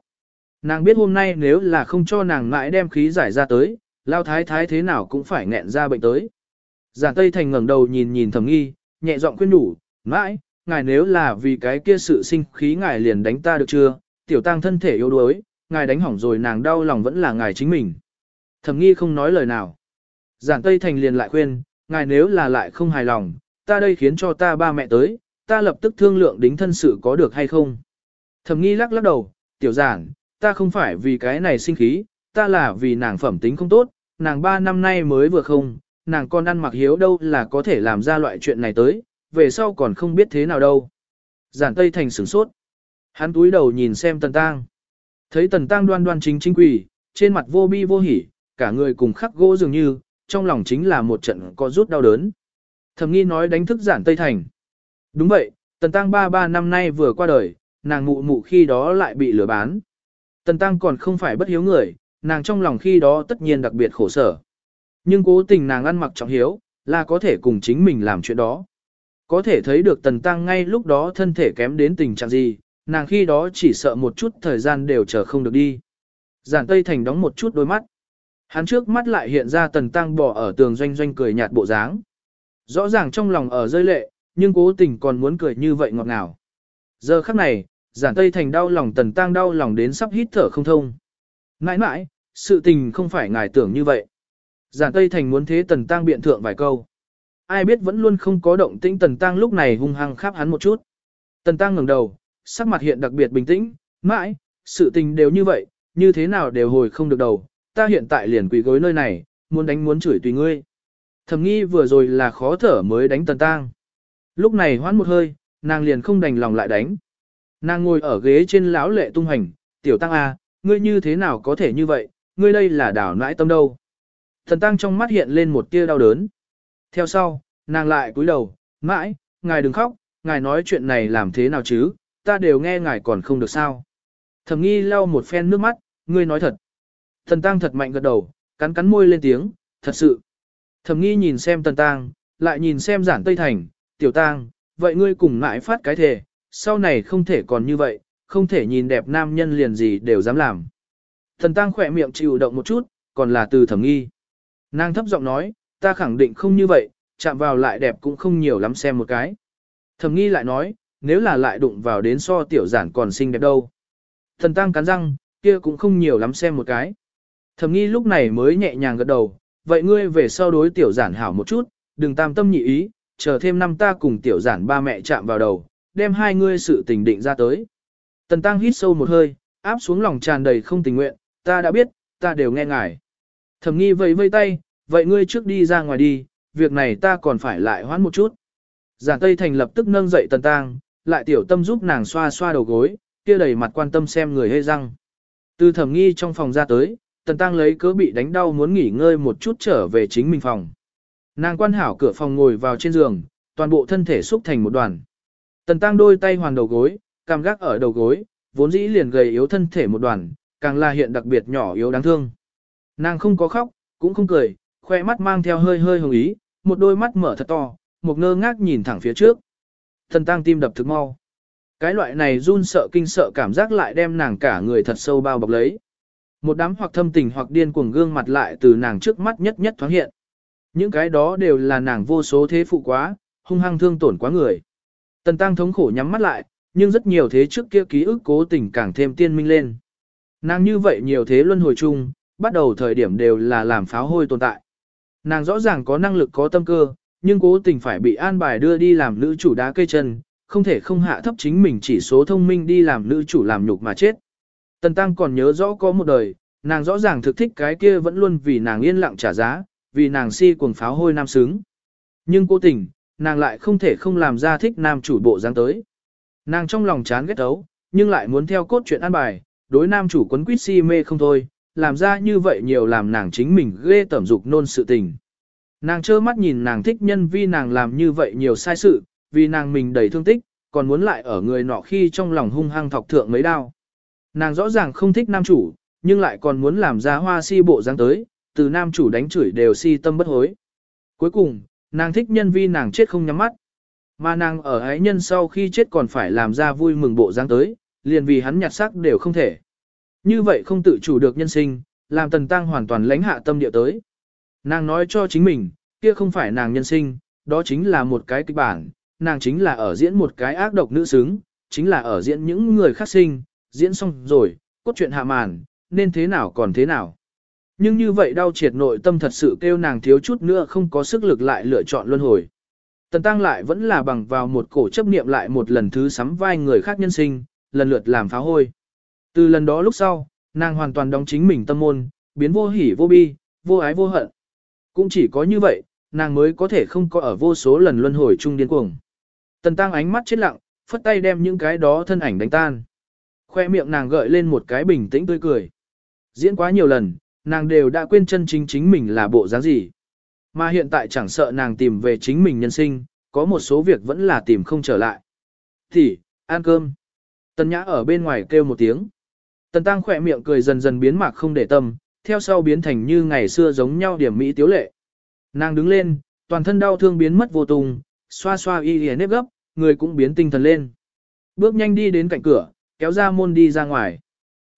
Nàng biết hôm nay nếu là không cho nàng mãi đem khí giải ra tới, lao thái thái thế nào cũng phải nghẹn ra bệnh tới. Giản Tây Thành ngẩng đầu nhìn nhìn thầm nghi, nhẹ giọng khuyên đủ, mãi, ngài nếu là vì cái kia sự sinh khí ngài liền đánh ta được chưa, tiểu tăng thân thể yếu đuối, ngài đánh hỏng rồi nàng đau lòng vẫn là ngài chính mình. Thẩm nghi không nói lời nào. Giản Tây Thành liền lại khuyên, ngài nếu là lại không hài lòng, ta đây khiến cho ta ba mẹ tới, ta lập tức thương lượng đính thân sự có được hay không. Thẩm nghi lắc lắc đầu, tiểu giản, ta không phải vì cái này sinh khí, ta là vì nàng phẩm tính không tốt, nàng ba năm nay mới vừa không, nàng con ăn mặc hiếu đâu là có thể làm ra loại chuyện này tới, về sau còn không biết thế nào đâu. Giản Tây Thành sửng sốt. Hắn túi đầu nhìn xem Tần Tăng. Thấy Tần Tăng đoan đoan chính chính quỳ, trên mặt vô bi vô hỉ, cả người cùng khắc gỗ dường như, trong lòng chính là một trận có rút đau đớn. Thẩm nghi nói đánh thức Giản Tây Thành. Đúng vậy, Tần Tăng ba ba năm nay vừa qua đời, nàng mụ mụ khi đó lại bị lừa bán. Tần Tăng còn không phải bất hiếu người, nàng trong lòng khi đó tất nhiên đặc biệt khổ sở. Nhưng cố tình nàng ăn mặc trọng hiếu, là có thể cùng chính mình làm chuyện đó. Có thể thấy được Tần Tăng ngay lúc đó thân thể kém đến tình trạng gì, nàng khi đó chỉ sợ một chút thời gian đều chờ không được đi. Giản Tây Thành đóng một chút đôi mắt. Hắn trước mắt lại hiện ra Tần Tăng bỏ ở tường doanh doanh cười nhạt bộ dáng. Rõ ràng trong lòng ở rơi lệ, nhưng cố tình còn muốn cười như vậy ngọt ngào. Giờ khắc này, Giản Tây Thành đau lòng Tần Tăng đau lòng đến sắp hít thở không thông. Nãi nãi, sự tình không phải ngài tưởng như vậy. Giản Tây Thành muốn thế Tần Tăng biện thượng vài câu. Ai biết vẫn luôn không có động tĩnh Tần Tăng lúc này hung hăng khắp hắn một chút. Tần Tăng ngẩng đầu, sắc mặt hiện đặc biệt bình tĩnh, mãi, sự tình đều như vậy, như thế nào đều hồi không được đầu, ta hiện tại liền quỳ gối nơi này, muốn đánh muốn chửi tùy ngươi. Thầm nghi vừa rồi là khó thở mới đánh Tần Tăng. Lúc này hoãn một hơi, nàng liền không đành lòng lại đánh. Nàng ngồi ở ghế trên lão lệ tung hành, tiểu tăng A, ngươi như thế nào có thể như vậy, ngươi đây là đảo nãi tâm đâu. Thần tăng trong mắt hiện lên một tia đau đớn. Theo sau, nàng lại cúi đầu, mãi, ngài đừng khóc, ngài nói chuyện này làm thế nào chứ, ta đều nghe ngài còn không được sao. Thẩm nghi lau một phen nước mắt, ngươi nói thật. Thần tăng thật mạnh gật đầu, cắn cắn môi lên tiếng, thật sự. Thẩm nghi nhìn xem tần tăng, lại nhìn xem giản tây thành, tiểu tăng, vậy ngươi cùng ngại phát cái thể, sau này không thể còn như vậy, không thể nhìn đẹp nam nhân liền gì đều dám làm. Thần tăng khỏe miệng chịu động một chút, còn là từ thẩm nghi. Nàng thấp giọng nói, ta khẳng định không như vậy, chạm vào lại đẹp cũng không nhiều lắm xem một cái. Thẩm nghi lại nói, nếu là lại đụng vào đến so tiểu giản còn xinh đẹp đâu. Thần tăng cắn răng, kia cũng không nhiều lắm xem một cái. Thẩm nghi lúc này mới nhẹ nhàng gật đầu, vậy ngươi về sau đối tiểu giản hảo một chút, đừng tam tâm nhị ý, chờ thêm năm ta cùng tiểu giản ba mẹ chạm vào đầu, đem hai ngươi sự tình định ra tới. Tần tăng hít sâu một hơi, áp xuống lòng tràn đầy không tình nguyện, ta đã biết, ta đều nghe ngài. Thẩm nghi vẫy vây tay, vậy ngươi trước đi ra ngoài đi, việc này ta còn phải lại hoãn một chút. Giản Tây Thành lập tức nâng dậy Tần Tăng, lại tiểu tâm giúp nàng xoa xoa đầu gối, kia đầy mặt quan tâm xem người hê răng. Từ thẩm nghi trong phòng ra tới, Tần Tăng lấy cớ bị đánh đau muốn nghỉ ngơi một chút trở về chính mình phòng. Nàng quan hảo cửa phòng ngồi vào trên giường, toàn bộ thân thể xúc thành một đoàn. Tần Tăng đôi tay hoàn đầu gối, cam gác ở đầu gối, vốn dĩ liền gầy yếu thân thể một đoàn, càng là hiện đặc biệt nhỏ yếu đáng thương. Nàng không có khóc, cũng không cười, khoe mắt mang theo hơi hơi hồng ý, một đôi mắt mở thật to, một ngơ ngác nhìn thẳng phía trước. Tần tăng tim đập thực mau. Cái loại này run sợ kinh sợ cảm giác lại đem nàng cả người thật sâu bao bọc lấy. Một đám hoặc thâm tình hoặc điên cuồng gương mặt lại từ nàng trước mắt nhất nhất thoáng hiện. Những cái đó đều là nàng vô số thế phụ quá, hung hăng thương tổn quá người. Tần tăng thống khổ nhắm mắt lại, nhưng rất nhiều thế trước kia ký ức cố tình càng thêm tiên minh lên. Nàng như vậy nhiều thế luân hồi chung, bắt đầu thời điểm đều là làm pháo hôi tồn tại. Nàng rõ ràng có năng lực có tâm cơ, nhưng cố tình phải bị an bài đưa đi làm nữ chủ đá cây chân, không thể không hạ thấp chính mình chỉ số thông minh đi làm nữ chủ làm nhục mà chết. Tần Tăng còn nhớ rõ có một đời, nàng rõ ràng thực thích cái kia vẫn luôn vì nàng yên lặng trả giá, vì nàng si cuồng pháo hôi nam sướng. Nhưng cố tình, nàng lại không thể không làm ra thích nam chủ bộ dáng tới. Nàng trong lòng chán ghét ấu, nhưng lại muốn theo cốt truyện an bài, đối nam chủ quấn quýt si mê không thôi, làm ra như vậy nhiều làm nàng chính mình ghê tẩm dục nôn sự tình. Nàng trơ mắt nhìn nàng thích nhân vi nàng làm như vậy nhiều sai sự, vì nàng mình đầy thương tích, còn muốn lại ở người nọ khi trong lòng hung hăng thọc thượng mấy đao. Nàng rõ ràng không thích nam chủ, nhưng lại còn muốn làm ra hoa si bộ dáng tới, từ nam chủ đánh chửi đều si tâm bất hối. Cuối cùng, nàng thích nhân vi nàng chết không nhắm mắt. Mà nàng ở ái nhân sau khi chết còn phải làm ra vui mừng bộ dáng tới, liền vì hắn nhặt xác đều không thể. Như vậy không tự chủ được nhân sinh, làm tần tăng hoàn toàn lãnh hạ tâm địa tới. Nàng nói cho chính mình, kia không phải nàng nhân sinh, đó chính là một cái kịch bản, nàng chính là ở diễn một cái ác độc nữ xứng, chính là ở diễn những người khác sinh, diễn xong rồi, cốt truyện hạ màn, nên thế nào còn thế nào. Nhưng như vậy đau triệt nội tâm thật sự kêu nàng thiếu chút nữa không có sức lực lại lựa chọn luân hồi. Tần Tăng lại vẫn là bằng vào một cổ chấp niệm lại một lần thứ sắm vai người khác nhân sinh, lần lượt làm phá hôi. Từ lần đó lúc sau, nàng hoàn toàn đóng chính mình tâm môn, biến vô hỉ vô bi, vô ái vô hận. Cũng chỉ có như vậy, nàng mới có thể không có ở vô số lần luân hồi chung điên cuồng. Tần tăng ánh mắt chết lặng, phất tay đem những cái đó thân ảnh đánh tan. Khoe miệng nàng gợi lên một cái bình tĩnh tươi cười. Diễn quá nhiều lần, nàng đều đã quên chân chính chính mình là bộ dáng gì. Mà hiện tại chẳng sợ nàng tìm về chính mình nhân sinh, có một số việc vẫn là tìm không trở lại. Thì, ăn cơm. Tần nhã ở bên ngoài kêu một tiếng. Tần tăng khỏe miệng cười dần dần biến mạc không để tâm, theo sau biến thành như ngày xưa giống nhau điểm mỹ tiếu lệ. Nàng đứng lên, toàn thân đau thương biến mất vô tung, xoa xoa y y nếp gấp, người cũng biến tinh thần lên. Bước nhanh đi đến cạnh cửa, kéo ra môn đi ra ngoài.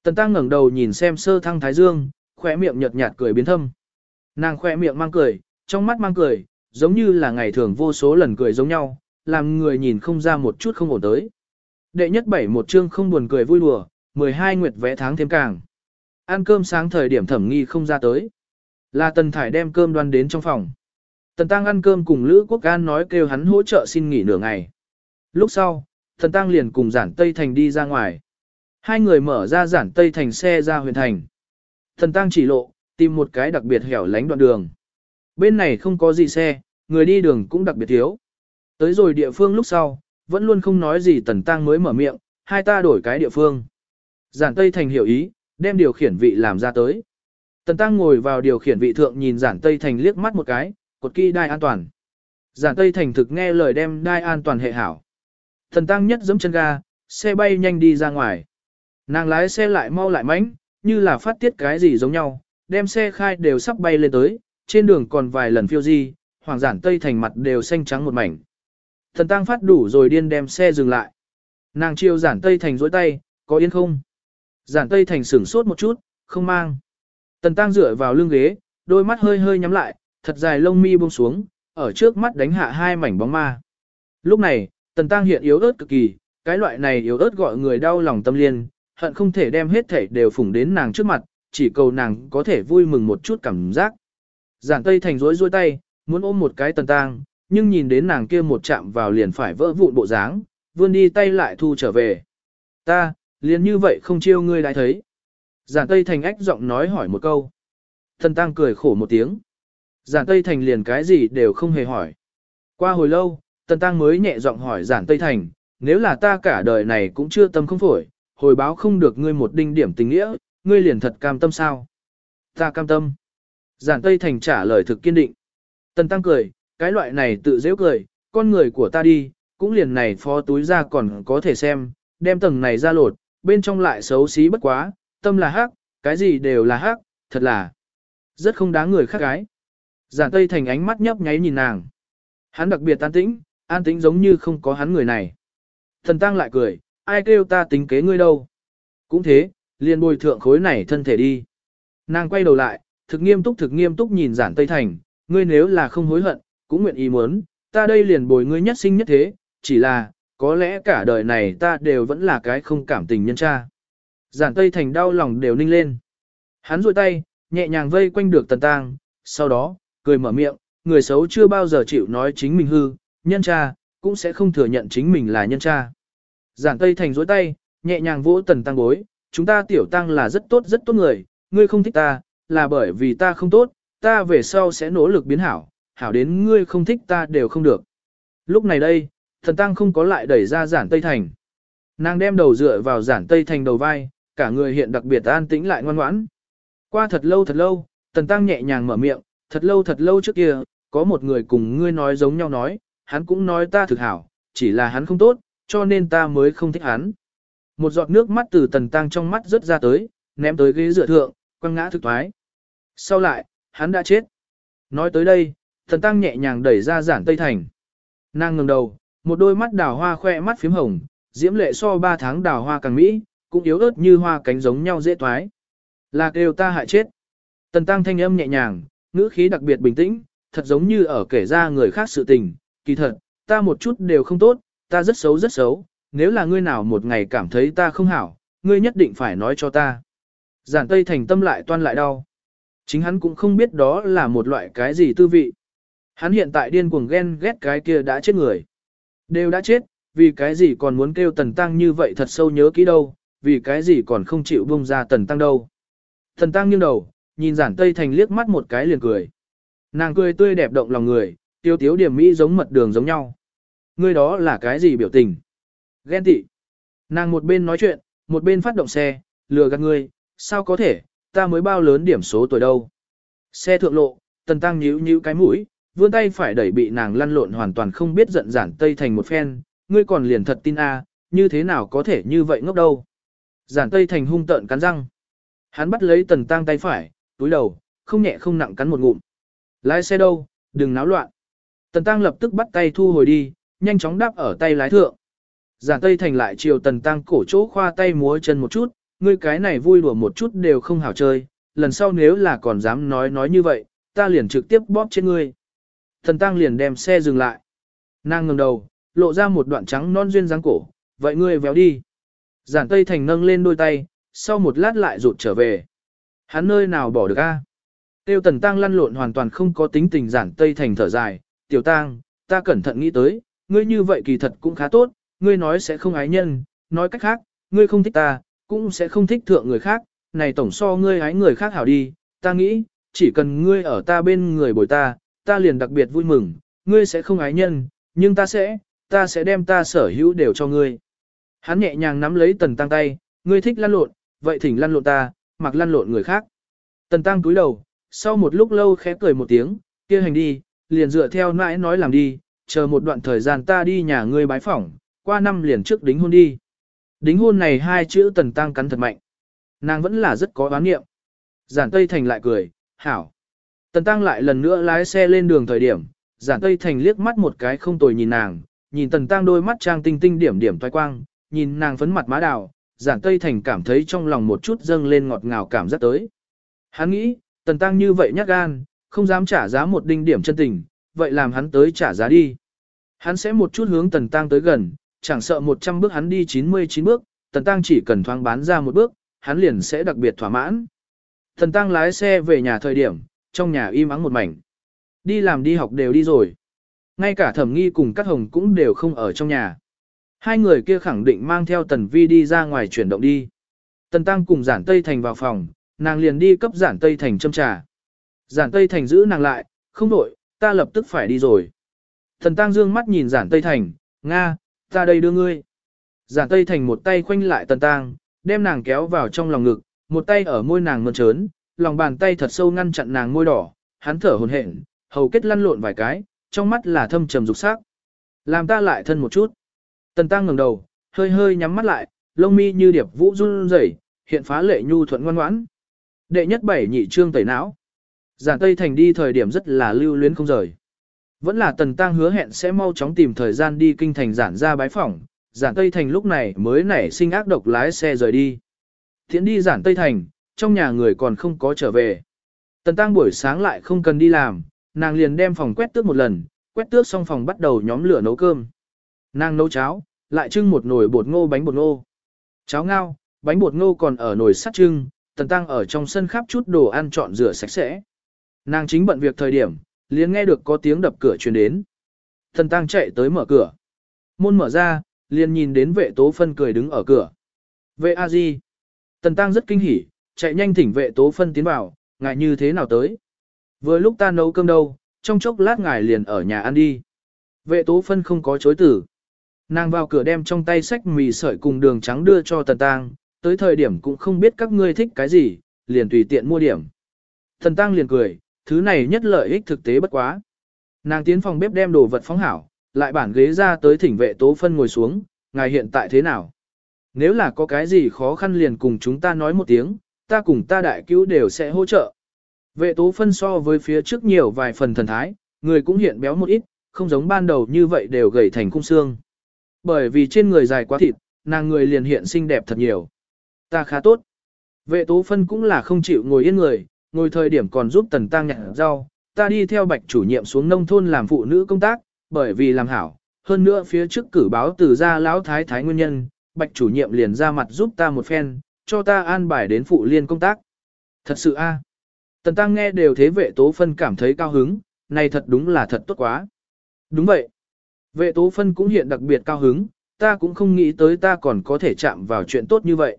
Tần tăng ngẩng đầu nhìn xem sơ thăng thái dương, khóe miệng nhợt nhạt cười biến thâm. Nàng khóe miệng mang cười, trong mắt mang cười, giống như là ngày thường vô số lần cười giống nhau, làm người nhìn không ra một chút không ổn tới. Đệ nhất bảy một chương không buồn cười vui đùa, 12 nguyệt vẽ tháng thêm càng. Ăn cơm sáng thời điểm thẩm nghi không ra tới. Là Tần Thải đem cơm đoan đến trong phòng. Tần Tăng ăn cơm cùng Lữ Quốc An nói kêu hắn hỗ trợ xin nghỉ nửa ngày. Lúc sau, Tần Tăng liền cùng giản Tây Thành đi ra ngoài. Hai người mở ra giản Tây Thành xe ra huyền thành. Thần Tăng chỉ lộ, tìm một cái đặc biệt hẻo lánh đoạn đường. Bên này không có gì xe, người đi đường cũng đặc biệt thiếu. Tới rồi địa phương lúc sau, vẫn luôn không nói gì Tần Tăng mới mở miệng, hai ta đổi cái địa phương. Giản Tây Thành hiểu ý, đem điều khiển vị làm ra tới. Tần Tăng ngồi vào điều khiển vị thượng nhìn Giản Tây Thành liếc mắt một cái, cột kỳ đai an toàn. Giản Tây Thành thực nghe lời đem đai an toàn hệ hảo. Tần Tăng nhất giẫm chân ga, xe bay nhanh đi ra ngoài. Nàng lái xe lại mau lại mánh, như là phát tiết cái gì giống nhau, đem xe khai đều sắp bay lên tới, trên đường còn vài lần phiêu di, hoàng giản Tây Thành mặt đều xanh trắng một mảnh. Thần Tăng phát đủ rồi điên đem xe dừng lại. Nàng chiêu giản Tây Thành dối tay, có yên không? Giản Tây Thành sửng sốt một chút, không mang. Tần Tăng dựa vào lưng ghế, đôi mắt hơi hơi nhắm lại, thật dài lông mi buông xuống, ở trước mắt đánh hạ hai mảnh bóng ma. Lúc này, Tần Tăng hiện yếu ớt cực kỳ, cái loại này yếu ớt gọi người đau lòng tâm liên, hận không thể đem hết thảy đều phủng đến nàng trước mặt, chỉ cầu nàng có thể vui mừng một chút cảm giác. Giản Tây Thành rối rối tay, muốn ôm một cái Tần Tăng, nhưng nhìn đến nàng kia một chạm vào liền phải vỡ vụn bộ dáng, vươn đi tay lại thu trở về. Ta, liền như vậy không chiêu ngươi đã thấy. Giản Tây Thành ách giọng nói hỏi một câu. Thần Tăng cười khổ một tiếng. Giản Tây Thành liền cái gì đều không hề hỏi. Qua hồi lâu, Tần Tăng mới nhẹ giọng hỏi giản Tây Thành, nếu là ta cả đời này cũng chưa tâm không phổi, hồi báo không được ngươi một đinh điểm tình nghĩa, ngươi liền thật cam tâm sao? Ta cam tâm. Giản Tây Thành trả lời thực kiên định. Tần Tăng cười, cái loại này tự dễ cười, con người của ta đi, cũng liền này phó túi ra còn có thể xem, đem tầng này ra lột, bên trong lại xấu xí bất quá, tâm là hắc, cái gì đều là hắc, thật là rất không đáng người khác gái. Giản Tây Thành ánh mắt nhấp nháy nhìn nàng. Hắn đặc biệt an tĩnh, an tĩnh giống như không có hắn người này. Thần Tăng lại cười, ai kêu ta tính kế ngươi đâu. Cũng thế, liền bồi thượng khối này thân thể đi. Nàng quay đầu lại, thực nghiêm túc thực nghiêm túc nhìn giản Tây Thành, ngươi nếu là không hối hận, cũng nguyện ý muốn, ta đây liền bồi ngươi nhất sinh nhất thế, chỉ là, có lẽ cả đời này ta đều vẫn là cái không cảm tình nhân cha. Giản Tây Thành đau lòng đều ninh lên. Hắn rôi tay, nhẹ nhàng vây quanh được tần tang, sau đó, cười mở miệng, người xấu chưa bao giờ chịu nói chính mình hư, nhân cha, cũng sẽ không thừa nhận chính mình là nhân cha. Giản Tây Thành dối tay, nhẹ nhàng vỗ tần tăng bối, chúng ta tiểu tăng là rất tốt rất tốt người, ngươi không thích ta, là bởi vì ta không tốt, ta về sau sẽ nỗ lực biến hảo, hảo đến ngươi không thích ta đều không được. Lúc này đây, thần tăng không có lại đẩy ra giản Tây Thành. Nàng đem đầu dựa vào giản Tây Thành đầu vai, cả người hiện đặc biệt an tĩnh lại ngoan ngoãn. Qua thật lâu thật lâu, tần tăng nhẹ nhàng mở miệng, thật lâu thật lâu trước kia, có một người cùng ngươi nói giống nhau nói, hắn cũng nói ta thực hảo, chỉ là hắn không tốt, cho nên ta mới không thích hắn. Một giọt nước mắt từ tần tăng trong mắt rớt ra tới, ném tới ghế dựa thượng, quăng ngã thực thoái. Sau lại, hắn đã chết. Nói tới đây, tần tăng nhẹ nhàng đẩy ra giản tây thành. Nàng ngừng đầu, một đôi mắt đào hoa khoe mắt phím hồng, diễm lệ so ba tháng đào hoa càng mỹ, cũng yếu ớt như hoa cánh giống nhau dễ thoái. Là kêu ta hại chết. Tần tăng thanh âm nhẹ nhàng, ngữ khí đặc biệt bình tĩnh, thật giống như ở kể ra người khác sự tình, kỳ thật, ta một chút đều không tốt, ta rất xấu rất xấu, nếu là ngươi nào một ngày cảm thấy ta không hảo, ngươi nhất định phải nói cho ta. Giản Tây thành tâm lại toan lại đau. Chính hắn cũng không biết đó là một loại cái gì tư vị. Hắn hiện tại điên cuồng ghen ghét cái kia đã chết người. Đều đã chết, vì cái gì còn muốn kêu tần tăng như vậy thật sâu nhớ kỹ đâu, vì cái gì còn không chịu buông ra tần tăng đâu. Tần tăng nghiêng đầu, nhìn giản Tây Thành liếc mắt một cái liền cười. Nàng cười tươi đẹp động lòng người, tiêu tiếu điểm mỹ giống mật đường giống nhau. Ngươi đó là cái gì biểu tình? Ghen tị. Nàng một bên nói chuyện, một bên phát động xe, lừa gạt ngươi, sao có thể, ta mới bao lớn điểm số tuổi đâu. Xe thượng lộ, tần tăng nhíu nhíu cái mũi, vươn tay phải đẩy bị nàng lăn lộn hoàn toàn không biết giận giản tây thành một phen, ngươi còn liền thật tin a, như thế nào có thể như vậy ngốc đâu. Giản tây thành hung tợn cắn răng. Hắn bắt lấy tần tăng tay phải, túi đầu, không nhẹ không nặng cắn một ngụm. Lái xe đâu, đừng náo loạn. Tần tăng lập tức bắt tay thu hồi đi, nhanh chóng đáp ở tay lái thượng. Giản Tây Thành lại chiều tần tăng cổ chỗ khoa tay múa chân một chút, ngươi cái này vui đùa một chút đều không hảo chơi, lần sau nếu là còn dám nói nói như vậy, ta liền trực tiếp bóp trên ngươi. Tần tăng liền đem xe dừng lại. Nàng ngẩng đầu, lộ ra một đoạn trắng non duyên dáng cổ, vậy ngươi véo đi. Giản Tây Thành nâng lên đôi tay, sau một lát lại rụt trở về. Hắn nơi nào bỏ được a? Tiêu tần tăng lăn lộn hoàn toàn không có tính tình giản Tây Thành thở dài, tiểu tăng, ta cẩn thận nghĩ tới, ngươi như vậy kỳ thật cũng khá tốt, ngươi nói sẽ không ái nhân, nói cách khác, ngươi không thích ta, cũng sẽ không thích thượng người khác, này tổng so ngươi ái người khác hảo đi, ta nghĩ, chỉ cần ngươi ở ta bên người bồi ta, ta liền đặc biệt vui mừng, ngươi sẽ không ái nhân, nhưng ta sẽ, ta sẽ đem ta sở hữu đều cho ngươi. Hắn nhẹ nhàng nắm lấy tần tăng tay, ngươi thích lăn lộn, vậy thỉnh lăn lộn ta, mặc lăn lộn người khác. Tần tăng túi đầu, sau một lúc lâu khẽ cười một tiếng, kia hành đi, liền dựa theo nãi nói làm đi, chờ một đoạn thời gian ta đi nhà ngươi bái phỏng, qua năm liền trước đính hôn đi. Đính hôn này hai chữ tần tăng cắn thật mạnh. Nàng vẫn là rất có oán nghiệm. Giản Tây Thành lại cười, hảo. Tần tăng lại lần nữa lái xe lên đường thời điểm, giản Tây Thành liếc mắt một cái không tồi nhìn nàng, nhìn tần tăng đôi mắt trang tinh tinh điểm điểm toai quang, nhìn nàng phấn mặt má đào, giản Tây Thành cảm thấy trong lòng một chút dâng lên ngọt ngào cảm giác tới. Hắn nghĩ, tần tăng như vậy nhát gan, không dám trả giá một đinh điểm chân tình, vậy làm hắn tới trả giá đi. Hắn sẽ một chút hướng tần tăng tới gần, chẳng sợ 100 bước hắn đi 99 bước, tần tăng chỉ cần thoáng bán ra một bước, hắn liền sẽ đặc biệt thỏa mãn. Tần tăng lái xe về nhà thời điểm, trong nhà im ắng một mảnh. Đi làm đi học đều đi rồi. Ngay cả thẩm nghi cùng các hồng cũng đều không ở trong nhà. Hai người kia khẳng định mang theo tần vi đi ra ngoài chuyển động đi. Tần tăng cùng giản Tây Thành vào phòng, nàng liền đi cấp giản Tây Thành châm trà. Giản Tây Thành giữ nàng lại, không đổi, ta lập tức phải đi rồi. Thần Tăng dương mắt nhìn giản Tây Thành, Nga, ta đây đưa ngươi. Giản Tây Thành một tay khoanh lại Tần Tăng, đem nàng kéo vào trong lòng ngực, một tay ở môi nàng mơn trớn, lòng bàn tay thật sâu ngăn chặn nàng môi đỏ, hắn thở hồn hển, hầu kết lăn lộn vài cái, trong mắt là thâm trầm dục sắc. Làm ta lại thân một chút. Tần Tăng ngẩng đầu, hơi hơi nhắm mắt lại, lông mi như điệp vũ run rẩy, hiện phá lệ nhu thuận ngoan ngoãn. Đệ nhất bảy nhị trương tẩy não. Giản Tây Thành đi thời điểm rất là lưu luyến không rời. Vẫn là Tần Tăng hứa hẹn sẽ mau chóng tìm thời gian đi kinh thành giản ra bái phỏng, giản Tây Thành lúc này mới nảy sinh ác độc lái xe rời đi. Thiện đi giản Tây Thành, trong nhà người còn không có trở về. Tần Tăng buổi sáng lại không cần đi làm, nàng liền đem phòng quét tước một lần, quét tước xong phòng bắt đầu nhóm lửa nấu cơm. Nàng nấu cháo, lại trưng một nồi bột ngô bánh bột ngô. Cháo ngao, bánh bột ngô còn ở nồi sắt trưng, Tần Tăng ở trong sân khắp chút đồ ăn chọn rửa sạch sẽ. Nàng chính bận việc thời điểm, liền nghe được có tiếng đập cửa truyền đến. thần Tăng chạy tới mở cửa. Môn mở ra, liền nhìn đến vệ tố phân cười đứng ở cửa. Vệ a di. Tần Tăng rất kinh hỉ, chạy nhanh thỉnh vệ tố phân tiến vào, ngài như thế nào tới. Vừa lúc ta nấu cơm đâu, trong chốc lát ngài liền ở nhà ăn đi. Vệ tố phân không có chối tử. Nàng vào cửa đem trong tay sách mì sợi cùng đường trắng đưa cho Tần Tăng, tới thời điểm cũng không biết các ngươi thích cái gì, liền tùy tiện mua điểm. Tần Tăng liền cười, thứ này nhất lợi ích thực tế bất quá. Nàng tiến phòng bếp đem đồ vật phóng hảo, lại bản ghế ra tới thỉnh vệ tố phân ngồi xuống, ngài hiện tại thế nào? Nếu là có cái gì khó khăn liền cùng chúng ta nói một tiếng, ta cùng ta đại cứu đều sẽ hỗ trợ. Vệ tố phân so với phía trước nhiều vài phần thần thái, người cũng hiện béo một ít, không giống ban đầu như vậy đều gầy thành cung xương. Bởi vì trên người dài quá thịt, nàng người liền hiện xinh đẹp thật nhiều. Ta khá tốt. Vệ tố phân cũng là không chịu ngồi yên người, ngồi thời điểm còn giúp tần tăng nhặt rau. Ta đi theo bạch chủ nhiệm xuống nông thôn làm phụ nữ công tác, bởi vì làm hảo. Hơn nữa phía trước cử báo từ gia lão thái thái nguyên nhân, bạch chủ nhiệm liền ra mặt giúp ta một phen, cho ta an bài đến phụ liên công tác. Thật sự a. Tần tăng nghe đều thế vệ tố phân cảm thấy cao hứng, này thật đúng là thật tốt quá. Đúng vậy. Vệ tố phân cũng hiện đặc biệt cao hứng, ta cũng không nghĩ tới ta còn có thể chạm vào chuyện tốt như vậy.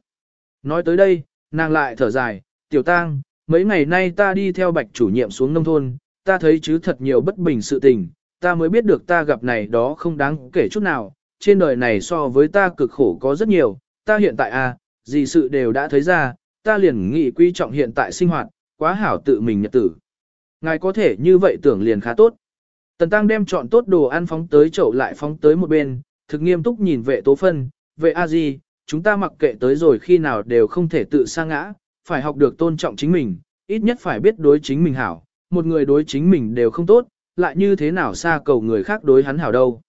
Nói tới đây, nàng lại thở dài, tiểu tang, mấy ngày nay ta đi theo bạch chủ nhiệm xuống nông thôn, ta thấy chứ thật nhiều bất bình sự tình, ta mới biết được ta gặp này đó không đáng kể chút nào, trên đời này so với ta cực khổ có rất nhiều, ta hiện tại à, gì sự đều đã thấy ra, ta liền nghĩ quý trọng hiện tại sinh hoạt, quá hảo tự mình nhật tử. Ngài có thể như vậy tưởng liền khá tốt. Tần Tăng đem chọn tốt đồ ăn phóng tới chậu lại phóng tới một bên, thực nghiêm túc nhìn vệ tố phân, vệ a di, chúng ta mặc kệ tới rồi khi nào đều không thể tự sa ngã, phải học được tôn trọng chính mình, ít nhất phải biết đối chính mình hảo, một người đối chính mình đều không tốt, lại như thế nào xa cầu người khác đối hắn hảo đâu.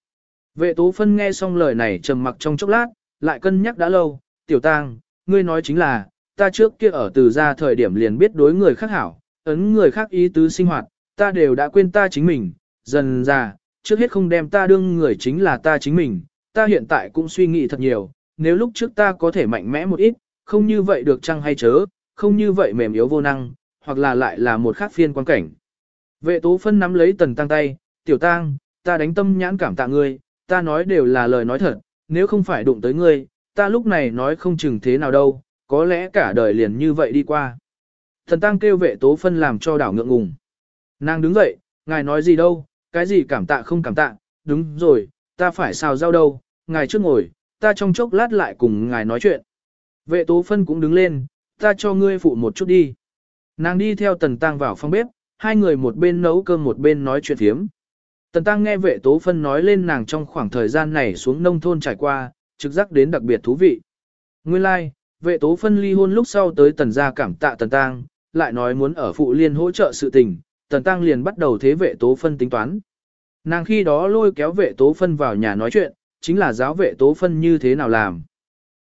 Vệ tố phân nghe xong lời này trầm mặc trong chốc lát, lại cân nhắc đã lâu, tiểu tang, ngươi nói chính là, ta trước kia ở từ ra thời điểm liền biết đối người khác hảo, ấn người khác ý tứ sinh hoạt, ta đều đã quên ta chính mình, dần ra, trước hết không đem ta đương người chính là ta chính mình, ta hiện tại cũng suy nghĩ thật nhiều, nếu lúc trước ta có thể mạnh mẽ một ít, không như vậy được chăng hay chớ, không như vậy mềm yếu vô năng, hoặc là lại là một khác phiên quan cảnh. Vệ tố phân nắm lấy tần tăng tay, tiểu tang, ta đánh tâm nhãn cảm tạ ngươi, ta nói đều là lời nói thật, nếu không phải đụng tới ngươi, ta lúc này nói không chừng thế nào đâu, có lẽ cả đời liền như vậy đi qua. Thần tăng kêu vệ tố phân làm cho đảo ngượng ngùng. Nàng đứng dậy, ngài nói gì đâu, cái gì cảm tạ không cảm tạ, đúng rồi, ta phải xào rau đâu, ngài trước ngồi, ta trong chốc lát lại cùng ngài nói chuyện. Vệ tố phân cũng đứng lên, ta cho ngươi phụ một chút đi. Nàng đi theo tần tăng vào phòng bếp, hai người một bên nấu cơm một bên nói chuyện thiếm. Tần tăng nghe vệ tố phân nói lên nàng trong khoảng thời gian này xuống nông thôn trải qua, trực giác đến đặc biệt thú vị. Nguyên lai, like, vệ tố phân ly hôn lúc sau tới tần gia cảm tạ tần tăng, lại nói muốn ở phụ liên hỗ trợ sự tình, tần tăng liền bắt đầu thế vệ tố phân tính toán. Nàng khi đó lôi kéo vệ tố phân vào nhà nói chuyện, chính là giáo vệ tố phân như thế nào làm.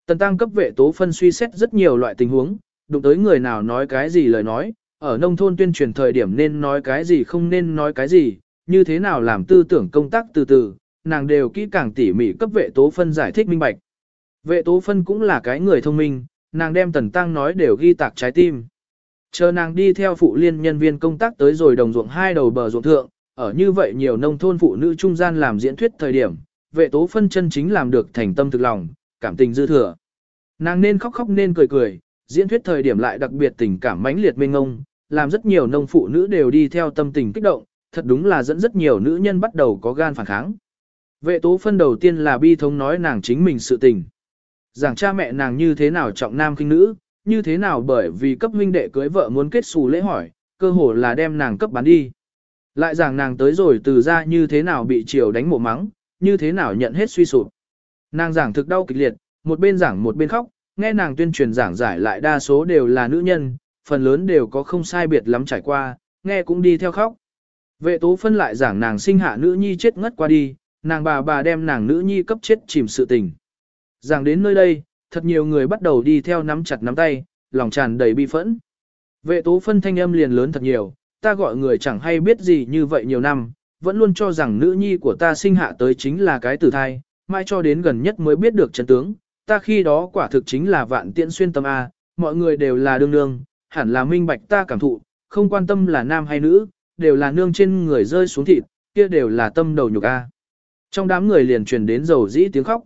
Tần tăng cấp vệ tố phân suy xét rất nhiều loại tình huống, đụng tới người nào nói cái gì lời nói, ở nông thôn tuyên truyền thời điểm nên nói cái gì không nên nói cái gì, như thế nào làm tư tưởng công tác từ từ, nàng đều kỹ càng tỉ mỉ cấp vệ tố phân giải thích minh bạch. Vệ tố phân cũng là cái người thông minh, nàng đem tần tăng nói đều ghi tạc trái tim. Chờ nàng đi theo phụ liên nhân viên công tác tới rồi đồng ruộng hai đầu bờ ruộng thượng, ở như vậy nhiều nông thôn phụ nữ trung gian làm diễn thuyết thời điểm, vệ tố phân chân chính làm được thành tâm thực lòng, cảm tình dư thừa. Nàng nên khóc khóc nên cười cười, diễn thuyết thời điểm lại đặc biệt tình cảm mãnh liệt mênh ngông, làm rất nhiều nông phụ nữ đều đi theo tâm tình kích động, thật đúng là dẫn rất nhiều nữ nhân bắt đầu có gan phản kháng. Vệ tố phân đầu tiên là bi thống nói nàng chính mình sự tình. Giảng cha mẹ nàng như thế nào trọng nam khinh nữ, như thế nào bởi vì cấp huynh đệ cưới vợ muốn kết xù lễ hỏi, cơ hồ là đem nàng cấp bán đi. Lại giảng nàng tới rồi từ ra như thế nào bị triều đánh mổ mắng, như thế nào nhận hết suy sụp. Nàng giảng thực đau kịch liệt, một bên giảng một bên khóc, nghe nàng tuyên truyền giảng giải lại đa số đều là nữ nhân, phần lớn đều có không sai biệt lắm trải qua, nghe cũng đi theo khóc. Vệ tố phân lại giảng nàng sinh hạ nữ nhi chết ngất qua đi, nàng bà bà đem nàng nữ nhi cấp chết chìm sự tình. Giảng đến nơi đây, thật nhiều người bắt đầu đi theo nắm chặt nắm tay, lòng tràn đầy bi phẫn. Vệ tố phân thanh âm liền lớn thật nhiều, ta gọi người chẳng hay biết gì như vậy nhiều năm, vẫn luôn cho rằng nữ nhi của ta sinh hạ tới chính là cái tử thai, mai cho đến gần nhất mới biết được chân tướng, ta khi đó quả thực chính là vạn tiễn xuyên tâm A, mọi người đều là đương nương, hẳn là minh bạch ta cảm thụ, không quan tâm là nam hay nữ, đều là nương trên người rơi xuống thịt, kia đều là tâm đầu nhục A. Trong đám người liền truyền đến dầu dĩ tiếng khóc.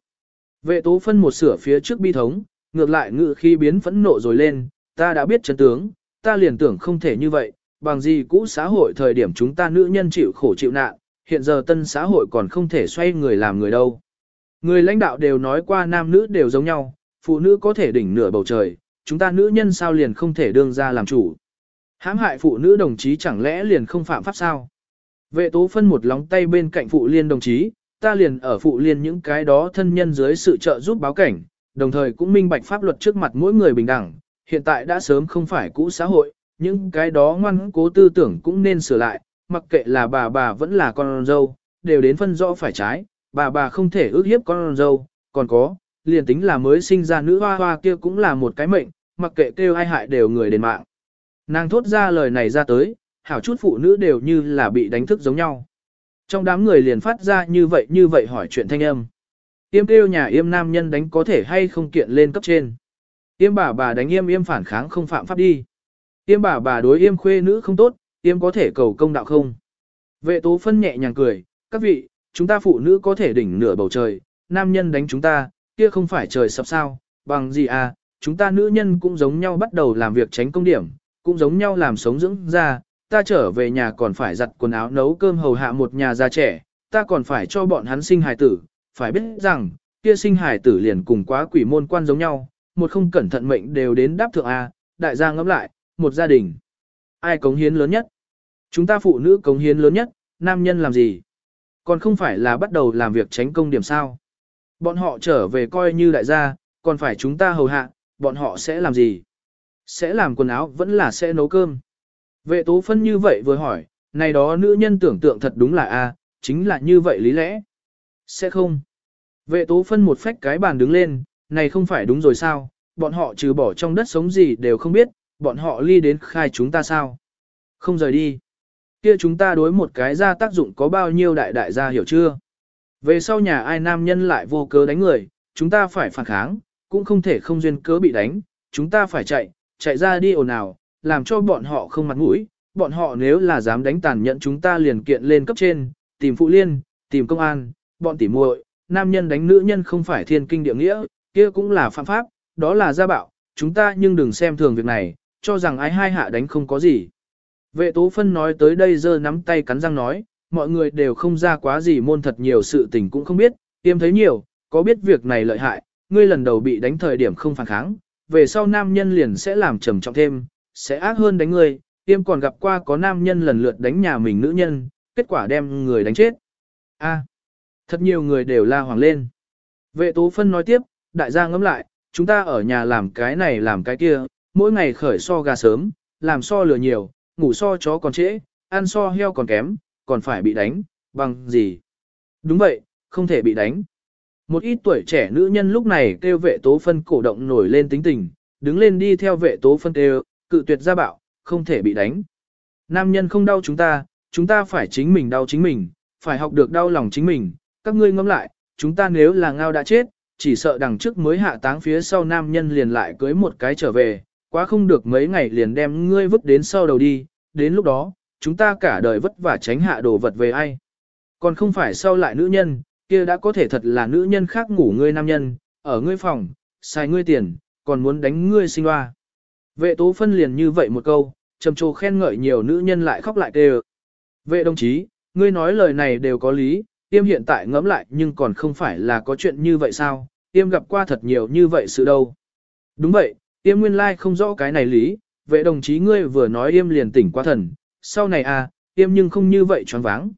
Vệ tố phân một sửa phía trước bi thống, ngược lại ngự khi biến phẫn nộ rồi lên, ta đã biết chân tướng, ta liền tưởng không thể như vậy, bằng gì cũ xã hội thời điểm chúng ta nữ nhân chịu khổ chịu nạn, hiện giờ tân xã hội còn không thể xoay người làm người đâu. Người lãnh đạo đều nói qua nam nữ đều giống nhau, phụ nữ có thể đỉnh nửa bầu trời, chúng ta nữ nhân sao liền không thể đương ra làm chủ. Hãm hại phụ nữ đồng chí chẳng lẽ liền không phạm pháp sao? Vệ tố phân một lóng tay bên cạnh phụ liên đồng chí, ta liền ở phụ liên những cái đó thân nhân dưới sự trợ giúp báo cảnh, đồng thời cũng minh bạch pháp luật trước mặt mỗi người bình đẳng, hiện tại đã sớm không phải cũ xã hội, những cái đó ngoan cố tư tưởng cũng nên sửa lại, mặc kệ là bà bà vẫn là con dâu, đều đến phân rõ phải trái, bà bà không thể ước hiếp con dâu, còn có, liền tính là mới sinh ra nữ hoa hoa kia cũng là một cái mệnh, mặc kệ kêu ai hại đều người đền mạng. Nàng thốt ra lời này ra tới, hảo chút phụ nữ đều như là bị đánh thức giống nhau. Trong đám người liền phát ra như vậy như vậy hỏi chuyện thanh âm. Yêm kêu nhà yêm nam nhân đánh có thể hay không kiện lên cấp trên. Yêm bà bà đánh yêm yêm phản kháng không phạm pháp đi. Yêm bà bà đối yêm khuê nữ không tốt, yêm có thể cầu công đạo không. Vệ tố phân nhẹ nhàng cười, các vị, chúng ta phụ nữ có thể đỉnh nửa bầu trời, nam nhân đánh chúng ta, kia không phải trời sập sao, bằng gì à, chúng ta nữ nhân cũng giống nhau bắt đầu làm việc tránh công điểm, cũng giống nhau làm sống dưỡng ra, ta trở về nhà còn phải giặt quần áo nấu cơm hầu hạ một nhà già trẻ, ta còn phải cho bọn hắn sinh hài tử, phải biết rằng, kia sinh hài tử liền cùng quá quỷ môn quan giống nhau, một không cẩn thận mệnh đều đến đáp thượng A, đại gia ngẫm lại, một gia đình. Ai cống hiến lớn nhất? Chúng ta phụ nữ cống hiến lớn nhất, nam nhân làm gì? Còn không phải là bắt đầu làm việc tránh công điểm sao? Bọn họ trở về coi như đại gia, còn phải chúng ta hầu hạ, bọn họ sẽ làm gì? Sẽ làm quần áo vẫn là sẽ nấu cơm. Vệ tố phân như vậy vừa hỏi, này đó nữ nhân tưởng tượng thật đúng là a, chính là như vậy lý lẽ. Sẽ không. Vệ tố phân một phách cái bàn đứng lên, này không phải đúng rồi sao, bọn họ trừ bỏ trong đất sống gì đều không biết, bọn họ ly đến khai chúng ta sao. Không rời đi. Kia chúng ta đối một cái ra tác dụng có bao nhiêu đại đại gia hiểu chưa? Về sau nhà ai nam nhân lại vô cớ đánh người, chúng ta phải phản kháng, cũng không thể không duyên cớ bị đánh, chúng ta phải chạy, chạy ra đi ồn ào, làm cho bọn họ không mặt mũi, bọn họ nếu là dám đánh tàn nhẫn chúng ta liền kiện lên cấp trên, tìm phụ liên, tìm công an, bọn tỉ muội, nam nhân đánh nữ nhân không phải thiên kinh địa nghĩa, kia cũng là phạm pháp, đó là gia bạo, chúng ta nhưng đừng xem thường việc này, cho rằng ai hai hạ đánh không có gì. Vệ tố phân nói tới đây giơ nắm tay cắn răng nói, mọi người đều không ra quá gì môn thật nhiều sự tình cũng không biết, tiêm thấy nhiều, có biết việc này lợi hại, ngươi lần đầu bị đánh thời điểm không phản kháng, về sau nam nhân liền sẽ làm trầm trọng thêm, sẽ ác hơn đánh ngươi, tiêm còn gặp qua có nam nhân lần lượt đánh nhà mình nữ nhân, kết quả đem người đánh chết. A, thật nhiều người đều la hoàng lên. Vệ tố phân nói tiếp, đại gia ngẫm lại, chúng ta ở nhà làm cái này làm cái kia, mỗi ngày khởi so gà sớm, làm so lừa nhiều, ngủ so chó còn trễ, ăn so heo còn kém, còn phải bị đánh, bằng gì? Đúng vậy, không thể bị đánh. Một ít tuổi trẻ nữ nhân lúc này kêu vệ tố phân cổ động nổi lên tính tình, đứng lên đi theo vệ tố phân kêu, cự tuyệt ra bạo, không thể bị đánh. Nam nhân không đau chúng ta, chúng ta phải chính mình đau chính mình, phải học được đau lòng chính mình. Các ngươi ngẫm lại, chúng ta nếu là ngao đã chết, chỉ sợ đằng trước mới hạ táng phía sau nam nhân liền lại cưới một cái trở về, quá không được mấy ngày liền đem ngươi vứt đến sau đầu đi, đến lúc đó, chúng ta cả đời vất vả tránh hạ đồ vật về ai. Còn không phải sau lại nữ nhân, kia đã có thể thật là nữ nhân khác ngủ ngươi nam nhân, ở ngươi phòng, xài ngươi tiền, còn muốn đánh ngươi sinh hoa. Vệ tố phân liền như vậy một câu, trầm trồ khen ngợi nhiều nữ nhân lại khóc lại kêu. Vệ đồng chí, ngươi nói lời này đều có lý, tiêm hiện tại ngẫm lại nhưng còn không phải là có chuyện như vậy sao, tiêm gặp qua thật nhiều như vậy sự đâu. Đúng vậy, Yêm nguyên lai like không rõ cái này lý, vệ đồng chí ngươi vừa nói yêm liền tỉnh qua thần, sau này à, yêm nhưng không như vậy choáng váng.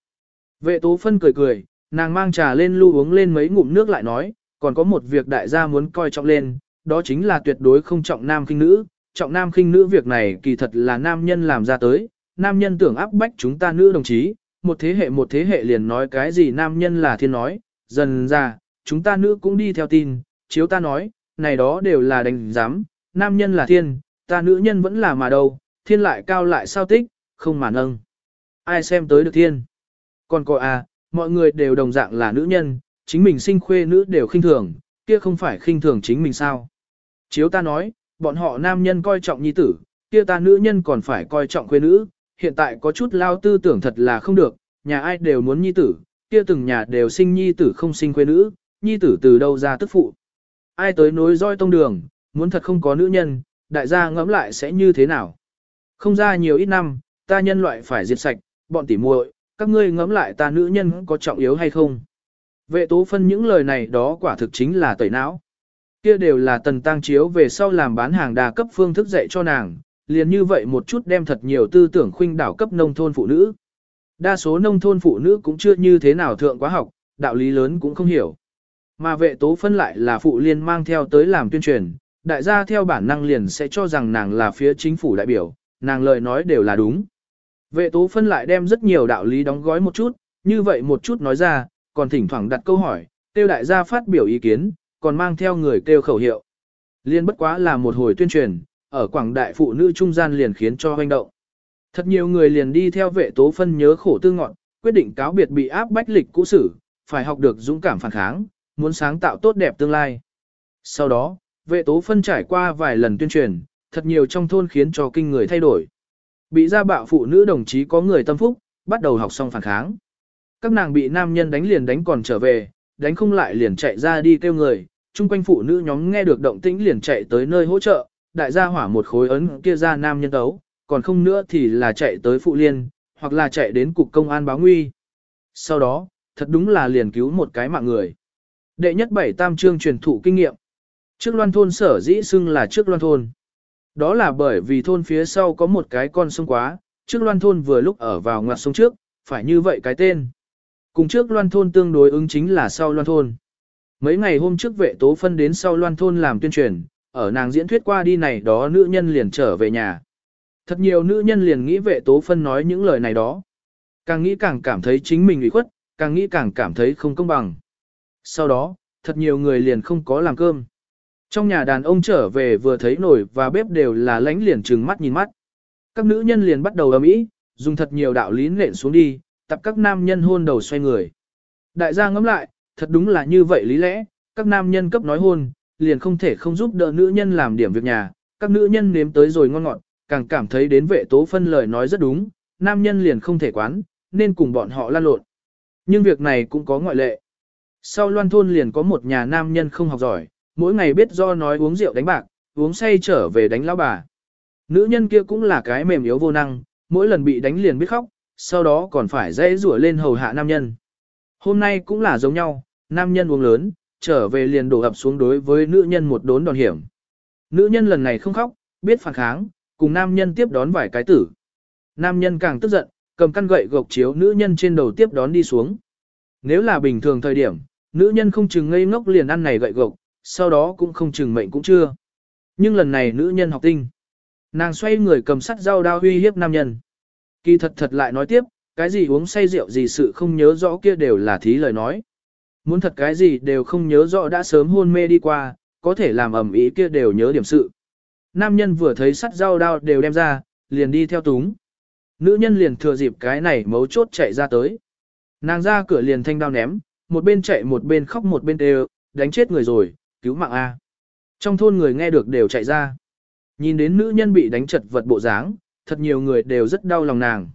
Vệ tố phân cười cười, nàng mang trà lên lưu uống lên mấy ngụm nước lại nói, còn có một việc đại gia muốn coi trọng lên, đó chính là tuyệt đối không trọng nam khinh nữ, trọng nam khinh nữ việc này kỳ thật là nam nhân làm ra tới, nam nhân tưởng áp bách chúng ta nữ đồng chí, một thế hệ một thế hệ liền nói cái gì nam nhân là thiên nói, dần ra, chúng ta nữ cũng đi theo tin, chiếu ta nói, này đó đều là đánh giám, nam nhân là thiên, ta nữ nhân vẫn là mà đâu, thiên lại cao lại sao tích, không mà nâng. Ai xem tới được thiên? Còn có à, mọi người đều đồng dạng là nữ nhân, chính mình sinh khuê nữ đều khinh thường, kia không phải khinh thường chính mình sao? Chiếu ta nói, bọn họ nam nhân coi trọng nhi tử, kia ta nữ nhân còn phải coi trọng khuê nữ, hiện tại có chút lao tư tưởng thật là không được, nhà ai đều muốn nhi tử, kia từng nhà đều sinh nhi tử không sinh khuê nữ, nhi tử từ đâu ra tức phụ. Ai tới nối roi tông đường, muốn thật không có nữ nhân, đại gia ngẫm lại sẽ như thế nào. Không ra nhiều ít năm, ta nhân loại phải diệt sạch, bọn tỉ muội, các ngươi ngẫm lại ta nữ nhân có trọng yếu hay không. Vệ tố phân những lời này đó quả thực chính là tẩy não. Kia đều là tần tăng chiếu về sau làm bán hàng đa cấp phương thức dạy cho nàng, liền như vậy một chút đem thật nhiều tư tưởng khuynh đảo cấp nông thôn phụ nữ. Đa số nông thôn phụ nữ cũng chưa như thế nào thượng quá học, đạo lý lớn cũng không hiểu. Mà vệ tố phân lại là phụ liên mang theo tới làm tuyên truyền, đại gia theo bản năng liền sẽ cho rằng nàng là phía chính phủ đại biểu, nàng lời nói đều là đúng. Vệ tố phân lại đem rất nhiều đạo lý đóng gói một chút, như vậy một chút nói ra, còn thỉnh thoảng đặt câu hỏi, tiêu đại gia phát biểu ý kiến, còn mang theo người Tiêu khẩu hiệu. Liên bất quá là một hồi tuyên truyền, ở quảng đại phụ nữ trung gian liền khiến cho hoành động. Thật nhiều người liền đi theo vệ tố phân nhớ khổ tư ngọn, quyết định cáo biệt bị áp bách lịch cũ sử, phải học được dũng cảm phản kháng, muốn sáng tạo tốt đẹp tương lai. Sau đó, vệ tố phân trải qua vài lần tuyên truyền, thật nhiều trong thôn khiến cho kinh người thay đổi. Bị gia bạo phụ nữ đồng chí có người tâm phúc, bắt đầu học xong phản kháng. Các nàng bị nam nhân đánh liền đánh còn trở về, đánh không lại liền chạy ra đi kêu người, chung quanh phụ nữ nhóm nghe được động tĩnh liền chạy tới nơi hỗ trợ, đại gia hỏa một khối ấn kia ra nam nhân tấu, còn không nữa thì là chạy tới phụ liên, hoặc là chạy đến cục công an báo nguy. Sau đó, thật đúng là liền cứu một cái mạng người. Đệ nhất bảy tam trương truyền thụ kinh nghiệm. Trước loan thôn sở dĩ xưng là trước loan thôn. Đó là bởi vì thôn phía sau có một cái con sông quá, trước loan thôn vừa lúc ở vào ngoặt sông trước, phải như vậy cái tên. Cùng trước loan thôn tương đối ứng chính là sau loan thôn. Mấy ngày hôm trước vệ tố phân đến sau loan thôn làm tuyên truyền, ở nàng diễn thuyết qua đi này đó nữ nhân liền trở về nhà. Thật nhiều nữ nhân liền nghĩ vệ tố phân nói những lời này đó. Càng nghĩ càng cảm thấy chính mình ủy khuất, càng nghĩ càng cảm thấy không công bằng. Sau đó, thật nhiều người liền không có làm cơm. Trong nhà đàn ông trở về vừa thấy nổi và bếp đều là lánh liền trừng mắt nhìn mắt. Các nữ nhân liền bắt đầu ầm ĩ, dùng thật nhiều đạo lý nện xuống đi, tập các nam nhân hôn đầu xoay người. Đại gia ngẫm lại, thật đúng là như vậy lý lẽ, các nam nhân cấp nói hôn, liền không thể không giúp đỡ nữ nhân làm điểm việc nhà, các nữ nhân nếm tới rồi ngon ngọt, càng cảm thấy đến vệ tố phân lời nói rất đúng, nam nhân liền không thể quán, nên cùng bọn họ lan lộn. Nhưng việc này cũng có ngoại lệ. Sau loan thôn liền có một nhà nam nhân không học giỏi, mỗi ngày biết do nói uống rượu đánh bạc, uống say trở về đánh lão bà. Nữ nhân kia cũng là cái mềm yếu vô năng, mỗi lần bị đánh liền biết khóc, sau đó còn phải dễ rủa lên hầu hạ nam nhân. Hôm nay cũng là giống nhau, nam nhân uống lớn, trở về liền đổ ập xuống đối với nữ nhân một đốn đòn hiểm. Nữ nhân lần này không khóc, biết phản kháng, cùng nam nhân tiếp đón vài cái tử. Nam nhân càng tức giận, cầm căn gậy gộc chiếu nữ nhân trên đầu tiếp đón đi xuống. Nếu là bình thường thời điểm, nữ nhân không chừng ngây ngốc liền ăn này gậy gộc, sau đó cũng không chừng mệnh cũng chưa. Nhưng lần này nữ nhân học tinh. Nàng xoay người cầm sắt dao đao uy hiếp nam nhân. Kỳ thật thật lại nói tiếp, cái gì uống say rượu gì sự không nhớ rõ kia đều là thí lời nói. Muốn thật cái gì đều không nhớ rõ đã sớm hôn mê đi qua, có thể làm ẩm ý kia đều nhớ điểm sự. Nam nhân vừa thấy sắt dao đao đều đem ra, liền đi theo túng. Nữ nhân liền thừa dịp cái này mấu chốt chạy ra tới. Nàng ra cửa liền thanh đao ném, một bên chạy một bên khóc một bên đều, đánh chết người rồi, cứu mạng A. Trong thôn người nghe được đều chạy ra. Nhìn đến nữ nhân bị đánh chật vật bộ dáng, thật nhiều người đều rất đau lòng nàng.